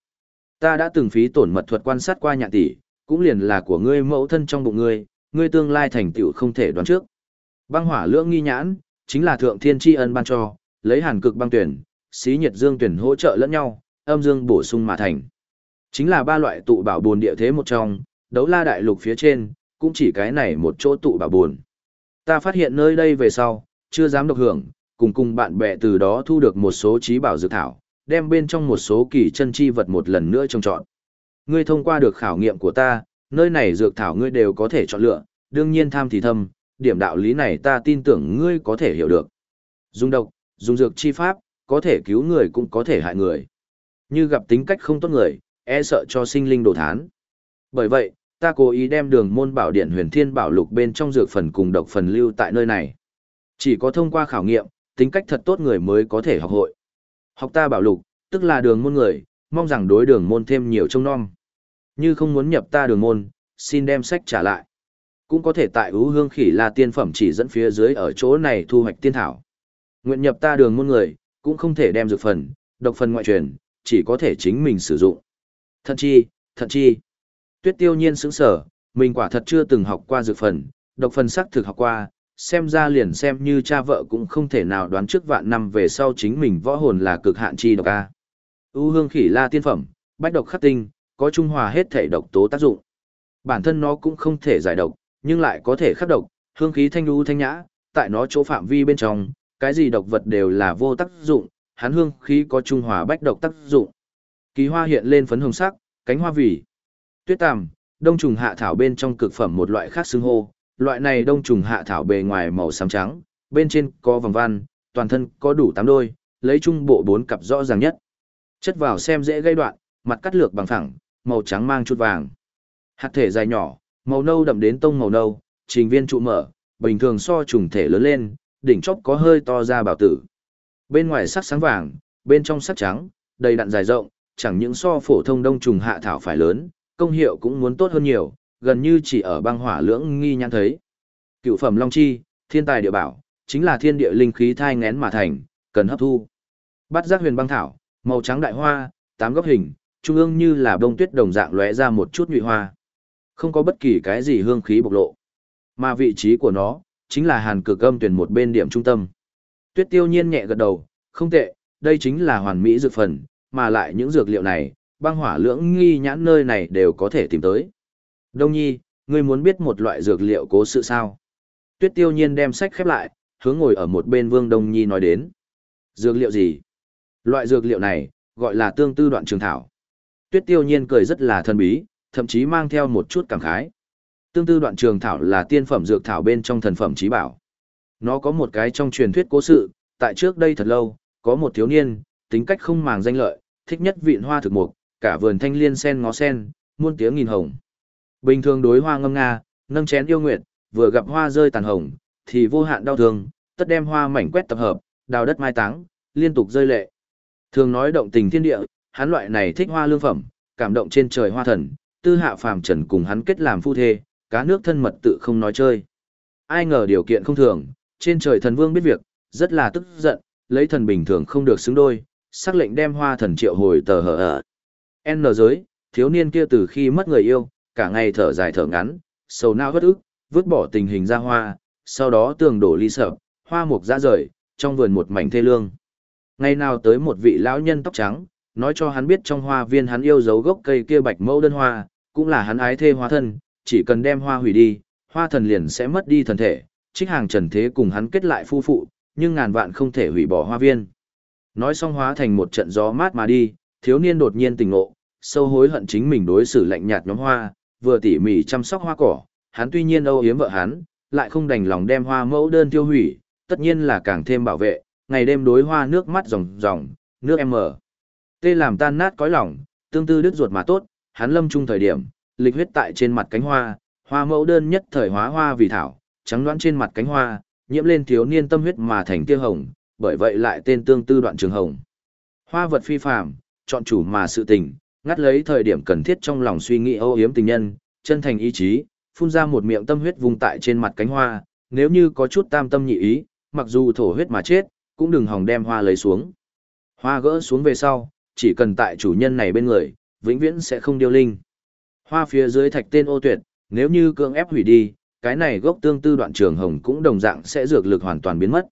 Ta đã từng phí tổn mật thuật quan sát qua nhạn tỷ, cũng liền là của ngươi mẫu thân trong bụng ngươi, ngươi tương lai thành tựu không thể đoán trước. Băng hỏa lưỡng nghi nhãn, chính là thượng thiên tri ân ban cho, lấy hàn cực băng tuyển, xí nhiệt dương tuyển hỗ trợ lẫn nhau, âm dương bổ sung mà thành. Chính là ba loại tụ bảo buồn địa thế một trong, đấu la đại lục phía trên, cũng chỉ cái này một chỗ tụ bảo buồn. Ta phát hiện nơi đây về sau, chưa dám độc hưởng, cùng cùng bạn bè từ đó thu được một số trí bảo dược thảo, đem bên trong một số kỳ chân chi vật một lần nữa trông chọn. Ngươi thông qua được khảo nghiệm của ta, nơi này dược thảo ngươi đều có thể chọn lựa, đương nhiên tham thì thâm, điểm đạo lý này ta tin tưởng ngươi có thể hiểu được. Dùng độc, dùng dược chi pháp, có thể cứu người cũng có thể hại người. Như gặp tính cách không tốt người, e sợ cho sinh linh đồ thán. Bởi vậy, ta cố ý đem đường môn bảo điện huyền thiên bảo lục bên trong dược phần cùng độc phần lưu tại nơi này. Chỉ có thông qua khảo nghiệm, tính cách thật tốt người mới có thể học hội. Học ta bảo lục, tức là đường môn người, mong rằng đối đường môn thêm nhiều trông non. Như không muốn nhập ta đường môn, xin đem sách trả lại. Cũng có thể tại ưu hương khỉ là tiên phẩm chỉ dẫn phía dưới ở chỗ này thu hoạch tiên thảo. Nguyện nhập ta đường môn người, cũng không thể đem dược phần, độc phần ngoại truyền, chỉ có thể chính mình sử dụng. Thật chi, thật chi. Tuyết tiêu nhiên sững sở, mình quả thật chưa từng học qua dược phần, độc phần sắc thực học qua, xem ra liền xem như cha vợ cũng không thể nào đoán trước vạn năm về sau chính mình võ hồn là cực hạn chi độc a. U hương khỉ la tiên phẩm, bách độc khắc tinh, có trung hòa hết thể độc tố tác dụng. Bản thân nó cũng không thể giải độc, nhưng lại có thể khắc độc, hương khí thanh lưu thanh nhã, tại nó chỗ phạm vi bên trong, cái gì độc vật đều là vô tác dụng, hắn hương khí có trung hòa bách độc tác dụng. Kỳ hoa hiện lên phấn hồng sắc, cánh hoa vỉ, tuyết tằm, đông trùng hạ thảo bên trong cực phẩm một loại khác xưng hô, loại này đông trùng hạ thảo bề ngoài màu xám trắng, bên trên có vòng văn, toàn thân có đủ tám đôi, lấy trung bộ bốn cặp rõ ràng nhất. Chất vào xem dễ gây đoạn, mặt cắt lược bằng phẳng, màu trắng mang chút vàng. Hạt thể dài nhỏ, màu nâu đậm đến tông màu nâu, trình viên trụ mở, bình thường so trùng thể lớn lên, đỉnh chóp có hơi to ra bảo tử. Bên ngoài sắc sáng vàng, bên trong sắc trắng, đầy đặn dài rộng, chẳng những so phổ thông đông trùng hạ thảo phải lớn, công hiệu cũng muốn tốt hơn nhiều, gần như chỉ ở băng hỏa lưỡng nghi nhãn thấy. Cựu phẩm Long Chi, thiên tài địa bảo, chính là thiên địa linh khí thai ngén mà thành, cần hấp thu. Bắt giác huyền băng thảo, màu trắng đại hoa, tám góc hình, trung ương như là bông tuyết đồng dạng lóe ra một chút nhụy hoa. Không có bất kỳ cái gì hương khí bộc lộ. Mà vị trí của nó, chính là hàn cực âm tuyển một bên điểm trung tâm. Tuyết tiêu nhiên nhẹ gật đầu, không tệ, đây chính là hoàn mỹ dược phần, mà lại những dược liệu này, băng hỏa lưỡng nghi nhãn nơi này đều có thể tìm tới. Đông nhi, ngươi muốn biết một loại dược liệu cố sự sao? Tuyết tiêu nhiên đem sách khép lại, hướng ngồi ở một bên vương Đông nhi nói đến. Dược liệu gì? Loại dược liệu này, gọi là tương tư đoạn trường thảo. Tuyết tiêu nhiên cười rất là thân bí, thậm chí mang theo một chút cảm khái. Tương tư đoạn trường thảo là tiên phẩm dược thảo bên trong thần phẩm trí bảo. Nó có một cái trong truyền thuyết cố sự, tại trước đây thật lâu, có một thiếu niên, tính cách không màng danh lợi, thích nhất vịn hoa thực mục, cả vườn thanh liên sen ngó sen, muôn tiếng nghìn hồng. Bình thường đối hoa ngâm nga, nâng chén yêu nguyệt, vừa gặp hoa rơi tàn hồng, thì vô hạn đau thương, tất đem hoa mảnh quét tập hợp, đào đất mai táng, liên tục rơi lệ. Thường nói động tình thiên địa, hắn loại này thích hoa lương phẩm, cảm động trên trời hoa thần, tư hạ phàm trần cùng hắn kết làm phu thê, cá nước thân mật tự không nói chơi. Ai ngờ điều kiện không thường, trên trời thần vương biết việc, rất là tức giận, lấy thần bình thường không được xứng đôi, sắc lệnh đem hoa thần triệu hồi tờ hở ở. N giới, thiếu niên kia từ khi mất người yêu, cả ngày thở dài thở ngắn, sầu nao vất ức, vứt bỏ tình hình ra hoa, sau đó tường đổ ly sợ, hoa mục ra rời, trong vườn một mảnh thê lương. Ngày nào tới một vị lão nhân tóc trắng, nói cho hắn biết trong hoa viên hắn yêu dấu gốc cây kia bạch mẫu đơn hoa, cũng là hắn ái thê hoa thân, chỉ cần đem hoa hủy đi, hoa thần liền sẽ mất đi thần thể, trích hàng trần thế cùng hắn kết lại phu phụ, nhưng ngàn vạn không thể hủy bỏ hoa viên. Nói xong hóa thành một trận gió mát mà đi, thiếu niên đột nhiên tỉnh ngộ, sâu hối hận chính mình đối xử lạnh nhạt nhóm hoa, vừa tỉ mỉ chăm sóc hoa cỏ, hắn tuy nhiên âu yếm vợ hắn, lại không đành lòng đem hoa mẫu đơn tiêu hủy, tất nhiên là càng thêm bảo vệ, ngày đêm đối hoa nước mắt ròng ròng, nước em mở. Tê làm tan nát cõi lòng, tương tư đứt ruột mà tốt, hắn lâm trung thời điểm, lịch huyết tại trên mặt cánh hoa, hoa mẫu đơn nhất thời hóa hoa vì thảo, trắng đoán trên mặt cánh hoa, nhiễm lên thiếu niên tâm huyết mà thành tia hồng, bởi vậy lại tên tương tư đoạn trường hồng. Hoa vật phi phàm, chọn chủ mà sự tình, ngắt lấy thời điểm cần thiết trong lòng suy nghĩ ô hiếm tình nhân, chân thành ý chí, phun ra một miệng tâm huyết vùng tại trên mặt cánh hoa, nếu như có chút tam tâm nhị ý, mặc dù thổ huyết mà chết, cũng đừng hòng đem hoa lấy xuống. Hoa gỡ xuống về sau, chỉ cần tại chủ nhân này bên người, vĩnh viễn sẽ không điêu linh. Hoa phía dưới thạch tên ô tuyệt, nếu như cưỡng ép hủy đi, cái này gốc tương tư đoạn trường hồng cũng đồng dạng sẽ dược lực hoàn toàn biến mất.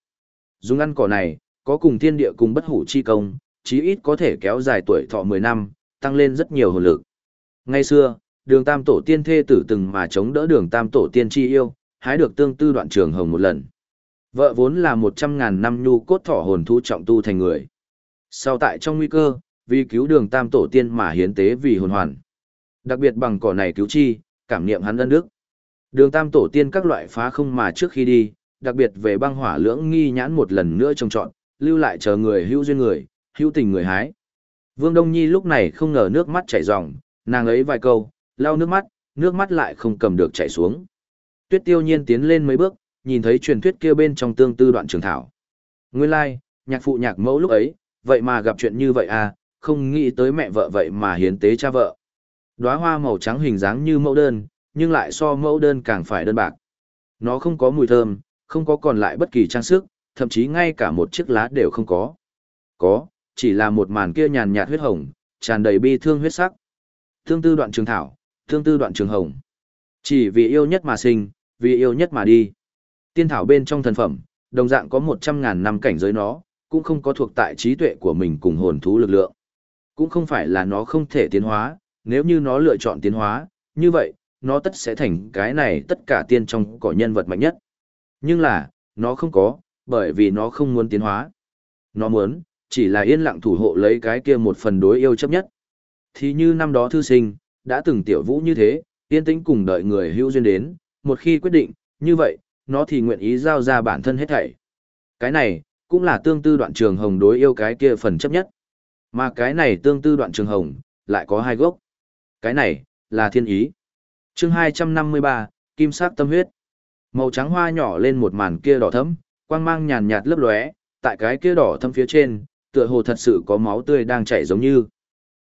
Dùng ăn cỏ này, có cùng thiên địa cùng bất hủ chi công, chí ít có thể kéo dài tuổi thọ 10 năm, tăng lên rất nhiều hồn lực. Ngay xưa, đường tam tổ tiên thê tử từng mà chống đỡ đường tam tổ tiên chi yêu, hái được tương tư đoạn trường hồng một lần. Vợ vốn là 100.000 năm nhu cốt thọ hồn thu trọng tu thành người. Sau tại trong nguy cơ, vì cứu đường tam tổ tiên mà hiến tế vì hồn hoàn. Đặc biệt bằng cỏ này cứu chi, cảm niệm hắn ân đức. Đường tam tổ tiên các loại phá không mà trước khi đi, đặc biệt về băng hỏa lưỡng nghi nhãn một lần nữa trông trọn, lưu lại chờ người hữu duyên người, hữu tình người hái. Vương Đông Nhi lúc này không ngờ nước mắt chảy ròng, nàng ấy vài câu, lau nước mắt, nước mắt lại không cầm được chảy xuống. Tuyết tiêu nhiên tiến lên mấy bước, nhìn thấy truyền thuyết kia bên trong tương tư đoạn trường thảo. Nguyên lai, like, nhạc phụ nhạc mẫu lúc ấy, vậy mà gặp chuyện như vậy à, không nghĩ tới mẹ vợ vậy mà hiến tế cha vợ. Đóa hoa màu trắng hình dáng như mẫu đơn, nhưng lại so mẫu đơn càng phải đơn bạc. Nó không có mùi thơm, không có còn lại bất kỳ trang sức, thậm chí ngay cả một chiếc lá đều không có. Có, chỉ là một màn kia nhàn nhạt huyết hồng, tràn đầy bi thương huyết sắc. Thương tư đoạn trường thảo, thương tư đoạn trường hồng. Chỉ vì yêu nhất mà sinh, vì yêu nhất mà đi. Tiên thảo bên trong thần phẩm, đồng dạng có một trăm ngàn năm cảnh giới nó, cũng không có thuộc tại trí tuệ của mình cùng hồn thú lực lượng. Cũng không phải là nó không thể tiến hóa, nếu như nó lựa chọn tiến hóa, như vậy, nó tất sẽ thành cái này tất cả tiên trong cỏ nhân vật mạnh nhất. Nhưng là, nó không có, bởi vì nó không muốn tiến hóa. Nó muốn, chỉ là yên lặng thủ hộ lấy cái kia một phần đối yêu chấp nhất. Thì như năm đó thư sinh, đã từng tiểu vũ như thế, yên tĩnh cùng đợi người hữu duyên đến, một khi quyết định, như vậy, nó thì nguyện ý giao ra bản thân hết thảy. Cái này, cũng là tương tư đoạn trường hồng đối yêu cái kia phần chấp nhất. Mà cái này tương tư đoạn trường hồng, lại có hai gốc. Cái này, là thiên ý. chương 253, Kim sắc tâm huyết. Màu trắng hoa nhỏ lên một màn kia đỏ thẫm, quang mang nhàn nhạt lấp lóe, tại cái kia đỏ thâm phía trên, tựa hồ thật sự có máu tươi đang chảy giống như.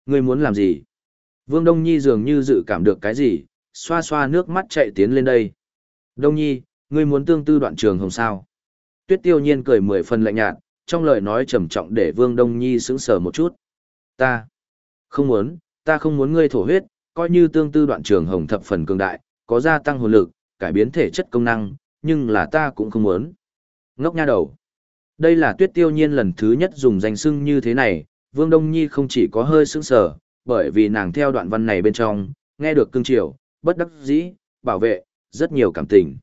Ngươi muốn làm gì? Vương Đông Nhi dường như dự cảm được cái gì, xoa xoa nước mắt chạy tiến lên đây. Đông Nhi, ngươi muốn tương tư đoạn trường hồng sao? Tuyết tiêu nhiên cười mười phần lạnh nhạt, trong lời nói trầm trọng để Vương Đông Nhi sững sờ một chút. Ta không muốn, ta không muốn ngươi thổ huyết, coi như tương tư đoạn trường hồng thập phần cường đại, có gia tăng hồn lực, cải biến thể chất công năng, nhưng là ta cũng không muốn. Ngốc nha đầu. Đây là tuyết tiêu nhiên lần thứ nhất dùng danh xưng như thế này, Vương Đông Nhi không chỉ có hơi sững sờ, bởi vì nàng theo đoạn văn này bên trong, nghe được cương triều, bất đắc dĩ, bảo vệ, rất nhiều cảm tình.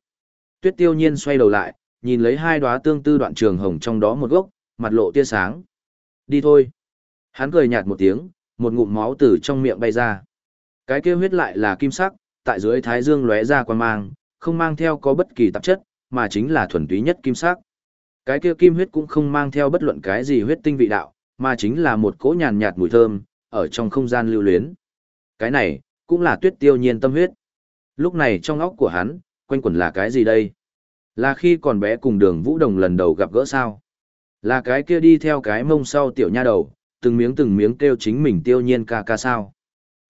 Tuyết tiêu nhiên xoay đầu lại, nhìn lấy hai đóa tương tư đoạn trường hồng trong đó một gốc, mặt lộ tia sáng. Đi thôi. Hắn cười nhạt một tiếng, một ngụm máu từ trong miệng bay ra. Cái kia huyết lại là kim sắc, tại dưới thái dương lóe ra quan mang, không mang theo có bất kỳ tạp chất, mà chính là thuần túy nhất kim sắc. Cái kia kim huyết cũng không mang theo bất luận cái gì huyết tinh vị đạo, mà chính là một cỗ nhàn nhạt mùi thơm, ở trong không gian lưu luyến. Cái này, cũng là tuyết tiêu nhiên tâm huyết. Lúc này trong óc của hắn, quanh quẩn là cái gì đây? Là khi còn bé cùng đường Vũ Đồng lần đầu gặp gỡ sao? Là cái kia đi theo cái mông sau tiểu nha đầu, từng miếng từng miếng kêu chính mình tiêu nhiên ca ca sao?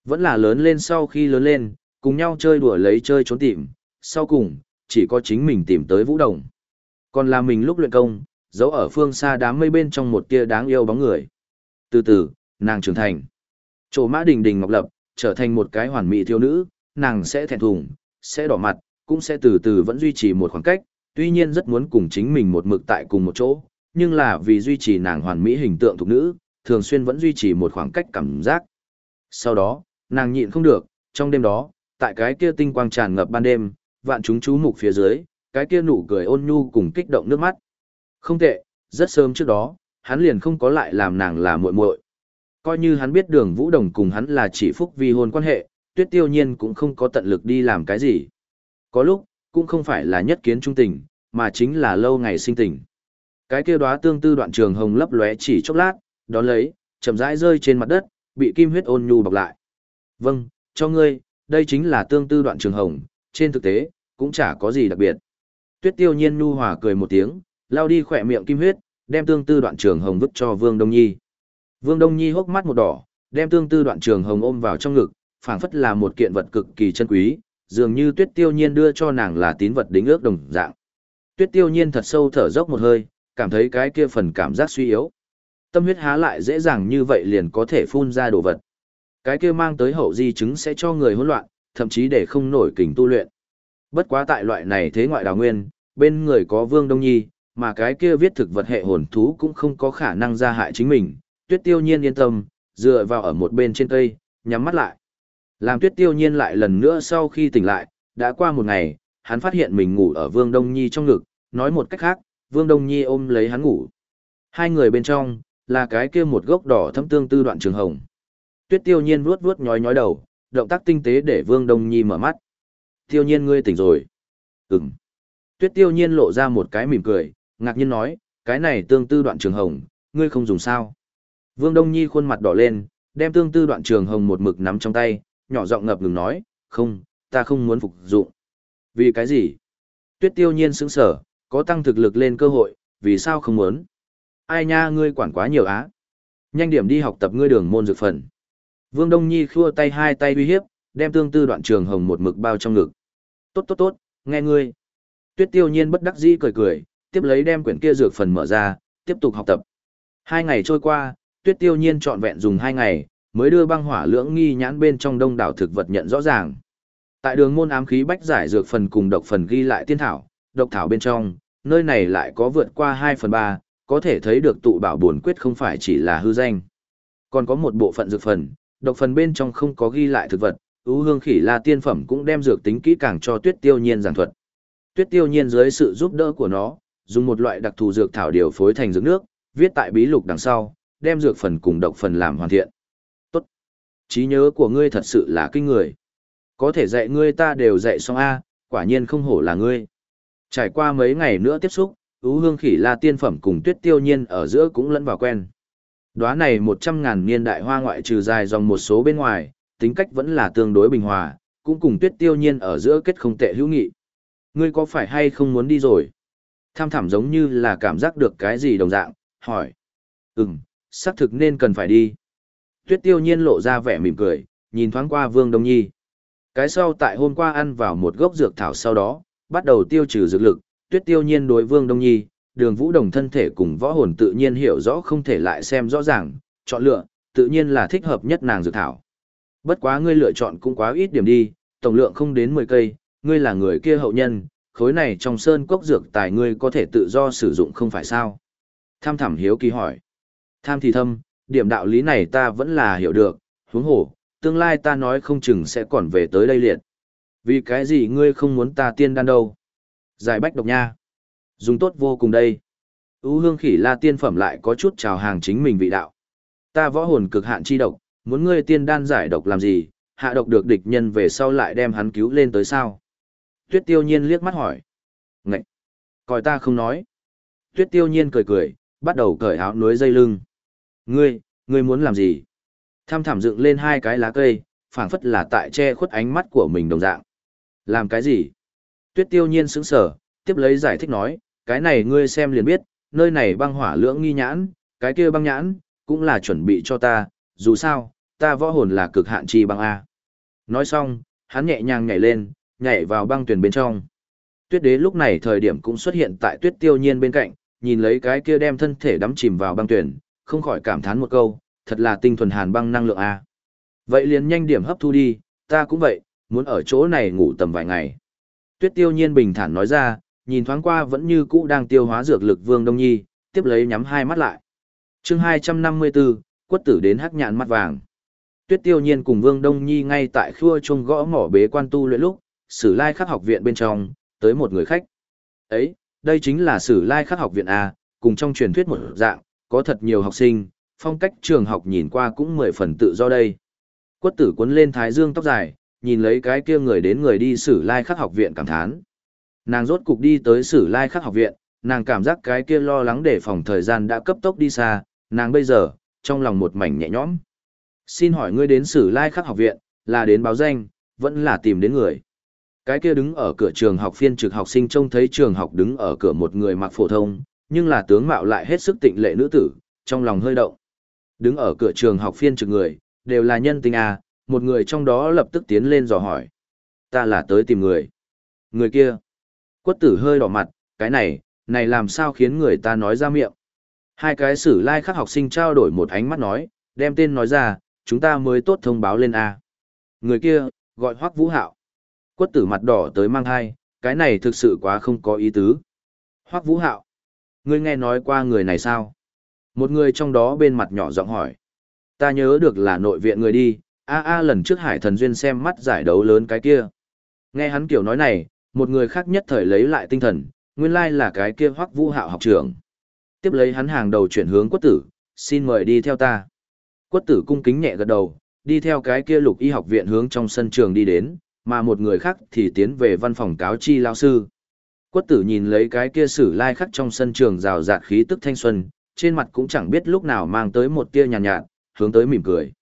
Vẫn là lớn lên sau khi lớn lên, cùng nhau chơi đùa lấy chơi trốn tìm, sau cùng, chỉ có chính mình tìm tới Vũ Đồng. Còn là mình lúc luyện công, giấu ở phương xa đám mây bên trong một tia đáng yêu bóng người. Từ từ, nàng trưởng thành. Chỗ mã đình đình ngọc lập, trở thành một cái hoàn mỹ thiếu nữ, nàng sẽ thẹn thùng, sẽ đỏ mặt, cũng sẽ từ từ vẫn duy trì một khoảng cách, tuy nhiên rất muốn cùng chính mình một mực tại cùng một chỗ, nhưng là vì duy trì nàng hoàn mỹ hình tượng thuộc nữ, thường xuyên vẫn duy trì một khoảng cách cảm giác. Sau đó, nàng nhịn không được, trong đêm đó, tại cái kia tinh quang tràn ngập ban đêm, vạn chúng chú mục phía dưới, cái kia nụ cười ôn nhu cùng kích động nước mắt. Không tệ, rất sớm trước đó, hắn liền không có lại làm nàng là muội muội. Coi như hắn biết đường Vũ Đồng cùng hắn là chỉ phúc vi hôn quan hệ, tuyết tiêu nhiên cũng không có tận lực đi làm cái gì. Có lúc, cũng không phải là nhất kiến trung tình, mà chính là lâu ngày sinh tình. Cái kia đóa tương tư đoạn trường hồng lấp lóe chỉ chốc lát, đón lấy, chậm rãi rơi trên mặt đất, bị kim huyết ôn nhu bọc lại. Vâng, cho ngươi, đây chính là tương tư đoạn trường hồng, trên thực tế, cũng chả có gì đặc biệt. Tuyết tiêu nhiên nu hòa cười một tiếng, lao đi khỏe miệng kim huyết, đem tương tư đoạn trường hồng vứt cho Vương Đông Nhi. Vương Đông Nhi hốc mắt một đỏ, đem tương tư đoạn trường hồng ôm vào trong ngực, phảng phất là một kiện vật cực kỳ chân quý, dường như tuyết tiêu nhiên đưa cho nàng là tín vật đính ước đồng dạng. Tuyết tiêu nhiên thật sâu thở dốc một hơi, cảm thấy cái kia phần cảm giác suy yếu. Tâm huyết há lại dễ dàng như vậy liền có thể phun ra đồ vật. Cái kia mang tới hậu di chứng sẽ cho người hỗn loạn, thậm chí để không nổi kình tu luyện. Bất quá tại loại này thế ngoại đào nguyên, bên người có Vương Đông Nhi, mà cái kia viết thực vật hệ hồn thú cũng không có khả năng ra hại chính mình. Tuyết tiêu nhiên yên tâm, dựa vào ở một bên trên cây, nhắm mắt lại. Làm tuyết tiêu nhiên lại lần nữa sau khi tỉnh lại, đã qua một ngày, hắn phát hiện mình ngủ ở Vương Đông Nhi trong ngực, nói một cách khác, Vương Đông Nhi ôm lấy hắn ngủ. Hai người bên trong, là cái kia một gốc đỏ thâm tương tư đoạn trường hồng. Tuyết tiêu nhiên vuốt vuốt nhói nhói đầu, động tác tinh tế để Vương Đông Nhi mở mắt. Tiêu nhiên ngươi tỉnh rồi. Ừm. Tuyết tiêu nhiên lộ ra một cái mỉm cười, ngạc nhiên nói, cái này tương tư đoạn trường hồng, ngươi không dùng sao. Vương Đông Nhi khuôn mặt đỏ lên, đem tương tư đoạn trường hồng một mực nắm trong tay, nhỏ giọng ngập ngừng nói, không, ta không muốn phục dụng. Vì cái gì? Tuyết tiêu nhiên sững sở, có tăng thực lực lên cơ hội, vì sao không muốn? Ai nha ngươi quản quá nhiều á. Nhanh điểm đi học tập ngươi đường môn dược phần. Vương Đông Nhi khua tay hai tay uy hiếp, đem tương tư đoạn trường hồng một mực bao trong ngực. Tốt tốt tốt, nghe ngươi. Tuyết tiêu nhiên bất đắc dĩ cười cười, tiếp lấy đem quyển kia dược phần mở ra, tiếp tục học tập. Hai ngày trôi qua, tuyết tiêu nhiên trọn vẹn dùng hai ngày, mới đưa băng hỏa lưỡng nghi nhãn bên trong đông đảo thực vật nhận rõ ràng. Tại đường môn ám khí bách giải dược phần cùng độc phần ghi lại tiên thảo, độc thảo bên trong, nơi này lại có vượt qua 2 phần 3, có thể thấy được tụ bảo buồn quyết không phải chỉ là hư danh. Còn có một bộ phận dược phần, độc phần bên trong không có ghi lại thực vật, ưu hương khỉ la tiên phẩm cũng đem dược tính kỹ càng cho tuyết tiêu nhiên giảng thuật. Tuyết tiêu nhiên dưới sự giúp đỡ của nó, dùng một loại đặc thù dược thảo điều phối thành dược nước, viết tại bí lục đằng sau, đem dược phần cùng độc phần làm hoàn thiện. Trí nhớ của ngươi thật sự là kinh người. Có thể dạy ngươi ta đều dạy xong A, quả nhiên không hổ là ngươi. Trải qua mấy ngày nữa tiếp xúc, ú hương khỉ la tiên phẩm cùng tuyết tiêu nhiên ở giữa cũng lẫn vào quen. Đóa này một trăm ngàn niên đại hoa ngoại trừ dài dòng một số bên ngoài, tính cách vẫn là tương đối bình hòa, cũng cùng tuyết tiêu nhiên ở giữa kết không tệ hữu nghị. Ngươi có phải hay không muốn đi rồi? Tham thảm giống như là cảm giác được cái gì đồng dạng, hỏi. Ừm, xác thực nên cần phải đi. Tuyết tiêu nhiên lộ ra vẻ mỉm cười, nhìn thoáng qua Vương Đông Nhi. Cái sau tại hôm qua ăn vào một gốc dược thảo sau đó, bắt đầu tiêu trừ dược lực, tuyết tiêu nhiên đối Vương Đông Nhi, đường vũ đồng thân thể cùng võ hồn tự nhiên hiểu rõ không thể lại xem rõ ràng, chọn lựa, tự nhiên là thích hợp nhất nàng dược thảo. Bất quá ngươi lựa chọn cũng quá ít điểm đi, tổng lượng không đến 10 cây, ngươi là người kia hậu nhân, khối này trong sơn cốc dược tài ngươi có thể tự do sử dụng không phải sao? Tham thảm hiếu kỳ hỏi. Tham thì thâm, điểm đạo lý này ta vẫn là hiểu được, huống hồ, tương lai ta nói không chừng sẽ còn về tới đây liệt. Vì cái gì ngươi không muốn ta tiên đan đâu? Giải bách độc nha. Dùng tốt vô cùng đây. ưu hương khỉ la tiên phẩm lại có chút trào hàng chính mình vị đạo. Ta võ hồn cực hạn chi độc, muốn ngươi tiên đan giải độc làm gì, hạ độc được địch nhân về sau lại đem hắn cứu lên tới sao? Tuyết tiêu nhiên liếc mắt hỏi. Ngậy! Coi ta không nói. Tuyết tiêu nhiên cười cười, bắt đầu cởi áo núi dây lưng. Ngươi, ngươi muốn làm gì? Tham thảm dựng lên hai cái lá cây, phảng phất là tại che khuất ánh mắt của mình đồng dạng. Làm cái gì? Tuyết tiêu nhiên sững sờ, tiếp lấy giải thích nói, cái này ngươi xem liền biết, nơi này băng hỏa lưỡng nghi nhãn, cái kia băng nhãn, cũng là chuẩn bị cho ta, dù sao, ta võ hồn là cực hạn chi băng A. Nói xong, hắn nhẹ nhàng nhảy lên, nhảy vào băng tuyển bên trong. Tuyết đế lúc này thời điểm cũng xuất hiện tại tuyết tiêu nhiên bên cạnh, nhìn lấy cái kia đem thân thể đắm chìm vào băng tuyển, không khỏi cảm thán một câu, thật là tinh thuần hàn băng năng lượng A. Vậy liền nhanh điểm hấp thu đi, ta cũng vậy, muốn ở chỗ này ngủ tầm vài ngày. Tuyết tiêu nhiên bình thản nói ra, nhìn thoáng qua vẫn như cũ đang tiêu hóa dược lực vương đông nhi, tiếp lấy nhắm hai mắt lại. chương 254, quất tử đến hắc nhạn mắt vàng. Tuyết tiêu nhiên cùng vương đông nhi ngay tại khua chung gõ mỏ bế quan tu luyện lúc, sử lai khắc học viện bên trong, tới một người khách. Ấy, đây chính là sử lai khắc học viện A, cùng trong truyền thuyết một dạng, có thật nhiều học sinh, phong cách trường học nhìn qua cũng mười phần tự do đây. Quất tử cuốn lên thái dương tóc dài, nhìn lấy cái kia người đến người đi sử lai khắc học viện cảm thán. Nàng rốt cục đi tới sử lai khắc học viện, nàng cảm giác cái kia lo lắng để phòng thời gian đã cấp tốc đi xa, nàng bây giờ, trong lòng một mảnh nhẹ nhõm. Xin hỏi ngươi đến sử lai khắc học viện, là đến báo danh, vẫn là tìm đến người. Cái kia đứng ở cửa trường học phiên trực học sinh trông thấy trường học đứng ở cửa một người mặc phổ thông, nhưng là tướng mạo lại hết sức tịnh lệ nữ tử, trong lòng hơi động. Đứng ở cửa trường học phiên trực người, đều là nhân tình à, một người trong đó lập tức tiến lên dò hỏi. Ta là tới tìm người. Người kia. Quất tử hơi đỏ mặt, cái này, này làm sao khiến người ta nói ra miệng. Hai cái sử lai like khác học sinh trao đổi một ánh mắt nói, đem tên nói ra, chúng ta mới tốt thông báo lên A. Người kia, gọi Hoắc Vũ Hạo. Quất tử mặt đỏ tới mang hai, cái này thực sự quá không có ý tứ. Hoắc Vũ Hạo. Ngươi nghe nói qua người này sao? Một người trong đó bên mặt nhỏ giọng hỏi. Ta nhớ được là nội viện người đi, a a lần trước hải thần duyên xem mắt giải đấu lớn cái kia. Nghe hắn kiểu nói này, một người khác nhất thời lấy lại tinh thần, nguyên lai là cái kia hoắc vũ hạo học trưởng. Tiếp lấy hắn hàng đầu chuyển hướng quất tử, xin mời đi theo ta. Quất tử cung kính nhẹ gật đầu, đi theo cái kia lục y học viện hướng trong sân trường đi đến, mà một người khác thì tiến về văn phòng cáo chi lao sư. Quất tử nhìn lấy cái kia sử lai khắc trong sân trường rào rạt khí tức thanh xuân, trên mặt cũng chẳng biết lúc nào mang tới một tia nhàn nhạt, nhạt, hướng tới mỉm cười.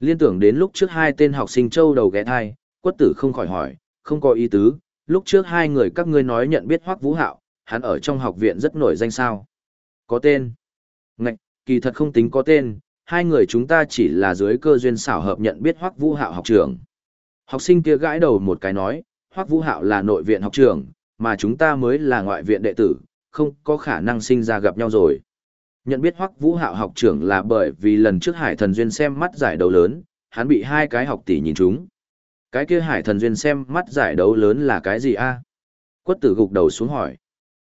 Liên tưởng đến lúc trước hai tên học sinh châu đầu ghé thai, quất tử không khỏi hỏi, không có ý tứ, lúc trước hai người các ngươi nói nhận biết Hoắc Vũ Hạo, hắn ở trong học viện rất nổi danh sao. Có tên. Ngạch, kỳ thật không tính có tên, hai người chúng ta chỉ là dưới cơ duyên xảo hợp nhận biết Hoắc Vũ Hạo học trưởng. Học sinh kia gãi đầu một cái nói, Hoắc Vũ Hạo là nội viện học trưởng, mà chúng ta mới là ngoại viện đệ tử, không có khả năng sinh ra gặp nhau rồi. Nhận biết Hoắc Vũ Hạo học trưởng là bởi vì lần trước Hải Thần Duyên xem mắt giải đấu lớn, hắn bị hai cái học tỷ nhìn trúng. Cái kia Hải Thần Duyên xem mắt giải đấu lớn là cái gì a? Quất tử gục đầu xuống hỏi.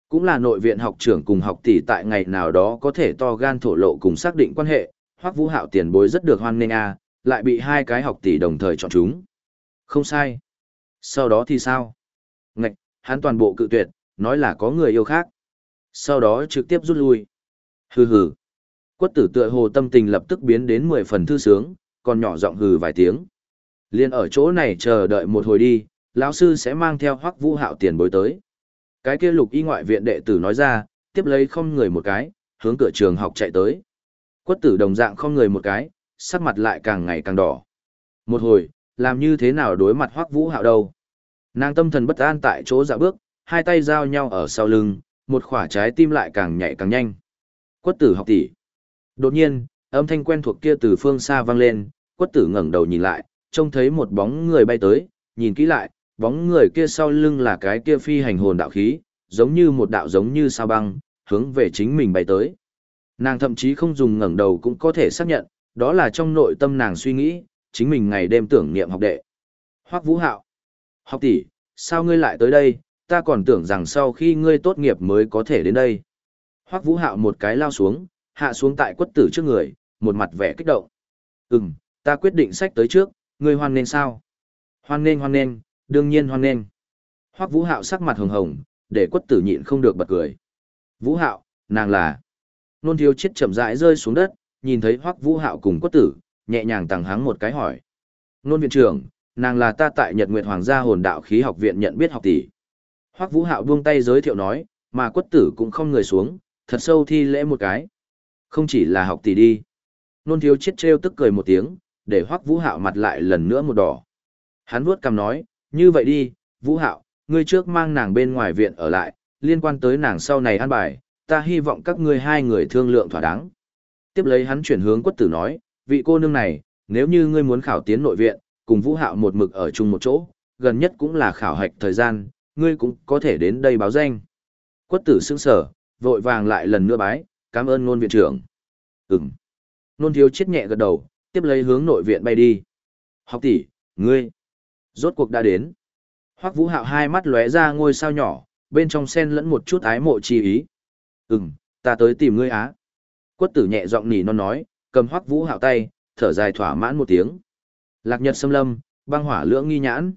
Cũng là nội viện học trưởng cùng học tỷ tại ngày nào đó có thể to gan thổ lộ cùng xác định quan hệ, Hoắc Vũ Hạo tiền bối rất được hoan nghênh a, lại bị hai cái học tỷ đồng thời chọn chúng. Không sai. Sau đó thì sao? Ngạch, hắn toàn bộ cự tuyệt, nói là có người yêu khác. Sau đó trực tiếp rút lui. Hừ hừ. Quất tử tựa hồ tâm tình lập tức biến đến mười phần thư sướng, còn nhỏ giọng hừ vài tiếng. Liên ở chỗ này chờ đợi một hồi đi, lão sư sẽ mang theo hoắc vũ hạo tiền bối tới. Cái kia lục y ngoại viện đệ tử nói ra, tiếp lấy không người một cái, hướng cửa trường học chạy tới. Quất tử đồng dạng không người một cái, sắc mặt lại càng ngày càng đỏ. Một hồi, làm như thế nào đối mặt hoắc vũ hạo đâu? Nàng tâm thần bất an tại chỗ dạ bước, hai tay giao nhau ở sau lưng, một khỏa trái tim lại càng nhảy càng nhanh. Quất tử học tỷ. Đột nhiên, âm thanh quen thuộc kia từ phương xa vang lên, quất tử ngẩng đầu nhìn lại, trông thấy một bóng người bay tới, nhìn kỹ lại, bóng người kia sau lưng là cái kia phi hành hồn đạo khí, giống như một đạo giống như sao băng, hướng về chính mình bay tới. Nàng thậm chí không dùng ngẩng đầu cũng có thể xác nhận, đó là trong nội tâm nàng suy nghĩ, chính mình ngày đêm tưởng niệm học đệ. Hoắc Vũ Hạo. Học tỷ, sao ngươi lại tới đây, ta còn tưởng rằng sau khi ngươi tốt nghiệp mới có thể đến đây. Hoắc Vũ Hạo một cái lao xuống, hạ xuống tại quất tử trước người, một mặt vẻ kích động. Ừm, ta quyết định sách tới trước, ngươi hoan nên sao? Hoan nên hoan nên, đương nhiên hoan nên. Hoắc Vũ Hạo sắc mặt hồng hồng, để quất tử nhịn không được bật cười. Vũ Hạo, nàng là... Nôn thiếu chết chậm rãi rơi xuống đất, nhìn thấy Hoắc Vũ Hạo cùng quất tử, nhẹ nhàng tàng hắng một cái hỏi. Nôn viện trưởng, nàng là ta tại Nhật Nguyệt Hoàng gia hồn đạo khí học viện nhận biết học tỷ. Hoắc Vũ Hạo buông tay giới thiệu nói, mà quất tử cũng không người xuống, thật sâu thi lễ một cái. Không chỉ là học tỷ đi. Nôn thiếu chết trêu tức cười một tiếng, để Hoắc Vũ Hạo mặt lại lần nữa một đỏ. Hắn vuốt cằm nói, như vậy đi, Vũ Hạo, ngươi trước mang nàng bên ngoài viện ở lại, liên quan tới nàng sau này an bài, ta hy vọng các ngươi hai người thương lượng thỏa đáng. Tiếp lấy hắn chuyển hướng quất tử nói, vị cô nương này, nếu như ngươi muốn khảo tiến nội viện, cùng Vũ Hạo một mực ở chung một chỗ, gần nhất cũng là khảo hạch thời gian, ngươi cũng có thể đến đây báo danh. Quất tử sững sở, vội vàng lại lần nữa bái, cảm ơn nôn viện trưởng. Ừm. Nôn thiếu chết nhẹ gật đầu, tiếp lấy hướng nội viện bay đi. Học tỷ, ngươi, rốt cuộc đã đến. Hoắc Vũ Hạo hai mắt lóe ra ngôi sao nhỏ, bên trong xen lẫn một chút ái mộ chi ý. Ừm, ta tới tìm ngươi á. Quất tử nhẹ giọng nỉ non nói, cầm Hoắc Vũ Hạo tay, thở dài thỏa mãn một tiếng. Lạc Nhật xâm lâm, băng hỏa lưỡng nghi nhãn.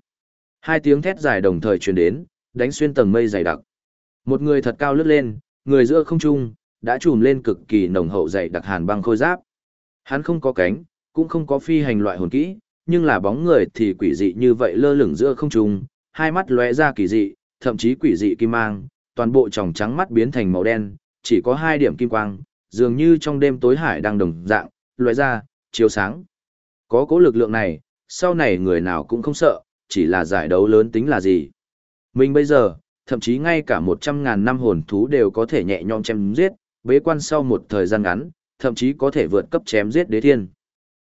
Hai tiếng thét dài đồng thời truyền đến, đánh xuyên tầng mây dày đặc. Một người thật cao lướt lên, người giữa không trung, đã trùm lên cực kỳ nồng hậu dày đặc hàn băng khôi giáp. Hắn không có cánh, cũng không có phi hành loại hồn kỹ, nhưng là bóng người thì quỷ dị như vậy lơ lửng giữa không trung, hai mắt lóe ra kỳ dị, thậm chí quỷ dị kim mang, toàn bộ tròng trắng mắt biến thành màu đen, chỉ có hai điểm kim quang, dường như trong đêm tối hải đang đồng dạng, lóe ra, chiếu sáng. Có cố lực lượng này, sau này người nào cũng không sợ, chỉ là giải đấu lớn tính là gì. Mình bây giờ, thậm chí ngay cả một trăm ngàn năm hồn thú đều có thể nhẹ nhõm chém giết, bế quan sau một thời gian ngắn, thậm chí có thể vượt cấp chém giết đế thiên.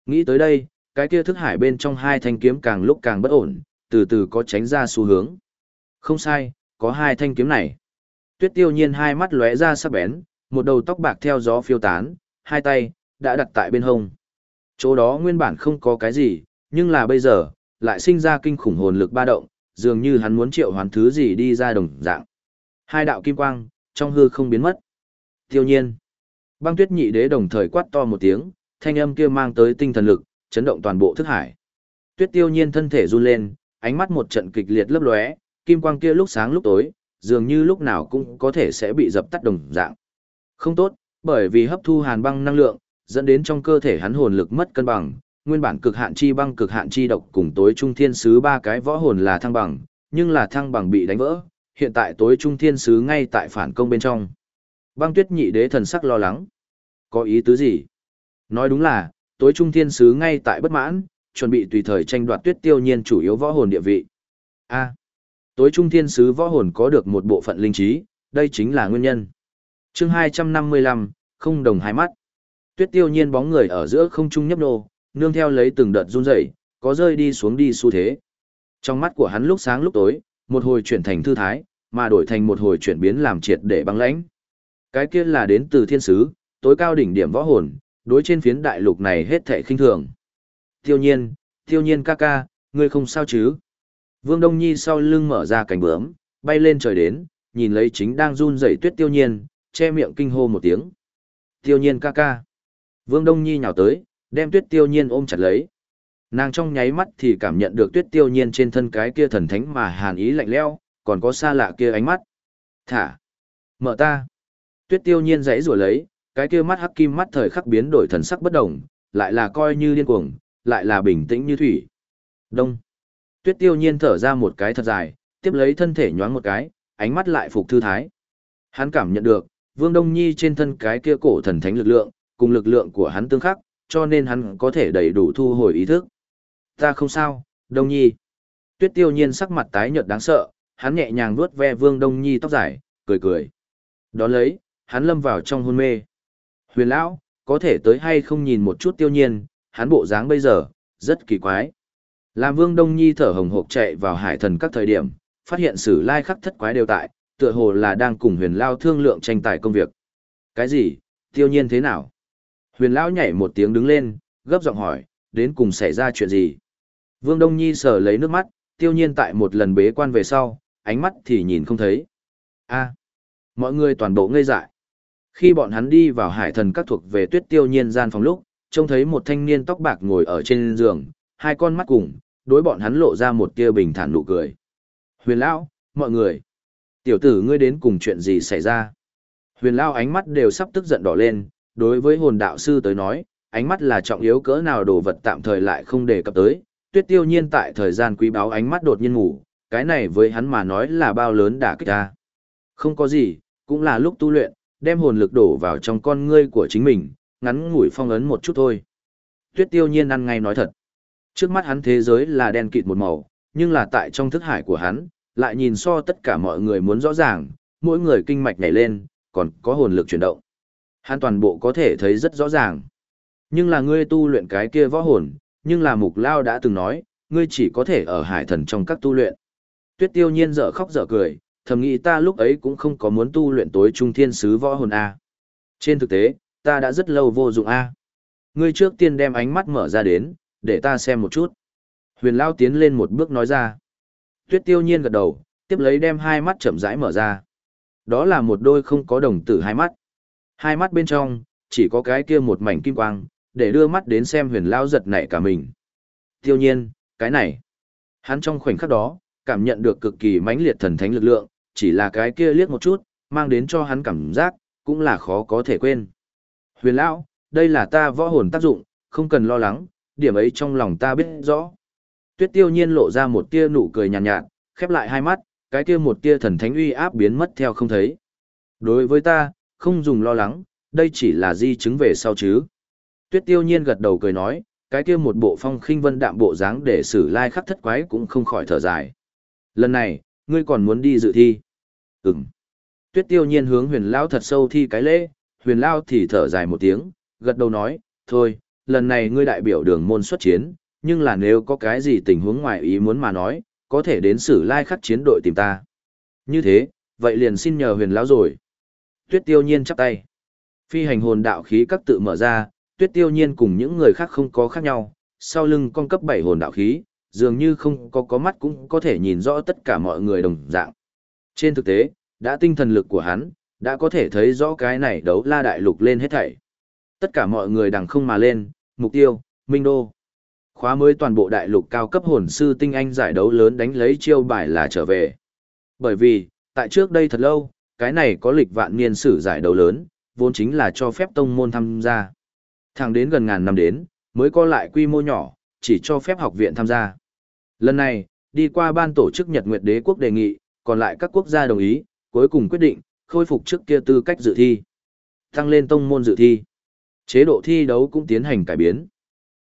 Nghĩ tới đây, cái kia thức hải bên trong hai thanh kiếm càng lúc càng bất ổn, từ từ có tránh ra xu hướng. Không sai, có hai thanh kiếm này. Tuyết tiêu nhiên hai mắt lóe ra sắc bén, một đầu tóc bạc theo gió phiêu tán, hai tay, đã đặt tại bên hông. Chỗ đó nguyên bản không có cái gì, nhưng là bây giờ, lại sinh ra kinh khủng hồn lực ba động, dường như hắn muốn triệu hoán thứ gì đi ra đồng dạng. Hai đạo kim quang, trong hư không biến mất. Tiêu nhiên. Băng tuyết nhị đế đồng thời quát to một tiếng, thanh âm kia mang tới tinh thần lực, chấn động toàn bộ thức hải. Tuyết tiêu nhiên thân thể run lên, ánh mắt một trận kịch liệt lấp lóe, kim quang kia lúc sáng lúc tối, dường như lúc nào cũng có thể sẽ bị dập tắt đồng dạng. Không tốt, bởi vì hấp thu hàn băng năng lượng, dẫn đến trong cơ thể hắn hồn lực mất cân bằng, nguyên bản cực hạn chi băng cực hạn chi độc cùng tối trung thiên sứ ba cái võ hồn là thăng bằng, nhưng là thăng bằng bị đánh vỡ, hiện tại tối trung thiên sứ ngay tại phản công bên trong. Băng tuyết nhị đế thần sắc lo lắng. Có ý tứ gì? Nói đúng là, tối trung thiên sứ ngay tại bất mãn, chuẩn bị tùy thời tranh đoạt tuyết tiêu nhiên chủ yếu võ hồn địa vị. A. tối trung thiên sứ võ hồn có được một bộ phận linh trí, đây chính là nguyên nhân. Chương 255, không đồng hai mắt. Tuyết tiêu nhiên bóng người ở giữa không trung nhấp nô, nương theo lấy từng đợt run rẩy, có rơi đi xuống đi xu thế. Trong mắt của hắn lúc sáng lúc tối, một hồi chuyển thành thư thái, mà đổi thành một hồi chuyển biến làm triệt để băng lãnh. Cái kia là đến từ thiên sứ, tối cao đỉnh điểm võ hồn, đối trên phiến đại lục này hết thảy khinh thường. Tiêu nhiên, tiêu nhiên ca ca, ngươi không sao chứ? Vương Đông Nhi sau lưng mở ra cánh bướm, bay lên trời đến, nhìn lấy chính đang run rẩy tuyết tiêu nhiên, che miệng kinh hô một tiếng. Tiêu nhiên ca ca. Vương Đông Nhi nhào tới, đem tuyết tiêu nhiên ôm chặt lấy. Nàng trong nháy mắt thì cảm nhận được tuyết tiêu nhiên trên thân cái kia thần thánh mà hàn ý lạnh lẽo, còn có xa lạ kia ánh mắt. Thả! Mở ta! Tuyết tiêu nhiên giãy rủa lấy, cái kia mắt hắc kim mắt thời khắc biến đổi thần sắc bất động, lại là coi như điên cuồng, lại là bình tĩnh như thủy. Đông! Tuyết tiêu nhiên thở ra một cái thật dài, tiếp lấy thân thể nhoáng một cái, ánh mắt lại phục thư thái. Hắn cảm nhận được, Vương Đông Nhi trên thân cái kia cổ thần thánh lực lượng, cùng lực lượng của hắn tương khắc, cho nên hắn có thể đầy đủ thu hồi ý thức. Ta không sao, Đông Nhi. Tuyết tiêu nhiên sắc mặt tái nhợt đáng sợ, hắn nhẹ nhàng vuốt ve Vương Đông Nhi tóc dài, cười cười. Đón lấy, hắn lâm vào trong hôn mê. Huyền lão, có thể tới hay không nhìn một chút tiêu nhiên, hắn bộ dáng bây giờ, rất kỳ quái. Làm Vương Đông Nhi thở hồng hộc chạy vào hải thần các thời điểm, phát hiện sử lai khắc thất quái đều tại, tựa hồ là đang cùng huyền lao thương lượng tranh tài công việc. Cái gì, tiêu nhiên thế nào? Huyền lão nhảy một tiếng đứng lên, gấp giọng hỏi, đến cùng xảy ra chuyện gì? Vương Đông Nhi sờ lấy nước mắt, tiêu nhiên tại một lần bế quan về sau, ánh mắt thì nhìn không thấy. a mọi người toàn bộ ngây dại. Khi bọn hắn đi vào hải thần các thuộc về tuyết tiêu nhiên gian phòng lúc, trông thấy một thanh niên tóc bạc ngồi ở trên giường, hai con mắt cùng, đối bọn hắn lộ ra một tia bình thản nụ cười. Huyền Lão, mọi người, tiểu tử ngươi đến cùng chuyện gì xảy ra? Huyền Lão ánh mắt đều sắp tức giận đỏ lên, đối với hồn đạo sư tới nói, ánh mắt là trọng yếu cỡ nào đồ vật tạm thời lại không đề cập tới, tuyết tiêu nhiên tại thời gian quý báu ánh mắt đột nhiên ngủ, cái này với hắn mà nói là bao lớn đả kích ta. Không có gì, cũng là lúc tu luyện, đem hồn lực đổ vào trong con ngươi của chính mình, ngắn ngủi phong ấn một chút thôi. Tuyết tiêu nhiên ăn ngay nói thật. Trước mắt hắn thế giới là đen kịt một màu, nhưng là tại trong thức hải của hắn, lại nhìn so tất cả mọi người muốn rõ ràng, mỗi người kinh mạch nhảy lên, còn có hồn lực chuyển động. Hắn toàn bộ có thể thấy rất rõ ràng. Nhưng là ngươi tu luyện cái kia võ hồn, nhưng là mục lao đã từng nói, ngươi chỉ có thể ở hải thần trong các tu luyện. Tuyết tiêu nhiên dở khóc dở cười, thầm nghĩ ta lúc ấy cũng không có muốn tu luyện tối trung thiên sứ võ hồn A. Trên thực tế, ta đã rất lâu vô dụng A. Ngươi trước tiên đem ánh mắt mở ra đến, để ta xem một chút. Huyền Lao tiến lên một bước nói ra. Tuyết tiêu nhiên gật đầu, tiếp lấy đem hai mắt chậm rãi mở ra. Đó là một đôi không có đồng tử hai mắt. Hai mắt bên trong, chỉ có cái kia một mảnh kim quang, để đưa mắt đến xem huyền Lao giật nảy cả mình. Tiêu nhiên, cái này. Hắn trong khoảnh khắc đó, cảm nhận được cực kỳ mãnh liệt thần thánh lực lượng, chỉ là cái kia liếc một chút, mang đến cho hắn cảm giác, cũng là khó có thể quên. Huyền Lão, đây là ta võ hồn tác dụng, không cần lo lắng, điểm ấy trong lòng ta biết rõ. Tuyết tiêu nhiên lộ ra một tia nụ cười nhàn nhạt, nhạt, khép lại hai mắt, cái kia một tia thần thánh uy áp biến mất theo không thấy. Đối với ta, không dùng lo lắng, đây chỉ là di chứng về sau chứ. Tuyết tiêu nhiên gật đầu cười nói, cái kia một bộ phong khinh vân đạm bộ dáng để xử lai khắc thất quái cũng không khỏi thở dài. Lần này, ngươi còn muốn đi dự thi. Ừm. Tuyết tiêu nhiên hướng huyền lao thật sâu thi cái lễ, huyền lao thì thở dài một tiếng, gật đầu nói, thôi, lần này ngươi đại biểu đường môn xuất chiến, nhưng là nếu có cái gì tình huống ngoài ý muốn mà nói, có thể đến sử lai khắc chiến đội tìm ta. Như thế, vậy liền xin nhờ huyền lão rồi. Tuyết tiêu nhiên chắp tay. Phi hành hồn đạo khí các tự mở ra, tuyết tiêu nhiên cùng những người khác không có khác nhau, sau lưng con cấp bảy hồn đạo khí, dường như không có có mắt cũng có thể nhìn rõ tất cả mọi người đồng dạng. Trên thực tế, đã tinh thần lực của hắn, đã có thể thấy rõ cái này đấu la đại lục lên hết thảy. Tất cả mọi người đằng không mà lên, mục tiêu, Minh Đô. Khóa mới toàn bộ đại lục cao cấp hồn sư tinh anh giải đấu lớn đánh lấy chiêu bài là trở về. Bởi vì, tại trước đây thật lâu, cái này có lịch vạn niên sử giải đấu lớn, vốn chính là cho phép tông môn tham gia. Thẳng đến gần ngàn năm đến, mới có lại quy mô nhỏ, chỉ cho phép học viện tham gia. Lần này, đi qua ban tổ chức Nhật Nguyệt Đế quốc đề nghị, còn lại các quốc gia đồng ý, cuối cùng quyết định, khôi phục trước kia tư cách dự thi. Tăng lên tông môn dự thi. Chế độ thi đấu cũng tiến hành cải biến.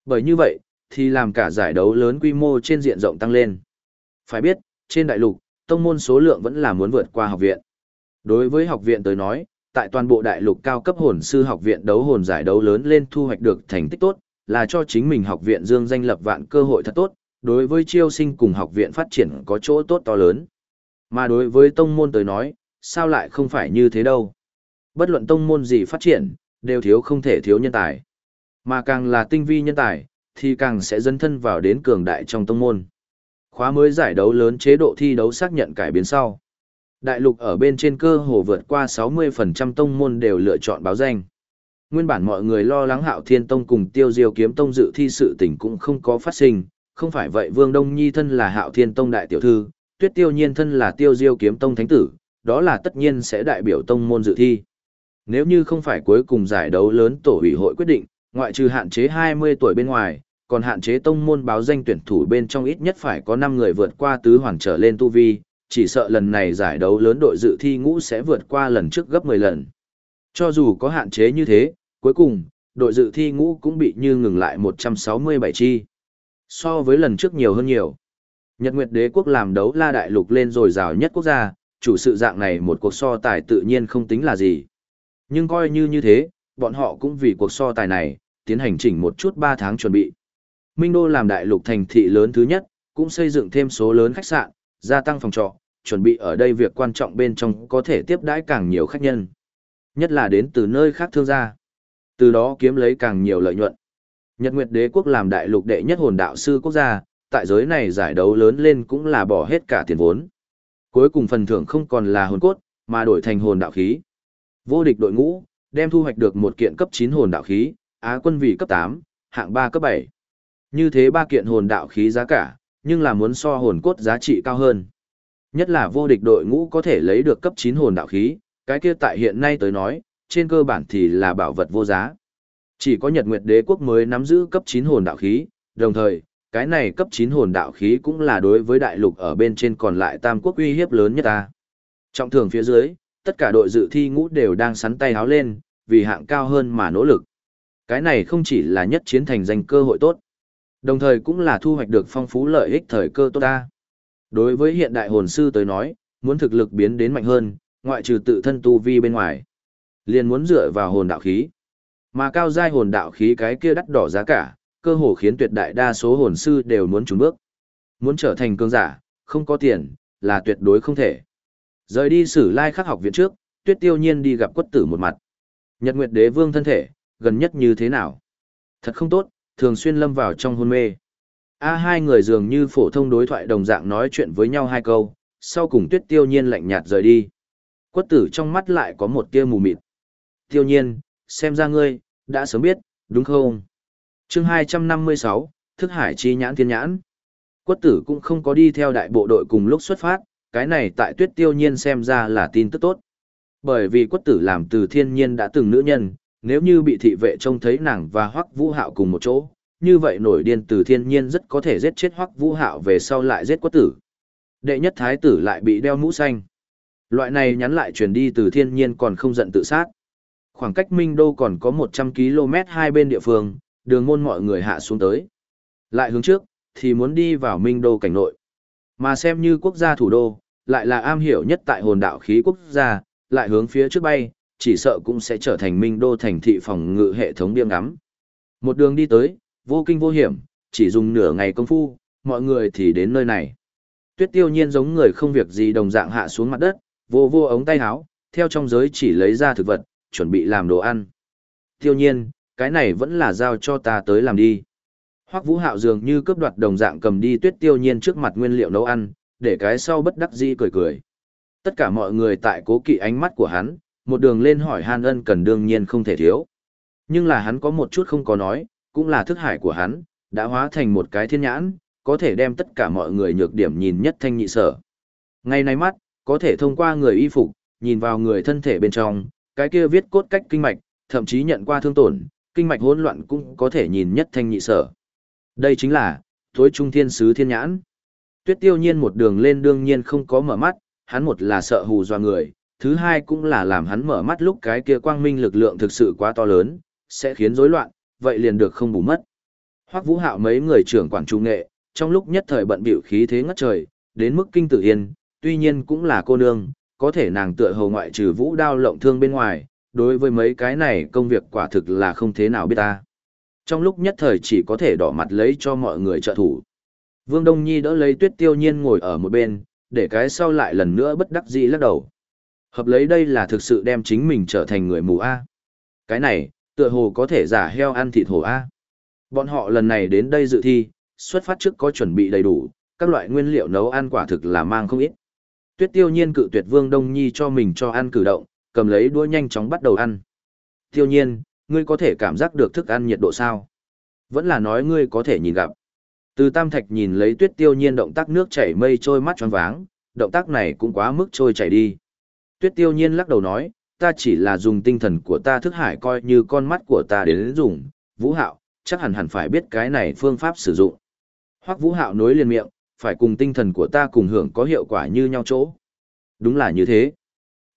Bởi như vậy, thì làm cả giải đấu lớn quy mô trên diện rộng tăng lên. Phải biết, trên đại lục, tông môn số lượng vẫn là muốn vượt qua học viện. Đối với học viện tới nói, tại toàn bộ đại lục cao cấp hồn sư học viện đấu hồn giải đấu lớn lên thu hoạch được thành tích tốt, là cho chính mình học viện dương danh lập vạn cơ hội thật tốt, đối với chiêu sinh cùng học viện phát triển có chỗ tốt to lớn. Mà đối với tông môn tới nói, sao lại không phải như thế đâu. Bất luận tông môn gì phát triển, đều thiếu không thể thiếu nhân tài. Mà càng là tinh vi nhân tài, thì càng sẽ dấn thân vào đến cường đại trong tông môn. Khóa mới giải đấu lớn chế độ thi đấu xác nhận cải biến sau. Đại lục ở bên trên cơ hồ vượt qua 60% tông môn đều lựa chọn báo danh. Nguyên bản mọi người lo lắng hạo thiên tông cùng tiêu diêu kiếm tông dự thi sự tình cũng không có phát sinh, không phải vậy Vương Đông Nhi thân là Hạo Thiên Tông đại tiểu thư, Tuyết Tiêu Nhiên thân là Tiêu Diêu Kiếm Tông thánh tử, đó là tất nhiên sẽ đại biểu tông môn dự thi. Nếu như không phải cuối cùng giải đấu lớn tổ ủy hội quyết định, ngoại trừ hạn chế 20 tuổi bên ngoài, còn hạn chế tông môn báo danh tuyển thủ bên trong ít nhất phải có 5 người vượt qua tứ hoàn trở lên tu vi, chỉ sợ lần này giải đấu lớn đội dự thi ngũ sẽ vượt qua lần trước gấp 10 lần. Cho dù có hạn chế như thế, cuối cùng, đội dự thi ngũ cũng bị như ngừng lại 167 chi. So với lần trước nhiều hơn nhiều. Nhật Nguyệt Đế quốc làm đấu la đại lục lên rồi rào nhất quốc gia, chủ sự dạng này một cuộc so tài tự nhiên không tính là gì. Nhưng coi như như thế, bọn họ cũng vì cuộc so tài này, tiến hành chỉnh một chút 3 tháng chuẩn bị. Minh Đô làm đại lục thành thị lớn thứ nhất, cũng xây dựng thêm số lớn khách sạn, gia tăng phòng trọ, chuẩn bị ở đây việc quan trọng bên trong có thể tiếp đãi càng nhiều khách nhân. Nhất là đến từ nơi khác thương gia. Từ đó kiếm lấy càng nhiều lợi nhuận. Nhật Nguyệt Đế quốc làm đại lục đệ nhất hồn đạo sư quốc gia, tại giới này giải đấu lớn lên cũng là bỏ hết cả tiền vốn. Cuối cùng phần thưởng không còn là hồn cốt, mà đổi thành hồn đạo khí. Vô địch đội ngũ, đem thu hoạch được một kiện cấp 9 hồn đạo khí, Á quân vị cấp 8, hạng 3 cấp 7. Như thế ba kiện hồn đạo khí giá cả, nhưng là muốn so hồn cốt giá trị cao hơn. Nhất là vô địch đội ngũ có thể lấy được cấp 9 hồn đạo khí, cái kia tại hiện nay tới nói, trên cơ bản thì là bảo vật vô giá. Chỉ có Nhật Nguyệt Đế quốc mới nắm giữ cấp 9 hồn đạo khí, đồng thời, cái này cấp 9 hồn đạo khí cũng là đối với đại lục ở bên trên còn lại tam quốc uy hiếp lớn nhất ta. Trọng thường phía dưới, tất cả đội dự thi ngũ đều đang sắn tay háo lên, vì hạng cao hơn mà nỗ lực. Cái này không chỉ là nhất chiến thành danh cơ hội tốt, đồng thời cũng là thu hoạch được phong phú lợi ích thời cơ tốt ta. Đối với hiện đại hồn sư tới nói, muốn thực lực biến đến mạnh hơn, ngoại trừ tự thân tu vi bên ngoài, liền muốn dựa vào hồn đạo khí. Mà cao giai hồn đạo khí cái kia đắt đỏ giá cả, cơ hồ khiến tuyệt đại đa số hồn sư đều muốn trùng bước. Muốn trở thành cường giả, không có tiền, là tuyệt đối không thể. Rời đi sử lai khắc học viện trước, tuyết tiêu nhiên đi gặp quất tử một mặt. Nhật Nguyệt Đế Vương thân thể, gần nhất như thế nào? Thật không tốt, thường xuyên lâm vào trong hôn mê. A hai người dường như phổ thông đối thoại đồng dạng nói chuyện với nhau hai câu, sau cùng tuyết tiêu nhiên lạnh nhạt rời đi. Quất tử trong mắt lại có một tia mù mịt. Tiêu nhiên, xem ra ngươi, đã sớm biết, đúng không? chương 256, Thức Hải Chi Nhãn Thiên Nhãn. Quất tử cũng không có đi theo đại bộ đội cùng lúc xuất phát, cái này tại tuyết tiêu nhiên xem ra là tin tức tốt. Bởi vì quất tử làm từ thiên nhiên đã từng nữ nhân, nếu như bị thị vệ trông thấy nàng và hoắc vũ hạo cùng một chỗ, như vậy nổi điên từ thiên nhiên rất có thể giết chết hoắc vũ hạo về sau lại giết quất tử. Đệ nhất thái tử lại bị đeo mũ xanh. Loại này nhắn lại truyền đi từ thiên nhiên còn không giận tự sát. Khoảng cách Minh Đô còn có 100 km hai bên địa phương, đường môn mọi người hạ xuống tới. Lại hướng trước, thì muốn đi vào Minh Đô cảnh nội. Mà xem như quốc gia thủ đô, lại là am hiểu nhất tại hồn đạo khí quốc gia, lại hướng phía trước bay, chỉ sợ cũng sẽ trở thành Minh Đô thành thị phòng ngự hệ thống biêm ngắm. Một đường đi tới, vô kinh vô hiểm, chỉ dùng nửa ngày công phu, mọi người thì đến nơi này. Tuyết tiêu nhiên giống người không việc gì đồng dạng hạ xuống mặt đất, vô vô ống tay áo, theo trong giới chỉ lấy ra thực vật, chuẩn bị làm đồ ăn. Tiêu nhiên, cái này vẫn là giao cho ta tới làm đi. Hoắc Vũ Hạo dường như cướp đoạt đồng dạng cầm đi Tuyết Tiêu Nhiên trước mặt nguyên liệu nấu ăn, để cái sau bất đắc dĩ cười cười. Tất cả mọi người tại cố kỵ ánh mắt của hắn, một đường lên hỏi Han Ân cần đương nhiên không thể thiếu. Nhưng là hắn có một chút không có nói, cũng là thức hải của hắn, đã hóa thành một cái thiên nhãn, có thể đem tất cả mọi người nhược điểm nhìn nhất thanh nhị sở. Ngay nay mắt, có thể thông qua người y phục, nhìn vào người thân thể bên trong, cái kia viết cốt cách kinh mạch, thậm chí nhận qua thương tổn, kinh mạch hỗn loạn cũng có thể nhìn nhất thanh nhị sở. Đây chính là, thối trung thiên sứ thiên nhãn. Tuyết tiêu nhiên một đường lên đương nhiên không có mở mắt, hắn một là sợ hù doa người, thứ hai cũng là làm hắn mở mắt lúc cái kia quang minh lực lượng thực sự quá to lớn, sẽ khiến rối loạn, vậy liền được không bù mất. Hoắc Vũ Hạo mấy người trưởng quản trung nghệ, trong lúc nhất thời bận bịu khí thế ngất trời, đến mức kinh tử yên, tuy nhiên cũng là cô nương, có thể nàng tựa hồ ngoại trừ vũ đao lộng thương bên ngoài, đối với mấy cái này công việc quả thực là không thế nào biết ta. Trong lúc nhất thời chỉ có thể đỏ mặt lấy cho mọi người trợ thủ. Vương Đông Nhi đỡ lấy tuyết tiêu nhiên ngồi ở một bên, để cái sau lại lần nữa bất đắc dĩ lắc đầu. Hợp lấy đây là thực sự đem chính mình trở thành người mù A. Cái này, tựa hồ có thể giả heo ăn thịt hổ A. Bọn họ lần này đến đây dự thi, xuất phát trước có chuẩn bị đầy đủ, các loại nguyên liệu nấu ăn quả thực là mang không ít. Tuyết tiêu nhiên cự tuyệt Vương Đông Nhi cho mình cho ăn cử động, cầm lấy đũa nhanh chóng bắt đầu ăn. Tiêu nhiên, ngươi có thể cảm giác được thức ăn nhiệt độ sao? Vẫn là nói ngươi có thể nhìn gặp. Từ Tam Thạch nhìn lấy tuyết tiêu nhiên động tác nước chảy mây trôi mắt tròn váng, động tác này cũng quá mức trôi chảy đi. Tuyết tiêu nhiên lắc đầu nói, ta chỉ là dùng tinh thần của ta thức hải coi như con mắt của ta đến dùng, vũ hạo, chắc hẳn hẳn phải biết cái này phương pháp sử dụng. Hoắc vũ hạo nối liền miệng, phải cùng tinh thần của ta cùng hưởng có hiệu quả như nhau chỗ. Đúng là như thế.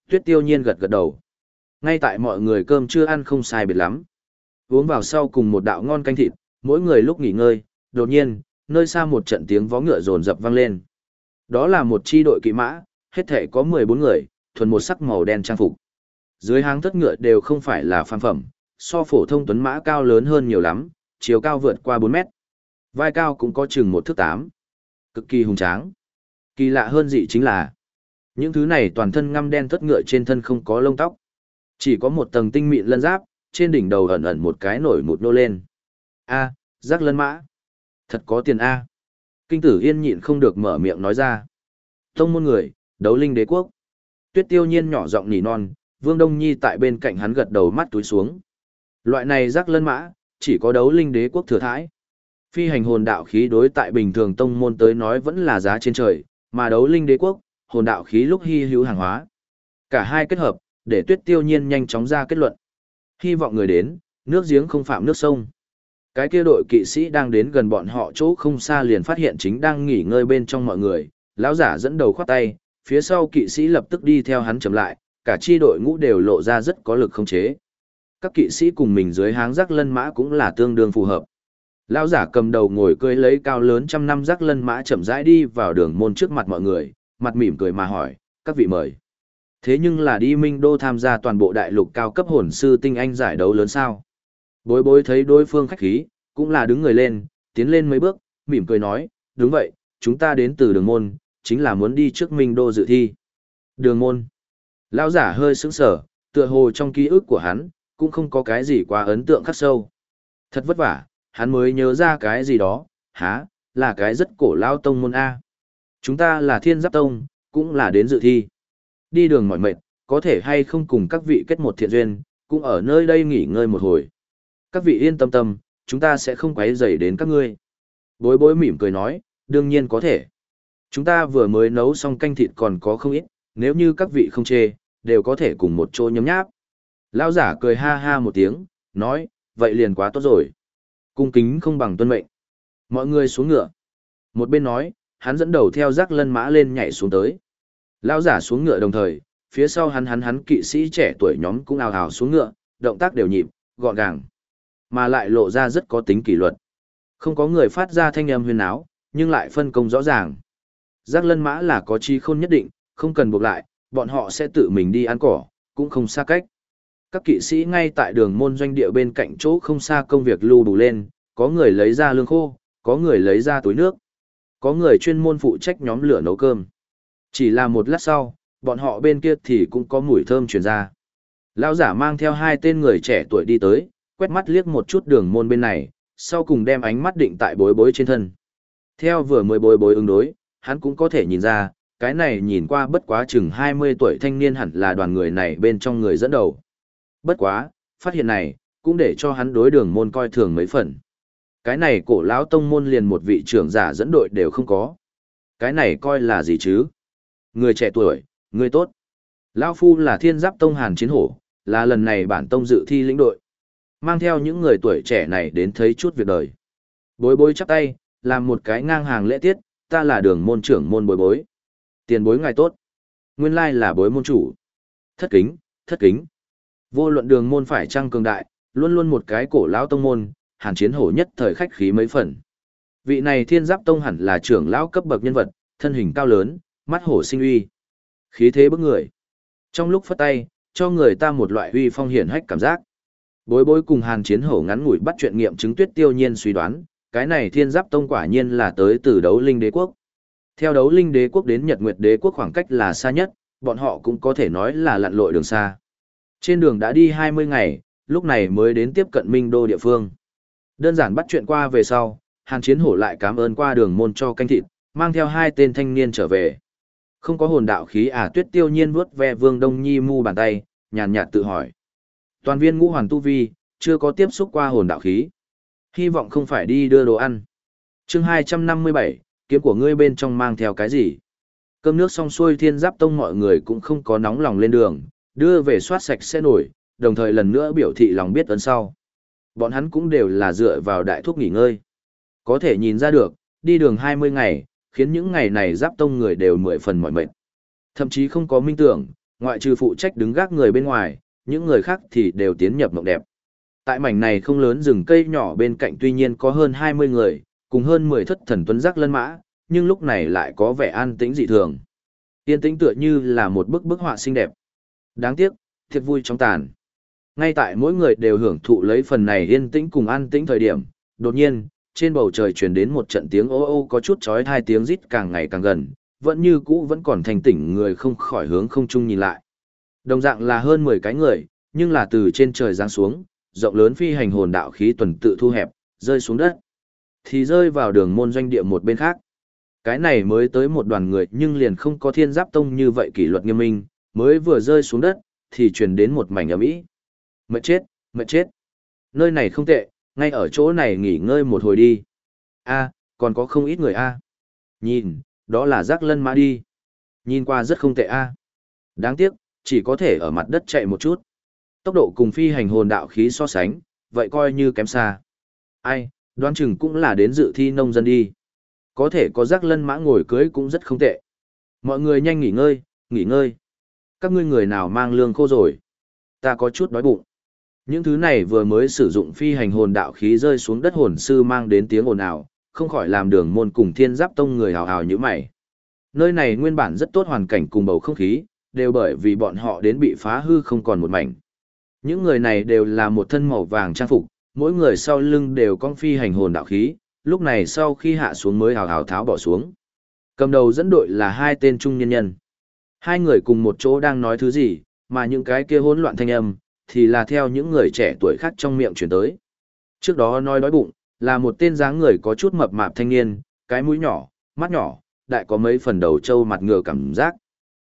Tuyết tiêu nhiên gật gật đầu. Ngay tại mọi người cơm chưa ăn không sai biệt lắm. Uống vào sau cùng một đạo ngon canh thịt, mỗi người lúc nghỉ ngơi, đột nhiên, nơi xa một trận tiếng vó ngựa rồn rập vang lên. Đó là một chi đội kỵ mã, hết thể có 14 người, thuần một sắc màu đen trang phục. Dưới háng thất ngựa đều không phải là phàm phẩm, so phổ thông tuấn mã cao lớn hơn nhiều lắm, chiều cao vượt qua 4 mét. Vai cao cũng có chừng một thước 8. Cực kỳ hùng tráng. Kỳ lạ hơn dị chính là, những thứ này toàn thân ngăm đen thất ngựa trên thân không có lông tóc. Chỉ có một tầng tinh mịn lân giáp, trên đỉnh đầu ẩn ẩn một cái nổi một nô lên. A, giác lân mã. Thật có tiền A. Kinh tử yên nhịn không được mở miệng nói ra. Tông môn người, đấu linh đế quốc. Tuyết tiêu nhiên nhỏ giọng nỉ non, Vương Đông Nhi tại bên cạnh hắn gật đầu mắt túi xuống. Loại này rắc lân mã, chỉ có đấu linh đế quốc thừa thãi. Phi hành hồn đạo khí đối tại bình thường tông môn tới nói vẫn là giá trên trời, mà đấu linh đế quốc, hồn đạo khí lúc hy hữu hàng hóa. Cả hai kết hợp, để tuyết tiêu nhiên nhanh chóng ra kết luận. Hy vọng người đến, nước giếng không phạm nước sông. Cái kia đội kỵ sĩ đang đến gần bọn họ chỗ không xa liền phát hiện chính đang nghỉ ngơi bên trong mọi người, lão giả dẫn đầu khoát tay, phía sau kỵ sĩ lập tức đi theo hắn chậm lại, cả chi đội ngũ đều lộ ra rất có lực không chế. Các kỵ sĩ cùng mình dưới háng rắc lân mã cũng là tương đương phù hợp. Lão giả cầm đầu ngồi cưỡi lấy cao lớn trăm năm rắc lân mã chậm rãi đi vào đường môn trước mặt mọi người, mặt mỉm cười mà hỏi, các vị mời. Thế nhưng là đi Minh Đô tham gia toàn bộ đại lục cao cấp hồn sư tinh anh giải đấu lớn sao. Bối bối thấy đối phương khách khí, cũng là đứng người lên, tiến lên mấy bước, mỉm cười nói, đúng vậy, chúng ta đến từ đường môn, chính là muốn đi trước Minh Đô dự thi. Đường môn. Lão giả hơi sững sờ, tựa hồ trong ký ức của hắn, cũng không có cái gì quá ấn tượng khắc sâu. Thật vất vả, hắn mới nhớ ra cái gì đó, há, là cái rất cổ lao tông môn A. Chúng ta là thiên giáp tông, cũng là đến dự thi. Đi đường mỏi mệt, có thể hay không cùng các vị kết một thiện duyên, cũng ở nơi đây nghỉ ngơi một hồi. Các vị yên tâm tâm, chúng ta sẽ không quấy rầy đến các ngươi. Bối bối mỉm cười nói, đương nhiên có thể. Chúng ta vừa mới nấu xong canh thịt còn có không ít, nếu như các vị không chê, đều có thể cùng một chỗ nhấm nháp. Lão giả cười ha ha một tiếng, nói, vậy liền quá tốt rồi. Cung kính không bằng tuân mệnh. Mọi người xuống ngựa. Một bên nói, hắn dẫn đầu theo rắc lân mã lên nhảy xuống tới. Lão giả xuống ngựa đồng thời, phía sau hắn hắn hắn kỵ sĩ trẻ tuổi nhóm cũng ào ào xuống ngựa, động tác đều nhịp, gọn gàng, mà lại lộ ra rất có tính kỷ luật. Không có người phát ra thanh âm huyền áo, nhưng lại phân công rõ ràng. Giác lân mã là có chi khôn nhất định, không cần buộc lại, bọn họ sẽ tự mình đi ăn cỏ, cũng không xa cách. Các kỵ sĩ ngay tại đường môn doanh địa bên cạnh chỗ không xa công việc lưu đủ lên, có người lấy ra lương khô, có người lấy ra túi nước, có người chuyên môn phụ trách nhóm lửa nấu cơm. Chỉ là một lát sau, bọn họ bên kia thì cũng có mùi thơm truyền ra. Lão giả mang theo hai tên người trẻ tuổi đi tới, quét mắt liếc một chút đường môn bên này, sau cùng đem ánh mắt định tại bối bối trên thân. Theo vừa mới bối bối ứng đối, hắn cũng có thể nhìn ra, cái này nhìn qua bất quá chừng 20 tuổi thanh niên hẳn là đoàn người này bên trong người dẫn đầu. Bất quá, phát hiện này, cũng để cho hắn đối đường môn coi thường mấy phần. Cái này cổ lão tông môn liền một vị trưởng giả dẫn đội đều không có. Cái này coi là gì chứ? Người trẻ tuổi, người tốt. Lão Phu là thiên giáp tông hàn chiến hổ, là lần này bản tông dự thi lĩnh đội. Mang theo những người tuổi trẻ này đến thấy chút việc đời. Bối bối chắp tay, làm một cái ngang hàng lễ tiết, ta là đường môn trưởng môn bối bối. Tiền bối ngài tốt. Nguyên lai là bối môn chủ. Thất kính, thất kính. Vô luận đường môn phải trăng cường đại, luôn luôn một cái cổ lão tông môn, hàn chiến hổ nhất thời khách khí mấy phần. Vị này thiên giáp tông hẳn là trưởng lão cấp bậc nhân vật, thân hình cao lớn, mắt hổ sinh uy. Khí thế bức người. Trong lúc phất tay, cho người ta một loại uy phong hiển hách cảm giác. Bối bối cùng hàn chiến hổ ngắn ngủi bắt chuyện nghiệm chứng tuyết tiêu nhiên suy đoán, cái này thiên giáp tông quả nhiên là tới từ đấu linh đế quốc. Theo đấu linh đế quốc đến nhật nguyệt đế quốc khoảng cách là xa nhất, bọn họ cũng có thể nói là lặn lội đường xa. Trên đường đã đi 20 ngày, lúc này mới đến tiếp cận minh đô địa phương. Đơn giản bắt chuyện qua về sau, hàn chiến hổ lại cảm ơn qua đường môn cho canh thịt, mang theo hai tên thanh niên trở về. Không có hồn đạo khí à tuyết tiêu nhiên vuốt ve vương đông nhi mu bàn tay, nhàn nhạt tự hỏi. Toàn viên ngũ hoàn tu vi, chưa có tiếp xúc qua hồn đạo khí. Hy vọng không phải đi đưa đồ ăn. chương 257, kiếm của ngươi bên trong mang theo cái gì? Cơm nước xong xuôi thiên giáp tông mọi người cũng không có nóng lòng lên đường, đưa về soát sạch xe nổi, đồng thời lần nữa biểu thị lòng biết ơn sau. Bọn hắn cũng đều là dựa vào đại thuốc nghỉ ngơi. Có thể nhìn ra được, đi đường 20 ngày, khiến những ngày này giáp tông người đều mười phần mỏi mệt. Thậm chí không có minh tưởng, ngoại trừ phụ trách đứng gác người bên ngoài, những người khác thì đều tiến nhập mộng đẹp. Tại mảnh này không lớn rừng cây nhỏ bên cạnh tuy nhiên có hơn 20 người, cùng hơn 10 thất thần tuấn giác lân mã, nhưng lúc này lại có vẻ an tĩnh dị thường. Yên tĩnh tựa như là một bức bức họa xinh đẹp. Đáng tiếc, thiệt vui trong tàn. Ngay tại mỗi người đều hưởng thụ lấy phần này yên tĩnh cùng an tĩnh thời điểm, đột nhiên, trên bầu trời truyền đến một trận tiếng ô ô có chút chói hai tiếng rít càng ngày càng gần, vẫn như cũ vẫn còn thành tỉnh người không khỏi hướng không chung nhìn lại. Đồng dạng là hơn 10 cái người, nhưng là từ trên trời giáng xuống, rộng lớn phi hành hồn đạo khí tuần tự thu hẹp, rơi xuống đất. Thì rơi vào đường môn doanh địa một bên khác. Cái này mới tới một đoàn người nhưng liền không có thiên giáp tông như vậy kỷ luật nghiêm minh, mới vừa rơi xuống đất, thì truyền đến một mảnh ấm ý. Mệt chết, mệt chết. Nơi này không tệ, ngay ở chỗ này nghỉ ngơi một hồi đi. a còn có không ít người a Nhìn, đó là rác lân mã đi. Nhìn qua rất không tệ a Đáng tiếc, chỉ có thể ở mặt đất chạy một chút. Tốc độ cùng phi hành hồn đạo khí so sánh, vậy coi như kém xa. Ai, đoán chừng cũng là đến dự thi nông dân đi. Có thể có rác lân mã ngồi cưới cũng rất không tệ. Mọi người nhanh nghỉ ngơi, nghỉ ngơi. Các ngươi người nào mang lương khô rồi? Ta có chút đói bụng. Những thứ này vừa mới sử dụng phi hành hồn đạo khí rơi xuống đất hồn sư mang đến tiếng ồn ào, không khỏi làm đường môn cùng thiên giáp tông người hào hào như mày. Nơi này nguyên bản rất tốt hoàn cảnh cùng bầu không khí, đều bởi vì bọn họ đến bị phá hư không còn một mảnh. Những người này đều là một thân màu vàng trang phục, mỗi người sau lưng đều con phi hành hồn đạo khí, lúc này sau khi hạ xuống mới hào hào tháo bỏ xuống. Cầm đầu dẫn đội là hai tên trung nhân nhân. Hai người cùng một chỗ đang nói thứ gì, mà những cái kia hỗn loạn thanh âm, thì là theo những người trẻ tuổi khác trong miệng chuyển tới. Trước đó nói đói bụng, là một tên dáng người có chút mập mạp thanh niên, cái mũi nhỏ, mắt nhỏ, đại có mấy phần đầu trâu mặt ngựa cảm giác.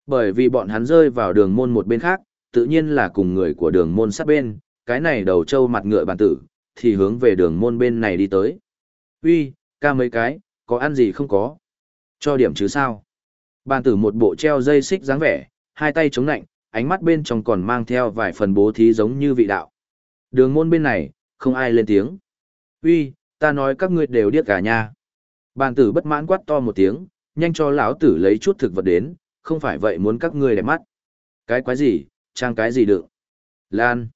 Bởi vì bọn hắn rơi vào đường môn một bên khác, tự nhiên là cùng người của đường môn sát bên, cái này đầu trâu mặt ngựa bản tử, thì hướng về đường môn bên này đi tới. Uy, ca mấy cái, có ăn gì không có? Cho điểm chứ sao? Bàn tử một bộ treo dây xích dáng vẻ, hai tay chống nạnh, ánh mắt bên trong còn mang theo vài phần bố thí giống như vị đạo. Đường môn bên này, không ai lên tiếng. Uy, ta nói các ngươi đều điếc cả nha. Bàn tử bất mãn quát to một tiếng, nhanh cho lão tử lấy chút thực vật đến, không phải vậy muốn các ngươi đẹp mắt. Cái quái gì, trang cái gì được. Lan.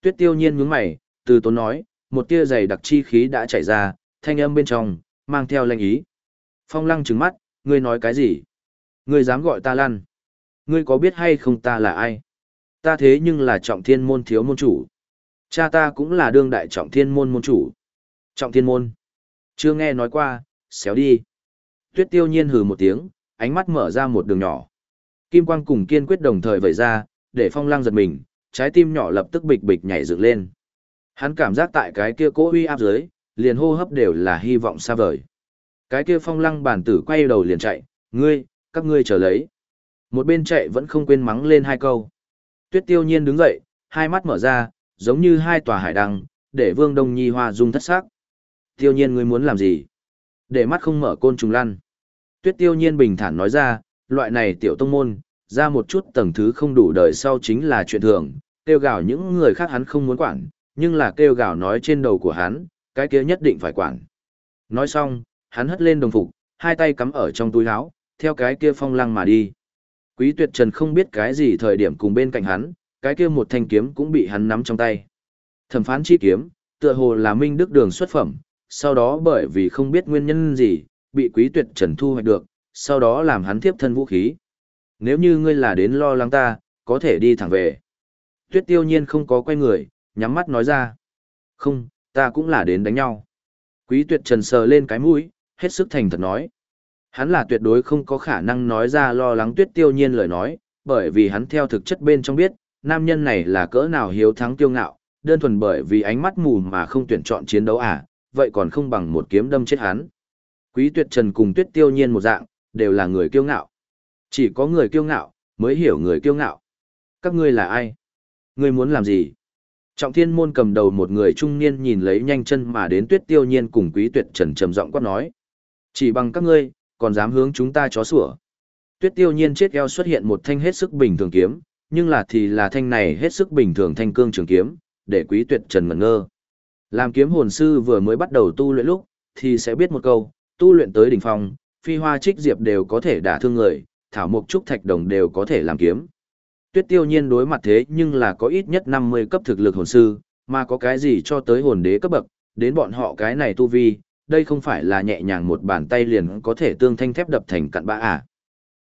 Tuyết tiêu nhiên nhướng mày, từ tốn nói, một tia dày đặc chi khí đã chảy ra, thanh âm bên trong, mang theo lệnh ý. Phong lăng trừng mắt, ngươi nói cái gì? Ngươi dám gọi ta Lan? Ngươi có biết hay không ta là ai? Ta thế nhưng là trọng thiên môn thiếu môn chủ. Cha ta cũng là đương đại trọng thiên môn môn chủ. Trọng thiên môn. Chưa nghe nói qua, xéo đi. Tuyết tiêu nhiên hừ một tiếng, ánh mắt mở ra một đường nhỏ. Kim quang cùng kiên quyết đồng thời vẩy ra, để phong lăng giật mình, trái tim nhỏ lập tức bịch bịch nhảy dựng lên. Hắn cảm giác tại cái kia cố uy áp dưới, liền hô hấp đều là hy vọng xa vời. Cái kia phong lăng bản tử quay đầu liền chạy, ngươi, các ngươi chờ lấy. Một bên chạy vẫn không quên mắng lên hai câu. Tuyết tiêu nhiên đứng dậy, hai mắt mở ra, giống như hai tòa hải đăng, để vương đông nhi hoa dung thất sắc. Tiêu nhiên ngươi muốn làm gì? Để mắt không mở côn trùng lăn. Tuyết tiêu nhiên bình thản nói ra, loại này tiểu tông môn, ra một chút tầng thứ không đủ đời sau chính là chuyện thường, tiêu gào những người khác hắn không muốn quản, nhưng là kêu gào nói trên đầu của hắn, cái kia nhất định phải quản. Nói xong, hắn hất lên đồng phục, hai tay cắm ở trong túi áo, theo cái kia phong lăng mà đi. Quý tuyệt trần không biết cái gì thời điểm cùng bên cạnh hắn, cái kia một thanh kiếm cũng bị hắn nắm trong tay. Thẩm phán chi kiếm, tựa hồ là minh đức đường xuất phẩm, sau đó bởi vì không biết nguyên nhân gì, bị quý tuyệt trần thu hoạch được, sau đó làm hắn tiếp thân vũ khí. Nếu như ngươi là đến lo lắng ta, có thể đi thẳng về. Tuyết tiêu nhiên không có quay người, nhắm mắt nói ra. Không, ta cũng là đến đánh nhau. Quý tuyệt trần sờ lên cái mũi, hết sức thành thật nói. Hắn là tuyệt đối không có khả năng nói ra lo lắng tuyết tiêu nhiên lời nói, bởi vì hắn theo thực chất bên trong biết, nam nhân này là cỡ nào hiếu thắng tiêu ngạo, đơn thuần bởi vì ánh mắt mù mà không tuyển chọn chiến đấu à, vậy còn không bằng một kiếm đâm chết hắn. Quý tuyệt trần cùng tuyết tiêu nhiên một dạng, đều là người kiêu ngạo. Chỉ có người kiêu ngạo, mới hiểu người kiêu ngạo. Các ngươi là ai? Ngươi muốn làm gì? Trọng thiên môn cầm đầu một người trung niên nhìn lấy nhanh chân mà đến tuyết tiêu nhiên cùng quý tuyệt trần trầm giọng quát nói. Chỉ bằng các ngươi, còn dám hướng chúng ta chó sủa. Tuyết tiêu nhiên chết eo xuất hiện một thanh hết sức bình thường kiếm, nhưng là thì là thanh này hết sức bình thường thanh cương trường kiếm, để quý tuyệt trần ngẩn ngơ. Làm kiếm hồn sư vừa mới bắt đầu tu luyện lúc, thì sẽ biết một câu, tu luyện tới đỉnh phong, phi hoa trích diệp đều có thể đả thương người, thảo mục trúc thạch đồng đều có thể làm kiếm. Tuyết tiêu nhiên đối mặt thế nhưng là có ít nhất 50 cấp thực lực hồn sư, mà có cái gì cho tới hồn đế cấp bậc, đến bọn họ cái này tu vi, đây không phải là nhẹ nhàng một bàn tay liền có thể tương thanh thép đập thành cặn bã à.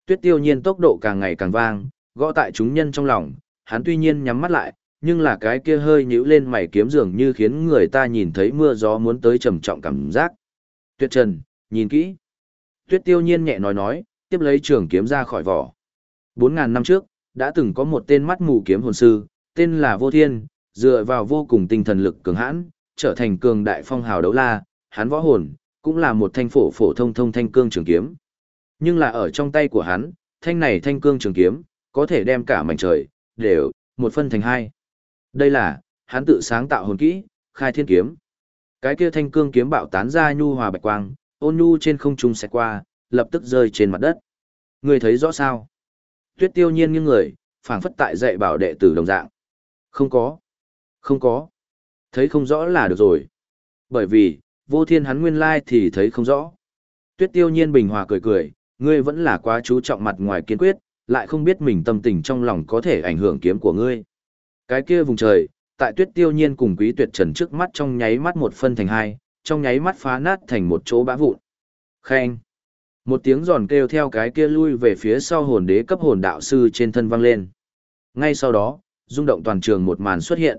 Tuyết tiêu nhiên tốc độ càng ngày càng vang, gõ tại chúng nhân trong lòng, hắn tuy nhiên nhắm mắt lại, nhưng là cái kia hơi nhíu lên mày kiếm dường như khiến người ta nhìn thấy mưa gió muốn tới trầm trọng cảm giác. Tuyết Trần, nhìn kỹ. Tuyết tiêu nhiên nhẹ nói nói, tiếp lấy trường kiếm ra khỏi vỏ. 4.000 năm trước, đã từng có một tên mắt mù kiếm hồn sư, tên là Vô Thiên, dựa vào vô cùng tinh thần lực cường hãn, trở thành cường đại phong hào đấu la, hắn võ hồn, cũng là một thanh phổ phổ thông thông thanh cương trường kiếm, Nhưng là ở trong tay của hắn, thanh này thanh cương trường kiếm, có thể đem cả mảnh trời, đều, một phân thành hai. Đây là, hắn tự sáng tạo hồn kỹ, khai thiên kiếm. Cái kia thanh cương kiếm bạo tán ra nhu hòa bạch quang, ôn nhu trên không trung sẽ qua, lập tức rơi trên mặt đất. Người thấy rõ sao? Tuyết tiêu nhiên như người, phảng phất tại dạy bảo đệ tử đồng dạng. Không có. Không có. Thấy không rõ là được rồi. Bởi vì, vô thiên hắn nguyên lai thì thấy không rõ. Tuyết tiêu nhiên bình hòa cười cười, ngươi vẫn là quá chú trọng mặt ngoài kiên quyết, lại không biết mình tâm tình trong lòng có thể ảnh hưởng kiếm của ngươi. Cái kia vùng trời, tại tuyết tiêu nhiên cùng quý tuyệt trần trước mắt trong nháy mắt một phân thành hai, trong nháy mắt phá nát thành một chỗ bã vụn. Khen! Một tiếng giòn kêu theo cái kia lui về phía sau hồn đế cấp hồn đạo sư trên thân vang lên. Ngay sau đó, rung động toàn trường một màn xuất hiện.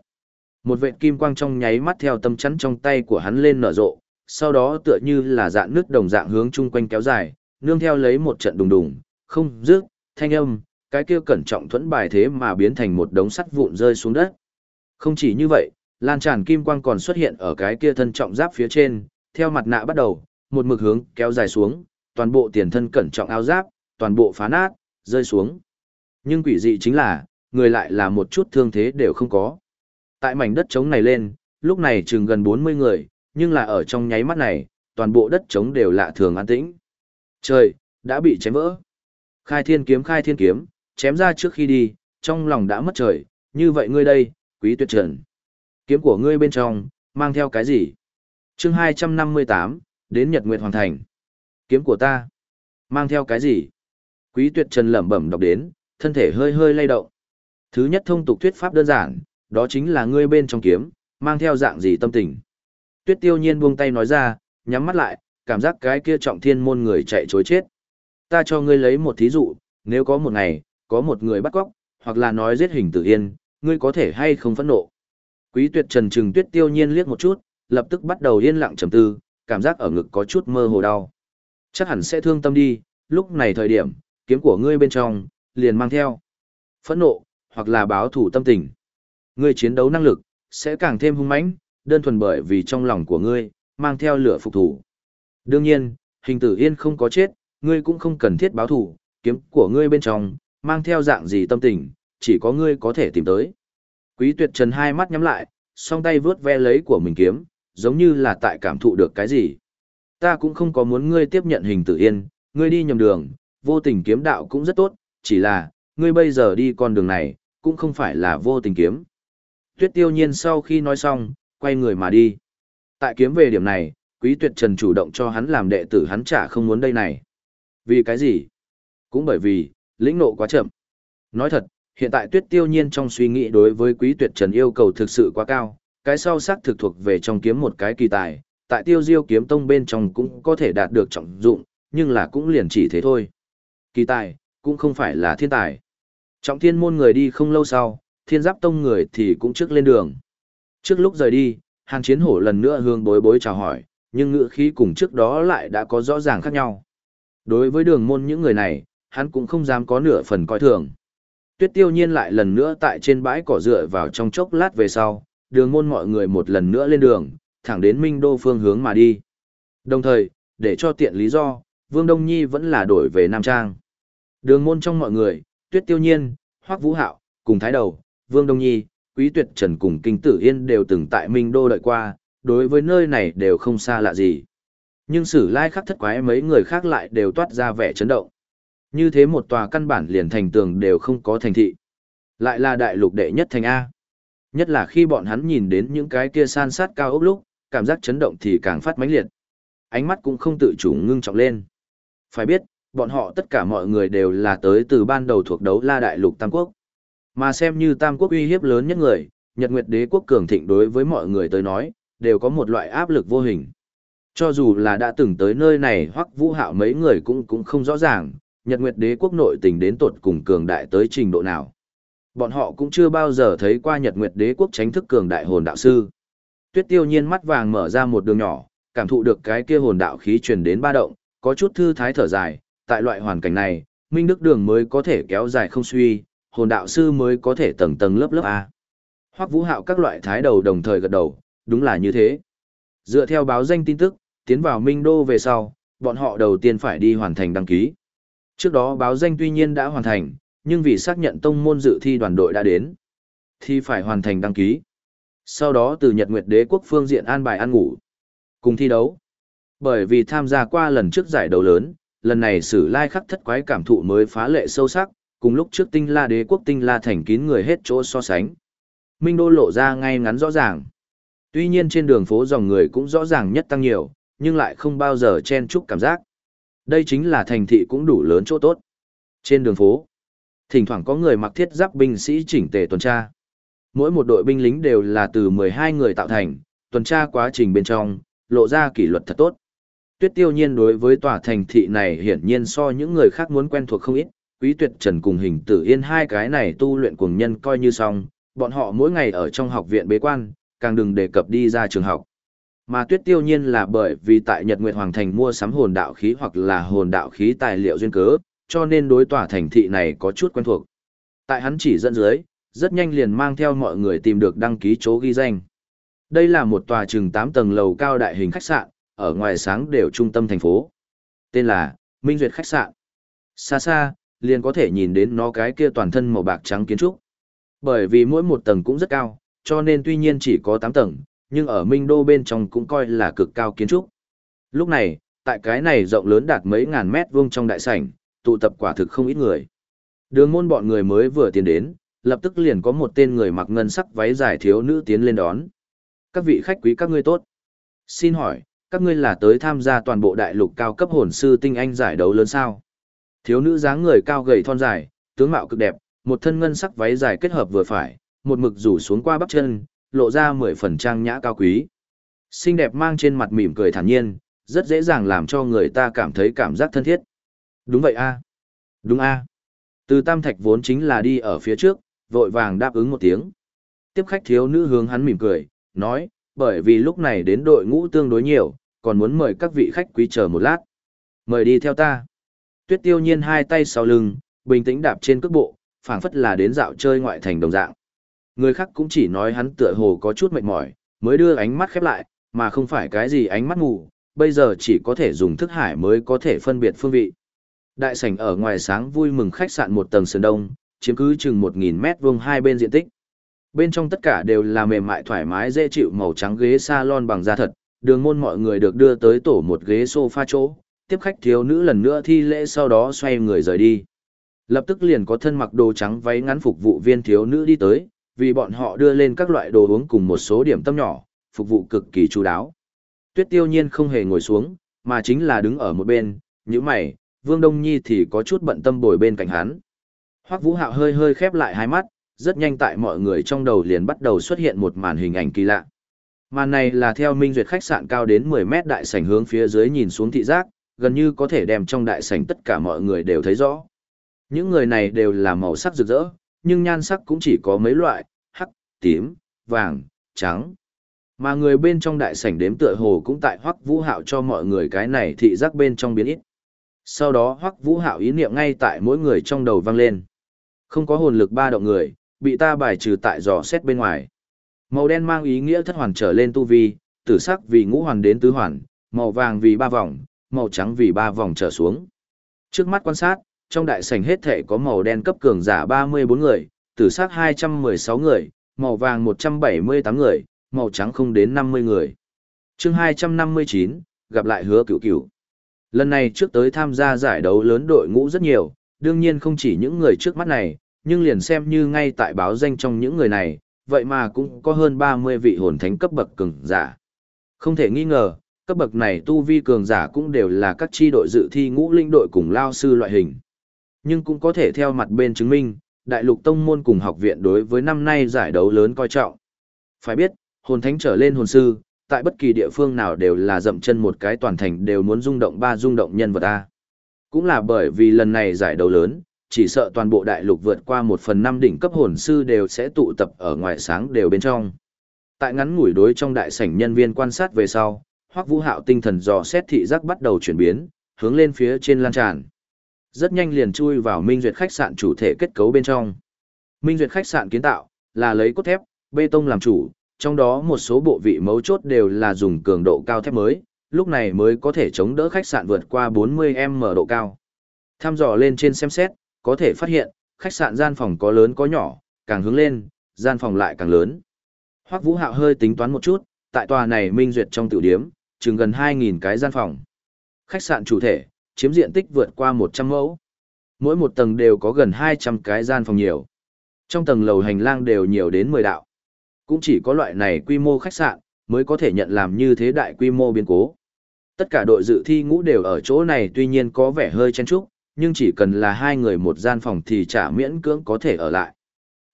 Một vệt kim quang trong nháy mắt theo tâm chắn trong tay của hắn lên nở rộ, sau đó tựa như là dạng nước đồng dạng hướng chung quanh kéo dài, nương theo lấy một trận đùng đùng, không dứt, thanh âm, cái kia cẩn trọng thuẫn bài thế mà biến thành một đống sắt vụn rơi xuống đất. Không chỉ như vậy, lan tràn kim quang còn xuất hiện ở cái kia thân trọng giáp phía trên, theo mặt nạ bắt đầu, một mực hướng kéo dài xuống, toàn bộ tiền thân cẩn trọng áo giáp, toàn bộ phá nát, rơi xuống. Nhưng quỷ dị chính là, người lại là một chút thương thế đều không có. Tại mảnh đất trống này lên, lúc này chừng gần 40 người, nhưng là ở trong nháy mắt này, toàn bộ đất trống đều lạ thường an tĩnh. Trời, đã bị chém vỡ. Khai thiên kiếm khai thiên kiếm, chém ra trước khi đi, trong lòng đã mất trời, như vậy ngươi đây, quý tuyệt trần. Kiếm của ngươi bên trong, mang theo cái gì? chương 258, đến Nhật Nguyệt Hoàng Thành. Kiếm của ta, mang theo cái gì? Quý tuyệt trần lẩm bẩm đọc đến, thân thể hơi hơi lay động. Thứ nhất thông tục thuyết pháp đơn giản, đó chính là ngươi bên trong kiếm, mang theo dạng gì tâm tình. Tuyết tiêu nhiên buông tay nói ra, nhắm mắt lại, cảm giác cái kia trọng thiên môn người chạy chối chết. Ta cho ngươi lấy một thí dụ, nếu có một ngày, có một người bắt cóc, hoặc là nói giết hình tử yên, ngươi có thể hay không phẫn nộ. Quý tuyệt trần trừng tuyết tiêu nhiên liếc một chút, lập tức bắt đầu yên lặng trầm tư, cảm giác ở ngực có chút mơ hồ đau. Chắc hẳn sẽ thương tâm đi, lúc này thời điểm, kiếm của ngươi bên trong, liền mang theo. Phẫn nộ, hoặc là báo thủ tâm tình. Ngươi chiến đấu năng lực, sẽ càng thêm hung mãnh, đơn thuần bởi vì trong lòng của ngươi, mang theo lửa phục thủ. Đương nhiên, hình tử yên không có chết, ngươi cũng không cần thiết báo thủ, kiếm của ngươi bên trong, mang theo dạng gì tâm tình, chỉ có ngươi có thể tìm tới. Quý tuyệt trần hai mắt nhắm lại, song tay vướt ve lấy của mình kiếm, giống như là tại cảm thụ được cái gì. Ta cũng không có muốn ngươi tiếp nhận hình tử yên, ngươi đi nhầm đường, vô tình kiếm đạo cũng rất tốt, chỉ là, ngươi bây giờ đi con đường này, cũng không phải là vô tình kiếm. Tuyết tiêu nhiên sau khi nói xong, quay người mà đi. Tại kiếm về điểm này, quý tuyệt trần chủ động cho hắn làm đệ tử hắn chả không muốn đây này. Vì cái gì? Cũng bởi vì, lĩnh nộ quá chậm. Nói thật, hiện tại tuyết tiêu nhiên trong suy nghĩ đối với quý tuyệt trần yêu cầu thực sự quá cao, cái sau sắc thực thuộc về trong kiếm một cái kỳ tài, tại tiêu diêu kiếm tông bên trong cũng có thể đạt được trọng dụng, nhưng là cũng liền chỉ thế thôi. Kỳ tài, cũng không phải là thiên tài. Trọng thiên môn người đi không lâu sau, thiên giáp tông người thì cũng trước lên đường. Trước lúc rời đi, hàng chiến hổ lần nữa hướng bối bối chào hỏi, nhưng ngữ khí cùng trước đó lại đã có rõ ràng khác nhau. Đối với đường môn những người này, hắn cũng không dám có nửa phần coi thường. Tuyết tiêu nhiên lại lần nữa tại trên bãi cỏ dựa vào trong chốc lát về sau, đường môn mọi người một lần nữa lên đường, thẳng đến Minh Đô phương hướng mà đi. Đồng thời, để cho tiện lý do, Vương Đông Nhi vẫn là đổi về Nam Trang. Đường môn trong mọi người, Tuyết Tiêu Nhiên, Hoắc Vũ Hạo, cùng Thái Đầu, Vương Đông Nhi, Quý Tuyệt Trần cùng Kinh Tử Yên đều từng tại Minh Đô đợi qua, đối với nơi này đều không xa lạ gì. Nhưng sử lai khắc thất quái mấy người khác lại đều toát ra vẻ chấn động. Như thế một tòa căn bản liền thành tường đều không có thành thị. Lại là đại lục đệ nhất thành A. Nhất là khi bọn hắn nhìn đến những cái kia san sát cao ốc lúc, cảm giác chấn động thì càng phát mãnh liệt. Ánh mắt cũng không tự chủ ngưng trọng lên. Phải biết, bọn họ tất cả mọi người đều là tới từ ban đầu thuộc đấu la đại lục Tam Quốc. Mà xem như Tam Quốc uy hiếp lớn nhất người, Nhật Nguyệt đế quốc cường thịnh đối với mọi người tới nói, đều có một loại áp lực vô hình. Cho dù là đã từng tới nơi này hoặc vũ hạo mấy người cũng cũng không rõ ràng, Nhật Nguyệt đế quốc nội tình đến tột cùng cường đại tới trình độ nào. Bọn họ cũng chưa bao giờ thấy qua Nhật Nguyệt đế quốc tránh thức cường đại hồn đạo sư. Tuyết tiêu nhiên mắt vàng mở ra một đường nhỏ, cảm thụ được cái kia hồn đạo khí truyền đến ba động, có chút thư thái thở dài, tại loại hoàn cảnh này, Minh Đức Đường mới có thể kéo dài không suy, hồn đạo sư mới có thể tầng tầng lớp lớp A. Hoắc Vũ Hạo các loại thái đầu đồng thời gật đầu, đúng là như thế. Dựa theo báo danh tin tức, tiến vào Minh Đô về sau, bọn họ đầu tiên phải đi hoàn thành đăng ký. Trước đó báo danh tuy nhiên đã hoàn thành, nhưng vì xác nhận tông môn dự thi đoàn đội đã đến, thì phải hoàn thành đăng ký. Sau đó từ Nhật Nguyệt Đế quốc phương diện an bài ăn ngủ, cùng thi đấu. Bởi vì tham gia qua lần trước giải đấu lớn, lần này sử lai khắc thất quái cảm thụ mới phá lệ sâu sắc, cùng lúc trước tinh la đế quốc tinh la thành kín người hết chỗ so sánh. Minh Đô lộ ra ngay ngắn rõ ràng. Tuy nhiên trên đường phố dòng người cũng rõ ràng nhất tăng nhiều, nhưng lại không bao giờ chen chúc cảm giác. Đây chính là thành thị cũng đủ lớn chỗ tốt. Trên đường phố, thỉnh thoảng có người mặc thiết giáp binh sĩ chỉnh tề tuần tra. Mỗi một đội binh lính đều là từ 12 người tạo thành, tuần tra quá trình bên trong, lộ ra kỷ luật thật tốt. Tuyết tiêu nhiên đối với tòa thành thị này hiển nhiên so những người khác muốn quen thuộc không ít, quý tuyệt trần cùng hình tử yên hai cái này tu luyện cùng nhân coi như xong, bọn họ mỗi ngày ở trong học viện bế quan, càng đừng đề cập đi ra trường học. Mà tuyết tiêu nhiên là bởi vì tại Nhật Nguyệt Hoàng Thành mua sắm hồn đạo khí hoặc là hồn đạo khí tài liệu duyên cớ, cho nên đối tòa thành thị này có chút quen thuộc. Tại hắn chỉ dẫn dưới, rất nhanh liền mang theo mọi người tìm được đăng ký chỗ ghi danh. Đây là một tòa chừng 8 tầng lầu cao đại hình khách sạn, ở ngoài sáng đều trung tâm thành phố. Tên là Minh Duyệt khách sạn. Xa xa, liền có thể nhìn đến nó cái kia toàn thân màu bạc trắng kiến trúc. Bởi vì mỗi một tầng cũng rất cao, cho nên tuy nhiên chỉ có 8 tầng, nhưng ở Minh Đô bên trong cũng coi là cực cao kiến trúc. Lúc này, tại cái này rộng lớn đạt mấy ngàn mét vuông trong đại sảnh, tụ tập quả thực không ít người. Đường môn bọn người mới vừa tiến đến, lập tức liền có một tên người mặc ngân sắc váy dài thiếu nữ tiến lên đón. Các vị khách quý các ngươi tốt. Xin hỏi, các ngươi là tới tham gia toàn bộ đại lục cao cấp hồn sư tinh anh giải đấu lớn sao? Thiếu nữ dáng người cao gầy thon dài, tướng mạo cực đẹp, một thân ngân sắc váy dài kết hợp vừa phải, một mực rủ xuống qua bắp chân, lộ ra mười phần trang nhã cao quý. Xinh đẹp mang trên mặt mỉm cười thản nhiên, rất dễ dàng làm cho người ta cảm thấy cảm giác thân thiết. Đúng vậy a Đúng a Từ tam thạch vốn chính là đi ở phía trước, vội vàng đáp ứng một tiếng. Tiếp khách thiếu nữ hướng hắn mỉm cười, nói, bởi vì lúc này đến đội ngũ tương đối nhiều, còn muốn mời các vị khách quý chờ một lát. Mời đi theo ta. Tuyết tiêu nhiên hai tay sau lưng, bình tĩnh đạp trên cước bộ, phảng phất là đến dạo chơi ngoại thành đồng dạng. Người khác cũng chỉ nói hắn tựa hồ có chút mệt mỏi, mới đưa ánh mắt khép lại, mà không phải cái gì ánh mắt mù, bây giờ chỉ có thể dùng thức hải mới có thể phân biệt phương vị. Đại sảnh ở ngoài sáng vui mừng khách sạn một tầng sườn đông, chiếm cứ chừng 1000 mét vuông hai bên diện tích. Bên trong tất cả đều là mềm mại thoải mái dễ chịu màu trắng ghế salon bằng da thật, đường môn mọi người được đưa tới tổ một ghế sofa chỗ, tiếp khách thiếu nữ lần nữa thi lễ sau đó xoay người rời đi. Lập tức liền có thân mặc đồ trắng váy ngắn phục vụ viên thiếu nữ đi tới, vì bọn họ đưa lên các loại đồ uống cùng một số điểm tâm nhỏ, phục vụ cực kỳ chú đáo. Tuyết tiêu nhiên không hề ngồi xuống, mà chính là đứng ở một bên, như mày, Vương Đông Nhi thì có chút bận tâm bồi bên cạnh hắn. Hoắc Vũ Hạo hơi hơi khép lại hai mắt, rất nhanh tại mọi người trong đầu liền bắt đầu xuất hiện một màn hình ảnh kỳ lạ. Màn này là theo Minh Duyệt khách sạn cao đến 10 mét đại sảnh hướng phía dưới nhìn xuống thị giác, gần như có thể đem trong đại sảnh tất cả mọi người đều thấy rõ. Những người này đều là màu sắc rực rỡ, nhưng nhan sắc cũng chỉ có mấy loại, hắc, tím, vàng, trắng. Mà người bên trong đại sảnh đếm tựa hồ cũng tại Hoắc Vũ Hạo cho mọi người cái này thị giác bên trong biến ít. Sau đó Hoắc Vũ Hạo ý niệm ngay tại mỗi người trong đầu vang lên. Không có hồn lực ba động người, bị ta bài trừ tại dò xét bên ngoài. Màu đen mang ý nghĩa thất hoàn trở lên tu vi, tử sắc vì ngũ hoàn đến tứ hoàn, màu vàng vì ba vòng, màu trắng vì ba vòng trở xuống. Trước mắt quan sát, trong đại sảnh hết thể có màu đen cấp cường giả 34 người, tử sắc 216 người, màu vàng 178 người, màu trắng không đến 50 người. chương 259, gặp lại hứa cửu cửu. Lần này trước tới tham gia giải đấu lớn đội ngũ rất nhiều, đương nhiên không chỉ những người trước mắt này, nhưng liền xem như ngay tại báo danh trong những người này, vậy mà cũng có hơn 30 vị hồn thánh cấp bậc cường giả. Không thể nghi ngờ, cấp bậc này tu vi cường giả cũng đều là các chi đội dự thi ngũ linh đội cùng lao sư loại hình. Nhưng cũng có thể theo mặt bên chứng minh, đại lục tông môn cùng học viện đối với năm nay giải đấu lớn coi trọng. Phải biết, hồn thánh trở lên hồn sư, tại bất kỳ địa phương nào đều là dậm chân một cái toàn thành đều muốn rung động ba rung động nhân vật A. Cũng là bởi vì lần này giải đấu lớn, chỉ sợ toàn bộ đại lục vượt qua một phần năm đỉnh cấp hồn sư đều sẽ tụ tập ở ngoài sáng đều bên trong. Tại ngắn ngủi đối trong đại sảnh nhân viên quan sát về sau, Hoắc Vũ Hạo tinh thần dò xét thị giác bắt đầu chuyển biến, hướng lên phía trên lan tràn. Rất nhanh liền chui vào Minh Duyệt khách sạn chủ thể kết cấu bên trong. Minh Duyệt khách sạn kiến tạo là lấy cốt thép, bê tông làm chủ, trong đó một số bộ vị mấu chốt đều là dùng cường độ cao thép mới, lúc này mới có thể chống đỡ khách sạn vượt qua 40m độ cao. Tham dò lên trên xem xét, có thể phát hiện, khách sạn gian phòng có lớn có nhỏ, càng hướng lên, gian phòng lại càng lớn. Hoắc Vũ Hạo hơi tính toán một chút, tại tòa này minh duyệt trong tiểu điếm, chừng gần 2.000 cái gian phòng. Khách sạn chủ thể, chiếm diện tích vượt qua 100 mẫu. Mỗi một tầng đều có gần 200 cái gian phòng nhiều. Trong tầng lầu hành lang đều nhiều đến 10 đạo. Cũng chỉ có loại này quy mô khách sạn, mới có thể nhận làm như thế đại quy mô biến cố. Tất cả đội dự thi ngũ đều ở chỗ này tuy nhiên có vẻ hơi chen chúc, nhưng chỉ cần là hai người một gian phòng thì trả miễn cưỡng có thể ở lại.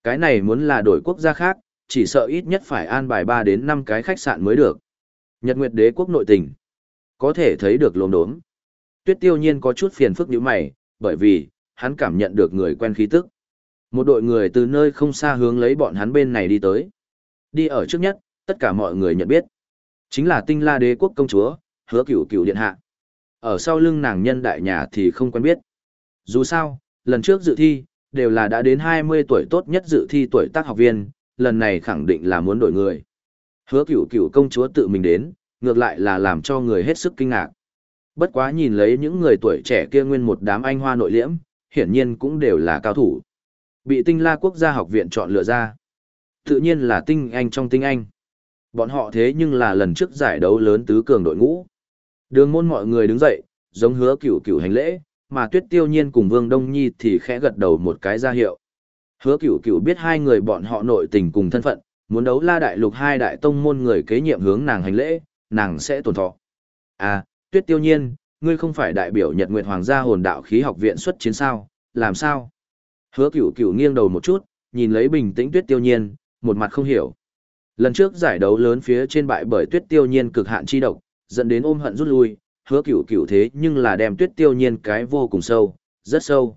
Cái này muốn là đổi quốc gia khác, chỉ sợ ít nhất phải an bài 3 đến 5 cái khách sạn mới được. Nhật Nguyệt Đế quốc nội tình, có thể thấy được lồn đốm. Tuyết Tiêu Nhiên có chút phiền phức như mày, bởi vì hắn cảm nhận được người quen khí tức. Một đội người từ nơi không xa hướng lấy bọn hắn bên này đi tới. Đi ở trước nhất, tất cả mọi người nhận biết. Chính là Tinh La Đế quốc công chúa, Hứa Cửu Cửu điện hạ. Ở sau lưng nàng nhân đại nhà thì không quen biết. Dù sao, lần trước dự thi, đều là đã đến 20 tuổi tốt nhất dự thi tuổi tác học viên, lần này khẳng định là muốn đổi người. Hứa cửu cửu công chúa tự mình đến, ngược lại là làm cho người hết sức kinh ngạc. Bất quá nhìn lấy những người tuổi trẻ kia nguyên một đám anh hoa nội liễm, hiển nhiên cũng đều là cao thủ. Bị tinh la quốc gia học viện chọn lựa ra. Tự nhiên là tinh anh trong tinh anh. Bọn họ thế nhưng là lần trước giải đấu lớn tứ cường đội ngũ. Đường môn mọi người đứng dậy, giống hứa cửu cửu hành lễ, mà tuyết tiêu nhiên cùng Vương Đông Nhi thì khẽ gật đầu một cái ra hiệu. Hứa cửu cửu biết hai người bọn họ nội tình cùng thân phận, muốn đấu la đại lục hai đại tông môn người kế nhiệm hướng nàng hành lễ, nàng sẽ tổn thọ. À, tuyết tiêu nhiên, ngươi không phải đại biểu Nhật Nguyệt Hoàng gia hồn đạo khí học viện xuất chiến sao, làm sao? Hứa cửu cửu nghiêng đầu một chút, nhìn lấy bình tĩnh tuyết tiêu nhiên, một mặt không hiểu. Lần trước giải đấu lớn phía trên bại bởi tuyết tiêu nhiên cực hạn chi độc, dẫn đến ôm hận rút lui, hứa cửu cửu thế nhưng là đem tuyết tiêu nhiên cái vô cùng sâu, rất sâu.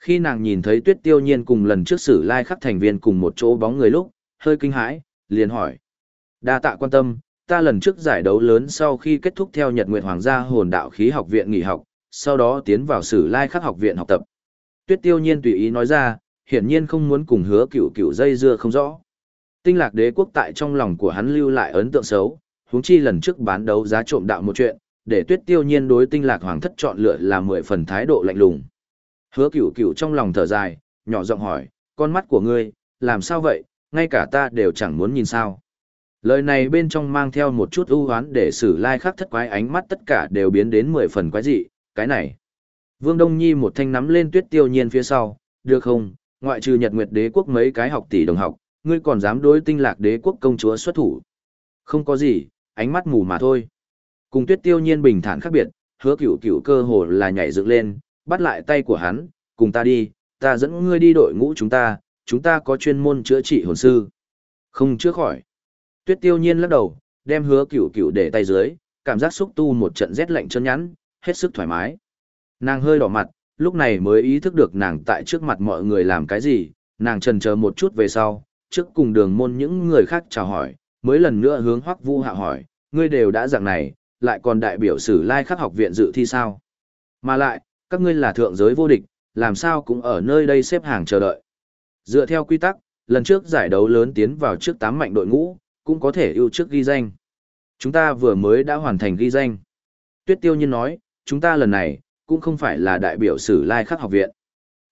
Khi nàng nhìn thấy tuyết tiêu nhiên cùng lần trước sử lai khắc thành viên cùng một chỗ bóng người lúc, hơi kinh hãi, liền hỏi. Đa tạ quan tâm, ta lần trước giải đấu lớn sau khi kết thúc theo Nhật Nguyệt Hoàng gia hồn đạo khí học viện nghỉ học, sau đó tiến vào sử lai khắc học viện học tập. Tuyết tiêu nhiên tùy ý nói ra, hiển nhiên không muốn cùng hứa cửu cửu dây dưa không rõ. Tinh lạc đế quốc tại trong lòng của hắn lưu lại ấn tượng xấu, huống chi lần trước bán đấu giá trộm đạo một chuyện, để tuyết tiêu nhiên đối tinh lạc hoàng thất chọn lựa là mười phần thái độ lạnh lùng. Hứa cửu cửu trong lòng thở dài, nhỏ giọng hỏi, con mắt của ngươi, làm sao vậy, ngay cả ta đều chẳng muốn nhìn sao. Lời này bên trong mang theo một chút ưu hoán để xử lai khắc thất quái ánh mắt tất cả đều biến đến mười phần quái dị, cái này. Vương Đông Nhi một thanh nắm lên tuyết tiêu nhiên phía sau, được không, ngoại trừ Nhật Nguyệt đế quốc mấy cái học tỷ đồng học, ngươi còn dám đối tinh lạc đế quốc công chúa xuất thủ. Không có gì, ánh mắt mù mà thôi. Cùng tuyết tiêu nhiên bình thản khác biệt, hứa cửu cửu cơ hồ là nhảy dựng lên, bắt lại tay của hắn, cùng ta đi, ta dẫn ngươi đi đội ngũ chúng ta, chúng ta có chuyên môn chữa trị hồn sư. Không chữa khỏi. Tuyết tiêu nhiên lắc đầu, đem hứa cửu cửu để tay dưới, cảm giác xúc tu một trận rét lạnh chân nhắn, hết sức thoải mái. Nàng hơi đỏ mặt, lúc này mới ý thức được nàng tại trước mặt mọi người làm cái gì, nàng trần chờ một chút về sau, trước cùng đường môn những người khác chào hỏi, mới lần nữa hướng hoắc vu hạ hỏi, ngươi đều đã dạng này, lại còn đại biểu sử lai khắc học viện dự thi sao. Mà lại, các ngươi là thượng giới vô địch, làm sao cũng ở nơi đây xếp hàng chờ đợi. Dựa theo quy tắc, lần trước giải đấu lớn tiến vào trước 8 mạnh đội ngũ, cũng có thể ưu trước ghi danh. Chúng ta vừa mới đã hoàn thành ghi danh. Tuyết tiêu nhiên nói, chúng ta lần này, cũng không phải là đại biểu sử lai khắc học viện.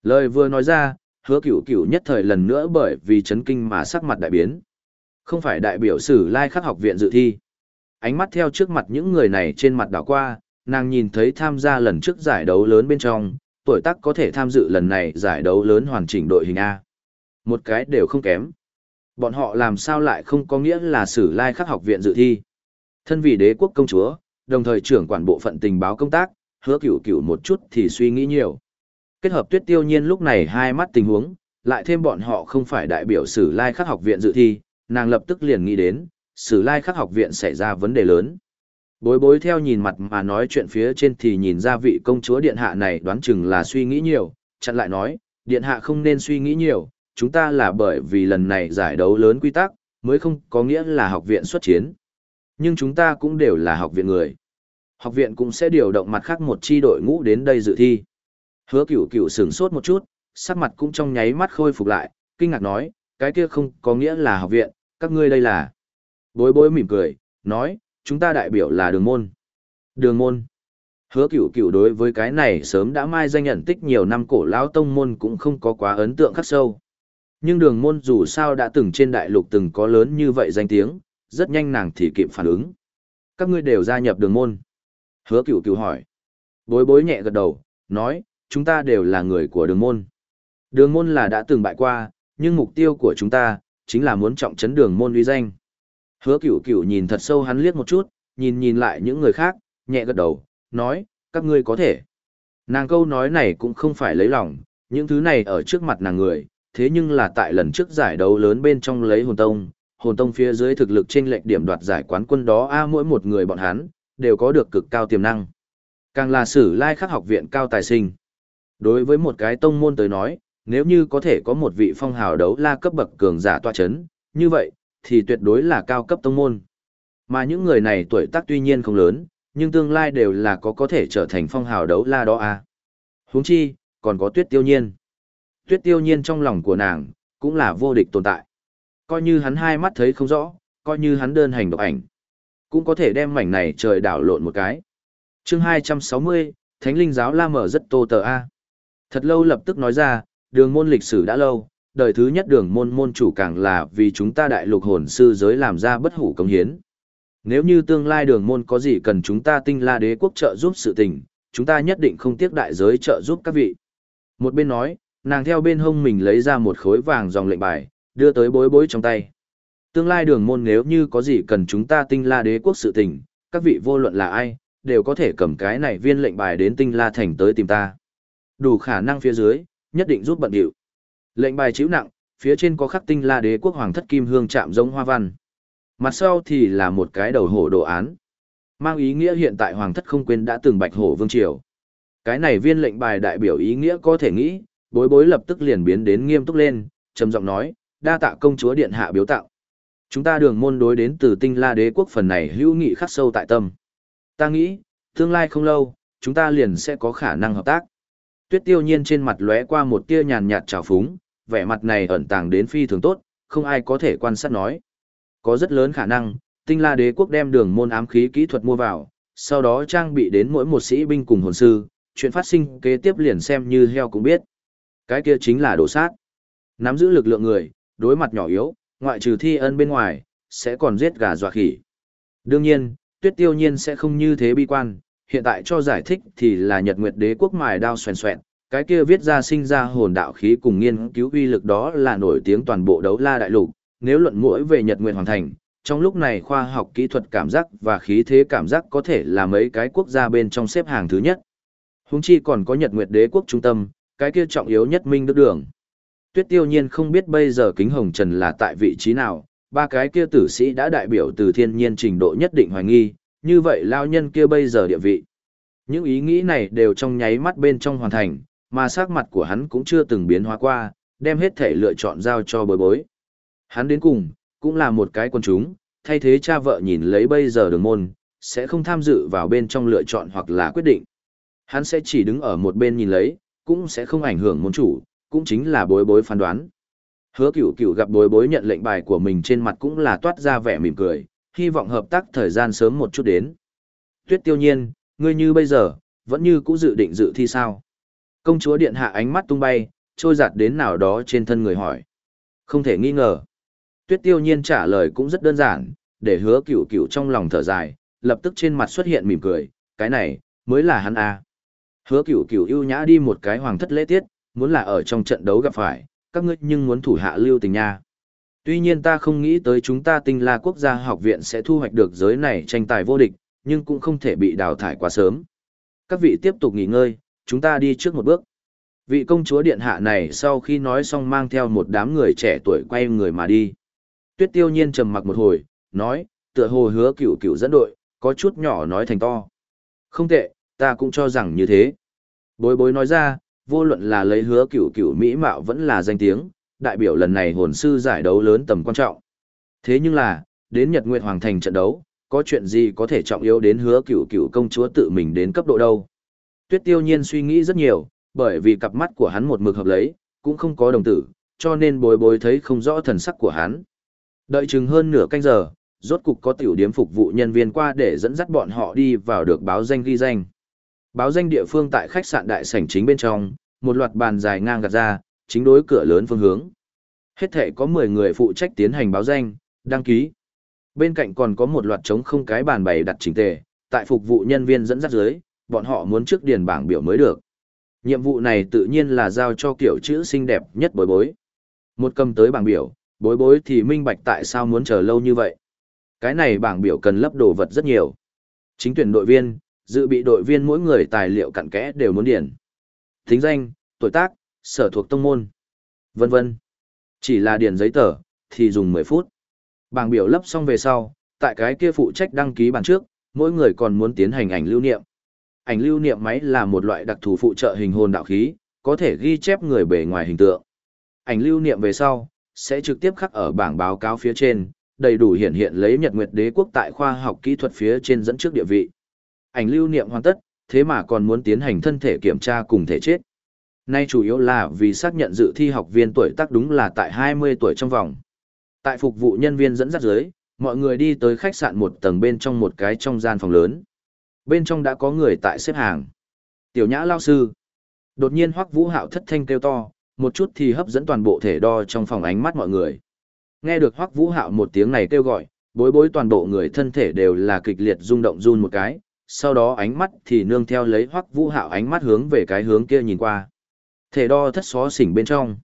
Lời vừa nói ra, hứa cửu cửu nhất thời lần nữa bởi vì chấn kinh mà sắc mặt đại biến. Không phải đại biểu sử lai khắc học viện dự thi ánh mắt theo trước mặt những người này trên mặt đảo qua, nàng nhìn thấy tham gia lần trước giải đấu lớn bên trong, tuổi tác có thể tham dự lần này giải đấu lớn hoàn chỉnh đội hình A. Một cái đều không kém. Bọn họ làm sao lại không có nghĩa là sử lai khắc học viện dự thi. Thân vị đế quốc công chúa, đồng thời trưởng quản bộ phận tình báo công tác, hứa cửu cửu một chút thì suy nghĩ nhiều. Kết hợp tuyết tiêu nhiên lúc này hai mắt tình huống, lại thêm bọn họ không phải đại biểu sử lai khắc học viện dự thi, nàng lập tức liền nghĩ đến, sử lai khắc học viện xảy ra vấn đề lớn. Bối bối theo nhìn mặt mà nói chuyện phía trên thì nhìn ra vị công chúa điện hạ này đoán chừng là suy nghĩ nhiều, chặn lại nói, điện hạ không nên suy nghĩ nhiều, chúng ta là bởi vì lần này giải đấu lớn quy tắc, mới không có nghĩa là học viện xuất chiến. Nhưng chúng ta cũng đều là học viện người. Học viện cũng sẽ điều động mặt khác một chi đội ngũ đến đây dự thi. Hứa cửu cửu sửng sốt một chút, sắc mặt cũng trong nháy mắt khôi phục lại, kinh ngạc nói, cái kia không có nghĩa là học viện, các ngươi đây là. Bối bối mỉm cười, nói, chúng ta đại biểu là đường môn. Đường môn. Hứa cựu cựu đối với cái này sớm đã mai danh nhận tích nhiều năm cổ lão tông môn cũng không có quá ấn tượng khắc sâu. Nhưng đường môn dù sao đã từng trên đại lục từng có lớn như vậy danh tiếng, rất nhanh nàng thì kịp phản ứng. Các ngươi đều gia nhập đường môn. Hứa cựu cựu hỏi. Bối bối nhẹ gật đầu, nói, chúng ta đều là người của đường môn. Đường môn là đã từng bại qua, nhưng mục tiêu của chúng ta, chính là muốn trọng chấn đường môn uy danh. Hứa cửu cửu nhìn thật sâu hắn liếc một chút, nhìn nhìn lại những người khác, nhẹ gật đầu, nói, các ngươi có thể. Nàng câu nói này cũng không phải lấy lòng, những thứ này ở trước mặt nàng người, thế nhưng là tại lần trước giải đấu lớn bên trong lấy hồn tông, hồn tông phía dưới thực lực trên lệch điểm đoạt giải quán quân đó a mỗi một người bọn hắn, đều có được cực cao tiềm năng. Càng là sử lai khắc học viện cao tài sinh. Đối với một cái tông môn tới nói, nếu như có thể có một vị phong hào đấu la cấp bậc cường giả tọa chấn, như vậy, thì tuyệt đối là cao cấp tông môn. Mà những người này tuổi tác tuy nhiên không lớn, nhưng tương lai đều là có có thể trở thành phong hào đấu la đó à. huống chi, còn có tuyết tiêu nhiên. Tuyết tiêu nhiên trong lòng của nàng, cũng là vô địch tồn tại. Coi như hắn hai mắt thấy không rõ, coi như hắn đơn hành độc ảnh. Cũng có thể đem mảnh này trời đảo lộn một cái. chương 260, Thánh linh giáo la mở rất tô tờ A. Thật lâu lập tức nói ra, đường môn lịch sử đã lâu, đời thứ nhất đường môn môn chủ càng là vì chúng ta đại lục hồn sư giới làm ra bất hủ công hiến. Nếu như tương lai đường môn có gì cần chúng ta tinh la đế quốc trợ giúp sự tình, chúng ta nhất định không tiếc đại giới trợ giúp các vị. Một bên nói, nàng theo bên hông mình lấy ra một khối vàng dòng lệnh bài, đưa tới bối bối trong tay. Tương lai đường môn nếu như có gì cần chúng ta tinh la đế quốc sự tình, các vị vô luận là ai, đều có thể cầm cái này viên lệnh bài đến tinh la thành tới tìm ta. Đủ khả năng phía dưới, nhất định giúp bận điệu. Lệnh bài chữ nặng, phía trên có khắc tinh la đế quốc hoàng thất kim hương chạm giống hoa văn. Mặt sau thì là một cái đầu hổ đồ án. Mang ý nghĩa hiện tại hoàng thất không quên đã từng bạch hổ vương triều. Cái này viên lệnh bài đại biểu ý nghĩa có thể nghĩ, bối bối lập tức liền biến đến nghiêm túc lên, trầm giọng nói, đa tạ công chúa điện hạ biếu tạo. Chúng ta đường môn đối đến từ tinh la đế quốc phần này hữu nghị khắc sâu tại tâm. Ta nghĩ, tương lai không lâu, chúng ta liền sẽ có khả năng hợp tác. Tuyết tiêu nhiên trên mặt lóe qua một tia nhàn nhạt trào phúng, vẻ mặt này ẩn tàng đến phi thường tốt, không ai có thể quan sát nói. Có rất lớn khả năng, tinh la đế quốc đem đường môn ám khí kỹ thuật mua vào, sau đó trang bị đến mỗi một sĩ binh cùng hồn sư, chuyện phát sinh kế tiếp liền xem như heo cũng biết. Cái kia chính là đổ sát. Nắm giữ lực lượng người, đối mặt nhỏ yếu, ngoại trừ thi ân bên ngoài, sẽ còn giết gà dọa khỉ. Đương nhiên, tuyết tiêu nhiên sẽ không như thế bi quan, hiện tại cho giải thích thì là Nhật Nguyệt Đế quốc mài đao xoèn xoẹn, cái kia viết ra sinh ra hồn đạo khí cùng nghiên cứu uy lực đó là nổi tiếng toàn bộ đấu la đại lục, nếu luận mũi về Nhật Nguyệt Hoàng Thành, trong lúc này khoa học kỹ thuật cảm giác và khí thế cảm giác có thể là mấy cái quốc gia bên trong xếp hàng thứ nhất. Húng chi còn có Nhật Nguyệt Đế quốc trung tâm, cái kia trọng yếu nhất Minh Đức Đường. Tuyết tiêu nhiên không biết bây giờ kính hồng trần là tại vị trí nào, ba cái kia tử sĩ đã đại biểu từ thiên nhiên trình độ nhất định hoài nghi, như vậy lao nhân kia bây giờ địa vị. Những ý nghĩ này đều trong nháy mắt bên trong hoàn thành, mà sắc mặt của hắn cũng chưa từng biến hóa qua, đem hết thể lựa chọn giao cho bối bối. Hắn đến cùng, cũng là một cái quân chúng, thay thế cha vợ nhìn lấy bây giờ đường môn, sẽ không tham dự vào bên trong lựa chọn hoặc là quyết định. Hắn sẽ chỉ đứng ở một bên nhìn lấy, cũng sẽ không ảnh hưởng môn chủ, cũng chính là bối bối phán đoán. Hứa cửu cửu gặp bối bối nhận lệnh bài của mình trên mặt cũng là toát ra vẻ mỉm cười, hy vọng hợp tác thời gian sớm một chút đến. Tuyết tiêu nhiên, ngươi như bây giờ, vẫn như cũ dự định dự thi sao? Công chúa điện hạ ánh mắt tung bay, trôi giạt đến nào đó trên thân người hỏi. Không thể nghi ngờ. Tuyết tiêu nhiên trả lời cũng rất đơn giản, để hứa cửu cửu trong lòng thở dài, lập tức trên mặt xuất hiện mỉm cười, cái này, mới là hắn à. Hứa cửu cửu ưu nhã đi một cái hoàng thất lễ tiết, muốn là ở trong trận đấu gặp phải, các ngươi nhưng muốn thủ hạ lưu tình nha. Tuy nhiên ta không nghĩ tới chúng ta tinh la quốc gia học viện sẽ thu hoạch được giới này tranh tài vô địch, nhưng cũng không thể bị đào thải quá sớm. Các vị tiếp tục nghỉ ngơi, chúng ta đi trước một bước. Vị công chúa điện hạ này sau khi nói xong mang theo một đám người trẻ tuổi quay người mà đi. Tuyết tiêu nhiên trầm mặc một hồi, nói, tựa hồ hứa cửu cửu dẫn đội, có chút nhỏ nói thành to. Không tệ, ta cũng cho rằng như thế. Bối bối nói ra, vô luận là lấy hứa cửu cửu mỹ mạo vẫn là danh tiếng, đại biểu lần này hồn sư giải đấu lớn tầm quan trọng. Thế nhưng là, đến Nhật Nguyệt Hoàng Thành trận đấu, có chuyện gì có thể trọng yếu đến hứa cửu cửu công chúa tự mình đến cấp độ đâu. Tuyết tiêu nhiên suy nghĩ rất nhiều, bởi vì cặp mắt của hắn một mực hợp lấy, cũng không có đồng tử, cho nên bối bối thấy không rõ thần sắc của hắn. Đợi chừng hơn nửa canh giờ, rốt cục có tiểu điếm phục vụ nhân viên qua để dẫn dắt bọn họ đi vào được báo danh ghi danh. Báo danh địa phương tại khách sạn đại sảnh chính bên trong, một loạt bàn dài ngang gạt ra, chính đối cửa lớn phương hướng. Hết thể có 10 người phụ trách tiến hành báo danh, đăng ký. Bên cạnh còn có một loạt trống không cái bàn bày đặt chỉnh tề, tại phục vụ nhân viên dẫn dắt dưới, bọn họ muốn trước điền bảng biểu mới được. Nhiệm vụ này tự nhiên là giao cho kiểu chữ xinh đẹp nhất bối bối. Một cầm tới bảng biểu, bối bối thì minh bạch tại sao muốn chờ lâu như vậy. Cái này bảng biểu cần lấp đồ vật rất nhiều. Chính tuyển đội viên, dự bị đội viên mỗi người tài liệu cặn kẽ đều muốn điền. Thính danh, tuổi tác, sở thuộc tông môn, vân vân. Chỉ là điền giấy tờ, thì dùng 10 phút. Bảng biểu lấp xong về sau, tại cái kia phụ trách đăng ký bàn trước, mỗi người còn muốn tiến hành ảnh lưu niệm. Ảnh lưu niệm máy là một loại đặc thù phụ trợ hình hồn đạo khí, có thể ghi chép người bề ngoài hình tượng. Ảnh lưu niệm về sau, sẽ trực tiếp khắc ở bảng báo cáo phía trên, đầy đủ hiện hiện lấy Nhật Nguyệt Đế quốc tại khoa học kỹ thuật phía trên dẫn trước địa vị. Ảnh lưu niệm hoàn tất, thế mà còn muốn tiến hành thân thể kiểm tra cùng thể chết. Nay chủ yếu là vì xác nhận dự thi học viên tuổi tác đúng là tại 20 tuổi trong vòng. Tại phục vụ nhân viên dẫn dắt dưới, mọi người đi tới khách sạn một tầng bên trong một cái trong gian phòng lớn. Bên trong đã có người tại xếp hàng. Tiểu nhã lao sư. Đột nhiên hoắc vũ hạo thất thanh kêu to, một chút thì hấp dẫn toàn bộ thể đo trong phòng ánh mắt mọi người. Nghe được hoắc vũ hạo một tiếng này kêu gọi, bối bối toàn bộ người thân thể đều là kịch liệt rung động run một cái, sau đó ánh mắt thì nương theo lấy hoắc vũ hạo ánh mắt hướng về cái hướng kia nhìn qua. Thể đo thất xó xỉnh bên trong.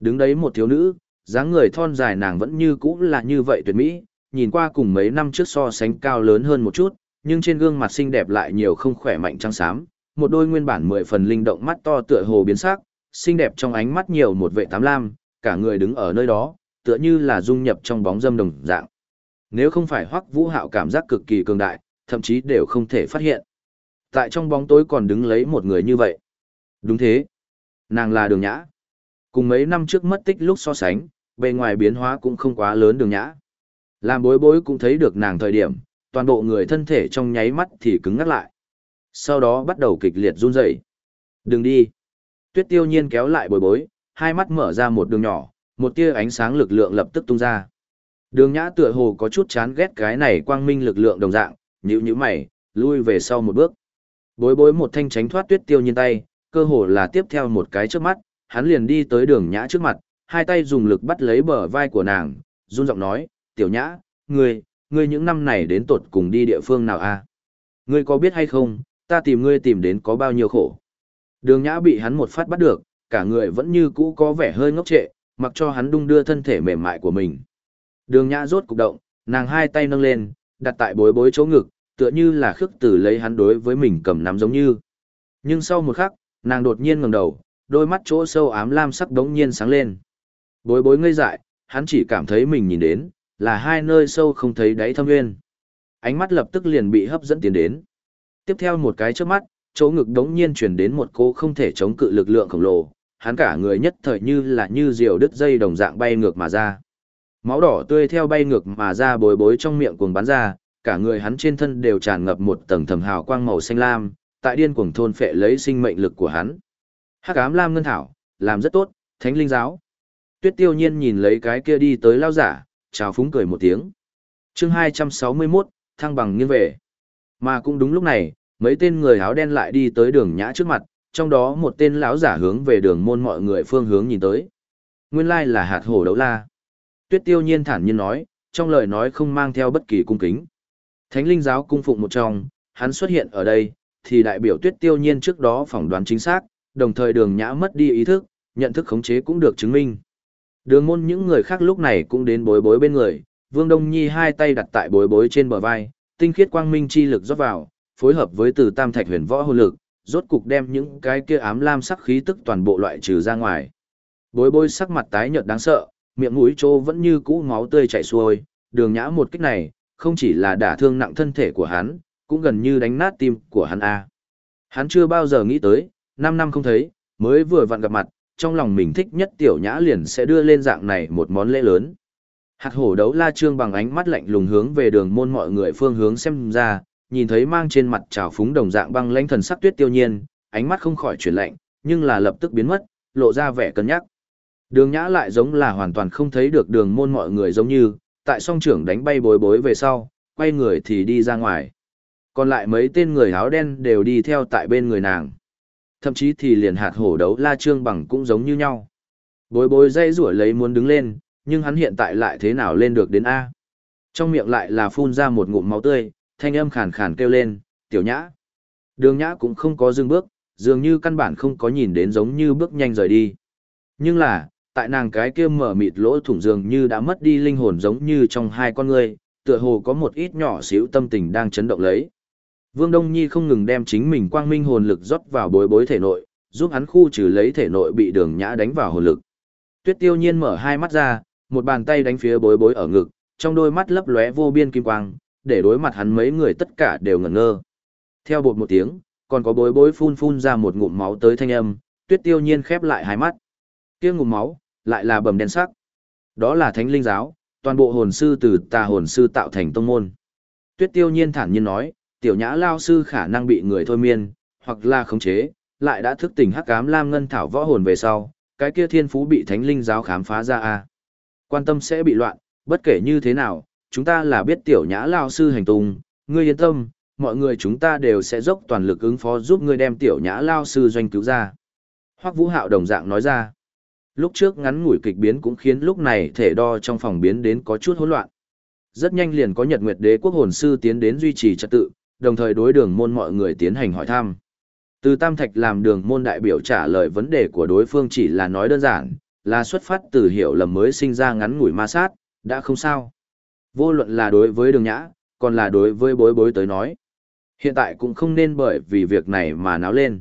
Đứng đấy một thiếu nữ, dáng người thon dài nàng vẫn như cũ là như vậy tuyệt mỹ, nhìn qua cùng mấy năm trước so sánh cao lớn hơn một chút, nhưng trên gương mặt xinh đẹp lại nhiều không khỏe mạnh trắng xám, một đôi nguyên bản mười phần linh động mắt to tựa hồ biến sắc, xinh đẹp trong ánh mắt nhiều một vệ tám lam, cả người đứng ở nơi đó, tựa như là dung nhập trong bóng dâm đồng dạng. Nếu không phải Hoắc Vũ Hạo cảm giác cực kỳ cường đại, thậm chí đều không thể phát hiện. Tại trong bóng tối còn đứng lấy một người như vậy. Đúng thế. Nàng là đường nhã. Cùng mấy năm trước mất tích lúc so sánh, bề ngoài biến hóa cũng không quá lớn đường nhã. Làm bối bối cũng thấy được nàng thời điểm, toàn bộ người thân thể trong nháy mắt thì cứng ngắt lại. Sau đó bắt đầu kịch liệt run rẩy. Đừng đi. Tuyết tiêu nhiên kéo lại bối bối, hai mắt mở ra một đường nhỏ, một tia ánh sáng lực lượng lập tức tung ra. Đường nhã tựa hồ có chút chán ghét cái này quang minh lực lượng đồng dạng, nhữ nhữ mày, lui về sau một bước. Bối bối một thanh tránh thoát tuyết tiêu nhiên tay, cơ hồ là tiếp theo một cái trước mắt, hắn liền đi tới đường nhã trước mặt, hai tay dùng lực bắt lấy bờ vai của nàng, run giọng nói, tiểu nhã, ngươi, ngươi những năm này đến tột cùng đi địa phương nào a? À? Ngươi có biết hay không, ta tìm ngươi tìm đến có bao nhiêu khổ. Đường nhã bị hắn một phát bắt được, cả người vẫn như cũ có vẻ hơi ngốc trệ, mặc cho hắn đung đưa thân thể mềm mại của mình. Đường nhã rốt cục động, nàng hai tay nâng lên, đặt tại bối bối chỗ ngực, tựa như là khước tử lấy hắn đối với mình cầm nắm giống như. Nhưng sau một khắc, nàng đột nhiên ngẩng đầu, đôi mắt chỗ sâu ám lam sắc đống nhiên sáng lên. Bối bối ngây dại, hắn chỉ cảm thấy mình nhìn đến, là hai nơi sâu không thấy đáy thâm nguyên. Ánh mắt lập tức liền bị hấp dẫn tiến đến. Tiếp theo một cái trước mắt, chỗ ngực đống nhiên chuyển đến một cô không thể chống cự lực lượng khổng lồ, hắn cả người nhất thời như là như diều đứt dây đồng dạng bay ngược mà ra. Máu đỏ tươi theo bay ngược mà ra bối bối trong miệng cuồng bắn ra, cả người hắn trên thân đều tràn ngập một tầng thầm hào quang màu xanh lam, tại điên cuồng thôn phệ lấy sinh mệnh lực của hắn. Hắc ám lam ngân thảo, làm rất tốt, thánh linh giáo. Tuyết tiêu nhiên nhìn lấy cái kia đi tới lao giả, chào phúng cười một tiếng. chương 261, thăng bằng nghiêng về. Mà cũng đúng lúc này, mấy tên người áo đen lại đi tới đường nhã trước mặt, trong đó một tên lão giả hướng về đường môn mọi người phương hướng nhìn tới. Nguyên lai là hạt hổ đấu la. Tuyết tiêu nhiên thản nhiên nói, trong lời nói không mang theo bất kỳ cung kính. Thánh linh giáo cung phụng một trong, hắn xuất hiện ở đây, thì đại biểu tuyết tiêu nhiên trước đó phỏng đoán chính xác, đồng thời đường nhã mất đi ý thức, nhận thức khống chế cũng được chứng minh. Đường môn những người khác lúc này cũng đến bối bối bên người, Vương Đông Nhi hai tay đặt tại bối bối trên bờ vai, tinh khiết quang minh chi lực rót vào, phối hợp với từ tam thạch huyền võ hồn lực, rốt cục đem những cái kia ám lam sắc khí tức toàn bộ loại trừ ra ngoài. Bối bối sắc mặt tái nhợt đáng sợ, miệng mũi trô vẫn như cũ máu tươi chảy xuôi, đường nhã một kích này, không chỉ là đả thương nặng thân thể của hắn, cũng gần như đánh nát tim của hắn a. Hắn chưa bao giờ nghĩ tới, 5 năm không thấy, mới vừa vặn gặp mặt, trong lòng mình thích nhất tiểu nhã liền sẽ đưa lên dạng này một món lễ lớn. Hạt hổ đấu la trương bằng ánh mắt lạnh lùng hướng về đường môn mọi người phương hướng xem ra, nhìn thấy mang trên mặt trào phúng đồng dạng băng lãnh thần sắc tuyết tiêu nhiên, ánh mắt không khỏi chuyển lạnh, nhưng là lập tức biến mất, lộ ra vẻ cân nhắc. Đường nhã lại giống là hoàn toàn không thấy được đường môn mọi người giống như, tại song trưởng đánh bay bối bối về sau, quay người thì đi ra ngoài. Còn lại mấy tên người áo đen đều đi theo tại bên người nàng. Thậm chí thì liền hạt hổ đấu la trương bằng cũng giống như nhau. Bối bối dây rủa lấy muốn đứng lên, nhưng hắn hiện tại lại thế nào lên được đến A. Trong miệng lại là phun ra một ngụm máu tươi, thanh âm khàn khàn kêu lên, tiểu nhã. Đường nhã cũng không có dừng bước, dường như căn bản không có nhìn đến giống như bước nhanh rời đi. Nhưng là, tại nàng cái kia mở mịt lỗ thủng dường như đã mất đi linh hồn giống như trong hai con người, tựa hồ có một ít nhỏ xíu tâm tình đang chấn động lấy. Vương Đông Nhi không ngừng đem chính mình quang minh hồn lực rót vào bối bối thể nội, giúp hắn khu trừ lấy thể nội bị đường nhã đánh vào hồn lực. Tuyết tiêu nhiên mở hai mắt ra, một bàn tay đánh phía bối bối ở ngực, trong đôi mắt lấp lóe vô biên kim quang, để đối mặt hắn mấy người tất cả đều ngẩn ngơ. Theo bột một tiếng, còn có bối bối phun phun ra một ngụm máu tới thanh âm, tuyết tiêu nhiên khép lại hai mắt. Kia ngụm máu, lại là bầm đen sắc. Đó là thánh linh giáo, toàn bộ hồn sư từ tà hồn sư tạo thành tông môn. Tuyết tiêu nhiên thản nhiên nói, tiểu nhã lao sư khả năng bị người thôi miên, hoặc là khống chế, lại đã thức tỉnh hắc ám lam ngân thảo võ hồn về sau, cái kia thiên phú bị thánh linh giáo khám phá ra a Quan tâm sẽ bị loạn, bất kể như thế nào, chúng ta là biết tiểu nhã lao sư hành tung, ngươi yên tâm, mọi người chúng ta đều sẽ dốc toàn lực ứng phó giúp ngươi đem tiểu nhã lao sư doanh cứu ra. Hoắc Vũ Hạo đồng dạng nói ra. Lúc trước ngắn ngủi kịch biến cũng khiến lúc này thể đo trong phòng biến đến có chút hỗn loạn. Rất nhanh liền có Nhật Nguyệt Đế quốc hồn sư tiến đến duy trì trật tự, đồng thời đối đường môn mọi người tiến hành hỏi thăm. Từ Tam Thạch làm đường môn đại biểu trả lời vấn đề của đối phương chỉ là nói đơn giản, là xuất phát từ hiểu lầm mới sinh ra ngắn ngủi ma sát, đã không sao. Vô luận là đối với đường nhã, còn là đối với bối bối tới nói. Hiện tại cũng không nên bởi vì việc này mà náo lên.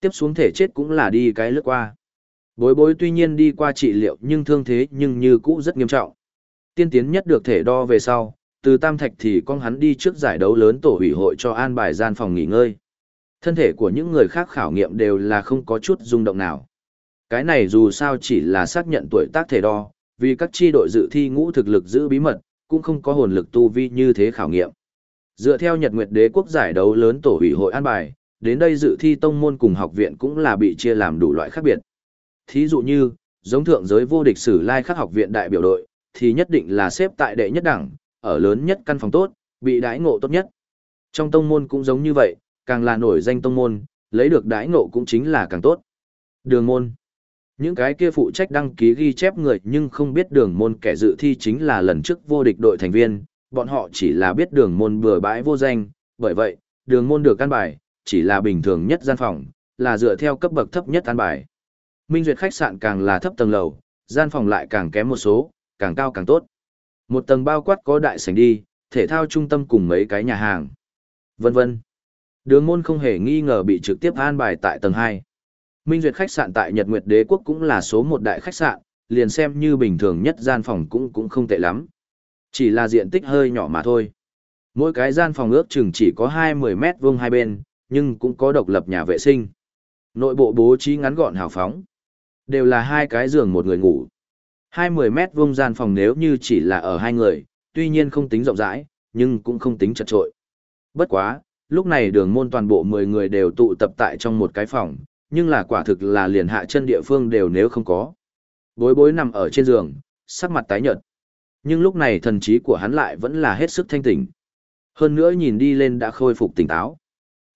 Tiếp xuống thể chết cũng là đi cái lướt qua. Bối bối tuy nhiên đi qua trị liệu nhưng thương thế nhưng như cũ rất nghiêm trọng. Tiên tiến nhất được thể đo về sau, từ Tam Thạch thì con hắn đi trước giải đấu lớn tổ hủy hội cho an bài gian phòng nghỉ ngơi. Thân thể của những người khác khảo nghiệm đều là không có chút rung động nào. Cái này dù sao chỉ là xác nhận tuổi tác thể đo, vì các chi đội dự thi ngũ thực lực giữ bí mật, cũng không có hồn lực tu vi như thế khảo nghiệm. Dựa theo Nhật Nguyệt Đế quốc giải đấu lớn tổ hủy hội an bài, đến đây dự thi tông môn cùng học viện cũng là bị chia làm đủ loại khác biệt. Thí dụ như, giống thượng giới vô địch sử lai khắc học viện đại biểu đội, thì nhất định là xếp tại đệ nhất đẳng, ở lớn nhất căn phòng tốt, bị đãi ngộ tốt nhất. Trong tông môn cũng giống như vậy, càng là nổi danh tông môn, lấy được đãi ngộ cũng chính là càng tốt. Đường môn những cái kia phụ trách đăng ký ghi chép người nhưng không biết đường môn kẻ dự thi chính là lần trước vô địch đội thành viên, bọn họ chỉ là biết đường môn bừa bãi vô danh, bởi vậy, đường môn được căn bài, chỉ là bình thường nhất gian phòng, là dựa theo cấp bậc thấp nhất an bài. Minh duyệt khách sạn càng là thấp tầng lầu, gian phòng lại càng kém một số, càng cao càng tốt. Một tầng bao quát có đại sảnh đi, thể thao trung tâm cùng mấy cái nhà hàng. Vân vân. Đường môn không hề nghi ngờ bị trực tiếp an bài tại tầng 2. Minh Duyệt khách sạn tại Nhật Nguyệt Đế quốc cũng là số một đại khách sạn, liền xem như bình thường nhất gian phòng cũng cũng không tệ lắm. Chỉ là diện tích hơi nhỏ mà thôi. Mỗi cái gian phòng ước chừng chỉ có 20 mét vuông hai bên, nhưng cũng có độc lập nhà vệ sinh. Nội bộ bố trí ngắn gọn hào phóng. Đều là hai cái giường một người ngủ. 20 mét vuông gian phòng nếu như chỉ là ở hai người, tuy nhiên không tính rộng rãi, nhưng cũng không tính chật trội. Bất quá, lúc này đường môn toàn bộ 10 người đều tụ tập tại trong một cái phòng, nhưng là quả thực là liền hạ chân địa phương đều nếu không có. Bối bối nằm ở trên giường, sắc mặt tái nhợt. Nhưng lúc này thần trí của hắn lại vẫn là hết sức thanh tỉnh. Hơn nữa nhìn đi lên đã khôi phục tỉnh táo.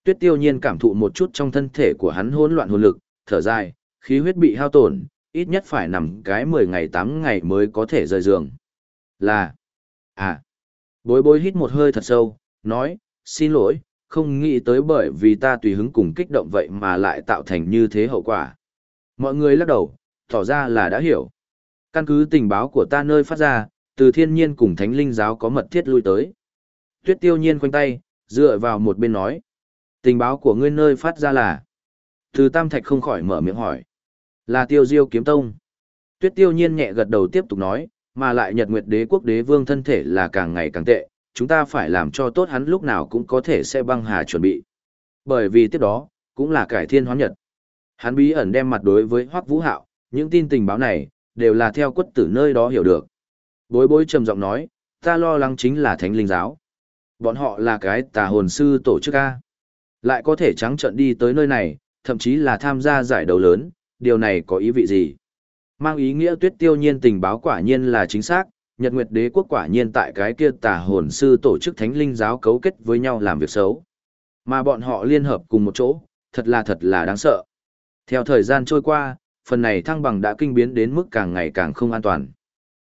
Tuyết tiêu nhiên cảm thụ một chút trong thân thể của hắn hỗn loạn hồn lực, thở dài, khí huyết bị hao tổn, ít nhất phải nằm cái 10 ngày 8 ngày mới có thể rời giường. Là, à, bối bối hít một hơi thật sâu, nói, xin lỗi, không nghĩ tới bởi vì ta tùy hứng cùng kích động vậy mà lại tạo thành như thế hậu quả. Mọi người lắc đầu, tỏ ra là đã hiểu. Căn cứ tình báo của ta nơi phát ra, từ thiên nhiên cùng thánh linh giáo có mật thiết lui tới. Tuyết tiêu nhiên khoanh tay, dựa vào một bên nói. Tình báo của ngươi nơi phát ra là. Từ tam thạch không khỏi mở miệng hỏi. Là tiêu diêu kiếm tông. Tuyết tiêu nhiên nhẹ gật đầu tiếp tục nói, mà lại nhật nguyệt đế quốc đế vương thân thể là càng ngày càng tệ, chúng ta phải làm cho tốt hắn lúc nào cũng có thể sẽ băng hà chuẩn bị. Bởi vì tiếp đó, cũng là cải thiên hóa nhật. Hắn bí ẩn đem mặt đối với Hoắc Vũ Hạo, những tin tình báo này, đều là theo quất tử nơi đó hiểu được. Bối bối trầm giọng nói, ta lo lắng chính là thánh linh giáo. Bọn họ là cái tà hồn sư tổ chức A. Lại có thể trắng trận đi tới nơi này, thậm chí là tham gia giải đấu lớn, điều này có ý vị gì? Mang ý nghĩa tuyết tiêu nhiên tình báo quả nhiên là chính xác, Nhật Nguyệt Đế quốc quả nhiên tại cái kia tà hồn sư tổ chức thánh linh giáo cấu kết với nhau làm việc xấu. Mà bọn họ liên hợp cùng một chỗ, thật là thật là đáng sợ. Theo thời gian trôi qua, phần này thăng bằng đã kinh biến đến mức càng ngày càng không an toàn.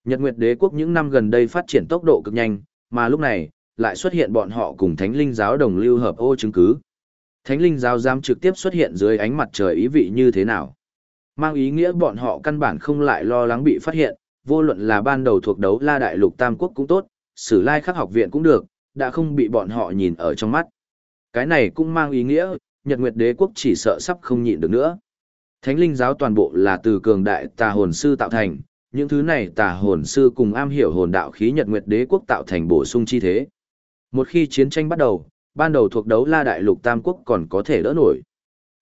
Nhật Nguyệt Đế quốc những năm gần đây phát triển tốc độ cực nhanh, mà lúc này, lại xuất hiện bọn họ cùng Thánh Linh giáo đồng lưu hợp ô chứng cứ. Thánh Linh giáo dám trực tiếp xuất hiện dưới ánh mặt trời ý vị như thế nào? Mang ý nghĩa bọn họ căn bản không lại lo lắng bị phát hiện, vô luận là ban đầu thuộc đấu La Đại Lục Tam Quốc cũng tốt, Sử Lai Khắc học viện cũng được, đã không bị bọn họ nhìn ở trong mắt. Cái này cũng mang ý nghĩa, Nhật Nguyệt Đế quốc chỉ sợ sắp không nhịn được nữa. Thánh linh giáo toàn bộ là từ cường đại tà hồn sư tạo thành, những thứ này tà hồn sư cùng am hiểu hồn đạo khí Nhật Nguyệt Đế quốc tạo thành bổ sung chi thế. Một khi chiến tranh bắt đầu, ban đầu thuộc đấu La Đại Lục Tam Quốc còn có thể đỡ nổi.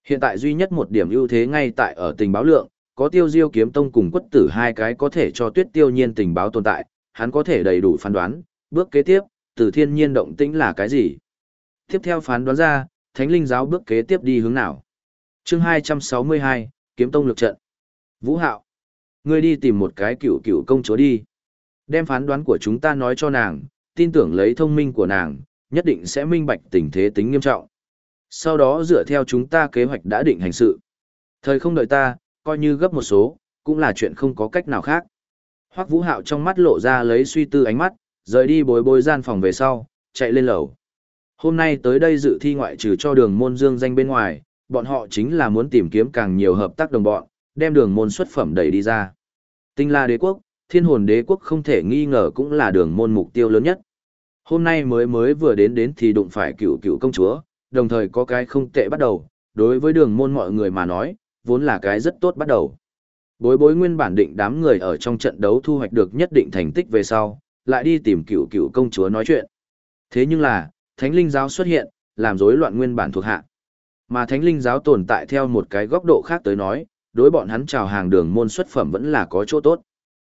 Hiện tại duy nhất một điểm ưu thế ngay tại ở tình báo lượng, có tiêu diêu kiếm tông cùng quất tử hai cái có thể cho tuyết tiêu nhiên tình báo tồn tại, hắn có thể đầy đủ phán đoán, bước kế tiếp, từ thiên nhiên động tĩnh là cái gì. Tiếp theo phán đoán ra, thánh linh giáo bước kế tiếp đi hướng nào. chương 262, kiếm tông lực trận. Vũ Hạo, ngươi đi tìm một cái cựu cựu công chúa đi. Đem phán đoán của chúng ta nói cho nàng, tin tưởng lấy thông minh của nàng, nhất định sẽ minh bạch tình thế tính nghiêm trọng. Sau đó dựa theo chúng ta kế hoạch đã định hành sự. Thời không đợi ta, coi như gấp một số, cũng là chuyện không có cách nào khác. Hoắc Vũ Hạo trong mắt lộ ra lấy suy tư ánh mắt, rời đi bồi bồi gian phòng về sau, chạy lên lầu. Hôm nay tới đây dự thi ngoại trừ cho đường môn dương danh bên ngoài, bọn họ chính là muốn tìm kiếm càng nhiều hợp tác đồng bọn, đem đường môn xuất phẩm đẩy đi ra. Tinh la đế quốc, thiên hồn đế quốc không thể nghi ngờ cũng là đường môn mục tiêu lớn nhất. Hôm nay mới mới vừa đến đến thì đụng phải cựu cựu công chúa, đồng thời có cái không tệ bắt đầu, đối với đường môn mọi người mà nói, vốn là cái rất tốt bắt đầu. Bối bối nguyên bản định đám người ở trong trận đấu thu hoạch được nhất định thành tích về sau, lại đi tìm cựu cựu công chúa nói chuyện. Thế nhưng là, thánh linh giáo xuất hiện, làm rối loạn nguyên bản thuộc hạ. Mà thánh linh giáo tồn tại theo một cái góc độ khác tới nói, đối bọn hắn chào hàng đường môn xuất phẩm vẫn là có chỗ tốt.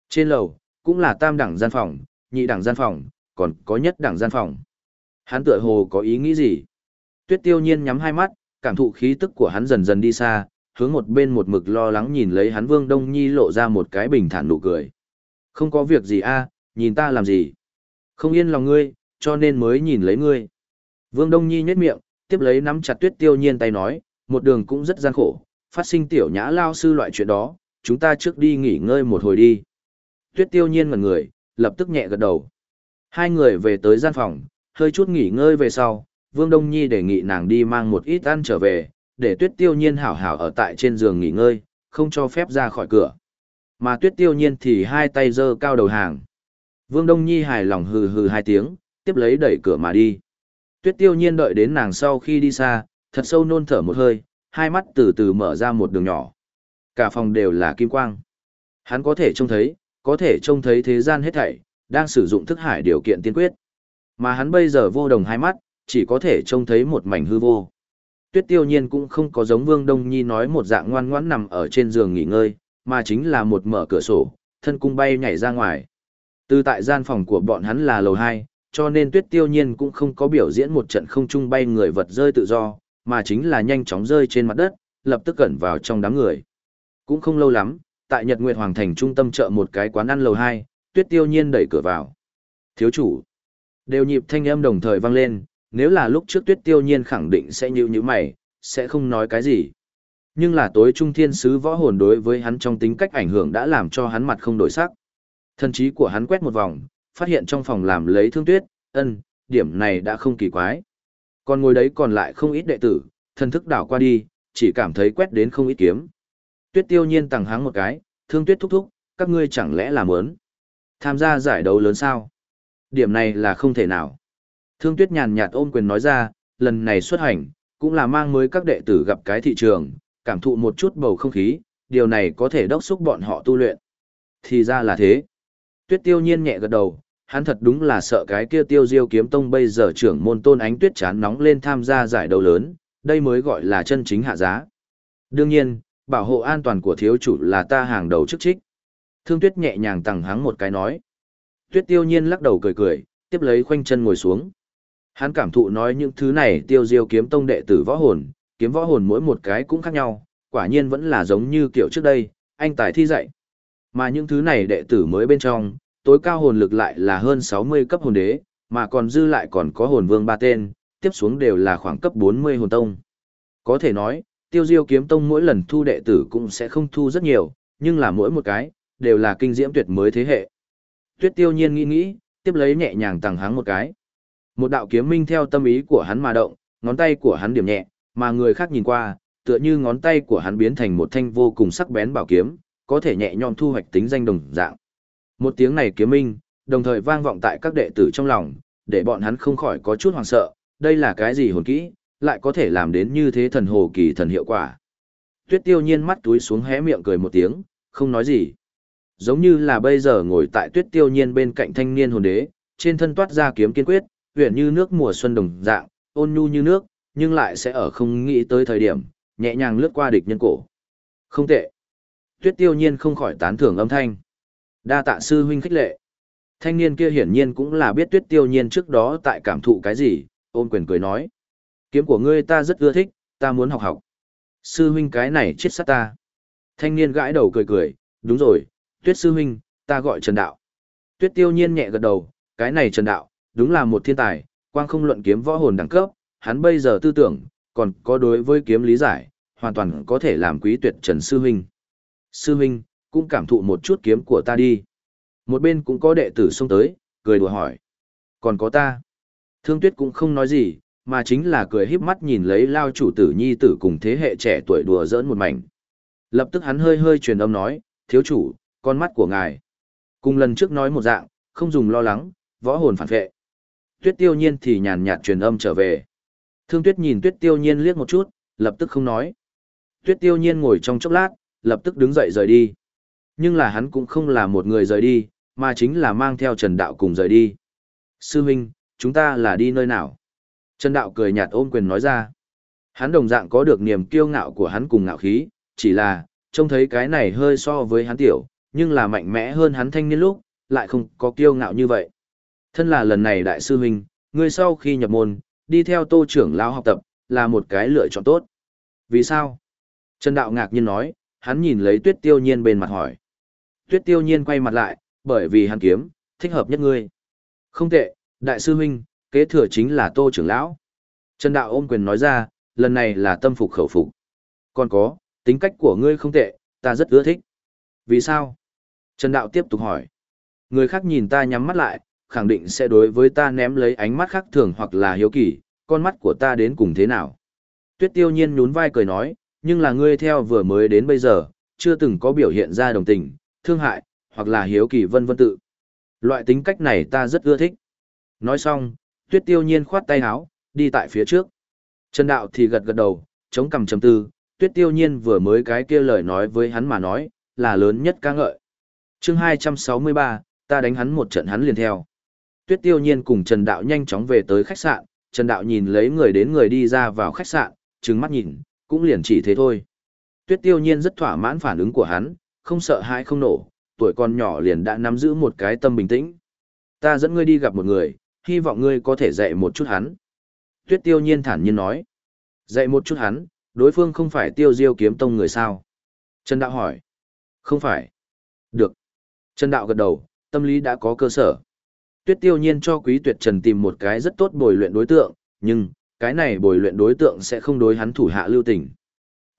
Trên lầu, cũng là tam đẳng gian phòng, nhị đẳng gian phòng, còn có nhất đẳng gian phòng. Hắn tựa hồ có ý nghĩ gì? Tuyết tiêu nhiên nhắm hai mắt, cảm thụ khí tức của hắn dần dần đi xa, hướng một bên một mực lo lắng nhìn lấy hắn Vương Đông Nhi lộ ra một cái bình thản nụ cười. Không có việc gì a, nhìn ta làm gì? Không yên lòng ngươi, cho nên mới nhìn lấy ngươi. Vương Đông Nhi nhếch miệng, tiếp lấy nắm chặt Tuyết Tiêu Nhiên tay nói, một đường cũng rất gian khổ, phát sinh tiểu nhã lao sư loại chuyện đó, chúng ta trước đi nghỉ ngơi một hồi đi. Tuyết Tiêu Nhiên ngẩn người, lập tức nhẹ gật đầu. Hai người về tới gian phòng, hơi chút nghỉ ngơi về sau, Vương Đông Nhi đề nghị nàng đi mang một ít ăn trở về, để tuyết tiêu nhiên hảo hảo ở tại trên giường nghỉ ngơi, không cho phép ra khỏi cửa. Mà tuyết tiêu nhiên thì hai tay giơ cao đầu hàng. Vương Đông Nhi hài lòng hừ hừ hai tiếng, tiếp lấy đẩy cửa mà đi. Tuyết tiêu nhiên đợi đến nàng sau khi đi xa, thật sâu nôn thở một hơi, hai mắt từ từ mở ra một đường nhỏ. Cả phòng đều là kim quang. Hắn có thể trông thấy, có thể trông thấy thế gian hết thảy, đang sử dụng thức hải điều kiện tiên quyết. Mà hắn bây giờ vô đồng hai mắt, chỉ có thể trông thấy một mảnh hư vô. Tuyết tiêu nhiên cũng không có giống Vương Đông Nhi nói một dạng ngoan ngoãn nằm ở trên giường nghỉ ngơi, mà chính là một mở cửa sổ, thân cung bay nhảy ra ngoài. Từ tại gian phòng của bọn hắn là lầu 2, cho nên tuyết tiêu nhiên cũng không có biểu diễn một trận không trung bay người vật rơi tự do, mà chính là nhanh chóng rơi trên mặt đất, lập tức cẩn vào trong đám người. Cũng không lâu lắm, tại Nhật Nguyệt Hoàng Thành trung tâm chợ một cái quán ăn lầu 2, tuyết tiêu nhiên đẩy cửa vào. Thiếu chủ. Đều nhịp thanh âm đồng thời vang lên, nếu là lúc trước tuyết tiêu nhiên khẳng định sẽ như như mày, sẽ không nói cái gì. Nhưng là tối trung thiên sứ võ hồn đối với hắn trong tính cách ảnh hưởng đã làm cho hắn mặt không đổi sắc. Thần trí của hắn quét một vòng, phát hiện trong phòng làm lấy thương tuyết, ân, điểm này đã không kỳ quái. Còn ngồi đấy còn lại không ít đệ tử, thần thức đảo qua đi, chỉ cảm thấy quét đến không ít kiếm. Tuyết tiêu nhiên tàng háng một cái, thương tuyết thúc thúc, các ngươi chẳng lẽ là muốn tham gia giải đấu lớn sao? Điểm này là không thể nào. Thương Tuyết nhàn nhạt ôm quyền nói ra, lần này xuất hành, cũng là mang mới các đệ tử gặp cái thị trường, cảm thụ một chút bầu không khí, điều này có thể đốc xúc bọn họ tu luyện. Thì ra là thế. Tuyết tiêu nhiên nhẹ gật đầu, hắn thật đúng là sợ cái kia tiêu diêu kiếm tông bây giờ trưởng môn tôn ánh tuyết chán nóng lên tham gia giải đấu lớn, đây mới gọi là chân chính hạ giá. Đương nhiên, bảo hộ an toàn của thiếu chủ là ta hàng đầu chức trích. Thương tuyết nhẹ nhàng tặng hắng một cái nói. Tuyết tiêu nhiên lắc đầu cười cười, tiếp lấy khoanh chân ngồi xuống. Hắn cảm thụ nói những thứ này tiêu diêu kiếm tông đệ tử võ hồn, kiếm võ hồn mỗi một cái cũng khác nhau, quả nhiên vẫn là giống như kiểu trước đây, anh tài thi dạy. Mà những thứ này đệ tử mới bên trong, tối cao hồn lực lại là hơn 60 cấp hồn đế, mà còn dư lại còn có hồn vương ba tên, tiếp xuống đều là khoảng cấp 40 hồn tông. Có thể nói, tiêu diêu kiếm tông mỗi lần thu đệ tử cũng sẽ không thu rất nhiều, nhưng là mỗi một cái, đều là kinh diễm tuyệt mới thế hệ. Tuyết tiêu nhiên nghĩ nghĩ, tiếp lấy nhẹ nhàng tặng háng một cái. Một đạo kiếm minh theo tâm ý của hắn mà động, ngón tay của hắn điểm nhẹ, mà người khác nhìn qua, tựa như ngón tay của hắn biến thành một thanh vô cùng sắc bén bảo kiếm, có thể nhẹ nhõm thu hoạch tính danh đồng dạng. Một tiếng này kiếm minh, đồng thời vang vọng tại các đệ tử trong lòng, để bọn hắn không khỏi có chút hoảng sợ, đây là cái gì hồn kỹ, lại có thể làm đến như thế thần hồ kỳ thần hiệu quả. Tuyết tiêu nhiên mắt túi xuống hé miệng cười một tiếng, không nói gì. Giống như là bây giờ ngồi tại tuyết tiêu nhiên bên cạnh thanh niên hồn đế, trên thân toát ra kiếm kiên quyết, huyện như nước mùa xuân đồng dạng, ôn nhu như nước, nhưng lại sẽ ở không nghĩ tới thời điểm, nhẹ nhàng lướt qua địch nhân cổ. Không tệ. Tuyết tiêu nhiên không khỏi tán thưởng âm thanh. Đa tạ sư huynh khích lệ. Thanh niên kia hiển nhiên cũng là biết tuyết tiêu nhiên trước đó tại cảm thụ cái gì, ôn quyền cười nói. Kiếm của ngươi ta rất ưa thích, ta muốn học học. Sư huynh cái này chết sát ta. Thanh niên gãi đầu cười cười, đúng rồi, tuyết sư huynh, ta gọi Trần Đạo. Tuyết tiêu nhiên nhẹ gật đầu, cái này Trần Đạo, đúng là một thiên tài, quang không luận kiếm võ hồn đẳng cấp, hắn bây giờ tư tưởng, còn có đối với kiếm lý giải, hoàn toàn có thể làm quý tuyệt Trần Sư Huynh. Sư Huynh, cũng cảm thụ một chút kiếm của ta đi. Một bên cũng có đệ tử xông tới, cười đùa hỏi. Còn có ta. Thương tuyết cũng không nói gì, mà chính là cười híp mắt nhìn lấy lao chủ tử nhi tử cùng thế hệ trẻ tuổi đùa giỡn một mảnh. Lập tức hắn hơi hơi truyền âm nói, thiếu chủ, con mắt của ngài. Cùng lần trước nói một dạng, không dùng lo lắng, võ hồn phản vệ. Tuyết tiêu nhiên thì nhàn nhạt truyền âm trở về. Thương tuyết nhìn tuyết tiêu nhiên liếc một chút, lập tức không nói. Tuyết tiêu nhiên ngồi trong chốc lát, lập tức đứng dậy rời đi. Nhưng là hắn cũng không là một người rời đi, mà chính là mang theo Trần Đạo cùng rời đi. Sư Minh, chúng ta là đi nơi nào? Trần Đạo cười nhạt ôm quyền nói ra. Hắn đồng dạng có được niềm kiêu ngạo của hắn cùng ngạo khí, chỉ là, trông thấy cái này hơi so với hắn tiểu, nhưng là mạnh mẽ hơn hắn thanh niên lúc, lại không có kiêu ngạo như vậy. Thân là lần này đại sư huynh, người sau khi nhập môn, đi theo tô trưởng lão học tập, là một cái lựa chọn tốt. Vì sao? Trần Đạo ngạc nhiên nói, hắn nhìn lấy tuyết tiêu nhiên bên mặt hỏi. Tuyết tiêu nhiên quay mặt lại, bởi vì hắn kiếm, thích hợp nhất ngươi. Không tệ, đại sư huynh, kế thừa chính là tô trưởng lão. Trần Đạo ôm quyền nói ra, lần này là tâm phục khẩu phục. Còn có, tính cách của ngươi không tệ, ta rất ưa thích. Vì sao? Trần Đạo tiếp tục hỏi. Người khác nhìn ta nhắm mắt lại, khẳng định sẽ đối với ta ném lấy ánh mắt khác thường hoặc là hiếu kỳ, con mắt của ta đến cùng thế nào. Tuyết tiêu nhiên nhún vai cười nói, nhưng là ngươi theo vừa mới đến bây giờ, chưa từng có biểu hiện ra đồng tình, thương hại, hoặc là hiếu kỳ vân vân tự. Loại tính cách này ta rất ưa thích. Nói xong, tuyết tiêu nhiên khoát tay áo, đi tại phía trước. Trần đạo thì gật gật đầu, chống cằm chầm tư, tuyết tiêu nhiên vừa mới cái kia lời nói với hắn mà nói, là lớn nhất ca ngợi. chương 263, ta đánh hắn một trận hắn liền theo. Tuyết tiêu nhiên cùng Trần đạo nhanh chóng về tới khách sạn, Trần đạo nhìn lấy người đến người đi ra vào khách sạn, trừng mắt nhìn, cũng liền chỉ thế thôi. Tuyết tiêu nhiên rất thỏa mãn phản ứng của hắn, không sợ hãi không nổ, tuổi còn nhỏ liền đã nắm giữ một cái tâm bình tĩnh. Ta dẫn ngươi đi gặp một người, hy vọng ngươi có thể dạy một chút hắn. Tuyết tiêu nhiên thản nhiên nói. Dạy một chút hắn, đối phương không phải tiêu diêu kiếm tông người sao? Trần Đạo hỏi. Không phải. Được. Trần Đạo gật đầu, tâm lý đã có cơ sở. Tuyết tiêu nhiên cho quý tuyệt trần tìm một cái rất tốt bồi luyện đối tượng, nhưng, cái này bồi luyện đối tượng sẽ không đối hắn thủ hạ lưu tình.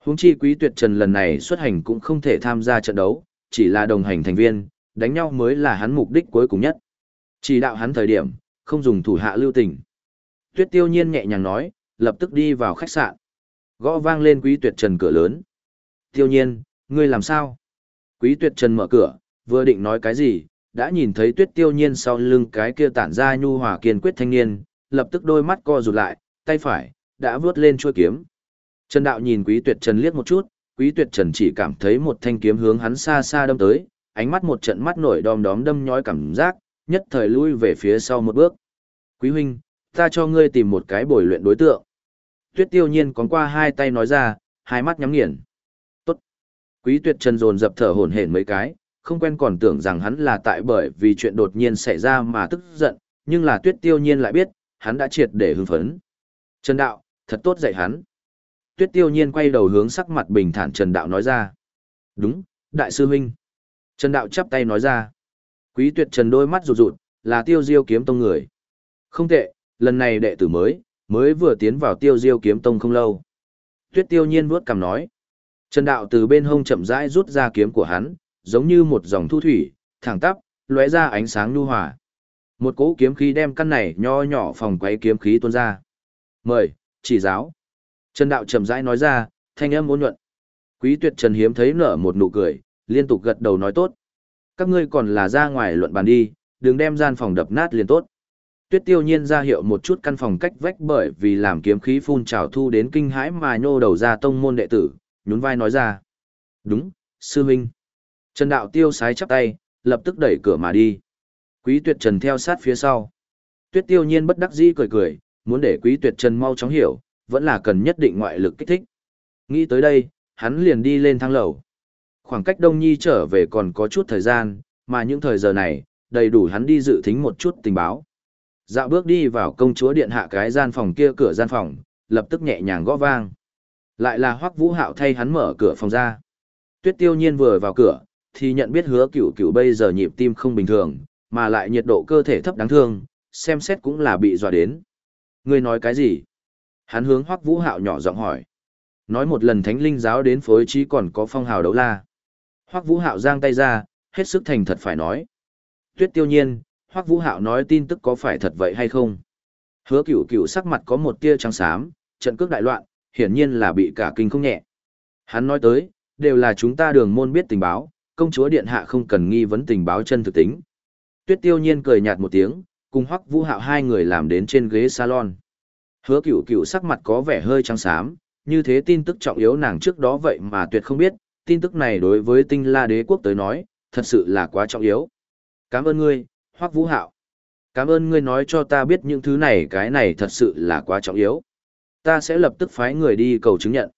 Huống chi quý tuyệt trần lần này xuất hành cũng không thể tham gia trận đấu, chỉ là đồng hành thành viên, đánh nhau mới là hắn mục đích cuối cùng nhất. Chỉ đạo hắn thời điểm, không dùng thủ hạ lưu tình. Tuyết tiêu nhiên nhẹ nhàng nói, lập tức đi vào khách sạn. Gõ vang lên quý tuyệt trần cửa lớn. Tiêu nhiên, ngươi làm sao? Quý tuyệt trần mở cửa, vừa định nói cái gì, đã nhìn thấy tuyết tiêu nhiên sau lưng cái kia tản ra nhu hòa kiên quyết thanh niên, lập tức đôi mắt co rụt lại, tay phải, đã vướt lên chuôi kiếm. Trần đạo nhìn quý tuyệt trần liếc một chút, quý tuyệt trần chỉ cảm thấy một thanh kiếm hướng hắn xa xa đâm tới, ánh mắt một trận mắt nổi đom đóm đâm nhói cảm giác, nhất thời lui về phía sau một bước. Quý huynh, ta cho ngươi tìm một cái bồi luyện đối tượng. Tuyết tiêu nhiên còn qua hai tay nói ra, hai mắt nhắm nghiền. Tốt. Quý tuyệt trần dồn dập thở hổn hển mấy cái, không quen còn tưởng rằng hắn là tại bởi vì chuyện đột nhiên xảy ra mà tức giận, nhưng là tuyết tiêu nhiên lại biết, hắn đã triệt để hưng phấn. Trần Đạo, thật tốt dạy hắn. Tuyết tiêu nhiên quay đầu hướng sắc mặt bình thản Trần Đạo nói ra. Đúng, Đại sư huynh. Trần Đạo chắp tay nói ra. Quý tuyệt Trần đôi mắt rụt rụt, là tiêu diêu kiếm tông người. Không tệ, lần này đệ tử mới, Mới vừa tiến vào tiêu diêu kiếm tông không lâu. Tuyết tiêu nhiên vuốt cằm nói. Trần đạo từ bên hông chậm rãi rút ra kiếm của hắn, giống như một dòng thu thủy, thẳng tắp, lóe ra ánh sáng nhu hòa. Một cỗ kiếm khí đem căn này nho nhỏ phòng quấy kiếm khí tuôn ra. Mời, chỉ giáo. Trần đạo chậm rãi nói ra, thanh âm ôn nhuận. Quý tuyệt trần hiếm thấy nở một nụ cười, liên tục gật đầu nói tốt. Các ngươi còn là ra ngoài luận bàn đi, đừng đem gian phòng đập nát liền tốt. Tuyết tiêu nhiên ra hiệu một chút căn phòng cách vách bởi vì làm kiếm khí phun trào thu đến kinh hãi mà nhô đầu ra tông môn đệ tử, nhún vai nói ra. Đúng, sư huynh. Trần đạo tiêu sái chắp tay, lập tức đẩy cửa mà đi. Quý tuyệt trần theo sát phía sau. Tuyết tiêu nhiên bất đắc dĩ cười cười, muốn để quý tuyệt trần mau chóng hiểu, vẫn là cần nhất định ngoại lực kích thích. Nghĩ tới đây, hắn liền đi lên thang lầu. Khoảng cách Đông Nhi trở về còn có chút thời gian, mà những thời giờ này, đầy đủ hắn đi dự thính một chút tình báo. Dạo bước đi vào công chúa điện hạ cái gian phòng kia cửa gian phòng, lập tức nhẹ nhàng gõ vang. Lại là Hoắc Vũ Hạo thay hắn mở cửa phòng ra. Tuyết Tiêu Nhiên vừa vào cửa, thì nhận biết hứa cửu cửu bây giờ nhịp tim không bình thường, mà lại nhiệt độ cơ thể thấp đáng thương, xem xét cũng là bị dọa đến. Ngươi nói cái gì? Hắn hướng Hoắc Vũ Hạo nhỏ giọng hỏi. Nói một lần thánh linh giáo đến phối trí còn có phong hào đấu la. Hoắc Vũ Hạo giang tay ra, hết sức thành thật phải nói. Tuyết tiêu nhiên, Hoắc Vũ Hạo nói tin tức có phải thật vậy hay không? Hứa cửu cửu sắc mặt có một tia trắng xám, trận cước đại loạn, hiển nhiên là bị cả kinh không nhẹ. Hắn nói tới, đều là chúng ta đường môn biết tình báo, công chúa điện hạ không cần nghi vấn tình báo chân thực tính. Tuyết tiêu nhiên cười nhạt một tiếng, cùng Hoắc Vũ Hạo hai người làm đến trên ghế salon. Hứa cửu cửu sắc mặt có vẻ hơi trắng xám, như thế tin tức trọng yếu nàng trước đó vậy mà tuyệt không biết, tin tức này đối với tinh la đế quốc tới nói, thật sự là quá trọng yếu. Cảm ơn ngươi, Hoắc Vũ Hạo. Cảm ơn ngươi nói cho ta biết những thứ này cái này thật sự là quá trọng yếu. Ta sẽ lập tức phái người đi cầu chứng nhận.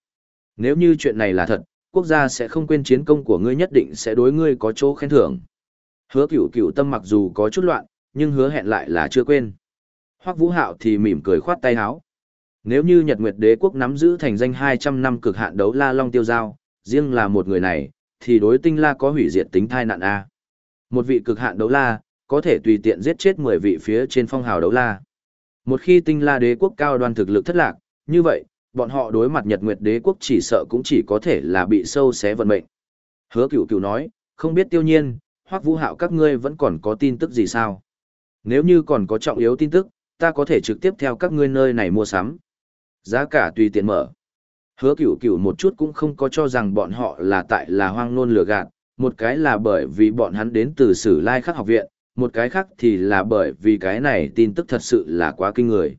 Nếu như chuyện này là thật, quốc gia sẽ không quên chiến công của ngươi nhất định sẽ đối ngươi có chỗ khen thưởng. Hứa cửu cửu tâm mặc dù có chút loạn, nhưng hứa hẹn lại là chưa quên. Hoắc Vũ Hạo thì mỉm cười khoát tay áo. Nếu như Nhật Nguyệt Đế quốc nắm giữ thành danh 200 năm cực hạn đấu La Long tiêu giao, riêng là một người này, thì đối tinh la có hủy diệt tính thai nạn A. Một vị cực hạn đấu la, có thể tùy tiện giết chết 10 vị phía trên phong hào đấu la. Một khi tinh la đế quốc cao đoan thực lực thất lạc, như vậy, bọn họ đối mặt Nhật Nguyệt đế quốc chỉ sợ cũng chỉ có thể là bị sâu xé vận mệnh. Hứa cửu cửu nói, không biết tiêu nhiên, hoặc vũ hạo các ngươi vẫn còn có tin tức gì sao? Nếu như còn có trọng yếu tin tức, ta có thể trực tiếp theo các ngươi nơi này mua sắm. Giá cả tùy tiện mở. Hứa cửu cửu một chút cũng không có cho rằng bọn họ là tại là hoang nôn lừa gạt, một cái là bởi vì bọn hắn đến từ sử lai khắc học viện, một cái khác thì là bởi vì cái này tin tức thật sự là quá kinh người.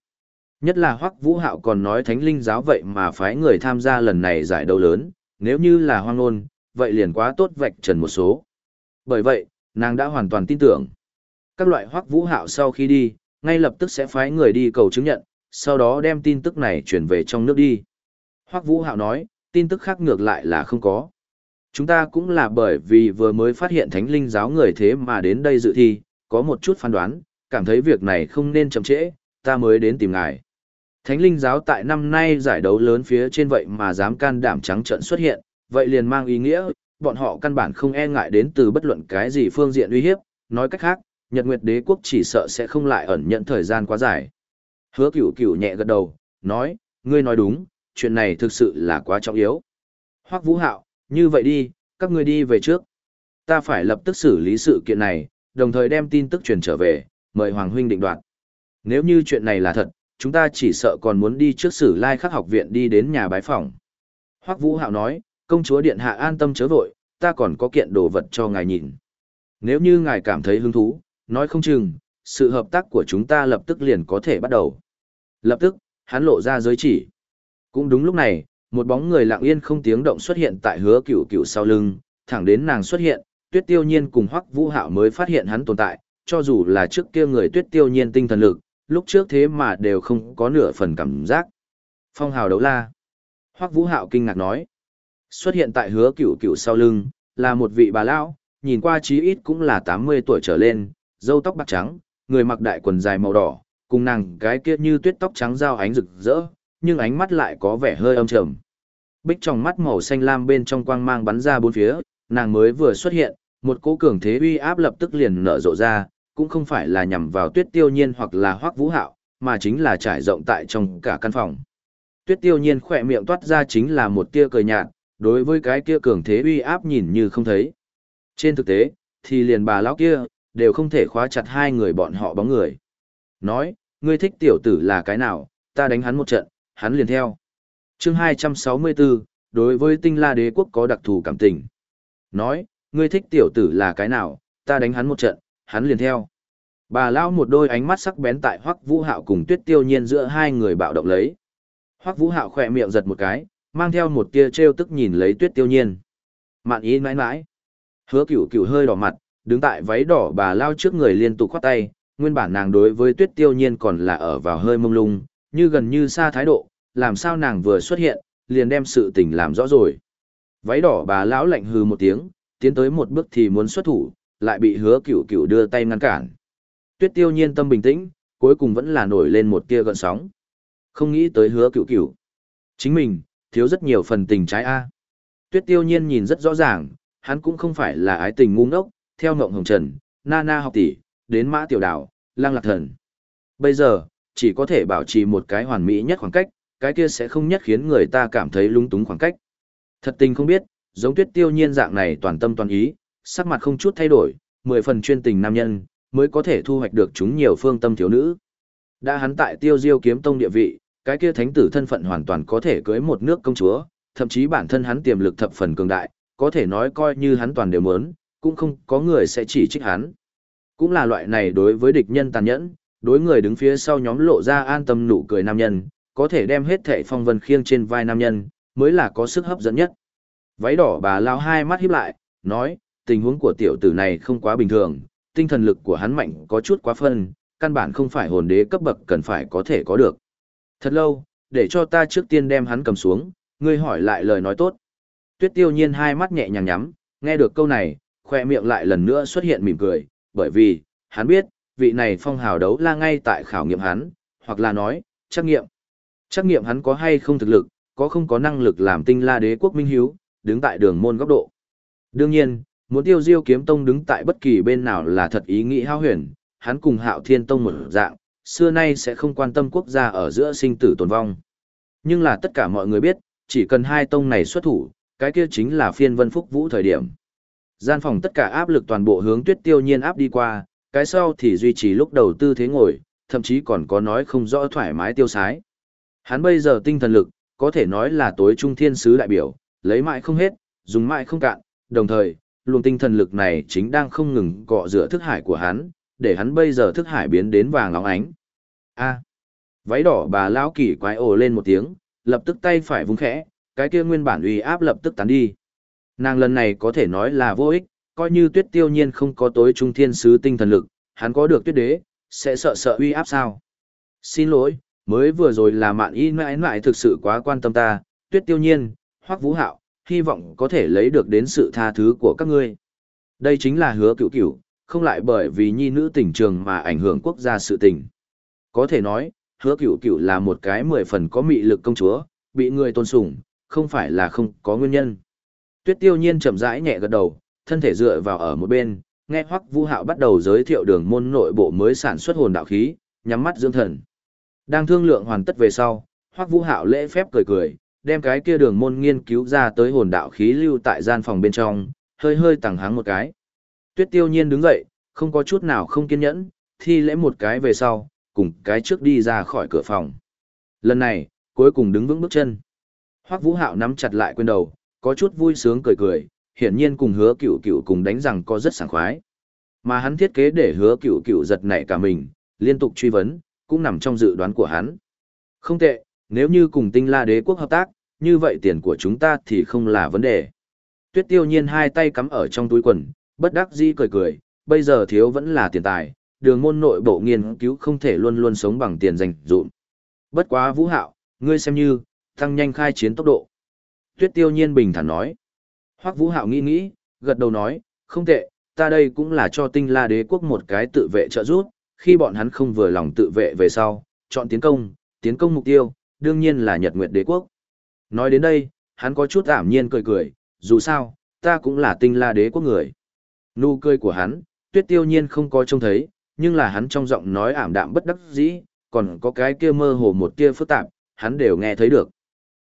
Nhất là Hoắc Vũ Hạo còn nói Thánh Linh giáo vậy mà phái người tham gia lần này giải đấu lớn, nếu như là hoang ngôn, vậy liền quá tốt vạch trần một số. Bởi vậy, nàng đã hoàn toàn tin tưởng. Các loại Hoắc Vũ Hạo sau khi đi, ngay lập tức sẽ phái người đi cầu chứng nhận, sau đó đem tin tức này chuyển về trong nước đi. Hoắc Vũ Hạo nói, tin tức khác ngược lại là không có. Chúng ta cũng là bởi vì vừa mới phát hiện thánh linh giáo người thế mà đến đây dự thi, có một chút phán đoán, cảm thấy việc này không nên chậm trễ, ta mới đến tìm ngài. Thánh linh giáo tại năm nay giải đấu lớn phía trên vậy mà dám can đảm trắng trận xuất hiện, vậy liền mang ý nghĩa, bọn họ căn bản không e ngại đến từ bất luận cái gì phương diện uy hiếp, nói cách khác, Nhật Nguyệt Đế quốc chỉ sợ sẽ không lại ẩn nhận thời gian quá dài. Hứa Cửu Cửu nhẹ gật đầu, nói, ngươi nói đúng, chuyện này thực sự là quá trọng yếu. Hoắc Vũ Hạo, như vậy đi, các ngươi đi về trước. Ta phải lập tức xử lý sự kiện này, đồng thời đem tin tức truyền trở về, mời Hoàng Huynh định đoạt. Nếu như chuyện này là thật, chúng ta chỉ sợ còn muốn đi trước sử lai khắc học viện đi đến nhà bái phòng. Hoắc Vũ Hạo nói, công chúa điện hạ an tâm chớ vội, ta còn có kiện đồ vật cho ngài nhìn. Nếu như ngài cảm thấy hứng thú, nói không chừng, sự hợp tác của chúng ta lập tức liền có thể bắt đầu. Lập tức, hắn lộ ra giới chỉ. Cũng đúng lúc này, một bóng người lặng yên không tiếng động xuất hiện tại hứa cửu cửu sau lưng, thẳng đến nàng xuất hiện, tuyết tiêu nhiên cùng hoắc vũ hạo mới phát hiện hắn tồn tại, cho dù là trước kia người tuyết tiêu nhiên tinh thần lực, lúc trước thế mà đều không có nửa phần cảm giác. Phong hào đấu la. Hoắc vũ hạo kinh ngạc nói. Xuất hiện tại hứa cửu cửu sau lưng, là một vị bà lão, nhìn qua chí ít cũng là 80 tuổi trở lên, râu tóc bạc trắng, người mặc đại quần dài màu đỏ, cùng nàng cái kia như tuyết tóc trắng giao ánh rực rỡ, nhưng ánh mắt lại có vẻ hơi âm trầm. Bích trong mắt màu xanh lam bên trong quang mang bắn ra bốn phía, nàng mới vừa xuất hiện, một cỗ cường thế uy áp lập tức liền nở rộ ra, cũng không phải là nhằm vào Tuyết Tiêu Nhiên hoặc là Hoắc Vũ Hạo, mà chính là trải rộng tại trong cả căn phòng. Tuyết tiêu nhiên khỏe miệng toát ra chính là một tia cười nhạt, đối với cái kia cường thế uy áp nhìn như không thấy. Trên thực tế, thì liền bà lão kia, đều không thể khóa chặt hai người bọn họ bóng người. Nói, ngươi thích tiểu tử là cái nào, ta đánh hắn một trận, hắn liền theo. chương 264, đối với tinh la đế quốc có đặc thù cảm tình. Nói, ngươi thích tiểu tử là cái nào, ta đánh hắn một trận, hắn liền theo. Bà lão một đôi ánh mắt sắc bén tại Hoắc Vũ Hạo cùng Tuyết Tiêu Nhiên giữa hai người bạo động lấy. Hoắc Vũ Hạo khỏe miệng giật một cái, mang theo một tia trêu tức nhìn lấy Tuyết Tiêu Nhiên. Mạn ý mãi mãi. Hứa Cửu Cửu hơi đỏ mặt, đứng tại váy đỏ bà lao trước người liên tục khoát tay, nguyên bản nàng đối với Tuyết Tiêu Nhiên còn là ở vào hơi mông lung, như gần như xa thái độ, làm sao nàng vừa xuất hiện, liền đem sự tình làm rõ rồi. Váy đỏ bà lão lạnh hừ một tiếng, tiến tới một bước thì muốn xuất thủ, lại bị Hứa Cửu Cửu đưa tay ngăn cản. Tuyết Tiêu Nhiên tâm bình tĩnh, cuối cùng vẫn là nổi lên một tia gợn sóng. Không nghĩ tới Hứa Cửu Cửu, chính mình thiếu rất nhiều phần tình trái a. Tuyết Tiêu Nhiên nhìn rất rõ ràng, hắn cũng không phải là ái tình ngu ngốc, theo ngộng hồng trần, Nana học tỷ, đến Mã Tiểu đảo, Lang Lạc Thần. Bây giờ, chỉ có thể bảo trì một cái hoàn mỹ nhất khoảng cách, cái kia sẽ không nhất khiến người ta cảm thấy lung túng khoảng cách. Thật tình không biết, giống tuyết tiêu nhiên dạng này toàn tâm toàn ý, sắc mặt không chút thay đổi, mười phần chuyên tình nam nhân, mới có thể thu hoạch được chúng nhiều phương tâm thiếu nữ. Đã hắn tại tiêu diêu kiếm tông địa vị, cái kia thánh tử thân phận hoàn toàn có thể cưới một nước công chúa, thậm chí bản thân hắn tiềm lực thập phần cường đại, có thể nói coi như hắn toàn đều muốn, cũng không có người sẽ chỉ trích hắn. Cũng là loại này đối với địch nhân tàn nhẫn, đối người đứng phía sau nhóm lộ ra an tâm nụ cười nam nhân, có thể đem hết thệ phong vân khiêng trên vai nam nhân, mới là có sức hấp dẫn nhất. Váy đỏ bà lao hai mắt híp lại, nói, tình huống của tiểu tử này không quá bình thường, tinh thần lực của hắn mạnh có chút quá phân, căn bản không phải hồn đế cấp bậc cần phải có thể có được. Thật lâu, để cho ta trước tiên đem hắn cầm xuống, ngươi hỏi lại lời nói tốt. Tuyết tiêu nhiên hai mắt nhẹ nhàng nhắm, nghe được câu này, khoe miệng lại lần nữa xuất hiện mỉm cười, bởi vì, hắn biết, vị này phong hào đấu la ngay tại khảo nghiệm hắn, hoặc là nói, trắc nghiệm. Trắc nghiệm hắn có hay không thực lực, có không có năng lực làm tinh la đế quốc minh hiếu, đứng tại đường môn góc độ. Đương nhiên, muốn tiêu diêu kiếm tông đứng tại bất kỳ bên nào là thật ý nghĩ hao huyền, hắn cùng hạo thiên tông một dạng, xưa nay sẽ không quan tâm quốc gia ở giữa sinh tử tồn vong. Nhưng là tất cả mọi người biết, chỉ cần hai tông này xuất thủ, cái kia chính là phiên vân phúc vũ thời điểm. Gian phòng tất cả áp lực toàn bộ hướng tuyết tiêu nhiên áp đi qua, cái sau thì duy trì lúc đầu tư thế ngồi, thậm chí còn có nói không rõ thoải mái tiêu sái. Hắn bây giờ tinh thần lực, có thể nói là tối trung thiên sứ đại biểu, lấy mãi không hết, dùng mãi không cạn, đồng thời, luồng tinh thần lực này chính đang không ngừng cọ rửa thức hải của hắn, để hắn bây giờ thức hải biến đến vàng óng ánh. A. váy đỏ bà lão kỳ quái ồ lên một tiếng, lập tức tay phải vung khẽ, cái kia nguyên bản uy áp lập tức tán đi. Nàng lần này có thể nói là vô ích, coi như tuyết tiêu nhiên không có tối trung thiên sứ tinh thần lực, hắn có được tuyết đế, sẽ sợ sợ uy áp sao. Xin lỗi, mới vừa rồi là mạn y mãi mãi thực sự quá quan tâm ta, tuyết tiêu nhiên, hoắc vũ hạo, hy vọng có thể lấy được đến sự tha thứ của các ngươi. Đây chính là hứa cửu cửu, không lại bởi vì nhi nữ tình trường mà ảnh hưởng quốc gia sự tình. Có thể nói, hứa cửu cửu là một cái mười phần có mị lực công chúa, bị người tôn sùng, không phải là không có nguyên nhân. Tuyết tiêu nhiên chậm rãi nhẹ gật đầu, thân thể dựa vào ở một bên, nghe Hoắc Vũ Hạo bắt đầu giới thiệu đường môn nội bộ mới sản xuất hồn đạo khí, nhắm mắt dưỡng thần. Đang thương lượng hoàn tất về sau, Hoắc Vũ Hạo lễ phép cười cười, đem cái kia đường môn nghiên cứu ra tới hồn đạo khí lưu tại gian phòng bên trong, hơi hơi tàng háng một cái. Tuyết Tiêu Nhiên đứng dậy, không có chút nào không kiên nhẫn, thi lễ một cái về sau, cùng cái trước đi ra khỏi cửa phòng. Lần này, cuối cùng đứng vững bước chân. Hoắc Vũ Hạo nắm chặt lại quên đầu, có chút vui sướng cười cười, hiển nhiên cùng hứa cựu cựu cùng đánh rằng có rất sảng khoái. Mà hắn thiết kế để hứa cựu cựu giật nảy cả mình, liên tục truy vấn, cũng nằm trong dự đoán của hắn. Không tệ, nếu như cùng tinh la đế quốc hợp tác, như vậy tiền của chúng ta thì không là vấn đề. Tuyết tiêu nhiên hai tay cắm ở trong túi quần, bất đắc dĩ cười cười, bây giờ thiếu vẫn là tiền tài, đường môn nội bộ nghiên cứu không thể luôn luôn sống bằng tiền dành dụm. Bất quá vũ hạo, ngươi xem như, tăng nhanh khai chiến tốc độ. Tuyết tiêu nhiên bình thản nói. Hoắc Vũ Hạo nghĩ nghĩ, gật đầu nói, không tệ, ta đây cũng là cho tinh la đế quốc một cái tự vệ trợ giúp, khi bọn hắn không vừa lòng tự vệ về sau, chọn tiến công, tiến công mục tiêu, đương nhiên là Nhật Nguyệt đế quốc. Nói đến đây, hắn có chút ảm nhiên cười cười, dù sao, ta cũng là tinh la đế quốc người. Nụ cười của hắn, tuyết tiêu nhiên không có trông thấy, nhưng là hắn trong giọng nói ảm đạm bất đắc dĩ, còn có cái kia mơ hồ một tia phức tạp, hắn đều nghe thấy được.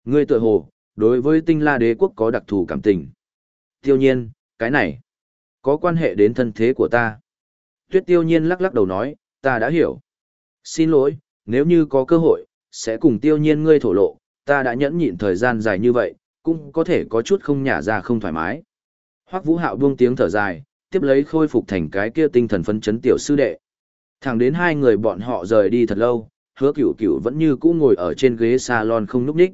Ngươi tựa hồ, đối với tinh la đế quốc có đặc thù cảm tình. Tiêu nhiên, cái này, có quan hệ đến thân thế của ta. Tuyết tiêu nhiên lắc lắc đầu nói, ta đã hiểu. Xin lỗi, nếu như có cơ hội, sẽ cùng tiêu nhiên ngươi thổ lộ, ta đã nhẫn nhịn thời gian dài như vậy, cũng có thể có chút không nhả ra không thoải mái. Hoắc Vũ Hạo buông tiếng thở dài, tiếp lấy khôi phục thành cái kia tinh thần phấn chấn tiểu sư đệ. Thẳng đến hai người bọn họ rời đi thật lâu, hứa cửu cửu vẫn như cũ ngồi ở trên ghế salon không núp đích.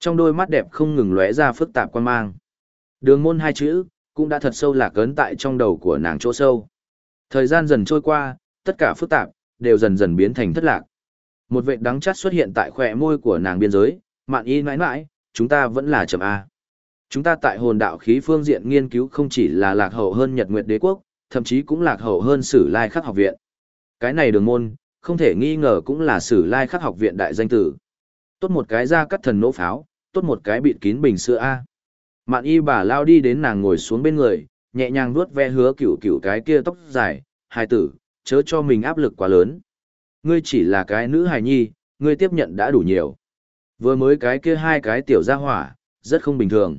Trong đôi mắt đẹp không ngừng lóe ra phức tạp quan mang. Đường môn hai chữ, cũng đã thật sâu lạc ấn tại trong đầu của nàng chỗ sâu. Thời gian dần trôi qua, tất cả phức tạp, đều dần dần biến thành thất lạc. Một vệt đắng chát xuất hiện tại khỏe môi của nàng biên giới, mạn y mãi mãi, chúng ta vẫn là chậm A. Chúng ta tại hồn đạo khí phương diện nghiên cứu không chỉ là lạc hậu hơn Nhật Nguyệt Đế Quốc, thậm chí cũng lạc hậu hơn Sử Lai Khắc học viện. Cái này đường môn, không thể nghi ngờ cũng là Sử Lai Khắc học viện đại danh tử. Tốt một cái ra cắt thần nỗ pháo, tốt một cái bịt kín bình sữa A. Mạn y bà lao đi đến nàng ngồi xuống bên người, nhẹ nhàng vuốt ve hứa cửu cửu cái kia tóc dài, hài tử, chớ cho mình áp lực quá lớn. Ngươi chỉ là cái nữ hài nhi, ngươi tiếp nhận đã đủ nhiều. Vừa mới cái kia hai cái tiểu gia hỏa, rất không bình thường.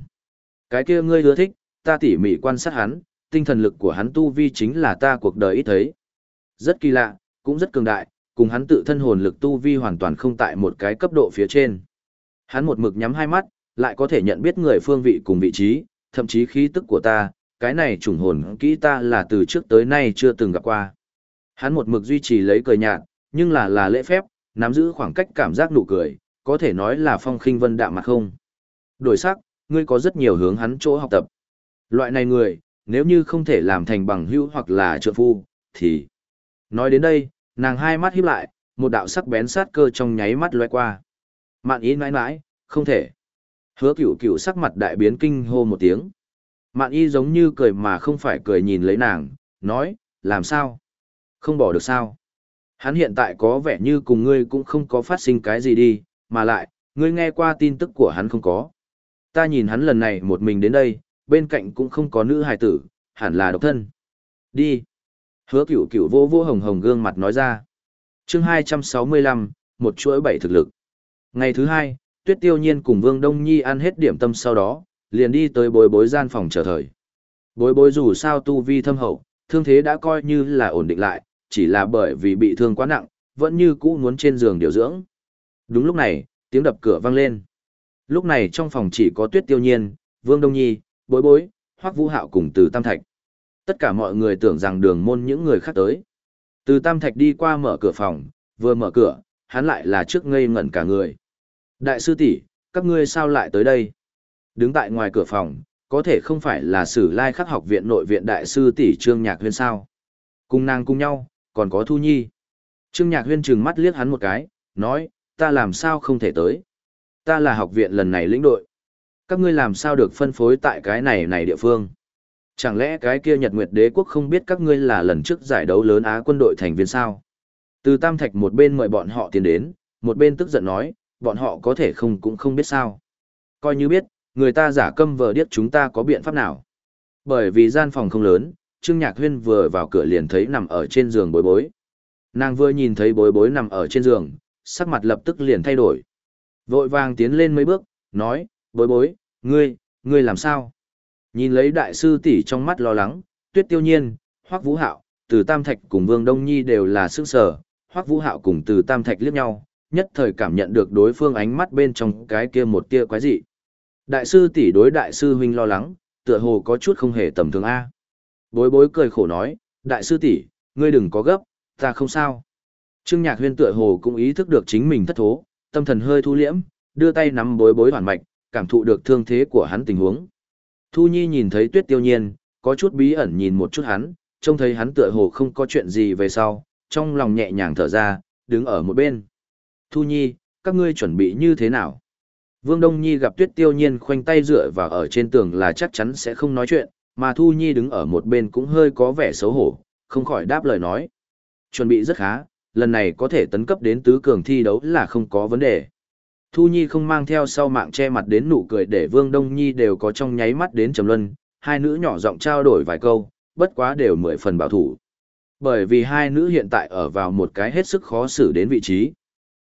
Cái kia ngươi ưa thích, ta tỉ mỉ quan sát hắn, tinh thần lực của hắn tu vi chính là ta cuộc đời ít thấy. Rất kỳ lạ, cũng rất cường đại, cùng hắn tự thân hồn lực tu vi hoàn toàn không tại một cái cấp độ phía trên. Hắn một mực nhắm hai mắt, lại có thể nhận biết người phương vị cùng vị trí, thậm chí khí tức của ta, cái này trùng hồn kỹ ta là từ trước tới nay chưa từng gặp qua. Hắn một mực duy trì lấy cười nhạt, nhưng là là lễ phép, nắm giữ khoảng cách cảm giác nụ cười, có thể nói là phong khinh vân đạm mặt không. Đổi sắc, ngươi có rất nhiều hướng hắn chỗ học tập. Loại này người, nếu như không thể làm thành bằng hữu hoặc là trợ phu, thì... Nói đến đây, nàng hai mắt híp lại, một đạo sắc bén sát cơ trong nháy mắt lóe qua. Mạn y mãi mãi, không thể. Hứa cửu cửu sắc mặt đại biến kinh hô một tiếng. Mạn y giống như cười mà không phải cười nhìn lấy nàng, nói, làm sao? Không bỏ được sao? Hắn hiện tại có vẻ như cùng ngươi cũng không có phát sinh cái gì đi, mà lại, ngươi nghe qua tin tức của hắn không có. Ta nhìn hắn lần này một mình đến đây, bên cạnh cũng không có nữ hài tử, hẳn là độc thân. Đi. Hứa cửu cửu vô vô hồng hồng gương mặt nói ra. chương 265, một chuỗi bảy thực lực. Ngày thứ hai, Tuyết Tiêu Nhiên cùng Vương Đông Nhi ăn hết điểm tâm sau đó, liền đi tới bối bối gian phòng chờ thời. Bối bối dù sao tu vi thâm hậu, thương thế đã coi như là ổn định lại, chỉ là bởi vì bị thương quá nặng, vẫn như cũ muốn trên giường điều dưỡng. Đúng lúc này, tiếng đập cửa vang lên. Lúc này trong phòng chỉ có Tuyết Tiêu Nhiên, Vương Đông Nhi, Bối Bối, Hoắc Vũ Hạo cùng Từ Tam Thạch. Tất cả mọi người tưởng rằng đường môn những người khác tới. Từ Tam Thạch đi qua mở cửa phòng, vừa mở cửa, hắn lại là trước ngây ngẩn cả người. Đại sư tỷ, các ngươi sao lại tới đây? Đứng tại ngoài cửa phòng, có thể không phải là sử lai khắc học viện nội viện đại sư tỷ Trương Nhạc Huyên sao? Cùng nàng cùng nhau, còn có Thu Nhi. Trương Nhạc Huyên trừng mắt liếc hắn một cái, nói, ta làm sao không thể tới? Ta là học viện lần này lĩnh đội. Các ngươi làm sao được phân phối tại cái này này địa phương? Chẳng lẽ cái kia Nhật Nguyệt Đế quốc không biết các ngươi là lần trước giải đấu lớn Á quân đội thành viên sao? Từ Tam Thạch một bên mời bọn họ tiến đến, một bên tức giận nói, bọn họ có thể không cũng không biết sao. Coi như biết, người ta giả câm vờ điếc chúng ta có biện pháp nào. Bởi vì gian phòng không lớn, Trương Nhạc Huyên vừa vào cửa liền thấy nằm ở trên giường bối bối. Nàng vừa nhìn thấy bối bối nằm ở trên giường, sắc mặt lập tức liền thay đổi. Vội vàng tiến lên mấy bước, nói, bối bối, ngươi, ngươi làm sao? Nhìn lấy đại sư tỷ trong mắt lo lắng, tuyết tiêu nhiên, hoắc vũ hạo, từ Tam Thạch cùng Vương Đông Nhi đều là sức sở, hoắc vũ hạo cùng từ Tam Thạch liếc nhau, nhất thời cảm nhận được đối phương ánh mắt bên trong cái kia một tia quái dị. Đại sư tỷ đối đại sư huynh lo lắng, tựa hồ có chút không hề tầm thường A. Bối bối cười khổ nói, đại sư tỷ, ngươi đừng có gấp, ta không sao. Trương Nhạc Huyên tựa hồ cũng ý thức được chính mình thất thố, tâm thần hơi thu liễm, đưa tay nắm bối bối hoàn mạch, cảm thụ được thương thế của hắn tình huống. Thu Nhi nhìn thấy Tuyết Tiêu Nhiên, có chút bí ẩn nhìn một chút hắn, trông thấy hắn tựa hồ không có chuyện gì về sau, trong lòng nhẹ nhàng thở ra, đứng ở một bên. Thu Nhi, các ngươi chuẩn bị như thế nào? Vương Đông Nhi gặp Tuyết Tiêu Nhiên khoanh tay dựa vào ở trên tường là chắc chắn sẽ không nói chuyện, mà Thu Nhi đứng ở một bên cũng hơi có vẻ xấu hổ, không khỏi đáp lời nói. Chuẩn bị rất khá, lần này có thể tấn cấp đến tứ cường thi đấu là không có vấn đề. Thu Nhi không mang theo sau mạng che mặt đến nụ cười để Vương Đông Nhi đều có trong nháy mắt đến trầm luân, hai nữ nhỏ giọng trao đổi vài câu, bất quá đều mười phần bảo thủ. Bởi vì hai nữ hiện tại ở vào một cái hết sức khó xử đến vị trí.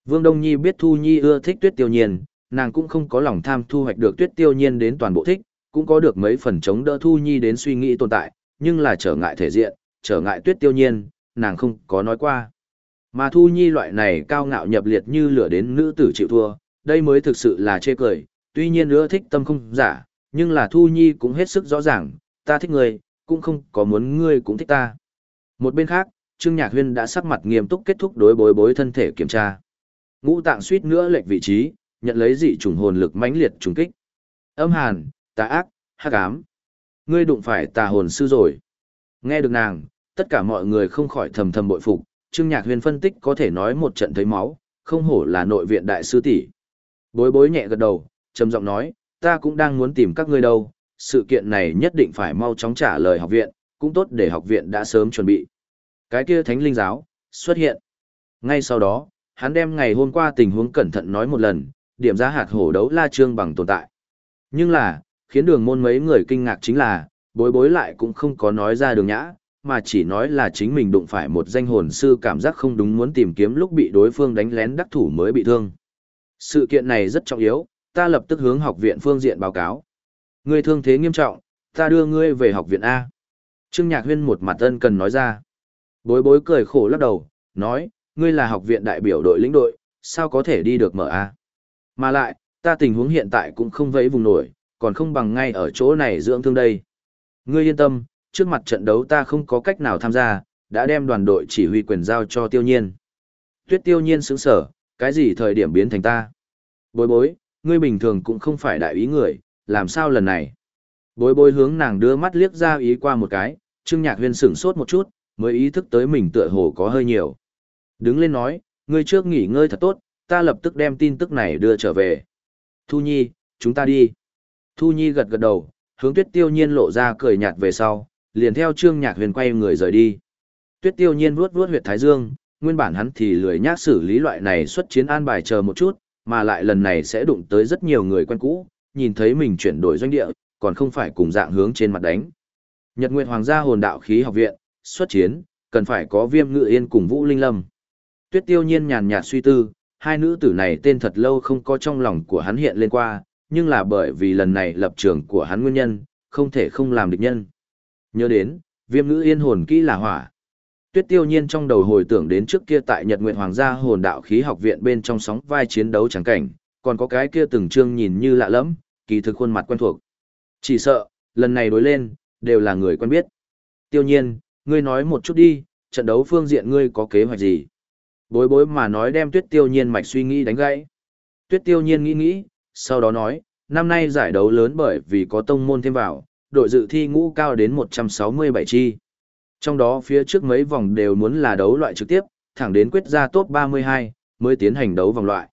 Vương Đông Nhi biết Thu Nhi ưa thích tuyết tiêu nhiên, nàng cũng không có lòng tham thu hoạch được tuyết tiêu nhiên đến toàn bộ thích, cũng có được mấy phần chống đỡ Thu Nhi đến suy nghĩ tồn tại, nhưng là trở ngại thể diện, trở ngại tuyết tiêu nhiên, nàng không có nói qua. Mà Thu Nhi loại này cao ngạo nhập liệt như lửa đến nữ tử chịu thua, đây mới thực sự là chê cười, tuy nhiên ưa thích tâm không giả, nhưng là Thu Nhi cũng hết sức rõ ràng, ta thích người, cũng không có muốn ngươi cũng thích ta. Một bên khác, Trương Nhạc Huyên đã sắc mặt nghiêm túc kết thúc đối bối bối thân thể kiểm tra. Ngũ tạng suýt nữa lệch vị trí, nhận lấy dị trùng hồn lực mãnh liệt trùng kích. Âm hàn, tà ác, hắc ám. Ngươi đụng phải tà hồn sư rồi. Nghe được nàng, tất cả mọi người không khỏi thầm thầm bội phục, Trương Nhạc Huyền phân tích có thể nói một trận thấy máu, không hổ là nội viện đại sư tỷ. Bối bối nhẹ gật đầu, trầm giọng nói, ta cũng đang muốn tìm các ngươi đâu, sự kiện này nhất định phải mau chóng trả lời học viện, cũng tốt để học viện đã sớm chuẩn bị. Cái kia thánh linh giáo, xuất hiện. Ngay sau đó, hắn đem ngày hôm qua tình huống cẩn thận nói một lần, điểm ra hạt hổ đấu la trương bằng tồn tại. Nhưng là, khiến đường môn mấy người kinh ngạc chính là, bối bối lại cũng không có nói ra đường nhã, mà chỉ nói là chính mình đụng phải một danh hồn sư cảm giác không đúng muốn tìm kiếm lúc bị đối phương đánh lén đắc thủ mới bị thương. Sự kiện này rất trọng yếu, ta lập tức hướng học viện phương diện báo cáo. Ngươi thương thế nghiêm trọng, ta đưa ngươi về học viện A. Trương Nhạc Huyên một mặt ân cần nói ra. Bối bối cười khổ lắc đầu, nói, ngươi là học viện đại biểu đội lĩnh đội, sao có thể đi được mở A. Mà lại, ta tình huống hiện tại cũng không vẫy vùng nổi, còn không bằng ngay ở chỗ này dưỡng thương đây. Ngươi yên tâm, trước mặt trận đấu ta không có cách nào tham gia, đã đem đoàn đội chỉ huy quyền giao cho tiêu nhiên. Tuyết tiêu nhiên sững sở, cái gì thời điểm biến thành ta? Bối bối, ngươi bình thường cũng không phải đại ý người, làm sao lần này? Bối bối hướng nàng đưa mắt liếc ra ý qua một cái, Trương Nhạc Huyên sửng sốt một chút, mới ý thức tới mình tựa hồ có hơi nhiều. Đứng lên nói, ngươi trước nghỉ ngơi thật tốt, ta lập tức đem tin tức này đưa trở về. Thu Nhi, chúng ta đi. Thu Nhi gật gật đầu, hướng Tuyết Tiêu Nhiên lộ ra cười nhạt về sau, liền theo Trương Nhạc Huyền quay người rời đi. Tuyết Tiêu Nhiên vuốt vuốt huyệt thái dương, nguyên bản hắn thì lười nhác xử lý loại này xuất chiến an bài chờ một chút, mà lại lần này sẽ đụng tới rất nhiều người quen cũ, nhìn thấy mình chuyển đổi doanh địa, còn không phải cùng dạng hướng trên mặt đánh. Nhật Nguyệt Hoàng gia hồn đạo khí học viện, xuất chiến, cần phải có Viêm Ngự Yên cùng Vũ Linh Lâm. Tuyết Tiêu Nhiên nhàn nhạt suy tư, hai nữ tử này tên thật lâu không có trong lòng của hắn hiện lên qua, nhưng là bởi vì lần này lập trường của hắn nguyên nhân, không thể không làm địch nhân. Nhớ đến, viêm ngữ yên hồn kỹ là hỏa. Tuyết tiêu nhiên trong đầu hồi tưởng đến trước kia tại Nhật Nguyện Hoàng gia hồn đạo khí học viện bên trong sóng vai chiến đấu trắng cảnh, còn có cái kia từng trương nhìn như lạ lẫm, kỳ thực khuôn mặt quen thuộc. Chỉ sợ, lần này đối lên, đều là người quen biết. Tiêu nhiên, ngươi nói một chút đi, trận đấu phương diện ngươi có kế hoạch gì? Bối bối mà nói đem tuyết tiêu nhiên mạch suy nghĩ đánh gãy. Tuyết tiêu nhiên nghĩ nghĩ, sau đó nói, năm nay giải đấu lớn bởi vì có tông môn thêm vào, đội dự thi ngũ cao đến 167 chi. Trong đó phía trước mấy vòng đều muốn là đấu loại trực tiếp, thẳng đến quyết ra top 32, mới tiến hành đấu vòng loại.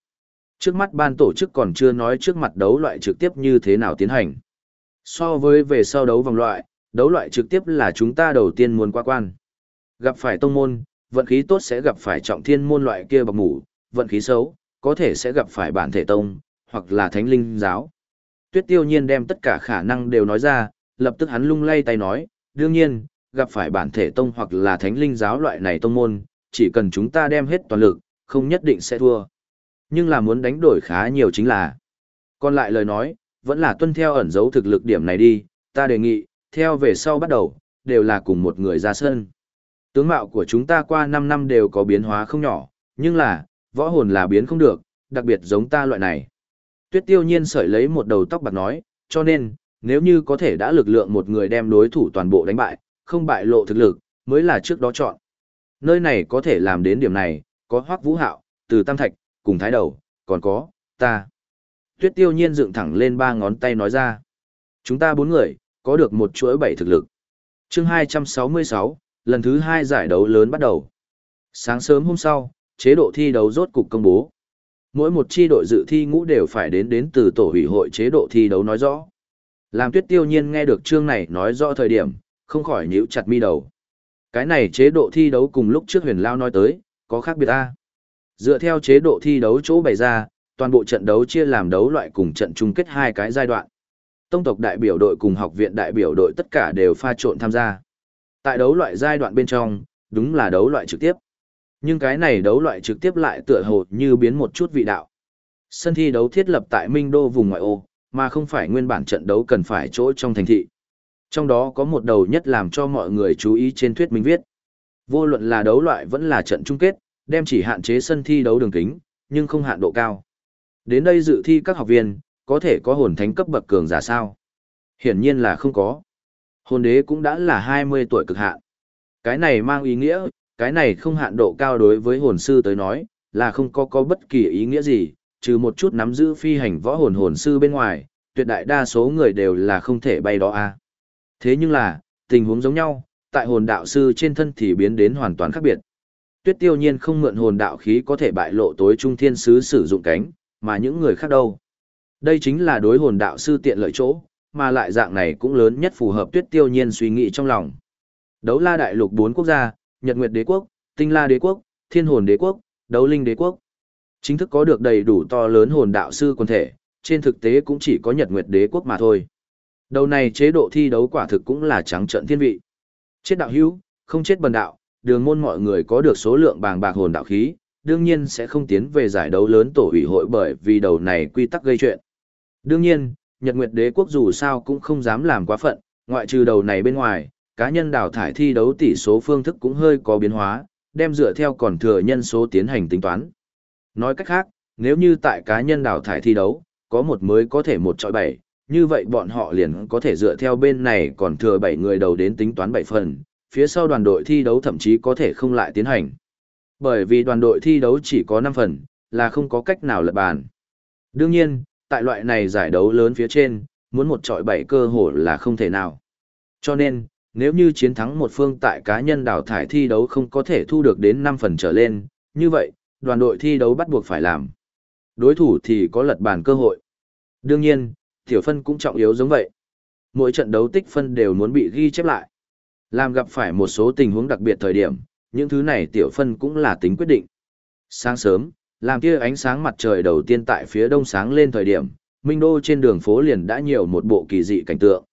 Trước mắt ban tổ chức còn chưa nói trước mặt đấu loại trực tiếp như thế nào tiến hành. So với về sau đấu vòng loại, đấu loại trực tiếp là chúng ta đầu tiên muốn qua quan. Gặp phải tông môn, vận khí tốt sẽ gặp phải trọng thiên môn loại kia bọc mủ, vận khí xấu, có thể sẽ gặp phải bản thể tông, hoặc là thánh linh giáo. Tuyết tiêu nhiên đem tất cả khả năng đều nói ra, lập tức hắn lung lay tay nói, đương nhiên, gặp phải bản thể tông hoặc là thánh linh giáo loại này tông môn, chỉ cần chúng ta đem hết toàn lực, không nhất định sẽ thua. Nhưng là muốn đánh đổi khá nhiều chính là. Còn lại lời nói, vẫn là tuân theo ẩn dấu thực lực điểm này đi, ta đề nghị, theo về sau bắt đầu, đều là cùng một người ra sân. Tướng mạo của chúng ta qua 5 năm đều có biến hóa không nhỏ, nhưng là, võ hồn là biến không được, đặc biệt giống ta loại này. Tuyết tiêu nhiên sợi lấy một đầu tóc bạc nói, cho nên, nếu như có thể đã lực lượng một người đem đối thủ toàn bộ đánh bại, không bại lộ thực lực, mới là trước đó chọn. Nơi này có thể làm đến điểm này, có Hoắc Vũ Hạo, từ Tam Thạch, cùng Thái Đầu, còn có, ta. Tuyết tiêu nhiên dựng thẳng lên ba ngón tay nói ra. Chúng ta bốn người, có được một chuỗi bảy thực lực. chương 266, lần thứ hai giải đấu lớn bắt đầu. Sáng sớm hôm sau, chế độ thi đấu rốt cục công bố. Mỗi một chi đội dự thi ngũ đều phải đến đến từ tổ hủy hội chế độ thi đấu nói rõ. Làm tuyết tiêu nhiên nghe được chương này nói rõ thời điểm, không khỏi nhíu chặt mi đầu. Cái này chế độ thi đấu cùng lúc trước huyền lao nói tới, có khác biệt a Dựa theo chế độ thi đấu chỗ bày ra, toàn bộ trận đấu chia làm đấu loại cùng trận chung kết hai cái giai đoạn. Tông tộc đại biểu đội cùng học viện đại biểu đội tất cả đều pha trộn tham gia. Tại đấu loại giai đoạn bên trong, đúng là đấu loại trực tiếp. Nhưng cái này đấu loại trực tiếp lại tựa hồ như biến một chút vị đạo. Sân thi đấu thiết lập tại Minh Đô vùng ngoại ô, mà không phải nguyên bản trận đấu cần phải chỗ trong thành thị. Trong đó có một đầu nhất làm cho mọi người chú ý trên thuyết minh viết. Vô luận là đấu loại vẫn là trận chung kết, đem chỉ hạn chế sân thi đấu đường kính, nhưng không hạn độ cao. Đến đây dự thi các học viên, có thể có hồn thánh cấp bậc cường giả sao? Hiển nhiên là không có. Hồn đế cũng đã là 20 tuổi cực hạn. Cái này mang ý nghĩa, cái này không hạn độ cao đối với hồn sư tới nói, là không có có bất kỳ ý nghĩa gì, trừ một chút nắm giữ phi hành võ hồn hồn sư bên ngoài, tuyệt đại đa số người đều là không thể bay đó a. À. Thế nhưng là, tình huống giống nhau, tại hồn đạo sư trên thân thì biến đến hoàn toàn khác biệt. Tuyết tiêu nhiên không mượn hồn đạo khí có thể bại lộ tối trung thiên sứ sử dụng cánh, mà những người khác đâu. Đây chính là đối hồn đạo sư tiện lợi chỗ, mà lại dạng này cũng lớn nhất phù hợp tuyết tiêu nhiên suy nghĩ trong lòng. Đấu la đại lục bốn quốc gia, Nhật Nguyệt đế quốc, Tinh la đế quốc, Thiên hồn đế quốc, Đấu linh đế quốc. Chính thức có được đầy đủ to lớn hồn đạo sư quân thể, trên thực tế cũng chỉ có Nhật Nguyệt đế quốc mà thôi. Đầu này chế độ thi đấu quả thực cũng là trắng trận thiên vị. Chết đạo hữu, không chết bần đạo, đường môn mọi người có được số lượng bàng bạc hồn đạo khí, đương nhiên sẽ không tiến về giải đấu lớn tổ ủy hội bởi vì đầu này quy tắc gây chuyện. Đương nhiên, Nhật Nguyệt Đế quốc dù sao cũng không dám làm quá phận, ngoại trừ đầu này bên ngoài, cá nhân đào thải thi đấu tỷ số phương thức cũng hơi có biến hóa, đem dựa theo còn thừa nhân số tiến hành tính toán. Nói cách khác, nếu như tại cá nhân đào thải thi đấu, có một mới có thể một chọi bảy, như vậy bọn họ liền có thể dựa theo bên này còn thừa 7 người đầu đến tính toán 7 phần, phía sau đoàn đội thi đấu thậm chí có thể không lại tiến hành. Bởi vì đoàn đội thi đấu chỉ có 5 phần, là không có cách nào lật bàn. Đương nhiên, tại loại này giải đấu lớn phía trên, muốn một trọi 7 cơ hội là không thể nào. Cho nên, nếu như chiến thắng một phương tại cá nhân đào thải thi đấu không có thể thu được đến 5 phần trở lên, như vậy, đoàn đội thi đấu bắt buộc phải làm. Đối thủ thì có lật bàn cơ hội. Đương nhiên, tiểu phân cũng trọng yếu giống vậy. Mỗi trận đấu tích phân đều muốn bị ghi chép lại. Làm gặp phải một số tình huống đặc biệt thời điểm, những thứ này tiểu phân cũng là tính quyết định. Sáng sớm, làm kia ánh sáng mặt trời đầu tiên tại phía đông sáng lên thời điểm, Minh Đô trên đường phố liền đã nhiều một bộ kỳ dị cảnh tượng.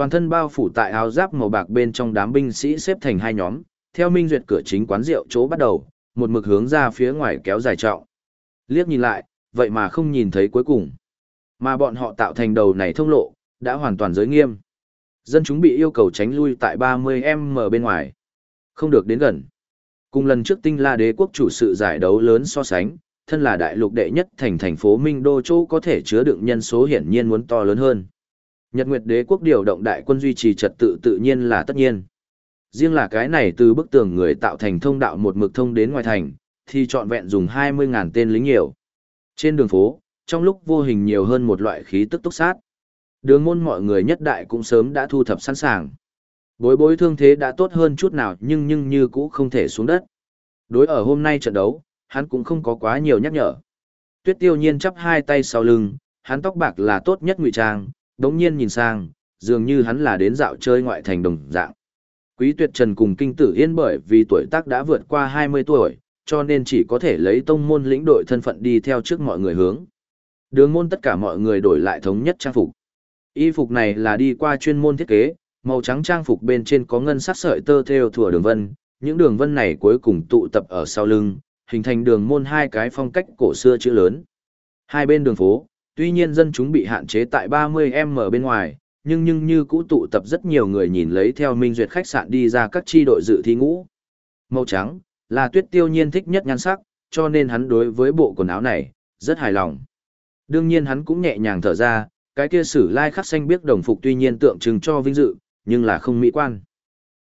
Toàn thân bao phủ tại áo giáp màu bạc bên trong đám binh sĩ xếp thành hai nhóm, theo Minh Duyệt cửa chính quán rượu chỗ bắt đầu, một mực hướng ra phía ngoài kéo dài trọng. Liếc nhìn lại, vậy mà không nhìn thấy cuối cùng. Mà bọn họ tạo thành đầu này thông lộ, đã hoàn toàn giới nghiêm. Dân chúng bị yêu cầu tránh lui tại 30m bên ngoài. Không được đến gần. Cùng lần trước tinh la đế quốc chủ sự giải đấu lớn so sánh, thân là đại lục đệ nhất thành thành phố Minh Đô Châu có thể chứa đựng nhân số hiển nhiên muốn to lớn hơn. Nhật Nguyệt đế quốc điều động đại quân duy trì trật tự tự nhiên là tất nhiên. Riêng là cái này từ bức tường người tạo thành thông đạo một mực thông đến ngoài thành, thì trọn vẹn dùng 20.000 tên lính nhiều. Trên đường phố, trong lúc vô hình nhiều hơn một loại khí tức túc sát. Đường môn mọi người nhất đại cũng sớm đã thu thập sẵn sàng. Bối bối thương thế đã tốt hơn chút nào nhưng nhưng như cũ không thể xuống đất. Đối ở hôm nay trận đấu, hắn cũng không có quá nhiều nhắc nhở. Tuyết tiêu nhiên chắp hai tay sau lưng, hắn tóc bạc là tốt nhất ngụy trang, đống nhiên nhìn sang, dường như hắn là đến dạo chơi ngoại thành đồng dạng. Quý tuyệt trần cùng kinh tử yên bởi vì tuổi tác đã vượt qua 20 tuổi, cho nên chỉ có thể lấy tông môn lĩnh đội thân phận đi theo trước mọi người hướng. Đường môn tất cả mọi người đổi lại thống nhất trang phục. Y phục này là đi qua chuyên môn thiết kế, màu trắng trang phục bên trên có ngân sắc sợi tơ theo thủa đường vân, những đường vân này cuối cùng tụ tập ở sau lưng, hình thành đường môn hai cái phong cách cổ xưa chữ lớn. Hai bên đường phố, tuy nhiên dân chúng bị hạn chế tại 30m bên ngoài, nhưng nhưng như cũ tụ tập rất nhiều người nhìn lấy theo Minh Duyệt khách sạn đi ra các chi đội dự thi ngũ. Màu trắng, là tuyết tiêu nhiên thích nhất nhan sắc, cho nên hắn đối với bộ quần áo này, rất hài lòng. Đương nhiên hắn cũng nhẹ nhàng thở ra, cái kia sử lai khắc xanh biết đồng phục tuy nhiên tượng trưng cho vinh dự, nhưng là không mỹ quan.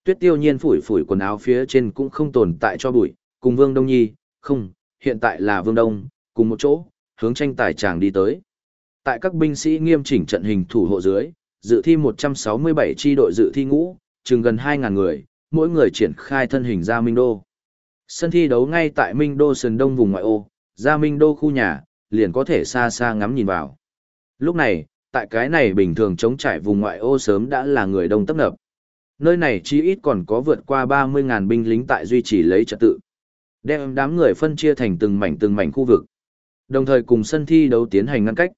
Tuyết tiêu nhiên phủi phủi quần áo phía trên cũng không tồn tại cho bụi, cùng Vương Đông Nhi, không, hiện tại là Vương Đông, cùng một chỗ, hướng tranh tài chàng đi tới. Tại các binh sĩ nghiêm chỉnh trận hình thủ hộ dưới, dự thi 167 chi đội dự thi ngũ, chừng gần 2.000 người, mỗi người triển khai thân hình ra Minh Đô. Sân thi đấu ngay tại Minh Đô Sườn Đông vùng ngoại ô, ra Minh Đô khu nhà, liền có thể xa xa ngắm nhìn vào. Lúc này, tại cái này bình thường chống trải vùng ngoại ô sớm đã là người đông tấp nập. Nơi này chí ít còn có vượt qua 30.000 binh lính tại duy trì lấy trật tự. Đem đám người phân chia thành từng mảnh từng mảnh khu vực. Đồng thời cùng sân thi đấu tiến hành ngăn cách.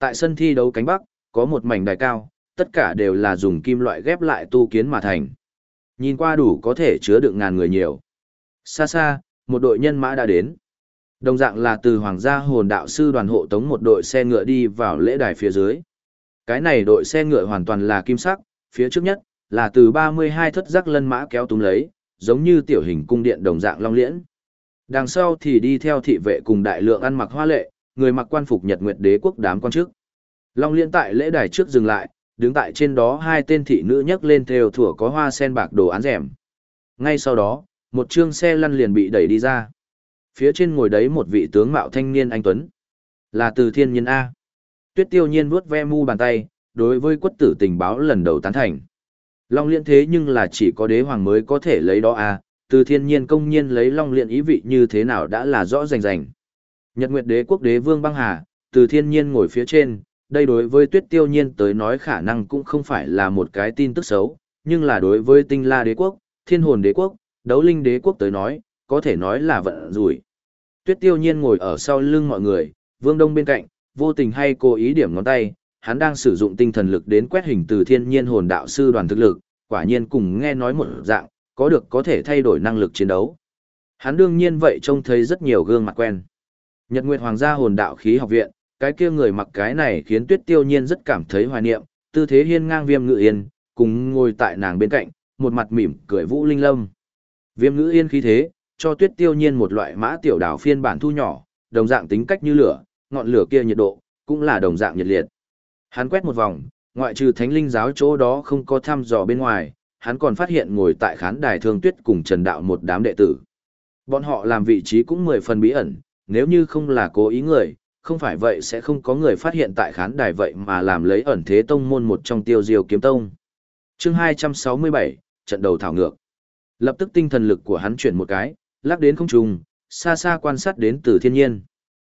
Tại sân thi đấu cánh bắc, có một mảnh đài cao, tất cả đều là dùng kim loại ghép lại tu kiến mà thành. Nhìn qua đủ có thể chứa được ngàn người nhiều. Xa xa, một đội nhân mã đã đến. Đồng dạng là từ Hoàng gia hồn đạo sư đoàn hộ tống một đội xe ngựa đi vào lễ đài phía dưới. Cái này đội xe ngựa hoàn toàn là kim sắc, phía trước nhất là từ 32 thất giác lân mã kéo túm lấy, giống như tiểu hình cung điện đồng dạng long liễn. Đằng sau thì đi theo thị vệ cùng đại lượng ăn mặc hoa lệ, người mặc quan phục Nhật Nguyệt Đế quốc đám quan chức. Long Liên tại lễ đài trước dừng lại, đứng tại trên đó hai tên thị nữ nhấc lên theo thủa có hoa sen bạc đồ án rèm. Ngay sau đó, một chương xe lăn liền bị đẩy đi ra. Phía trên ngồi đấy một vị tướng mạo thanh niên anh Tuấn. Là từ thiên nhân A. Tuyết tiêu nhiên vuốt ve mu bàn tay, đối với quất tử tình báo lần đầu tán thành. Long liên thế nhưng là chỉ có đế hoàng mới có thể lấy đó A, từ thiên nhiên công nhiên lấy long liên ý vị như thế nào đã là rõ rành rành. Nhật Nguyệt đế quốc đế vương băng hà, từ thiên nhiên ngồi phía trên, đây đối với tuyết tiêu nhiên tới nói khả năng cũng không phải là một cái tin tức xấu, nhưng là đối với tinh la đế quốc, thiên hồn đế quốc, đấu linh đế quốc tới nói, có thể nói là vận rủi. Tuyết tiêu nhiên ngồi ở sau lưng mọi người, vương đông bên cạnh, vô tình hay cố ý điểm ngón tay, hắn đang sử dụng tinh thần lực đến quét hình từ thiên nhiên hồn đạo sư đoàn thực lực, quả nhiên cùng nghe nói một dạng, có được có thể thay đổi năng lực chiến đấu. Hắn đương nhiên vậy trông thấy rất nhiều gương mặt quen. Nhật Nguyệt Hoàng gia hồn đạo khí học viện, cái kia người mặc cái này khiến Tuyết Tiêu Nhiên rất cảm thấy hoài niệm, tư thế hiên ngang Viêm Ngự Yên, cùng ngồi tại nàng bên cạnh, một mặt mỉm cười Vũ Linh Lâm. Viêm Ngự Yên khí thế, cho Tuyết Tiêu Nhiên một loại mã tiểu đảo phiên bản thu nhỏ, đồng dạng tính cách như lửa, ngọn lửa kia nhiệt độ cũng là đồng dạng nhiệt liệt. Hắn quét một vòng, ngoại trừ Thánh Linh giáo chỗ đó không có thăm dò bên ngoài, hắn còn phát hiện ngồi tại khán đài Thương Tuyết cùng Trần Đạo một đám đệ tử. Bọn họ làm vị trí cũng mười phần bí ẩn, nếu như không là cố ý người, không phải vậy sẽ không có người phát hiện tại khán đài vậy mà làm lấy ẩn thế tông môn một trong tiêu diêu kiếm tông. chương 267, trận đầu thảo ngược. Lập tức tinh thần lực của hắn chuyển một cái, lắc đến không trùng, xa xa quan sát đến từ thiên nhiên.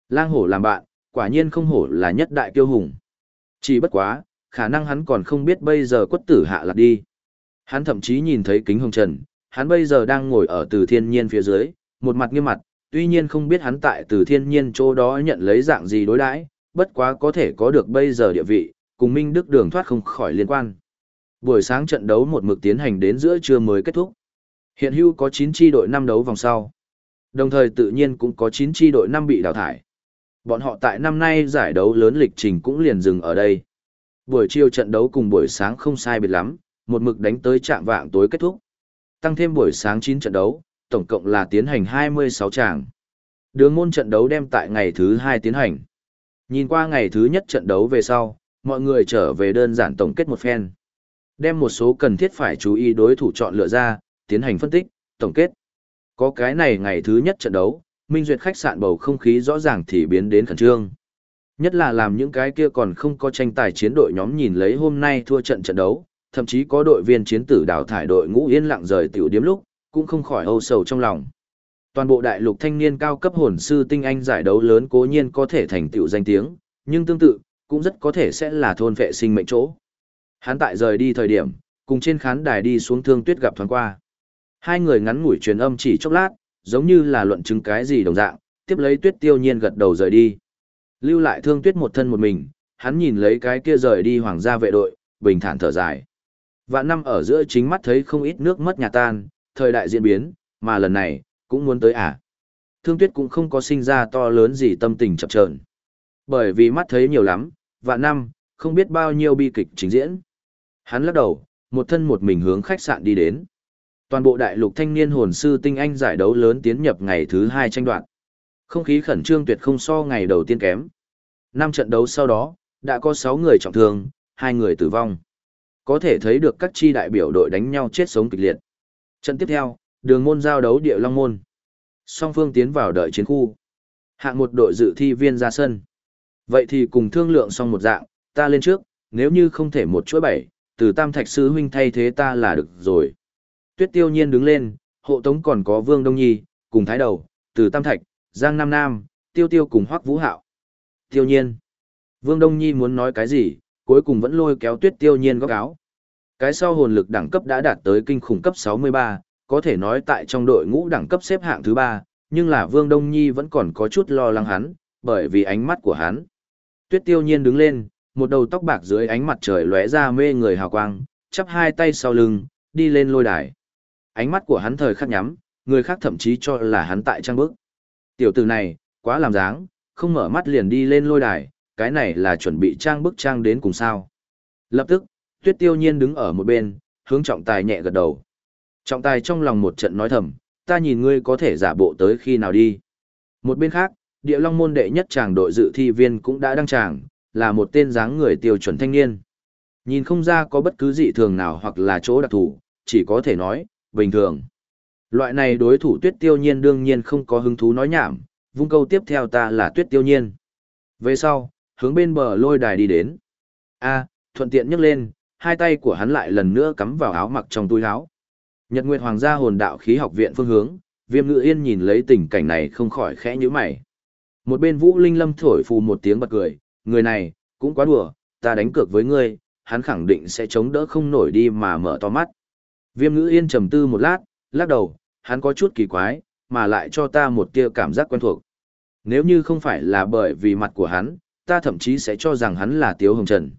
Lang hổ làm bạn, quả nhiên không hổ là nhất đại kiêu hùng. Chỉ bất quá, khả năng hắn còn không biết bây giờ quất tử hạ lạc đi. Hắn thậm chí nhìn thấy kính hồng trần, hắn bây giờ đang ngồi ở từ thiên nhiên phía dưới, một mặt nghiêm mặt, tuy nhiên không biết hắn tại từ thiên nhiên chỗ đó nhận lấy dạng gì đối đãi, bất quá có thể có được bây giờ địa vị, cùng Minh Đức đường thoát không khỏi liên quan. Buổi sáng trận đấu một mực tiến hành đến giữa trưa mới kết thúc. Hiện hữu có 9 chi đội năm đấu vòng sau. Đồng thời tự nhiên cũng có 9 chi đội năm bị đào thải. Bọn họ tại năm nay giải đấu lớn lịch trình cũng liền dừng ở đây. Buổi chiều trận đấu cùng buổi sáng không sai biệt lắm, một mực đánh tới trạng vạng tối kết thúc. Tăng thêm buổi sáng 9 trận đấu, tổng cộng là tiến hành 26 tràng. Đường môn trận đấu đem tại ngày thứ 2 tiến hành. Nhìn qua ngày thứ nhất trận đấu về sau, mọi người trở về đơn giản tổng kết một phen. Đem một số cần thiết phải chú ý đối thủ chọn lựa ra, tiến hành phân tích, tổng kết. Có cái này ngày thứ nhất trận đấu, Minh Duyệt khách sạn bầu không khí rõ ràng thì biến đến khẩn trương. Nhất là làm những cái kia còn không có tranh tài chiến đội nhóm nhìn lấy hôm nay thua trận trận đấu, thậm chí có đội viên chiến tử đào thải đội ngũ yên lặng rời tiểu điếm lúc, cũng không khỏi âu sầu trong lòng. Toàn bộ đại lục thanh niên cao cấp hồn sư tinh anh giải đấu lớn cố nhiên có thể thành tựu danh tiếng, nhưng tương tự, cũng rất có thể sẽ là thôn vệ sinh mệnh chỗ. Hắn tại rời đi thời điểm, cùng trên khán đài đi xuống thương tuyết gặp thoáng qua. Hai người ngắn ngủi truyền âm chỉ chốc lát, giống như là luận chứng cái gì đồng dạng, tiếp lấy tuyết tiêu nhiên gật đầu rời đi. Lưu lại thương tuyết một thân một mình, hắn nhìn lấy cái kia rời đi hoàng gia vệ đội, bình thản thở dài. Vạn năm ở giữa chính mắt thấy không ít nước mất nhà tan, thời đại diễn biến, mà lần này, cũng muốn tới à. Thương tuyết cũng không có sinh ra to lớn gì tâm tình chập chờn Bởi vì mắt thấy nhiều lắm, vạn năm, không biết bao nhiêu bi kịch trình diễn. Hắn lắc đầu, một thân một mình hướng khách sạn đi đến. Toàn bộ đại lục thanh niên hồn sư tinh anh giải đấu lớn tiến nhập ngày thứ hai tranh đoạt. Không khí khẩn trương tuyệt không so ngày đầu tiên kém. Năm trận đấu sau đó, đã có 6 người trọng thương, 2 người tử vong. Có thể thấy được các chi đại biểu đội đánh nhau chết sống kịch liệt. Trận tiếp theo, đường môn giao đấu địa long môn. Song phương tiến vào đợi chiến khu. Hạng một đội dự thi viên ra sân. Vậy thì cùng thương lượng xong một dạng, ta lên trước, nếu như không thể một chuỗi bảy, từ tam thạch sư huynh thay thế ta là được rồi. Tuyết tiêu nhiên đứng lên, hộ tống còn có Vương Đông Nhi, cùng thái đầu, từ tam thạch, Giang Nam Nam, tiêu tiêu cùng hoắc vũ hạo. Tiêu nhiên. Vương Đông Nhi muốn nói cái gì, cuối cùng vẫn lôi kéo tuyết tiêu nhiên góc áo. Cái sau hồn lực đẳng cấp đã đạt tới kinh khủng cấp 63, có thể nói tại trong đội ngũ đẳng cấp xếp hạng thứ 3, nhưng là Vương Đông Nhi vẫn còn có chút lo lắng hắn, bởi vì ánh mắt của hắn. Tuyết tiêu nhiên đứng lên, một đầu tóc bạc dưới ánh mặt trời lóe ra mê người hào quang, chắp hai tay sau lưng, đi lên lôi đài. Ánh mắt của hắn thời khắc nhắm, người khác thậm chí cho là hắn tại trang bức. Tiểu tử này, quá làm dáng, không mở mắt liền đi lên lôi đài, cái này là chuẩn bị trang bức trang đến cùng sao. Lập tức, tuyết tiêu nhiên đứng ở một bên, hướng trọng tài nhẹ gật đầu. Trọng tài trong lòng một trận nói thầm, ta nhìn ngươi có thể giả bộ tới khi nào đi. Một bên khác, địa long môn đệ nhất chàng đội dự thi viên cũng đã đăng tràng, là một tên dáng người tiêu chuẩn thanh niên. Nhìn không ra có bất cứ dị thường nào hoặc là chỗ đặc thù, chỉ có thể nói, bình thường. Loại này đối thủ tuyết tiêu nhiên đương nhiên không có hứng thú nói nhảm, vung câu tiếp theo ta là tuyết tiêu nhiên. Về sau, hướng bên bờ lôi đài đi đến. A, thuận tiện nhấc lên, hai tay của hắn lại lần nữa cắm vào áo mặc trong túi áo. Nhật Nguyệt Hoàng gia hồn đạo khí học viện phương hướng, Viêm Ngự Yên nhìn lấy tình cảnh này không khỏi khẽ nhíu mày. Một bên Vũ Linh Lâm thổi phù một tiếng bật cười, người này, cũng quá đùa, ta đánh cược với ngươi, hắn khẳng định sẽ chống đỡ không nổi đi mà mở to mắt. Viêm Ngự Yên trầm tư một lát, lắc đầu, hắn có chút kỳ quái, mà lại cho ta một tia cảm giác quen thuộc. Nếu như không phải là bởi vì mặt của hắn, ta thậm chí sẽ cho rằng hắn là Tiếu Hồng Trần.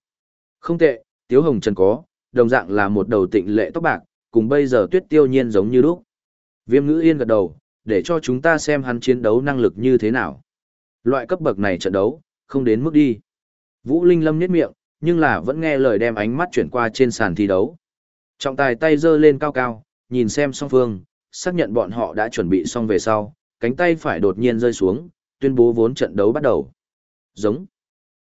Không tệ, Tiếu Hồng Trần có, đồng dạng là một đầu tịnh lệ tóc bạc, cùng bây giờ tuyết tiêu nhiên giống như lúc. Viêm ngữ yên gật đầu, để cho chúng ta xem hắn chiến đấu năng lực như thế nào. Loại cấp bậc này trận đấu, không đến mức đi. Vũ Linh Lâm nhếch miệng, nhưng là vẫn nghe lời đem ánh mắt chuyển qua trên sàn thi đấu. Trọng tài tay giơ lên cao cao, nhìn xem song phương, xác nhận bọn họ đã chuẩn bị xong về sau, cánh tay phải đột nhiên rơi xuống, tuyên bố vốn trận đấu bắt đầu. Giống.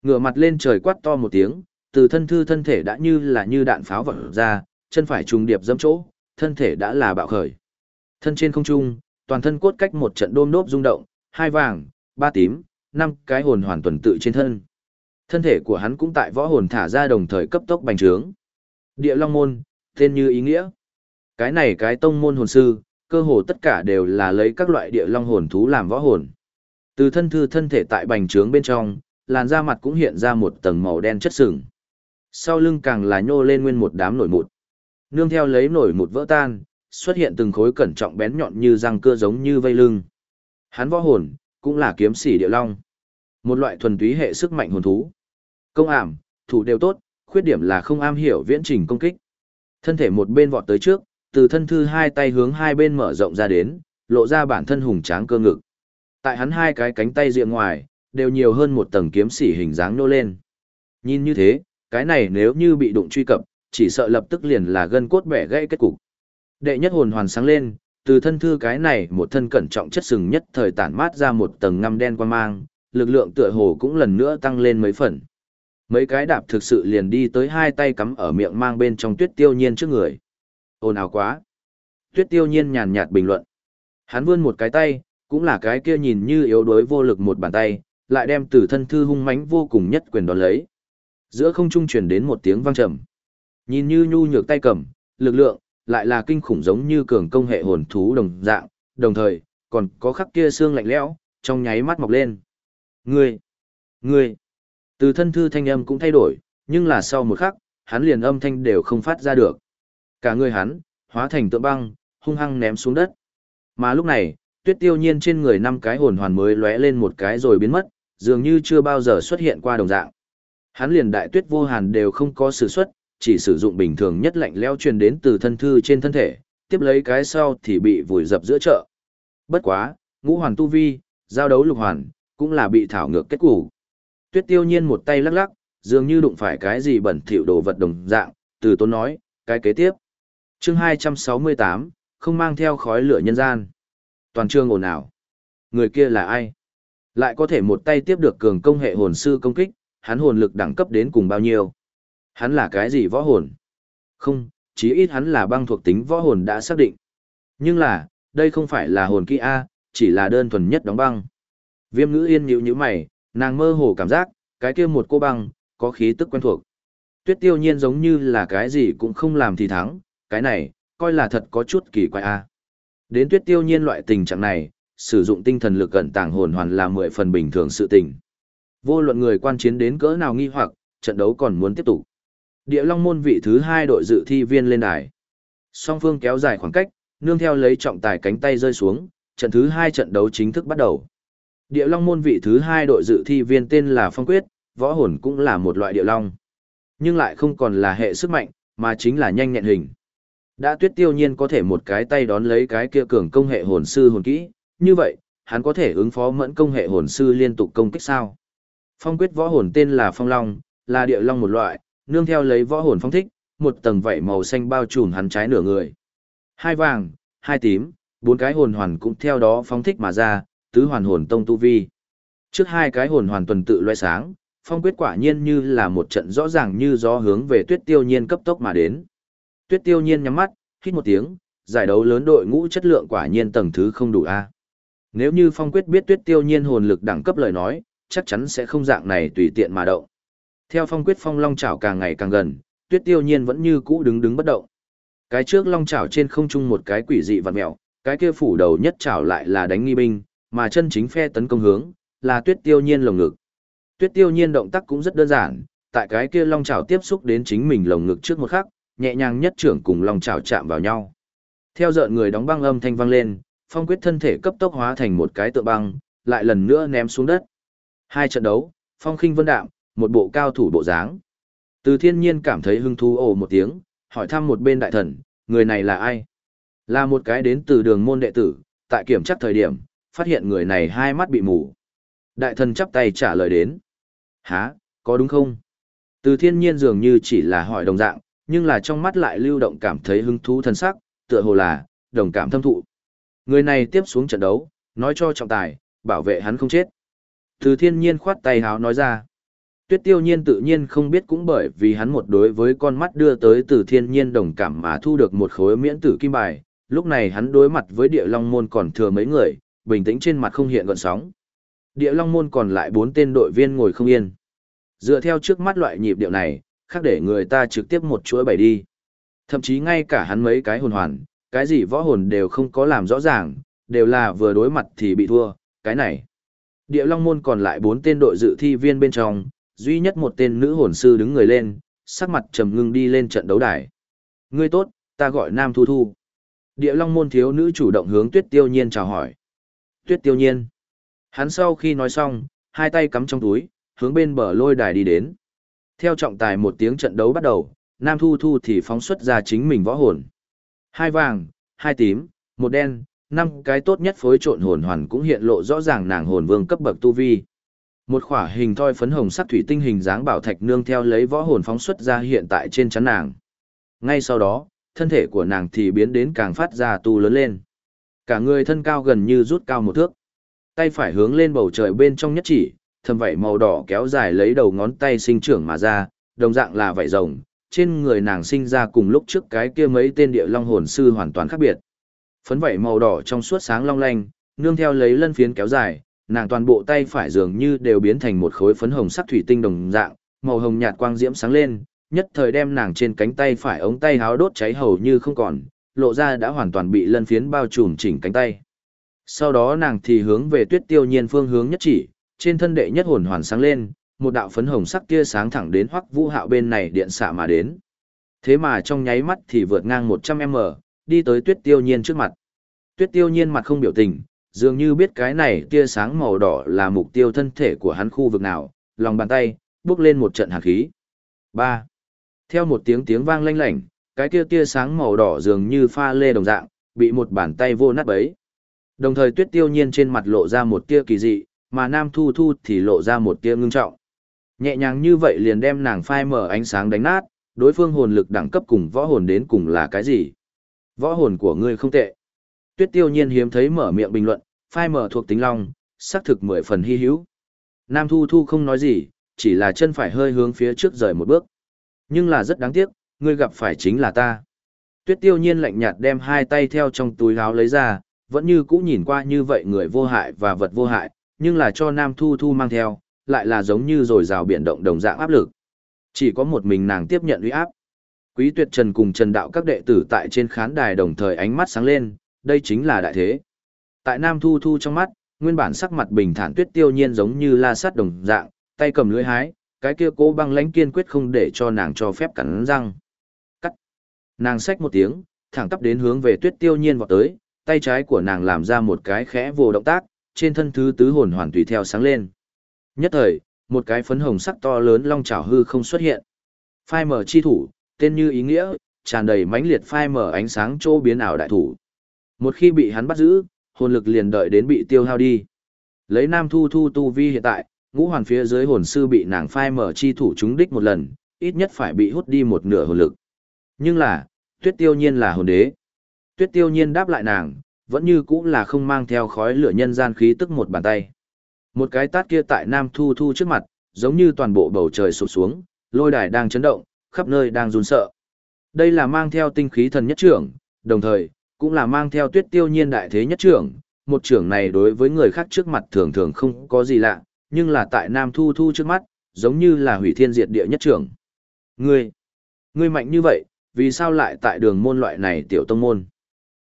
Ngửa mặt lên trời quát to một tiếng, từ thân thư thân thể đã như là như đạn pháo vỡ ra, chân phải trùng điệp dẫm chỗ, thân thể đã là bạo khởi. Thân trên không trung, toàn thân cốt cách một trận đôm đốp rung động, hai vàng, ba tím, năm cái hồn hoàn tuần tự trên thân. Thân thể của hắn cũng tại võ hồn thả ra đồng thời cấp tốc bành trướng. Địa Long môn, tên như ý nghĩa. Cái này cái tông môn hồn sư, cơ hồ tất cả đều là lấy các loại địa long hồn thú làm võ hồn. Từ thân thư thân thể tại bành trướng bên trong, làn da mặt cũng hiện ra một tầng màu đen chất sừng. Sau lưng càng là nhô lên nguyên một đám nổi mụn. Nương theo lấy nổi mụn vỡ tan, xuất hiện từng khối cẩn trọng bén nhọn như răng cưa giống như vây lưng. Hắn võ hồn, cũng là kiếm sĩ địa long. Một loại thuần túy hệ sức mạnh hồn thú. Công ảm, thủ đều tốt, khuyết điểm là không am hiểu viễn trình công kích. Thân thể một bên vọt tới trước, từ thân thư hai tay hướng hai bên mở rộng ra đến, lộ ra bản thân hùng tráng cơ ngực. Tại hắn hai cái cánh tay diện ngoài, đều nhiều hơn một tầng kiếm sĩ hình dáng nô lên. Nhìn như thế, cái này nếu như bị đụng truy cập, chỉ sợ lập tức liền là gân cốt bẻ gãy kết cục. Đệ nhất hồn hoàn sáng lên, từ thân thư cái này một thân cẩn trọng chất sừng nhất thời tản mát ra một tầng ngăm đen quan mang, lực lượng tựa hồ cũng lần nữa tăng lên mấy phần. Mấy cái đạp thực sự liền đi tới hai tay cắm ở miệng mang bên trong tuyết tiêu nhiên trước người. Ồn ào quá. Tuyết tiêu nhiên nhàn nhạt bình luận. Hắn vươn một cái tay, cũng là cái kia nhìn như yếu đuối vô lực một bàn tay, lại đem từ thân thư hung mãnh vô cùng nhất quyền đón lấy. Giữa không trung truyền đến một tiếng vang trầm. Nhìn như nhu nhược tay cầm, lực lượng, lại là kinh khủng giống như cường công hệ hồn thú đồng dạng, đồng thời, còn có khắc kia xương lạnh lẽo, trong nháy mắt mọc lên. Ngươi! Ngươi! Từ thân thư thanh âm cũng thay đổi, nhưng là sau một khắc, hắn liền âm thanh đều không phát ra được. Cả người hắn, hóa thành tượng băng, hung hăng ném xuống đất. Mà lúc này, tuyết tiêu nhiên trên người năm cái hồn hoàn mới lóe lên một cái rồi biến mất, dường như chưa bao giờ xuất hiện qua đồng dạng. Hắn liền đại tuyết vô hàn đều không có sử xuất, chỉ sử dụng bình thường nhất lạnh leo truyền đến từ thân thư trên thân thể, tiếp lấy cái sau thì bị vùi dập giữa chợ. Bất quá, ngũ hoàn tu vi, giao đấu lục hoàn, cũng là bị thảo ngược kết cục. Tuyết tiêu nhiên một tay lắc lắc, dường như đụng phải cái gì bẩn thỉu đồ vật đồng dạng, từ tôn nói, cái kế tiếp. chương 268, không mang theo khói lửa nhân gian. Toàn trường ồn ào. Người kia là ai? Lại có thể một tay tiếp được cường công hệ hồn sư công kích, hắn hồn lực đẳng cấp đến cùng bao nhiêu? Hắn là cái gì võ hồn? Không, chí ít hắn là băng thuộc tính võ hồn đã xác định. Nhưng là, đây không phải là hồn kỹ A, chỉ là đơn thuần nhất đóng băng. Viêm ngữ yên nhíu nhíu mày, nàng mơ hồ cảm giác, cái kia một cô băng, có khí tức quen thuộc. Tuyết tiêu nhiên giống như là cái gì cũng không làm thì thắng, cái này, coi là thật có chút kỳ quái A. Đến tuyết tiêu nhiên loại tình trạng này, sử dụng tinh thần lực cận tàng hồn hoàn là mười phần bình thường sự tình. Vô luận người quan chiến đến cỡ nào nghi hoặc, trận đấu còn muốn tiếp tục. Địa Long môn vị thứ hai đội dự thi viên lên đài. Song phương kéo dài khoảng cách, nương theo lấy trọng tài cánh tay rơi xuống, trận thứ hai trận đấu chính thức bắt đầu. Địa Long môn vị thứ hai đội dự thi viên tên là Phong Quyết, võ hồn cũng là một loại địa long. Nhưng lại không còn là hệ sức mạnh, mà chính là nhanh nhẹn hình. Đã tuyết tiêu nhiên có thể một cái tay đón lấy cái kia cường công hệ hồn sư hồn kỹ, như vậy, hắn có thể ứng phó mẫn công hệ hồn sư liên tục công kích sao? Phong quyết võ hồn tên là Phong Long, là địa long một loại, nương theo lấy võ hồn phong thích, một tầng vảy màu xanh bao trùm hắn trái nửa người. Hai vàng, hai tím, bốn cái hồn hoàn cũng theo đó phóng thích mà ra, tứ hoàn hồn tông tu vi. Trước hai cái hồn hoàn tuần tự loại sáng, phong quyết quả nhiên như là một trận rõ ràng như gió hướng về tuyết tiêu nhiên cấp tốc mà đến. Tuyết tiêu nhiên nhắm mắt, hít một tiếng, giải đấu lớn đội ngũ chất lượng quả nhiên tầng thứ không đủ a. Nếu như phong quyết biết tuyết tiêu nhiên hồn lực đẳng cấp lời nói, chắc chắn sẽ không dạng này tùy tiện mà động. Theo phong quyết phong long chảo càng ngày càng gần, tuyết tiêu nhiên vẫn như cũ đứng đứng bất động. Cái trước long chảo trên không trung một cái quỷ dị vặn mèo, cái kia phủ đầu nhất chảo lại là đánh nghi binh, mà chân chính phe tấn công hướng, là tuyết tiêu nhiên lồng ngực. Tuyết tiêu nhiên động tác cũng rất đơn giản, tại cái kia long chảo tiếp xúc đến chính mình lồng ngực trước một khắc, nhẹ nhàng nhất trưởng cùng long chảo chạm vào nhau. Theo dợn người đóng băng âm thanh vang lên, phong quyết thân thể cấp tốc hóa thành một cái tượng băng, lại lần nữa ném xuống đất. Hai trận đấu, phong khinh vân đạm, một bộ cao thủ bộ dáng. Từ thiên nhiên cảm thấy hứng thú ồ một tiếng, hỏi thăm một bên đại thần, người này là ai? Là một cái đến từ đường môn đệ tử, tại kiểm tra thời điểm, phát hiện người này hai mắt bị mù. Đại thần chắp tay trả lời đến. Hả, có đúng không? Từ thiên nhiên dường như chỉ là hỏi đồng dạng, nhưng là trong mắt lại lưu động cảm thấy hứng thú thân sắc, tựa hồ là, đồng cảm thâm thụ. Người này tiếp xuống trận đấu, nói cho trọng tài, bảo vệ hắn không chết. Từ thiên nhiên khoát tay háo nói ra. Tuyết tiêu nhiên tự nhiên không biết cũng bởi vì hắn một đối với con mắt đưa tới từ thiên nhiên đồng cảm mà thu được một khối miễn tử kim bài. Lúc này hắn đối mặt với địa long môn còn thừa mấy người, bình tĩnh trên mặt không hiện gợn sóng. Địa long môn còn lại bốn tên đội viên ngồi không yên. Dựa theo trước mắt loại nhịp điệu này, khác để người ta trực tiếp một chuỗi bảy đi. Thậm chí ngay cả hắn mấy cái hồn hoàn, cái gì võ hồn đều không có làm rõ ràng, đều là vừa đối mặt thì bị thua, cái này. Địa Long Môn còn lại bốn tên đội dự thi viên bên trong, duy nhất một tên nữ hồn sư đứng người lên, sắc mặt trầm ngưng đi lên trận đấu đài. Ngươi tốt, ta gọi Nam Thu Thu. Địa Long Môn thiếu nữ chủ động hướng Tuyết Tiêu Nhiên chào hỏi. Tuyết Tiêu Nhiên. Hắn sau khi nói xong, hai tay cắm trong túi, hướng bên bờ lôi đài đi đến. Theo trọng tài một tiếng trận đấu bắt đầu, Nam Thu Thu thì phóng xuất ra chính mình võ hồn. Hai vàng, hai tím, một đen, năm cái tốt nhất phối trộn hồn hoàn cũng hiện lộ rõ ràng nàng hồn vương cấp bậc tu vi. Một khỏa hình thoi phấn hồng sắc thủy tinh hình dáng bảo thạch nương theo lấy võ hồn phóng xuất ra hiện tại trên chắn nàng. Ngay sau đó, thân thể của nàng thì biến đến càng phát ra tu lớn lên. Cả người thân cao gần như rút cao một thước. Tay phải hướng lên bầu trời bên trong nhất chỉ, thầm vảy màu đỏ kéo dài lấy đầu ngón tay sinh trưởng mà ra, đồng dạng là vảy rồng, trên người nàng sinh ra cùng lúc trước cái kia mấy tên địa long hồn sư hoàn toàn khác biệt. Phấn vảy màu đỏ trong suốt sáng long lanh, nương theo lấy lân phiến kéo dài, nàng toàn bộ tay phải dường như đều biến thành một khối phấn hồng sắc thủy tinh đồng dạng, màu hồng nhạt quang diễm sáng lên, nhất thời đem nàng trên cánh tay phải ống tay háo đốt cháy hầu như không còn, lộ ra đã hoàn toàn bị lân phiến bao trùm chỉnh cánh tay. Sau đó nàng thì hướng về tuyết tiêu nhiên phương hướng nhất chỉ, trên thân đệ nhất hồn hoàn sáng lên, một đạo phấn hồng sắc tia sáng thẳng đến hoắc vũ hạo bên này điện xạ mà đến. Thế mà trong nháy mắt thì vượt ngang 100m, đi tới tuyết tiêu nhiên trước mặt. Tuyết tiêu nhiên mặt không biểu tình, dường như biết cái này tia sáng màu đỏ là mục tiêu thân thể của hắn khu vực nào, lòng bàn tay, bước lên một trận hàn khí. 3. Theo một tiếng tiếng vang lanh lảnh, cái kia tia sáng màu đỏ dường như pha lê đồng dạng, bị một bàn tay vô nát bấy. Đồng thời tuyết tiêu nhiên trên mặt lộ ra một tia kỳ dị, mà nam thu thu thì lộ ra một tia ngưng trọng. Nhẹ nhàng như vậy liền đem nàng phai mở ánh sáng đánh nát, đối phương hồn lực đẳng cấp cùng võ hồn đến cùng là cái gì? Võ hồn của ngươi không tệ. Tuyết tiêu nhiên hiếm thấy mở miệng bình luận, phai mở thuộc tính long, xác thực mười phần hy hữu. Nam Thu Thu không nói gì, chỉ là chân phải hơi hướng phía trước rời một bước. Nhưng là rất đáng tiếc, ngươi gặp phải chính là ta. Tuyết tiêu nhiên lạnh nhạt đem hai tay theo trong túi áo lấy ra, vẫn như cũ nhìn qua như vậy người vô hại và vật vô hại, nhưng là cho Nam Thu Thu mang theo, lại là giống như rồi rào biển động đồng dạng áp lực. Chỉ có một mình nàng tiếp nhận uy áp. Quý Tuyệt Trần cùng Trần Đạo các đệ tử tại trên khán đài đồng thời ánh mắt sáng lên, đây chính là đại thế. Tại Nam Thu Thu trong mắt, nguyên bản sắc mặt bình thản tuyết tiêu nhiên giống như la sát đồng dạng, tay cầm lưỡi hái, cái kia cố băng lãnh kiên quyết không để cho nàng cho phép cắn răng. Cắt. Nàng xách một tiếng, thẳng tắp đến hướng về tuyết tiêu nhiên vọt tới, tay trái của nàng làm ra một cái khẽ vồ động tác, trên thân thứ tứ hồn hoàn tùy theo sáng lên. Nhất thời, một cái phấn hồng sắc to lớn long trảo hư không xuất hiện. Phai mở chi thủ, tên như ý nghĩa, tràn đầy mãnh liệt phai mở ánh sáng chỗ biến ảo đại thủ. Một khi bị hắn bắt giữ, hồn lực liền đợi đến bị tiêu hao đi. Lấy Nam Thu Thu tu vi hiện tại, ngũ hoàn phía dưới hồn sư bị nàng phai mở chi thủ trúng đích một lần, ít nhất phải bị hút đi một nửa hồn lực. Nhưng là, Tuyết Tiêu Nhiên là hồn đế. Tuyết Tiêu Nhiên đáp lại nàng, vẫn như cũng là không mang theo khói lửa nhân gian khí tức một bàn tay. Một cái tát kia tại Nam Thu Thu trước mặt, giống như toàn bộ bầu trời sụp xuống, lôi đài đang chấn động, khắp nơi đang run sợ. Đây là mang theo tinh khí thần nhất trưởng, đồng thời, cũng là mang theo tuyết tiêu nhiên đại thế nhất trưởng. Một trưởng này đối với người khác trước mặt thường thường không có gì lạ, nhưng là tại Nam Thu Thu trước mắt, giống như là hủy thiên diệt địa nhất trưởng. Ngươi, ngươi mạnh như vậy, vì sao lại tại đường môn loại này tiểu tông môn?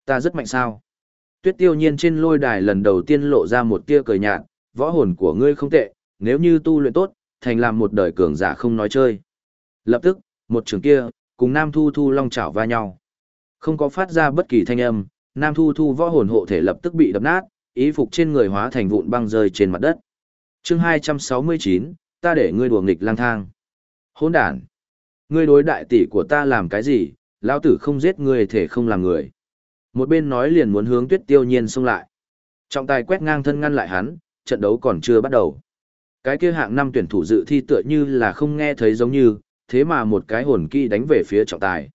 Ta rất mạnh sao? Tuyết tiêu nhiên trên lôi đài lần đầu tiên lộ ra một tia cười nhạt, võ hồn của ngươi không tệ, nếu như tu luyện tốt, thành làm một đời cường giả không nói chơi. Lập tức, một trường kia, cùng Nam Thu Thu long chảo va nhau. Không có phát ra bất kỳ thanh âm, Nam Thu Thu võ hồn hộ thể lập tức bị đập nát, ý phục trên người hóa thành vụn băng rơi trên mặt đất. Chương 269, ta để ngươi đùa nghịch lang thang. Hỗn đản. Ngươi đối đại tỷ của ta làm cái gì, lão tử không giết ngươi thể không làm người. Một bên nói liền muốn hướng Tuyết Tiêu Nhiên xông lại. Trọng tài quét ngang thân ngăn lại hắn, trận đấu còn chưa bắt đầu. Cái kia hạng năm tuyển thủ dự thi tựa như là không nghe thấy giống như, thế mà một cái hồn kỹ đánh về phía trọng tài.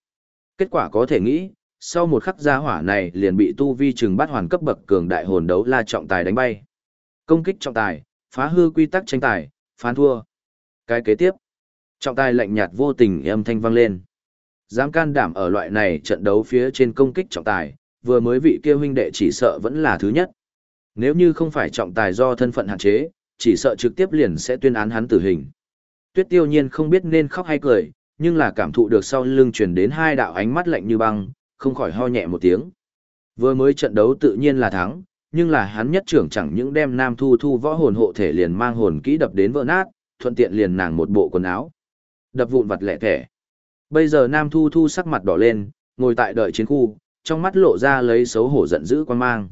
Kết quả có thể nghĩ, sau một khắc gia hỏa này liền bị tu vi trừng bắt hoàn cấp bậc cường đại hồn đấu la trọng tài đánh bay. Công kích trọng tài, phá hư quy tắc tranh tài, phán thua. Cái kế tiếp, trọng tài lạnh nhạt vô tình âm thanh vang lên. Dám can đảm ở loại này trận đấu phía trên công kích trọng tài, vừa mới vị kia huynh đệ chỉ sợ vẫn là thứ nhất. Nếu như không phải trọng tài do thân phận hạn chế, chỉ sợ trực tiếp liền sẽ tuyên án hắn tử hình. Tuyết tiêu nhiên không biết nên khóc hay cười, nhưng là cảm thụ được sau lưng truyền đến hai đạo ánh mắt lạnh như băng, không khỏi ho nhẹ một tiếng. Vừa mới trận đấu tự nhiên là thắng, nhưng là hắn nhất trưởng chẳng những đem Nam Thu Thu võ hồn hộ thể liền mang hồn kỹ đập đến vỡ nát, thuận tiện liền nàng một bộ quần áo. Đập vụn vặt lẻ thẻ. Bây giờ Nam Thu Thu sắc mặt đỏ lên, ngồi tại đợi chiến khu, trong mắt lộ ra lấy xấu hổ giận dữ quan mang.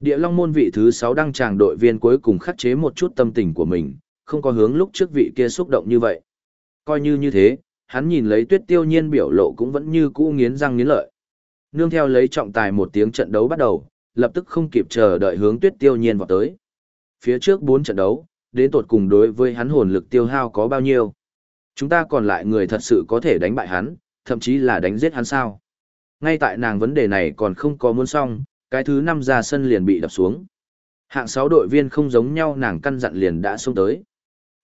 Địa Long môn vị thứ 6 đăng tràng đội viên cuối cùng khắc chế một chút tâm tình của mình, không có hướng lúc trước vị kia xúc động như vậy. Coi như như thế, hắn nhìn lấy tuyết tiêu nhiên biểu lộ cũng vẫn như cũ nghiến răng nghiến lợi. Nương theo lấy trọng tài một tiếng trận đấu bắt đầu, lập tức không kịp chờ đợi hướng tuyết tiêu nhiên vào tới. Phía trước 4 trận đấu, đến tột cùng đối với hắn hồn lực tiêu hao có bao nhiêu. Chúng ta còn lại người thật sự có thể đánh bại hắn, thậm chí là đánh giết hắn sao. Ngay tại nàng vấn đề này còn không có muốn xong, cái thứ năm ra sân liền bị đập xuống. Hạng 6 đội viên không giống nhau nàng căn dặn liền đã xuống tới.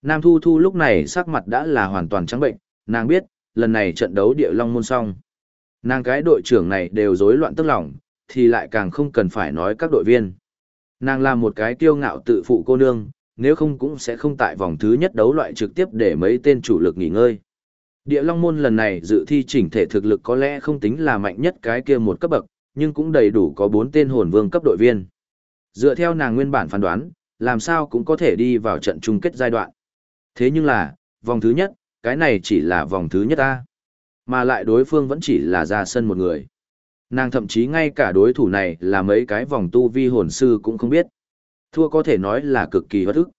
Nam Thu Thu lúc này sắc mặt đã là hoàn toàn trắng bệnh, nàng biết, lần này trận đấu địa long môn xong. Nàng cái đội trưởng này đều rối loạn tức lòng, thì lại càng không cần phải nói các đội viên. Nàng là một cái kiêu ngạo tự phụ cô nương, nếu không cũng sẽ không tại vòng thứ nhất đấu loại trực tiếp để mấy tên chủ lực nghỉ ngơi. Địa Long Môn lần này dự thi chỉnh thể thực lực có lẽ không tính là mạnh nhất cái kia một cấp bậc, nhưng cũng đầy đủ có 4 tên hồn vương cấp đội viên. Dựa theo nàng nguyên bản phán đoán, làm sao cũng có thể đi vào trận chung kết giai đoạn. Thế nhưng là, vòng thứ nhất, cái này chỉ là vòng thứ nhất ta. Mà lại đối phương vẫn chỉ là ra sân một người. Nàng thậm chí ngay cả đối thủ này là mấy cái vòng tu vi hồn sư cũng không biết. Thua có thể nói là cực kỳ bất ức.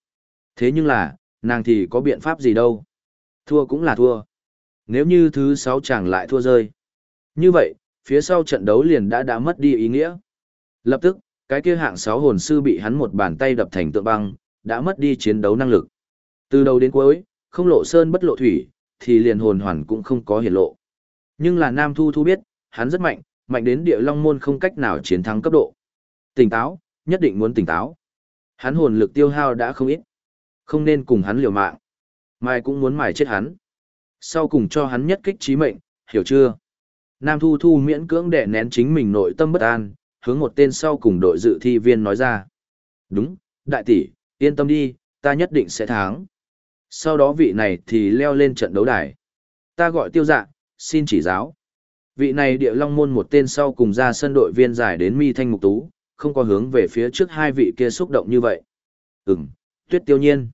Thế nhưng là, nàng thì có biện pháp gì đâu. Thua cũng là thua. Nếu như thứ sáu chàng lại thua rơi. Như vậy, phía sau trận đấu liền đã đã mất đi ý nghĩa. Lập tức, cái kia hạng sáu hồn sư bị hắn một bàn tay đập thành tượng băng, đã mất đi chiến đấu năng lực. Từ đầu đến cuối, không lộ sơn bất lộ thủy, thì liền hồn hoàn cũng không có hiển lộ. Nhưng là Nam Thu Thu biết, hắn rất mạnh, mạnh đến địa long môn không cách nào chiến thắng cấp độ. Tỉnh táo, nhất định muốn tỉnh táo. Hắn hồn lực tiêu hao đã không ít. Không nên cùng hắn liều mạng. Mai cũng muốn mài chết hắn. Sau cùng cho hắn nhất kích trí mệnh, hiểu chưa? Nam Thu Thu miễn cưỡng đè nén chính mình nội tâm bất an, hướng một tên sau cùng đội dự thi viên nói ra. Đúng, đại tỷ, yên tâm đi, ta nhất định sẽ thắng. Sau đó vị này thì leo lên trận đấu đài. Ta gọi tiêu dạ, xin chỉ giáo. Vị này địa long môn một tên sau cùng ra sân đội viên giải đến mi thanh mục tú, không có hướng về phía trước hai vị kia xúc động như vậy. Ừm, tuyết tiêu nhiên.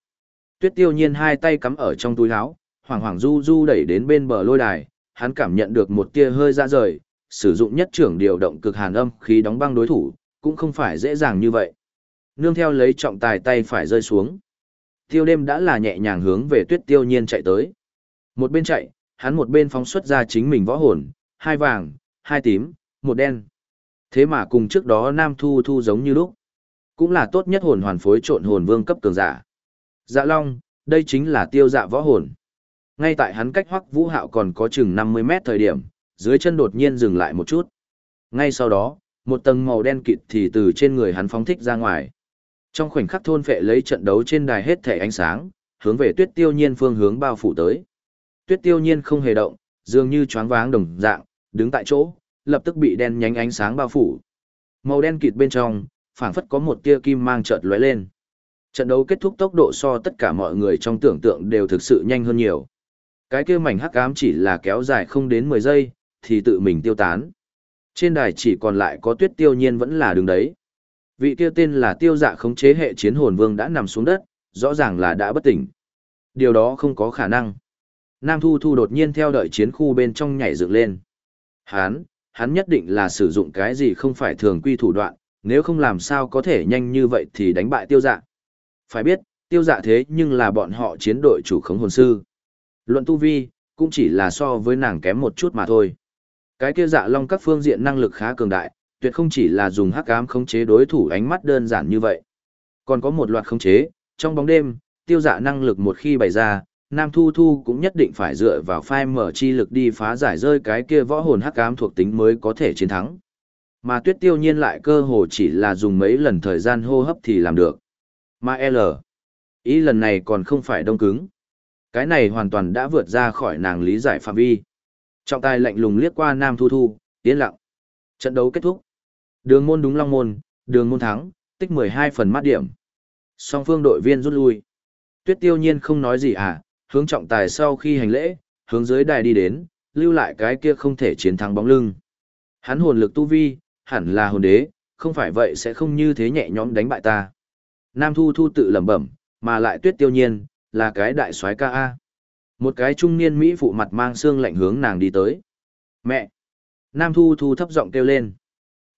Tuyết tiêu nhiên hai tay cắm ở trong túi áo, hoảng hoảng du du đẩy đến bên bờ lôi đài, hắn cảm nhận được một tia hơi ra rời, sử dụng nhất trưởng điều động cực hàn âm khí đóng băng đối thủ, cũng không phải dễ dàng như vậy. Nương theo lấy trọng tài tay phải rơi xuống. Tiêu đêm đã là nhẹ nhàng hướng về tuyết tiêu nhiên chạy tới. Một bên chạy, hắn một bên phóng xuất ra chính mình võ hồn, hai vàng, hai tím, một đen. Thế mà cùng trước đó Nam Thu Thu giống như lúc. Cũng là tốt nhất hồn hoàn phối trộn hồn vương cấp cường giả. Dạ Long, đây chính là tiêu dạ võ hồn. Ngay tại hắn cách hoắc vũ hạo còn có chừng 50 mét thời điểm, dưới chân đột nhiên dừng lại một chút. Ngay sau đó, một tầng màu đen kịt thì từ trên người hắn phóng thích ra ngoài. Trong khoảnh khắc thôn phệ lấy trận đấu trên đài hết thể ánh sáng, hướng về tuyết tiêu nhiên phương hướng bao phủ tới. Tuyết tiêu nhiên không hề động, dường như choáng váng đồng dạng, đứng tại chỗ, lập tức bị đen nhánh ánh sáng bao phủ. Màu đen kịt bên trong, phảng phất có một tia kim mang chợt lóe lên. Trận đấu kết thúc tốc độ so tất cả mọi người trong tưởng tượng đều thực sự nhanh hơn nhiều. Cái kia mảnh hắc ám chỉ là kéo dài không đến 10 giây, thì tự mình tiêu tán. Trên đài chỉ còn lại có tuyết tiêu nhiên vẫn là đứng đấy. Vị kia tên là tiêu dạ khống chế hệ chiến hồn vương đã nằm xuống đất, rõ ràng là đã bất tỉnh. Điều đó không có khả năng. Nam Thu Thu đột nhiên theo đợi chiến khu bên trong nhảy dựng lên. Hán, hắn nhất định là sử dụng cái gì không phải thường quy thủ đoạn, nếu không làm sao có thể nhanh như vậy thì đánh bại tiêu dạ. Phải biết, tiêu dạ thế nhưng là bọn họ chiến đội chủ khống hồn sư. Luận tu vi, cũng chỉ là so với nàng kém một chút mà thôi. Cái kia dạ long các phương diện năng lực khá cường đại, tuyệt không chỉ là dùng hắc ám khống chế đối thủ ánh mắt đơn giản như vậy. Còn có một loạt khống chế, trong bóng đêm, tiêu dạ năng lực một khi bày ra, Nam Thu Thu cũng nhất định phải dựa vào phai mở chi lực đi phá giải rơi cái kia võ hồn hắc ám thuộc tính mới có thể chiến thắng. Mà tuyết tiêu nhiên lại cơ hồ chỉ là dùng mấy lần thời gian hô hấp thì làm được. Mà L. Ý lần này còn không phải đông cứng. Cái này hoàn toàn đã vượt ra khỏi nàng lý giải phạm vi. Trọng tài lạnh lùng liếc qua Nam Thu Thu, tiến lặng. Trận đấu kết thúc. Đường môn đúng long môn, đường môn thắng, tích 12 phần mát điểm. Song phương đội viên rút lui. Tuyết tiêu nhiên không nói gì à, hướng trọng tài sau khi hành lễ, hướng dưới đài đi đến, lưu lại cái kia không thể chiến thắng bóng lưng. Hắn hồn lực tu vi, hẳn là hồn đế, không phải vậy sẽ không như thế nhẹ nhõm đánh bại ta. Nam Thu Thu tự lẩm bẩm, mà lại tuyết tiêu nhiên, là cái đại soái ca A. Một cái trung niên Mỹ phụ mặt mang xương lạnh hướng nàng đi tới. Mẹ! Nam Thu Thu thấp giọng kêu lên.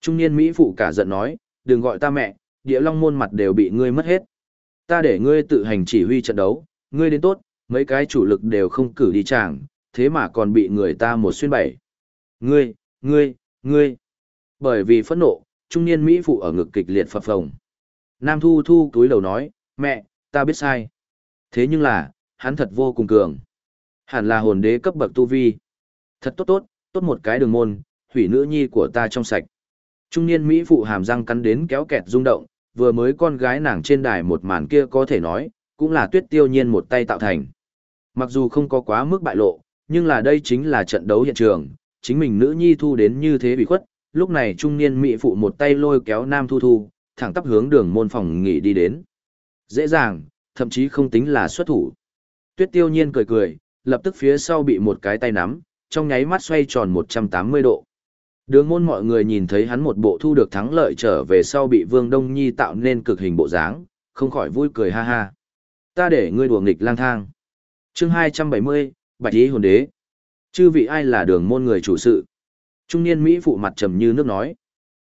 Trung niên Mỹ phụ cả giận nói, đừng gọi ta mẹ, địa long môn mặt đều bị ngươi mất hết. Ta để ngươi tự hành chỉ huy trận đấu, ngươi đến tốt, mấy cái chủ lực đều không cử đi chàng, thế mà còn bị người ta một xuyên bảy. Ngươi, ngươi, ngươi. Bởi vì phẫn nộ, trung niên Mỹ phụ ở ngực kịch liệt phập phồng. Nam Thu Thu túi đầu nói, mẹ, ta biết sai. Thế nhưng là, hắn thật vô cùng cường. Hẳn là hồn đế cấp bậc tu vi. Thật tốt tốt, tốt một cái đường môn, hủy nữ nhi của ta trong sạch. Trung niên Mỹ phụ hàm răng cắn đến kéo kẹt rung động, vừa mới con gái nàng trên đài một màn kia có thể nói, cũng là tuyết tiêu nhiên một tay tạo thành. Mặc dù không có quá mức bại lộ, nhưng là đây chính là trận đấu hiện trường, chính mình nữ nhi thu đến như thế bị khuất, lúc này trung niên Mỹ phụ một tay lôi kéo nam thu thu, thẳng tắp hướng đường môn phòng nghỉ đi đến. Dễ dàng, thậm chí không tính là xuất thủ. Tuyết tiêu nhiên cười cười, lập tức phía sau bị một cái tay nắm, trong nháy mắt xoay tròn 180 độ. Đường môn mọi người nhìn thấy hắn một bộ thu được thắng lợi trở về sau bị Vương Đông Nhi tạo nên cực hình bộ dáng, không khỏi vui cười ha ha. Ta để ngươi đùa nghịch lang thang. chương 270, Bạch Ý Hồn Đế. Chư vị ai là đường môn người chủ sự? Trung niên Mỹ phụ mặt trầm như nước nói.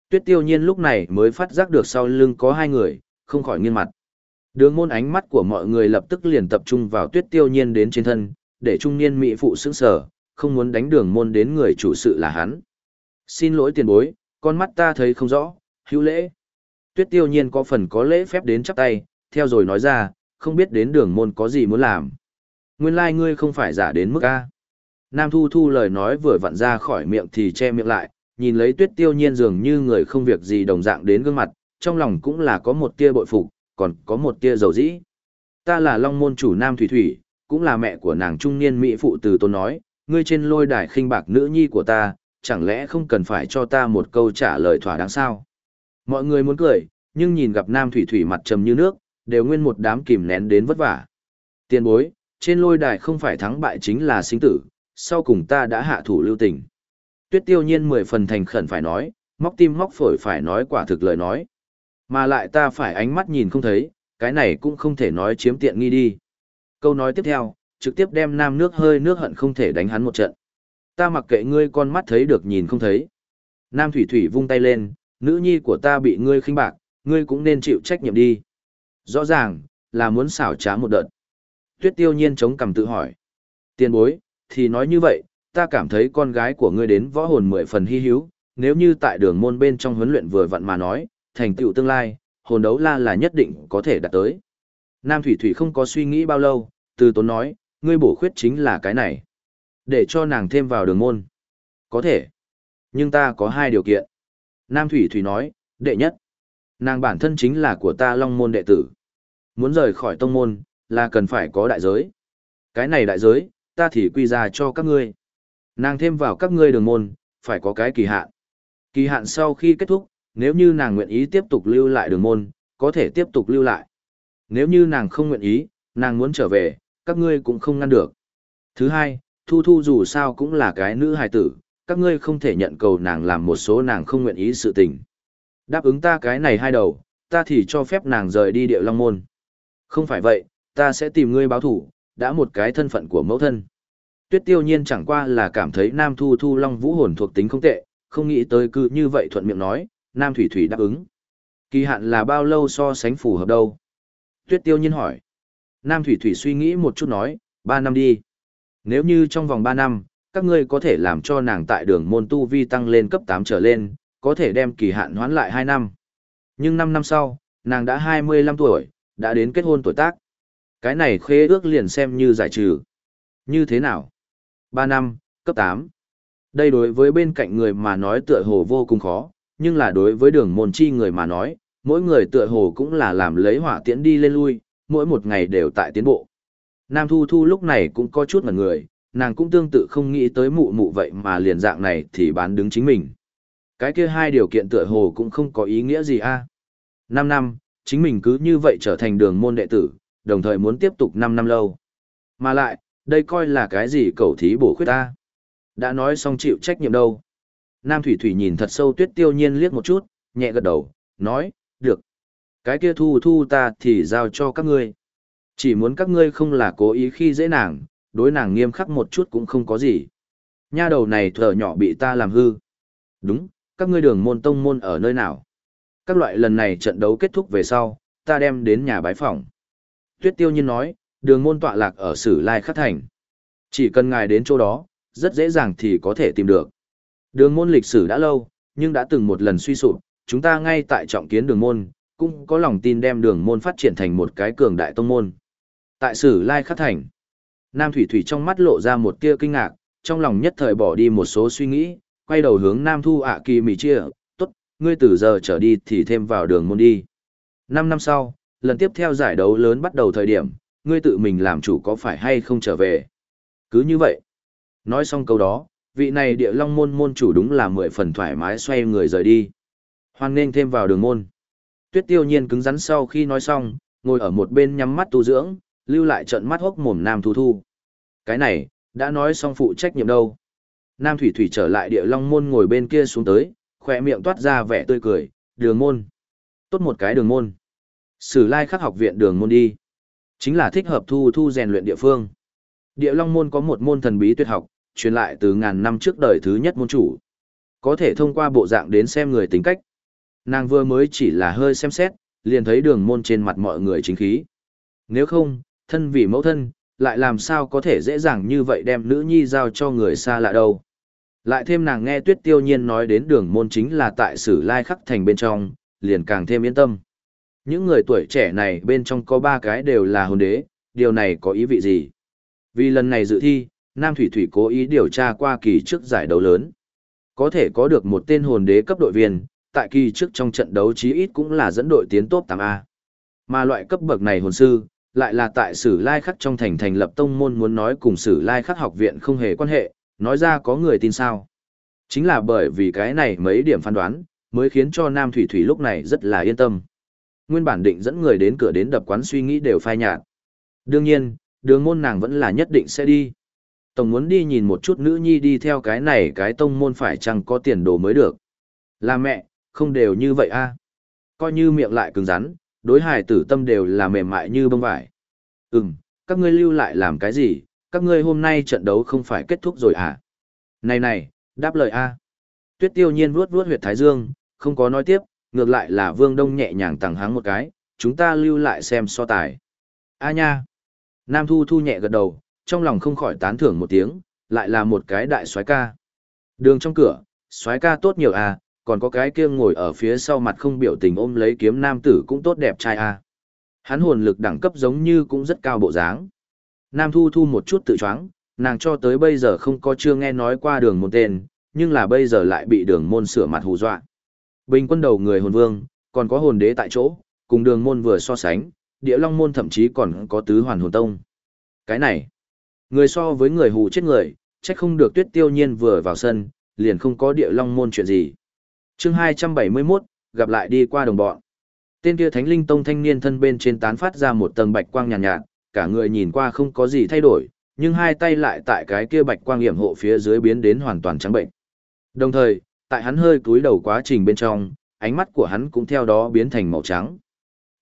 Tuyết tiêu nhiên lúc này mới phát giác được sau lưng có hai người, không khỏi nghiêng mặt. Đường môn ánh mắt của mọi người lập tức liền tập trung vào tuyết tiêu nhiên đến trên thân, để trung niên Mỹ phụ sững sở, không muốn đánh đường môn đến người chủ sự là hắn. Xin lỗi tiền bối, con mắt ta thấy không rõ, hữu lễ. Tuyết tiêu nhiên có phần có lễ phép đến chắp tay, theo rồi nói ra, không biết đến đường môn có gì muốn làm. Nguyên lai like ngươi không phải giả đến mức A. Nam Thu Thu lời nói vừa vặn ra khỏi miệng thì che miệng lại, nhìn lấy tuyết tiêu nhiên dường như người không việc gì đồng dạng đến gương mặt, trong lòng cũng là có một tia bội phục, còn có một tia dầu dĩ. Ta là Long Môn chủ Nam Thủy Thủy, cũng là mẹ của nàng trung niên Mỹ phụ từ tôn nói, ngươi trên lôi đài khinh bạc nữ nhi của ta, chẳng lẽ không cần phải cho ta một câu trả lời thỏa đáng sao? Mọi người muốn cười, nhưng nhìn gặp Nam Thủy Thủy mặt trầm như nước, đều nguyên một đám kìm nén đến vất vả. Tiên bối, trên lôi đài không phải thắng bại chính là sinh tử, sau cùng ta đã hạ thủ lưu tình. Tuyết tiêu nhiên mười phần thành khẩn phải nói, móc tim móc phổi phải nói quả thực lời nói. Mà lại ta phải ánh mắt nhìn không thấy, cái này cũng không thể nói chiếm tiện nghi đi. Câu nói tiếp theo, trực tiếp đem nam nước hơi nước hận không thể đánh hắn một trận. Ta mặc kệ ngươi con mắt thấy được nhìn không thấy. Nam Thủy Thủy vung tay lên, nữ nhi của ta bị ngươi khinh bạc, ngươi cũng nên chịu trách nhiệm đi. Rõ ràng, là muốn xảo trá một đợt. Tuyết tiêu nhiên chống cầm tự hỏi. Tiền bối, thì nói như vậy, ta cảm thấy con gái của ngươi đến võ hồn mười phần hy hữu, nếu như tại đường môn bên trong huấn luyện vừa vặn mà nói, thành tựu tương lai, hồn đấu la là nhất định có thể đạt tới. Nam Thủy Thủy không có suy nghĩ bao lâu, từ tốn nói, ngươi bổ khuyết chính là cái này. Để cho nàng thêm vào đường môn. Có thể. Nhưng ta có hai điều kiện. Nam Thủy Thủy nói, đệ nhất. Nàng bản thân chính là của ta long môn đệ tử. Muốn rời khỏi tông môn, là cần phải có đại giới. Cái này đại giới, ta thì quy ra cho các ngươi. Nàng thêm vào các ngươi đường môn, phải có cái kỳ hạn. Kỳ hạn sau khi kết thúc, nếu như nàng nguyện ý tiếp tục lưu lại đường môn, có thể tiếp tục lưu lại. Nếu như nàng không nguyện ý, nàng muốn trở về, các ngươi cũng không ngăn được. Thứ hai, Thu Thu dù sao cũng là cái nữ hài tử, các ngươi không thể nhận cầu nàng làm một số nàng không nguyện ý sự tình. Đáp ứng ta cái này hai đầu, ta thì cho phép nàng rời đi địa long môn. Không phải vậy, ta sẽ tìm ngươi báo thủ, đã một cái thân phận của mẫu thân. Tuyết tiêu nhiên chẳng qua là cảm thấy Nam Thu Thu Long Vũ hồn thuộc tính không tệ, không nghĩ tới cứ như vậy thuận miệng nói, Nam Thủy Thủy đáp ứng. Kỳ hạn là bao lâu so sánh phù hợp đâu? Tuyết tiêu nhiên hỏi. Nam Thủy Thủy suy nghĩ một chút nói, ba năm đi. Nếu như trong vòng ba năm, các ngươi có thể làm cho nàng tại đường môn tu vi tăng lên cấp 8 trở lên, có thể đem kỳ hạn hoán lại 2 năm. Nhưng 5 năm sau, nàng đã 25 tuổi, đã đến kết hôn tuổi tác. Cái này khế ước liền xem như giải trừ. Như thế nào? 3 năm, cấp 8. Đây đối với bên cạnh người mà nói tựa hồ vô cùng khó, nhưng là đối với đường môn chi người mà nói, mỗi người tựa hồ cũng là làm lấy hỏa tiễn đi lên lui, mỗi một ngày đều tại tiến bộ. Nam Thu Thu lúc này cũng có chút ngẩn người, nàng cũng tương tự không nghĩ tới mụ mụ vậy mà liền dạng này thì bán đứng chính mình. Cái kia hai điều kiện tựa hồ cũng không có ý nghĩa gì a. À? 5 năm, chính mình cứ như vậy trở thành đường môn đệ tử, đồng thời muốn tiếp tục 5 năm lâu. Mà lại, đây coi là cái gì cầu thí bổ khuyết ta. Đã nói xong chịu trách nhiệm đâu. Nam Thủy Thủy nhìn thật sâu tuyết tiêu nhiên liếc một chút, nhẹ gật đầu, nói, được. Cái kia thu thu ta thì giao cho các ngươi. Chỉ muốn các ngươi không là cố ý khi dễ nàng, đối nàng nghiêm khắc một chút cũng không có gì. Nha đầu này thở nhỏ bị ta làm hư. Đúng, các ngươi đường môn tông môn ở nơi nào? Các loại lần này trận đấu kết thúc về sau, ta đem đến nhà bái phỏng. Tuyết tiêu nhiên nói, đường môn tọa lạc ở Sử Lai Khắc Thành. Chỉ cần ngài đến chỗ đó, rất dễ dàng thì có thể tìm được. Đường môn lịch sử đã lâu, nhưng đã từng một lần suy sụp, chúng ta ngay tại trọng kiến đường môn, cũng có lòng tin đem đường môn phát triển thành một cái cường đại tông môn. Tại Sử Lai Khắc Thành, Nam Thủy Thủy trong mắt lộ ra một tia kinh ngạc, trong lòng nhất thời bỏ đi một số suy nghĩ, quay đầu hướng Nam Thu ạ kỳ mì chia, tốt, ngươi từ giờ trở đi thì thêm vào đường môn đi. Năm năm sau, lần tiếp theo giải đấu lớn bắt đầu thời điểm, ngươi tự mình làm chủ có phải hay không trở về. Cứ như vậy. Nói xong câu đó, vị này địa long môn môn chủ đúng là mười phần thoải mái xoay người rời đi. Hoan nên thêm vào đường môn. Tuyết tiêu nhiên cứng rắn sau khi nói xong, ngồi ở một bên nhắm mắt tu dưỡng, lưu lại trận mắt hốc mồm Nam Thu Thu. Cái này, đã nói xong phụ trách nhiệm đâu. Nam Thủy Thủy trở lại địa long môn ngồi bên kia xuống tới, khỏe miệng toát ra vẻ tươi cười, đường môn. Tốt một cái đường môn. Sử lai khắc học viện đường môn đi. Chính là thích hợp thu thu rèn luyện địa phương. Địa long môn có một môn thần bí tuyệt học, truyền lại từ ngàn năm trước đời thứ nhất môn chủ. Có thể thông qua bộ dạng đến xem người tính cách. Nàng vừa mới chỉ là hơi xem xét, liền thấy đường môn trên mặt mọi người chính khí. Nếu không, thân vì mẫu thân, lại làm sao có thể dễ dàng như vậy đem nữ nhi giao cho người xa lạ đâu. Lại thêm nàng nghe tuyết tiêu nhiên nói đến đường môn chính là tại sử lai khắc thành bên trong, liền càng thêm yên tâm. Những người tuổi trẻ này bên trong có ba cái đều là hồn đế, điều này có ý vị gì? Vì lần này dự thi, Nam Thủy Thủy cố ý điều tra qua kỳ trước giải đấu lớn. Có thể có được một tên hồn đế cấp đội viên, tại kỳ trước trong trận đấu chí ít cũng là dẫn đội tiến top 8A. Mà loại cấp bậc này hồn sư, lại là tại sử lai khắc trong thành thành lập tông môn muốn nói cùng sử lai khắc học viện không hề quan hệ, nói ra có người tin sao. Chính là bởi vì cái này mấy điểm phán đoán, mới khiến cho Nam Thủy Thủy lúc này rất là yên tâm. Nguyên bản định dẫn người đến cửa đến đập quán suy nghĩ đều phai nhạt. Đương nhiên, đường môn nàng vẫn là nhất định sẽ đi. Tổng muốn đi nhìn một chút nữ nhi đi theo cái này cái tông môn phải chăng có tiền đồ mới được. Là mẹ, không đều như vậy a Coi như miệng lại cứng rắn, đối hài tử tâm đều là mềm mại như bông vải. Ừm, các ngươi lưu lại làm cái gì, các ngươi hôm nay trận đấu không phải kết thúc rồi à? Này này, đáp lời A. Tuyết tiêu nhiên vuốt vuốt huyệt thái dương, không có nói tiếp, ngược lại là vương đông nhẹ nhàng tặng hắn một cái, chúng ta lưu lại xem so tài. A nha. Nam Thu Thu nhẹ gật đầu, trong lòng không khỏi tán thưởng một tiếng, lại là một cái đại soái ca. Đường trong cửa, soái ca tốt nhiều à, còn có cái kia ngồi ở phía sau mặt không biểu tình ôm lấy kiếm nam tử cũng tốt đẹp trai à. Hắn hồn lực đẳng cấp giống như cũng rất cao bộ dáng. Nam Thu Thu một chút tự choáng, nàng cho tới bây giờ không có chưa nghe nói qua đường môn tên, nhưng là bây giờ lại bị đường môn sửa mặt hù dọa. Bình quân đầu người hồn vương, còn có hồn đế tại chỗ, cùng đường môn vừa so sánh, địa long môn thậm chí còn có tứ hoàn hồn tông. Cái này, người so với người hù chết người, trách không được tuyết tiêu nhiên vừa vào sân, liền không có địa long môn chuyện gì chương 271, gặp lại đi qua đồng bọn. Tên kia thánh linh tông thanh niên thân bên trên tán phát ra một tầng bạch quang nhàn nhạt, nhạt, cả người nhìn qua không có gì thay đổi, nhưng hai tay lại tại cái kia bạch quang hiểm hộ phía dưới biến đến hoàn toàn trắng bệnh. Đồng thời, tại hắn hơi cúi đầu quá trình bên trong, ánh mắt của hắn cũng theo đó biến thành màu trắng.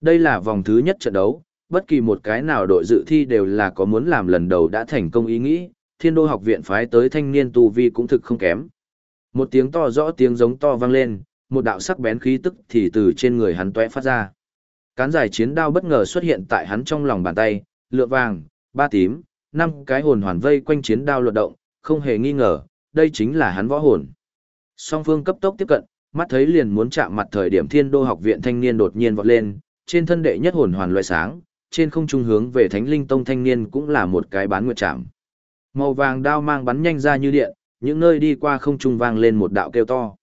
Đây là vòng thứ nhất trận đấu, bất kỳ một cái nào đội dự thi đều là có muốn làm lần đầu đã thành công ý nghĩ, thiên đô học viện phái tới thanh niên tu vi cũng thực không kém. Một tiếng to rõ tiếng giống to vang lên, một đạo sắc bén khí tức thì từ trên người hắn tóe phát ra. Cán dài chiến đao bất ngờ xuất hiện tại hắn trong lòng bàn tay, lựa vàng, ba tím, năm cái hồn hoàn vây quanh chiến đao luật động, không hề nghi ngờ, đây chính là hắn võ hồn. Song phương cấp tốc tiếp cận, mắt thấy liền muốn chạm mặt thời điểm thiên đô học viện thanh niên đột nhiên vọt lên, trên thân đệ nhất hồn hoàn loại sáng, trên không trung hướng về thánh linh tông thanh niên cũng là một cái bán nguyệt chạm. Màu vàng đao mang bắn nhanh ra như điện, những nơi đi qua không trung vang lên một đạo kêu to.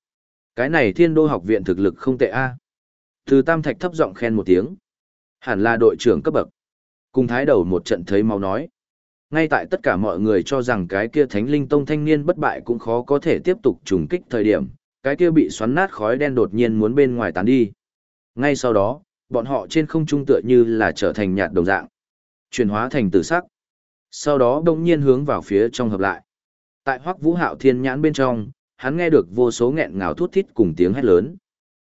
Cái này thiên đô học viện thực lực không tệ a. Từ tam thạch thấp giọng khen một tiếng. Hẳn là đội trưởng cấp bậc. Cùng thái đầu một trận thấy mau nói. Ngay tại tất cả mọi người cho rằng cái kia thánh linh tông thanh niên bất bại cũng khó có thể tiếp tục trùng kích thời điểm, cái kia bị xoắn nát khói đen đột nhiên muốn bên ngoài tán đi. Ngay sau đó, bọn họ trên không trung tựa như là trở thành nhạt đồng dạng, chuyển hóa thành tử sắc. Sau đó đông nhiên hướng vào phía trong hợp lại. Tại hoắc vũ hạo thiên nhãn bên trong, hắn nghe được vô số nghẹn ngào thút thít cùng tiếng hét lớn.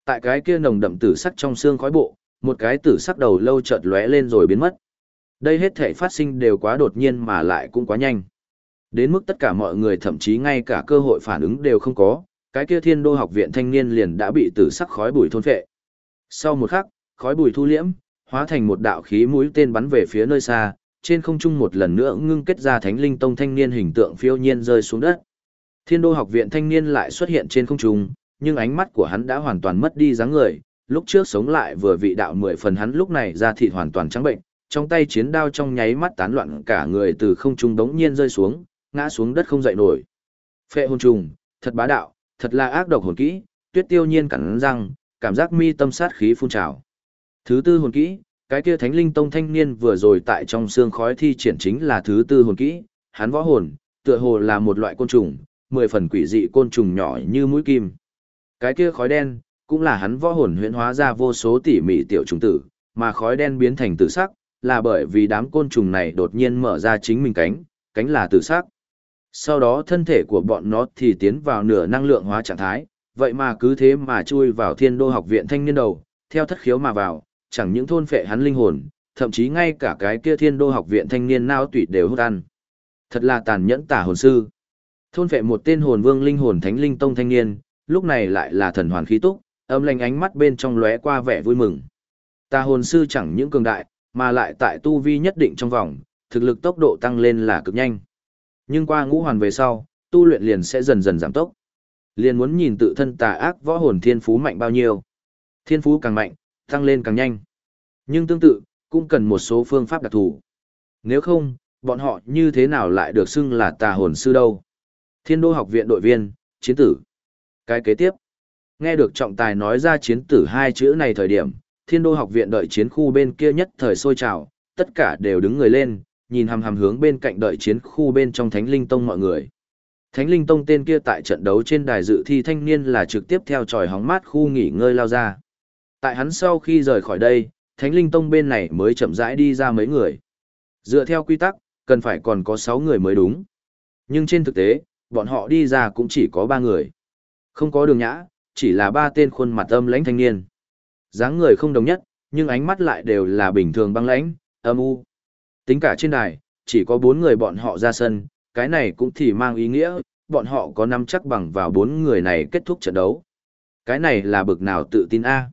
Tại cái kia nồng đậm tử sắc trong xương khói bộ, một cái tử sắc đầu lâu chợt lóe lên rồi biến mất. Đây hết thể phát sinh đều quá đột nhiên mà lại cũng quá nhanh. Đến mức tất cả mọi người thậm chí ngay cả cơ hội phản ứng đều không có, cái kia thiên đô học viện thanh niên liền đã bị tử sắc khói bụi thôn phệ. Sau một khắc, khói bụi thu liễm, hóa thành một đạo khí mũi tên bắn về phía nơi xa, trên không trung một lần nữa ngưng kết ra thánh linh tông thanh niên hình tượng phiêu nhiên rơi xuống đất. Thiên đô học viện thanh niên lại xuất hiện trên không trung, nhưng ánh mắt của hắn đã hoàn toàn mất đi dáng người, lúc trước sống lại vừa vị đạo mười phần hắn lúc này ra thịt hoàn toàn trắng bệnh, trong tay chiến đao trong nháy mắt tán loạn cả người từ không trung đống nhiên rơi xuống, ngã xuống đất không dậy nổi. Phệ hồn trùng, thật bá đạo, thật là ác độc hồn kỹ, tuyết tiêu nhiên cắn răng, cảm giác mi tâm sát khí phun trào. Thứ tư hồn kỹ, cái kia thánh linh tông thanh niên vừa rồi tại trong xương khói thi triển chính là thứ tư hồn kỹ, hắn võ hồn, tựa hồ là một loại côn trùng, mười phần quỷ dị côn trùng nhỏ như mũi kim. Cái kia khói đen, cũng là hắn võ hồn huyễn hóa ra vô số tỉ mỉ tiểu trùng tử, mà khói đen biến thành tử sắc, là bởi vì đám côn trùng này đột nhiên mở ra chính mình cánh, cánh là tử sắc. Sau đó thân thể của bọn nó thì tiến vào nửa năng lượng hóa trạng thái, vậy mà cứ thế mà chui vào thiên đô học viện thanh niên đầu, theo thất khiếu mà vào, chẳng những thôn phệ hắn linh hồn, thậm chí ngay cả cái kia thiên đô học viện thanh niên nao tủy đều hút ăn. Thật là tàn nhẫn tả hồn sư. Thôn phệ một tên hồn vương linh hồn thánh linh tông thanh niên, lúc này lại là thần hoàn khí túc, âm lành ánh mắt bên trong lóe qua vẻ vui mừng. Tà hồn sư chẳng những cường đại, mà lại tại tu vi nhất định trong vòng, thực lực tốc độ tăng lên là cực nhanh. Nhưng qua ngũ hoàn về sau, tu luyện liền sẽ dần dần giảm tốc. Liền muốn nhìn tự thân tà ác võ hồn thiên phú mạnh bao nhiêu. Thiên phú càng mạnh, tăng lên càng nhanh. Nhưng tương tự, cũng cần một số phương pháp đặc thù. Nếu không, bọn họ như thế nào lại được xưng là tà hồn sư đâu? Thiên đô học viện đội viên, chiến tử. Cái kế tiếp. Nghe được trọng tài nói ra chiến tử hai chữ này thời điểm, thiên đô học viện đợi chiến khu bên kia nhất thời sôi trào, tất cả đều đứng người lên, nhìn hằm hằm hướng bên cạnh đợi chiến khu bên trong Thánh Linh Tông mọi người. Thánh Linh Tông tên kia tại trận đấu trên đài dự thi thanh niên là trực tiếp theo tròi hóng mát khu nghỉ ngơi lao ra. Tại hắn sau khi rời khỏi đây, Thánh Linh Tông bên này mới chậm rãi đi ra mấy người. Dựa theo quy tắc, cần phải còn có 6 người mới đúng. Nhưng trên thực tế, bọn họ đi ra cũng chỉ có 3 người. Không có đường nhã, chỉ là ba tên khuôn mặt âm lãnh thanh niên dáng người không đồng nhất, nhưng ánh mắt lại đều là bình thường băng lãnh, âm u. Tính cả trên đài, chỉ có bốn người bọn họ ra sân, cái này cũng thì mang ý nghĩa, bọn họ có nắm chắc bằng vào bốn người này kết thúc trận đấu. Cái này là bực nào tự tin A.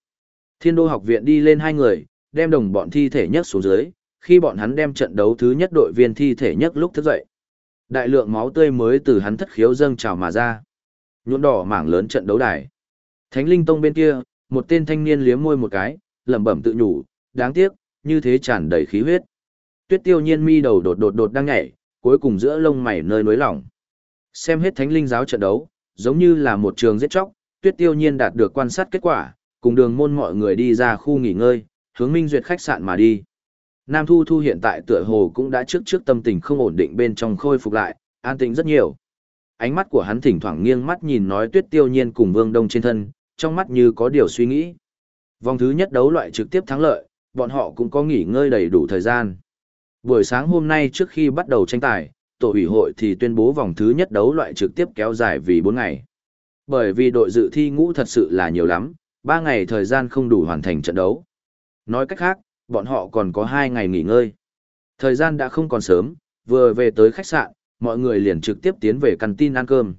Thiên đô học viện đi lên hai người, đem đồng bọn thi thể nhất xuống dưới, khi bọn hắn đem trận đấu thứ nhất đội viên thi thể nhất lúc thức dậy. Đại lượng máu tươi mới từ hắn thất khiếu dâng trào mà ra. Nhuộm đỏ mảng lớn trận đấu đài. Thánh linh tông bên kia, một tên thanh niên liếm môi một cái, lẩm bẩm tự nhủ, đáng tiếc, như thế tràn đầy khí huyết. Tuyết tiêu nhiên mi đầu đột đột đột đang nhảy, cuối cùng giữa lông mày nơi nối lỏng. Xem hết thánh linh giáo trận đấu, giống như là một trường giết chóc, tuyết tiêu nhiên đạt được quan sát kết quả, cùng đường môn mọi người đi ra khu nghỉ ngơi, hướng minh duyệt khách sạn mà đi. Nam Thu Thu hiện tại tựa hồ cũng đã trước trước tâm tình không ổn định bên trong khôi phục lại, an tĩnh rất nhiều. Ánh mắt của hắn thỉnh thoảng nghiêng mắt nhìn nói tuyết tiêu nhiên cùng vương đông trên thân, trong mắt như có điều suy nghĩ. Vòng thứ nhất đấu loại trực tiếp thắng lợi, bọn họ cũng có nghỉ ngơi đầy đủ thời gian. Buổi sáng hôm nay trước khi bắt đầu tranh tài, tổ ủy hội thì tuyên bố vòng thứ nhất đấu loại trực tiếp kéo dài vì 4 ngày. Bởi vì đội dự thi ngũ thật sự là nhiều lắm, 3 ngày thời gian không đủ hoàn thành trận đấu. Nói cách khác, bọn họ còn có 2 ngày nghỉ ngơi. Thời gian đã không còn sớm, vừa về tới khách sạn, mọi người liền trực tiếp tiến về căn tin ăn cơm.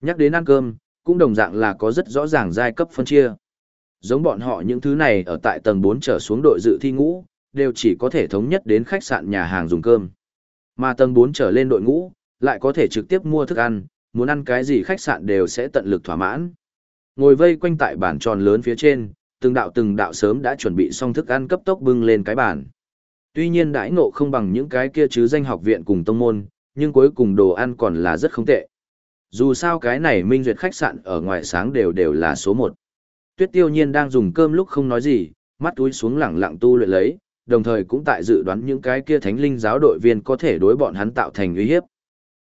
Nhắc đến ăn cơm, cũng đồng dạng là có rất rõ ràng giai cấp phân chia. Giống bọn họ những thứ này ở tại tầng 4 trở xuống đội dự thi ngũ, đều chỉ có thể thống nhất đến khách sạn nhà hàng dùng cơm. Mà tầng 4 trở lên đội ngũ, lại có thể trực tiếp mua thức ăn, muốn ăn cái gì khách sạn đều sẽ tận lực thỏa mãn. Ngồi vây quanh tại bàn tròn lớn phía trên, từng đạo từng đạo sớm đã chuẩn bị xong thức ăn cấp tốc bưng lên cái bàn. Tuy nhiên đãi ngộ không bằng những cái kia chứ danh học viện cùng tông môn, nhưng cuối cùng đồ ăn còn là rất không tệ. Dù sao cái này minh duyệt khách sạn ở ngoài sáng đều đều là số 1. Tuyết tiêu nhiên đang dùng cơm lúc không nói gì, mắt túi xuống lẳng lặng tu luyện lấy, đồng thời cũng tại dự đoán những cái kia thánh linh giáo đội viên có thể đối bọn hắn tạo thành uy hiếp.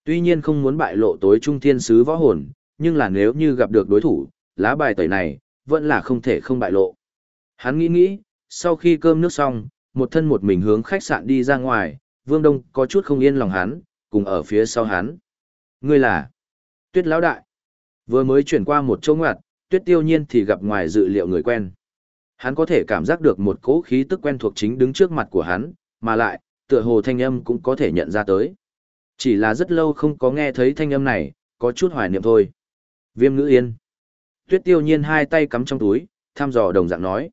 Tuy nhiên không muốn bại lộ tối trung thiên sứ võ hồn, nhưng là nếu như gặp được đối thủ, lá bài tẩy này, vẫn là không thể không bại lộ. Hắn nghĩ nghĩ, sau khi cơm nước xong, một thân một mình hướng khách sạn đi ra ngoài, Vương Đông có chút không yên lòng hắn, cùng ở phía sau hắn. Ngươi là Tuyết Lão Đại. Vừa mới chuyển qua một chỗ ngoặt, Tuyết Tiêu Nhiên thì gặp ngoài dự liệu người quen. Hắn có thể cảm giác được một cỗ khí tức quen thuộc chính đứng trước mặt của hắn, mà lại, tựa hồ thanh âm cũng có thể nhận ra tới. Chỉ là rất lâu không có nghe thấy thanh âm này, có chút hoài niệm thôi. Viêm ngữ yên. Tuyết tiêu nhiên hai tay cắm trong túi, thăm dò đồng dạng nói.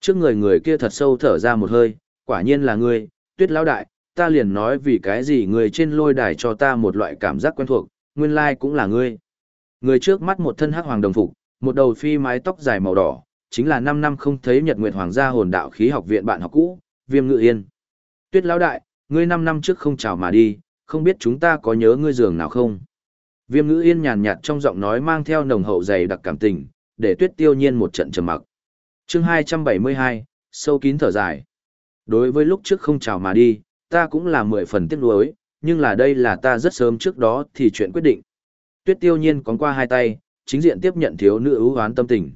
Trước người người kia thật sâu thở ra một hơi, quả nhiên là ngươi, tuyết lão đại, ta liền nói vì cái gì người trên lôi đài cho ta một loại cảm giác quen thuộc, nguyên lai cũng là ngươi. Người trước mắt một thân hắc hoàng đồng phục, một đầu phi mái tóc dài màu đỏ, chính là 5 năm không thấy Nhật Nguyệt Hoàng gia hồn đạo khí học viện bạn học cũ, Viêm Ngự Yên. Tuyết lão đại, ngươi 5 năm trước không chào mà đi, không biết chúng ta có nhớ ngươi giường nào không? Viêm ngữ Yên nhàn nhạt trong giọng nói mang theo nồng hậu dày đặc cảm tình, để Tuyết Tiêu Nhiên một trận trầm mặc. Chương 272, sâu kín thở dài. Đối với lúc trước không chào mà đi, ta cũng là mười phần tiếc nuối, nhưng là đây là ta rất sớm trước đó thì chuyện quyết định. Tuyết Tiêu Nhiên cóng qua hai tay, chính diện tiếp nhận thiếu nữ ưu hoán tâm tình.